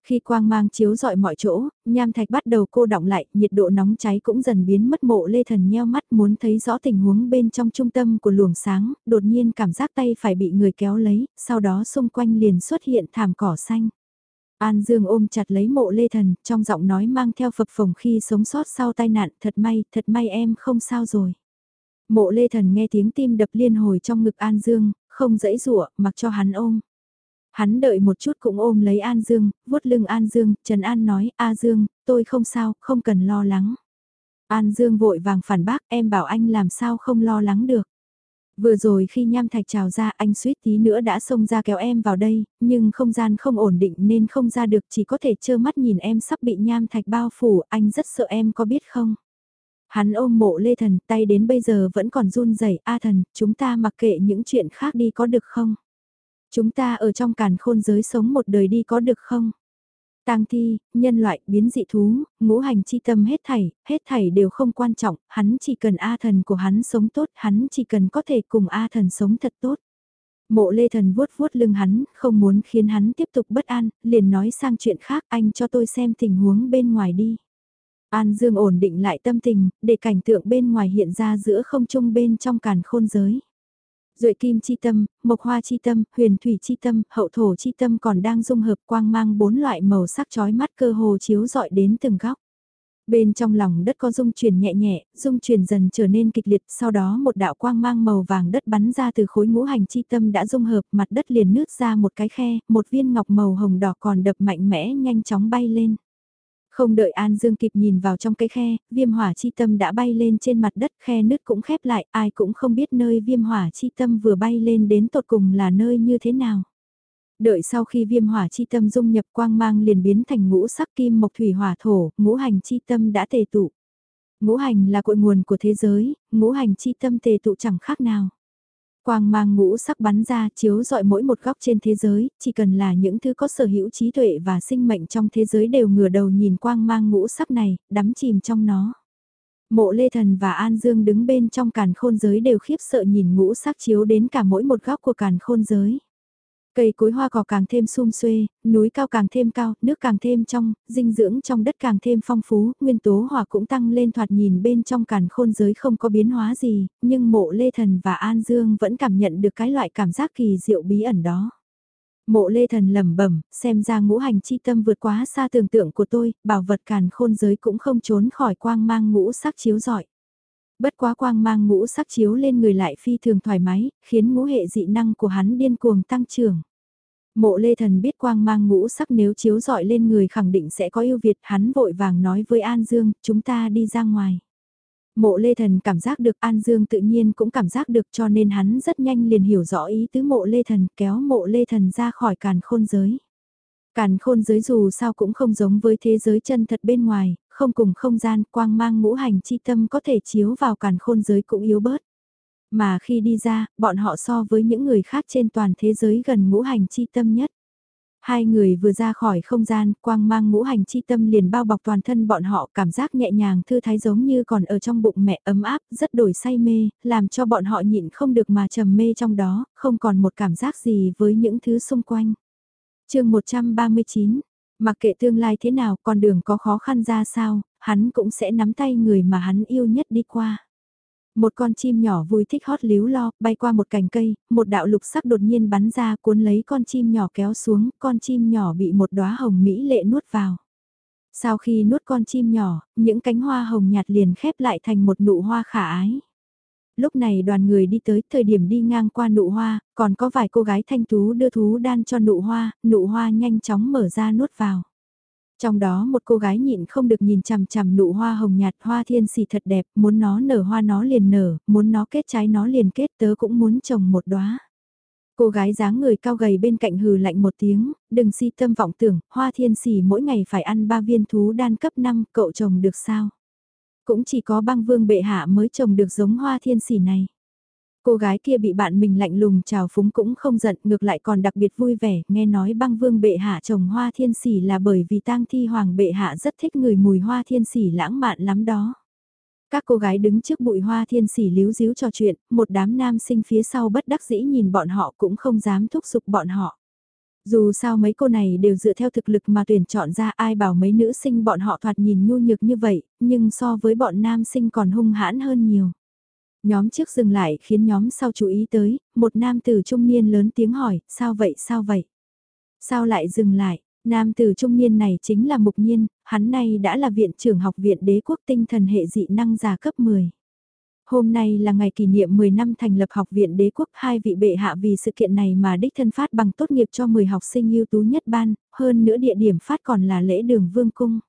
Khi quang mang chiếu dọi mọi chỗ, nham thạch bắt đầu cô động lại, nhiệt độ nóng cháy cũng dần biến mất mộ lê thần nheo mắt muốn thấy rõ tình huống bên trong trung tâm của luồng sáng, đột nhiên cảm giác tay phải bị người kéo lấy, sau đó xung quanh liền xuất hiện thảm cỏ xanh. An Dương ôm chặt lấy mộ lê thần, trong giọng nói mang theo phập phồng khi sống sót sau tai nạn, thật may, thật may em không sao rồi. Mộ lê thần nghe tiếng tim đập liên hồi trong ngực An Dương, không dãy rụa, mặc cho hắn ôm. Hắn đợi một chút cũng ôm lấy An Dương, vuốt lưng An Dương, Trần An nói, A Dương, tôi không sao, không cần lo lắng. An Dương vội vàng phản bác, em bảo anh làm sao không lo lắng được. Vừa rồi khi nham thạch trào ra anh suýt tí nữa đã xông ra kéo em vào đây, nhưng không gian không ổn định nên không ra được chỉ có thể trơ mắt nhìn em sắp bị nham thạch bao phủ, anh rất sợ em có biết không? Hắn ôm mộ lê thần tay đến bây giờ vẫn còn run rẩy A thần, chúng ta mặc kệ những chuyện khác đi có được không? Chúng ta ở trong càn khôn giới sống một đời đi có được không? tang thi, nhân loại, biến dị thú, ngũ hành chi tâm hết thảy, hết thảy đều không quan trọng, hắn chỉ cần A thần của hắn sống tốt, hắn chỉ cần có thể cùng A thần sống thật tốt. Mộ lê thần vuốt vuốt lưng hắn, không muốn khiến hắn tiếp tục bất an, liền nói sang chuyện khác, anh cho tôi xem tình huống bên ngoài đi. An Dương ổn định lại tâm tình, để cảnh tượng bên ngoài hiện ra giữa không trung bên trong càn khôn giới. Duệ kim chi tâm, mộc hoa chi tâm, huyền thủy chi tâm, hậu thổ chi tâm còn đang dung hợp quang mang bốn loại màu sắc chói mắt cơ hồ chiếu dọi đến từng góc. Bên trong lòng đất có dung chuyển nhẹ nhẹ, dung chuyển dần trở nên kịch liệt, sau đó một đạo quang mang màu vàng đất bắn ra từ khối ngũ hành chi tâm đã dung hợp, mặt đất liền nứt ra một cái khe, một viên ngọc màu hồng đỏ còn đập mạnh mẽ nhanh chóng bay lên. Không đợi An Dương kịp nhìn vào trong cái khe, viêm hỏa chi tâm đã bay lên trên mặt đất khe nứt cũng khép lại, ai cũng không biết nơi viêm hỏa chi tâm vừa bay lên đến tột cùng là nơi như thế nào. Đợi sau khi viêm hỏa chi tâm dung nhập quang mang liền biến thành ngũ sắc kim mộc thủy hỏa thổ, ngũ hành chi tâm đã tề tụ. Ngũ hành là cội nguồn của thế giới, ngũ hành chi tâm tề tụ chẳng khác nào. Quang mang ngũ sắc bắn ra chiếu dọi mỗi một góc trên thế giới, chỉ cần là những thứ có sở hữu trí tuệ và sinh mệnh trong thế giới đều ngửa đầu nhìn quang mang ngũ sắc này, đắm chìm trong nó. Mộ Lê Thần và An Dương đứng bên trong càn khôn giới đều khiếp sợ nhìn ngũ sắc chiếu đến cả mỗi một góc của càn khôn giới. Cây cối hoa cỏ càng thêm sum xuê, núi cao càng thêm cao, nước càng thêm trong, dinh dưỡng trong đất càng thêm phong phú, nguyên tố hỏa cũng tăng lên thoạt nhìn bên trong càn khôn giới không có biến hóa gì, nhưng mộ Lê Thần và An Dương vẫn cảm nhận được cái loại cảm giác kỳ diệu bí ẩn đó. Mộ Lê Thần lẩm bẩm, xem ra ngũ hành chi tâm vượt quá xa tưởng tượng của tôi, bảo vật càn khôn giới cũng không trốn khỏi quang mang ngũ sắc chiếu rọi. Bất quá quang mang ngũ sắc chiếu lên người lại phi thường thoải mái, khiến ngũ hệ dị năng của hắn điên cuồng tăng trưởng. Mộ lê thần biết quang mang ngũ sắc nếu chiếu dọi lên người khẳng định sẽ có yêu Việt, hắn vội vàng nói với An Dương, chúng ta đi ra ngoài. Mộ lê thần cảm giác được An Dương tự nhiên cũng cảm giác được cho nên hắn rất nhanh liền hiểu rõ ý tứ mộ lê thần kéo mộ lê thần ra khỏi càn khôn giới. Càn khôn giới dù sao cũng không giống với thế giới chân thật bên ngoài, không cùng không gian quang mang ngũ hành chi tâm có thể chiếu vào càn khôn giới cũng yếu bớt. Mà khi đi ra, bọn họ so với những người khác trên toàn thế giới gần ngũ hành chi tâm nhất. Hai người vừa ra khỏi không gian, quang mang ngũ hành chi tâm liền bao bọc toàn thân bọn họ cảm giác nhẹ nhàng thư thái giống như còn ở trong bụng mẹ ấm áp, rất đổi say mê, làm cho bọn họ nhịn không được mà trầm mê trong đó, không còn một cảm giác gì với những thứ xung quanh. chương 139, mặc kệ tương lai thế nào, con đường có khó khăn ra sao, hắn cũng sẽ nắm tay người mà hắn yêu nhất đi qua. Một con chim nhỏ vui thích hót líu lo, bay qua một cành cây, một đạo lục sắc đột nhiên bắn ra cuốn lấy con chim nhỏ kéo xuống, con chim nhỏ bị một đóa hồng mỹ lệ nuốt vào. Sau khi nuốt con chim nhỏ, những cánh hoa hồng nhạt liền khép lại thành một nụ hoa khả ái. Lúc này đoàn người đi tới thời điểm đi ngang qua nụ hoa, còn có vài cô gái thanh thú đưa thú đan cho nụ hoa, nụ hoa nhanh chóng mở ra nuốt vào. Trong đó một cô gái nhịn không được nhìn chằm chằm nụ hoa hồng nhạt hoa thiên xì thật đẹp, muốn nó nở hoa nó liền nở, muốn nó kết trái nó liền kết tớ cũng muốn trồng một đóa. Cô gái dáng người cao gầy bên cạnh hừ lạnh một tiếng, đừng si tâm vọng tưởng, hoa thiên xì mỗi ngày phải ăn ba viên thú đan cấp 5, cậu trồng được sao? Cũng chỉ có băng vương bệ hạ mới trồng được giống hoa thiên xì này. Cô gái kia bị bạn mình lạnh lùng chào phúng cũng không giận, ngược lại còn đặc biệt vui vẻ, nghe nói băng vương bệ hạ trồng hoa thiên sỉ là bởi vì tang thi hoàng bệ hạ rất thích người mùi hoa thiên sỉ lãng mạn lắm đó. Các cô gái đứng trước bụi hoa thiên sỉ líu díu trò chuyện, một đám nam sinh phía sau bất đắc dĩ nhìn bọn họ cũng không dám thúc giục bọn họ. Dù sao mấy cô này đều dựa theo thực lực mà tuyển chọn ra ai bảo mấy nữ sinh bọn họ thoạt nhìn nhu nhược như vậy, nhưng so với bọn nam sinh còn hung hãn hơn nhiều. Nhóm trước dừng lại khiến nhóm sau chú ý tới, một nam tử trung niên lớn tiếng hỏi, sao vậy sao vậy? Sao lại dừng lại? Nam tử trung niên này chính là Mục Nhiên, hắn nay đã là viện trưởng học viện đế quốc tinh thần hệ dị năng già cấp 10. Hôm nay là ngày kỷ niệm 10 năm thành lập học viện đế quốc hai vị bệ hạ vì sự kiện này mà đích thân phát bằng tốt nghiệp cho 10 học sinh ưu tú nhất ban, hơn nữa địa điểm phát còn là lễ đường vương cung.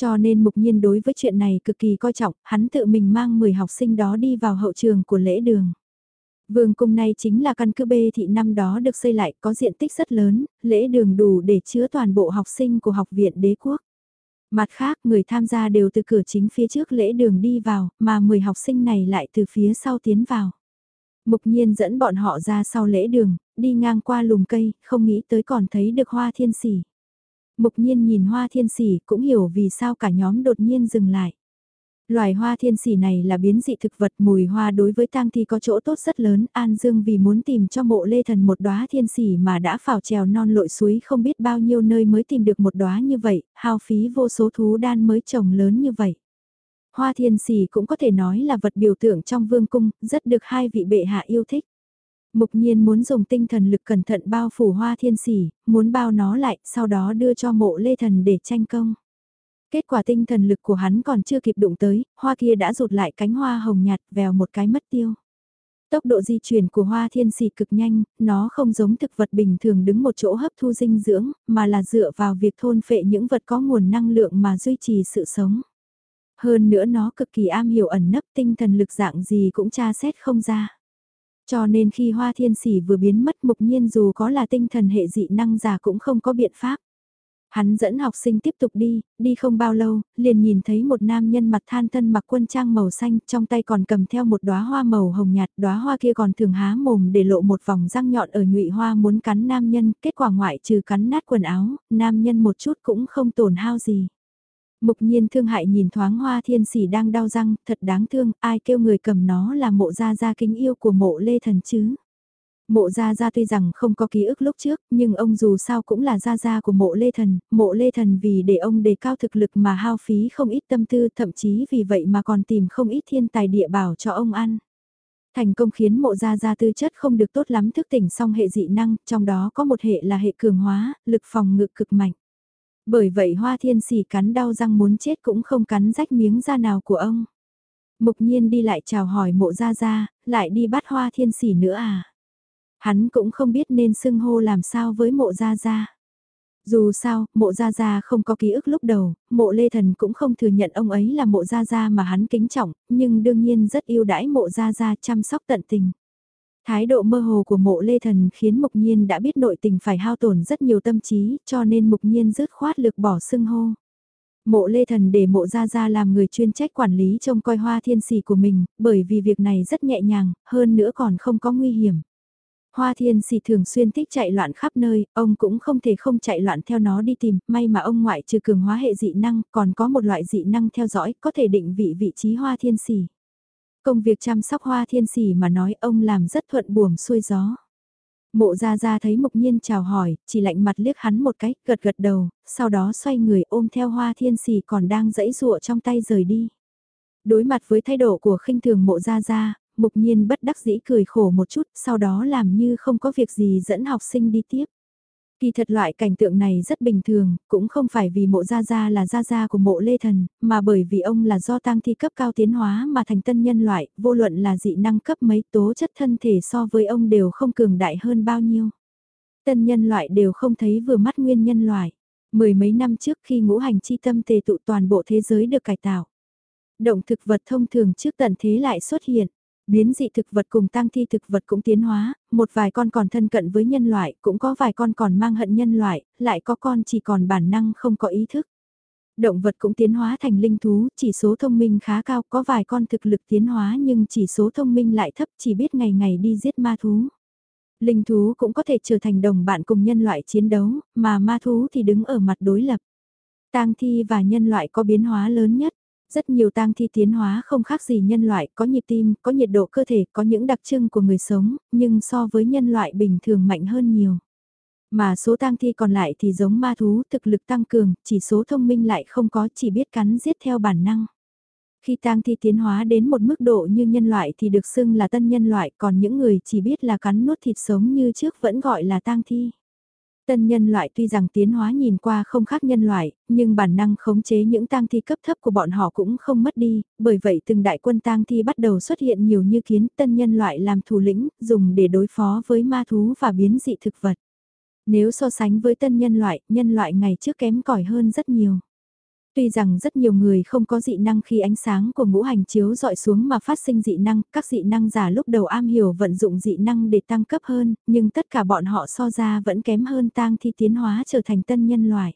Cho nên mục nhiên đối với chuyện này cực kỳ coi trọng, hắn tự mình mang 10 học sinh đó đi vào hậu trường của lễ đường. Vương cung này chính là căn cứ bê thị năm đó được xây lại có diện tích rất lớn, lễ đường đủ để chứa toàn bộ học sinh của học viện đế quốc. Mặt khác, người tham gia đều từ cửa chính phía trước lễ đường đi vào, mà 10 học sinh này lại từ phía sau tiến vào. Mục nhiên dẫn bọn họ ra sau lễ đường, đi ngang qua lùm cây, không nghĩ tới còn thấy được hoa thiên sỉ. Mục nhiên nhìn hoa thiên sỉ cũng hiểu vì sao cả nhóm đột nhiên dừng lại. Loài hoa thiên sỉ này là biến dị thực vật mùi hoa đối với tang thi có chỗ tốt rất lớn. An Dương vì muốn tìm cho mộ lê thần một đóa thiên sỉ mà đã phào trèo non lội suối không biết bao nhiêu nơi mới tìm được một đóa như vậy, hao phí vô số thú đan mới trồng lớn như vậy. Hoa thiên sỉ cũng có thể nói là vật biểu tượng trong vương cung, rất được hai vị bệ hạ yêu thích. Mục nhiên muốn dùng tinh thần lực cẩn thận bao phủ hoa thiên sỉ, muốn bao nó lại, sau đó đưa cho mộ lê thần để tranh công. Kết quả tinh thần lực của hắn còn chưa kịp đụng tới, hoa kia đã rụt lại cánh hoa hồng nhạt vèo một cái mất tiêu. Tốc độ di chuyển của hoa thiên sỉ cực nhanh, nó không giống thực vật bình thường đứng một chỗ hấp thu dinh dưỡng, mà là dựa vào việc thôn phệ những vật có nguồn năng lượng mà duy trì sự sống. Hơn nữa nó cực kỳ am hiểu ẩn nấp tinh thần lực dạng gì cũng tra xét không ra. Cho nên khi hoa thiên sỉ vừa biến mất mục nhiên dù có là tinh thần hệ dị năng giả cũng không có biện pháp. Hắn dẫn học sinh tiếp tục đi, đi không bao lâu, liền nhìn thấy một nam nhân mặt than thân mặc quân trang màu xanh, trong tay còn cầm theo một đóa hoa màu hồng nhạt, đóa hoa kia còn thường há mồm để lộ một vòng răng nhọn ở nhụy hoa muốn cắn nam nhân, kết quả ngoại trừ cắn nát quần áo, nam nhân một chút cũng không tổn hao gì. Mục nhiên thương hại nhìn thoáng hoa thiên sỉ đang đau răng, thật đáng thương, ai kêu người cầm nó là mộ gia gia kính yêu của mộ lê thần chứ. Mộ Gia Gia tuy rằng không có ký ức lúc trước, nhưng ông dù sao cũng là Gia Gia của mộ Lê Thần, mộ Lê Thần vì để ông đề cao thực lực mà hao phí không ít tâm tư thậm chí vì vậy mà còn tìm không ít thiên tài địa bảo cho ông ăn. Thành công khiến mộ Gia Gia tư chất không được tốt lắm thức tỉnh song hệ dị năng, trong đó có một hệ là hệ cường hóa, lực phòng ngự cực mạnh. Bởi vậy hoa thiên sỉ cắn đau răng muốn chết cũng không cắn rách miếng da nào của ông. Mục nhiên đi lại chào hỏi mộ Gia Gia, lại đi bắt hoa thiên sỉ nữa à. Hắn cũng không biết nên xưng hô làm sao với mộ gia gia. Dù sao, mộ gia gia không có ký ức lúc đầu, mộ lê thần cũng không thừa nhận ông ấy là mộ gia gia mà hắn kính trọng, nhưng đương nhiên rất yêu đãi mộ gia gia chăm sóc tận tình. Thái độ mơ hồ của mộ lê thần khiến mục nhiên đã biết nội tình phải hao tổn rất nhiều tâm trí, cho nên mục nhiên dứt khoát lực bỏ xưng hô. Mộ lê thần để mộ gia gia làm người chuyên trách quản lý trông coi hoa thiên sỉ của mình, bởi vì việc này rất nhẹ nhàng, hơn nữa còn không có nguy hiểm. Hoa thiên sỉ thường xuyên thích chạy loạn khắp nơi, ông cũng không thể không chạy loạn theo nó đi tìm, may mà ông ngoại trừ cường hóa hệ dị năng, còn có một loại dị năng theo dõi, có thể định vị vị trí hoa thiên sỉ. Công việc chăm sóc hoa thiên sỉ mà nói ông làm rất thuận buồm xuôi gió. Mộ ra ra thấy mục nhiên chào hỏi, chỉ lạnh mặt liếc hắn một cái, gật gật đầu, sau đó xoay người ôm theo hoa thiên sỉ còn đang dẫy rụa trong tay rời đi. Đối mặt với thái độ của khinh thường mộ ra ra, mục nhiên bất đắc dĩ cười khổ một chút, sau đó làm như không có việc gì dẫn học sinh đi tiếp. Kỳ thật loại cảnh tượng này rất bình thường, cũng không phải vì mộ gia gia là gia gia của mộ lê thần, mà bởi vì ông là do tăng thi cấp cao tiến hóa mà thành tân nhân loại, vô luận là dị năng cấp mấy tố chất thân thể so với ông đều không cường đại hơn bao nhiêu. Tân nhân loại đều không thấy vừa mắt nguyên nhân loại. Mười mấy năm trước khi ngũ hành chi tâm tề tụ toàn bộ thế giới được cải tạo. Động thực vật thông thường trước tận thế lại xuất hiện. Biến dị thực vật cùng tăng thi thực vật cũng tiến hóa, một vài con còn thân cận với nhân loại, cũng có vài con còn mang hận nhân loại, lại có con chỉ còn bản năng không có ý thức. Động vật cũng tiến hóa thành linh thú, chỉ số thông minh khá cao, có vài con thực lực tiến hóa nhưng chỉ số thông minh lại thấp chỉ biết ngày ngày đi giết ma thú. Linh thú cũng có thể trở thành đồng bạn cùng nhân loại chiến đấu, mà ma thú thì đứng ở mặt đối lập. Tang thi và nhân loại có biến hóa lớn nhất. Rất nhiều tang thi tiến hóa không khác gì nhân loại, có nhịp tim, có nhiệt độ cơ thể, có những đặc trưng của người sống, nhưng so với nhân loại bình thường mạnh hơn nhiều. Mà số tang thi còn lại thì giống ma thú, thực lực tăng cường, chỉ số thông minh lại không có, chỉ biết cắn giết theo bản năng. Khi tang thi tiến hóa đến một mức độ như nhân loại thì được xưng là tân nhân loại, còn những người chỉ biết là cắn nuốt thịt sống như trước vẫn gọi là tang thi. Tân nhân loại tuy rằng tiến hóa nhìn qua không khác nhân loại, nhưng bản năng khống chế những tang thi cấp thấp của bọn họ cũng không mất đi, bởi vậy từng đại quân tang thi bắt đầu xuất hiện nhiều như kiến tân nhân loại làm thủ lĩnh, dùng để đối phó với ma thú và biến dị thực vật. Nếu so sánh với tân nhân loại, nhân loại ngày trước kém cỏi hơn rất nhiều. Tuy rằng rất nhiều người không có dị năng khi ánh sáng của ngũ hành chiếu dọi xuống mà phát sinh dị năng, các dị năng giả lúc đầu am hiểu vận dụng dị năng để tăng cấp hơn, nhưng tất cả bọn họ so ra vẫn kém hơn tang thi tiến hóa trở thành tân nhân loại.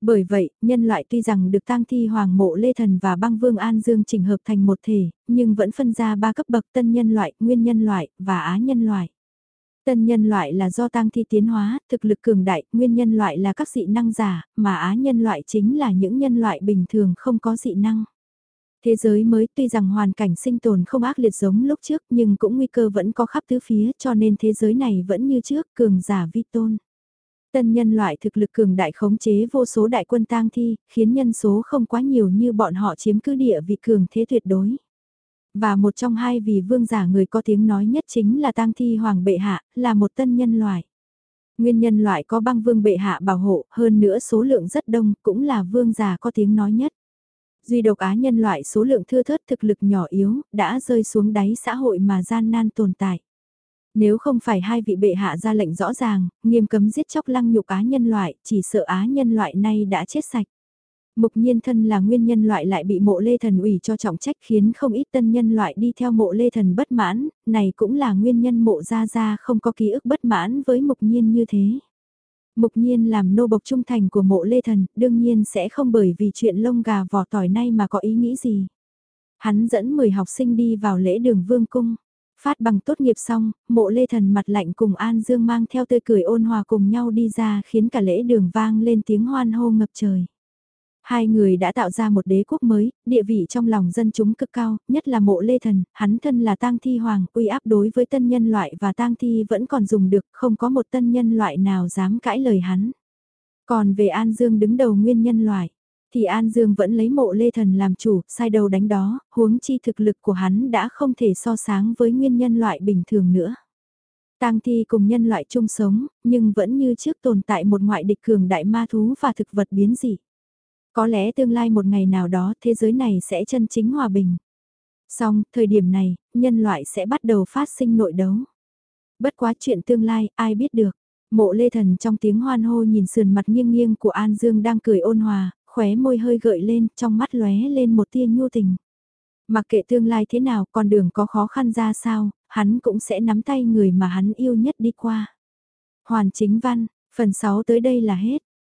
Bởi vậy, nhân loại tuy rằng được tang thi hoàng mộ Lê Thần và băng vương An Dương chỉnh hợp thành một thể, nhưng vẫn phân ra ba cấp bậc tân nhân loại, nguyên nhân loại, và á nhân loại. Tân nhân loại là do tăng thi tiến hóa, thực lực cường đại, nguyên nhân loại là các dị năng giả, mà á nhân loại chính là những nhân loại bình thường không có dị năng. Thế giới mới tuy rằng hoàn cảnh sinh tồn không ác liệt giống lúc trước nhưng cũng nguy cơ vẫn có khắp tứ phía cho nên thế giới này vẫn như trước cường giả vi tôn. Tân nhân loại thực lực cường đại khống chế vô số đại quân tang thi, khiến nhân số không quá nhiều như bọn họ chiếm cứ địa vị cường thế tuyệt đối. Và một trong hai vị vương giả người có tiếng nói nhất chính là tang thi hoàng bệ hạ, là một tân nhân loại. Nguyên nhân loại có băng vương bệ hạ bảo hộ, hơn nữa số lượng rất đông, cũng là vương giả có tiếng nói nhất. Duy độc á nhân loại số lượng thưa thớt thực lực nhỏ yếu, đã rơi xuống đáy xã hội mà gian nan tồn tại. Nếu không phải hai vị bệ hạ ra lệnh rõ ràng, nghiêm cấm giết chóc lăng nhục á nhân loại, chỉ sợ á nhân loại nay đã chết sạch. Mục nhiên thân là nguyên nhân loại lại bị mộ lê thần ủy cho trọng trách khiến không ít tân nhân loại đi theo mộ lê thần bất mãn, này cũng là nguyên nhân mộ ra ra không có ký ức bất mãn với mục nhiên như thế. Mục nhiên làm nô bộc trung thành của mộ lê thần, đương nhiên sẽ không bởi vì chuyện lông gà vỏ tỏi nay mà có ý nghĩ gì. Hắn dẫn 10 học sinh đi vào lễ đường vương cung. Phát bằng tốt nghiệp xong, mộ lê thần mặt lạnh cùng An Dương mang theo tươi cười ôn hòa cùng nhau đi ra khiến cả lễ đường vang lên tiếng hoan hô ngập trời. Hai người đã tạo ra một đế quốc mới, địa vị trong lòng dân chúng cực cao, nhất là mộ lê thần, hắn thân là tang thi hoàng, uy áp đối với tân nhân loại và tang thi vẫn còn dùng được, không có một tân nhân loại nào dám cãi lời hắn. Còn về An Dương đứng đầu nguyên nhân loại, thì An Dương vẫn lấy mộ lê thần làm chủ, sai đầu đánh đó, huống chi thực lực của hắn đã không thể so sáng với nguyên nhân loại bình thường nữa. Tang thi cùng nhân loại chung sống, nhưng vẫn như trước tồn tại một ngoại địch cường đại ma thú và thực vật biến dị. Có lẽ tương lai một ngày nào đó thế giới này sẽ chân chính hòa bình. Xong, thời điểm này, nhân loại sẽ bắt đầu phát sinh nội đấu. Bất quá chuyện tương lai, ai biết được. Mộ lê thần trong tiếng hoan hô nhìn sườn mặt nghiêng nghiêng của An Dương đang cười ôn hòa, khóe môi hơi gợi lên, trong mắt lóe lên một tia nhu tình. Mặc kệ tương lai thế nào, con đường có khó khăn ra sao, hắn cũng sẽ nắm tay người mà hắn yêu nhất đi qua. Hoàn chính văn, phần 6 tới đây là hết.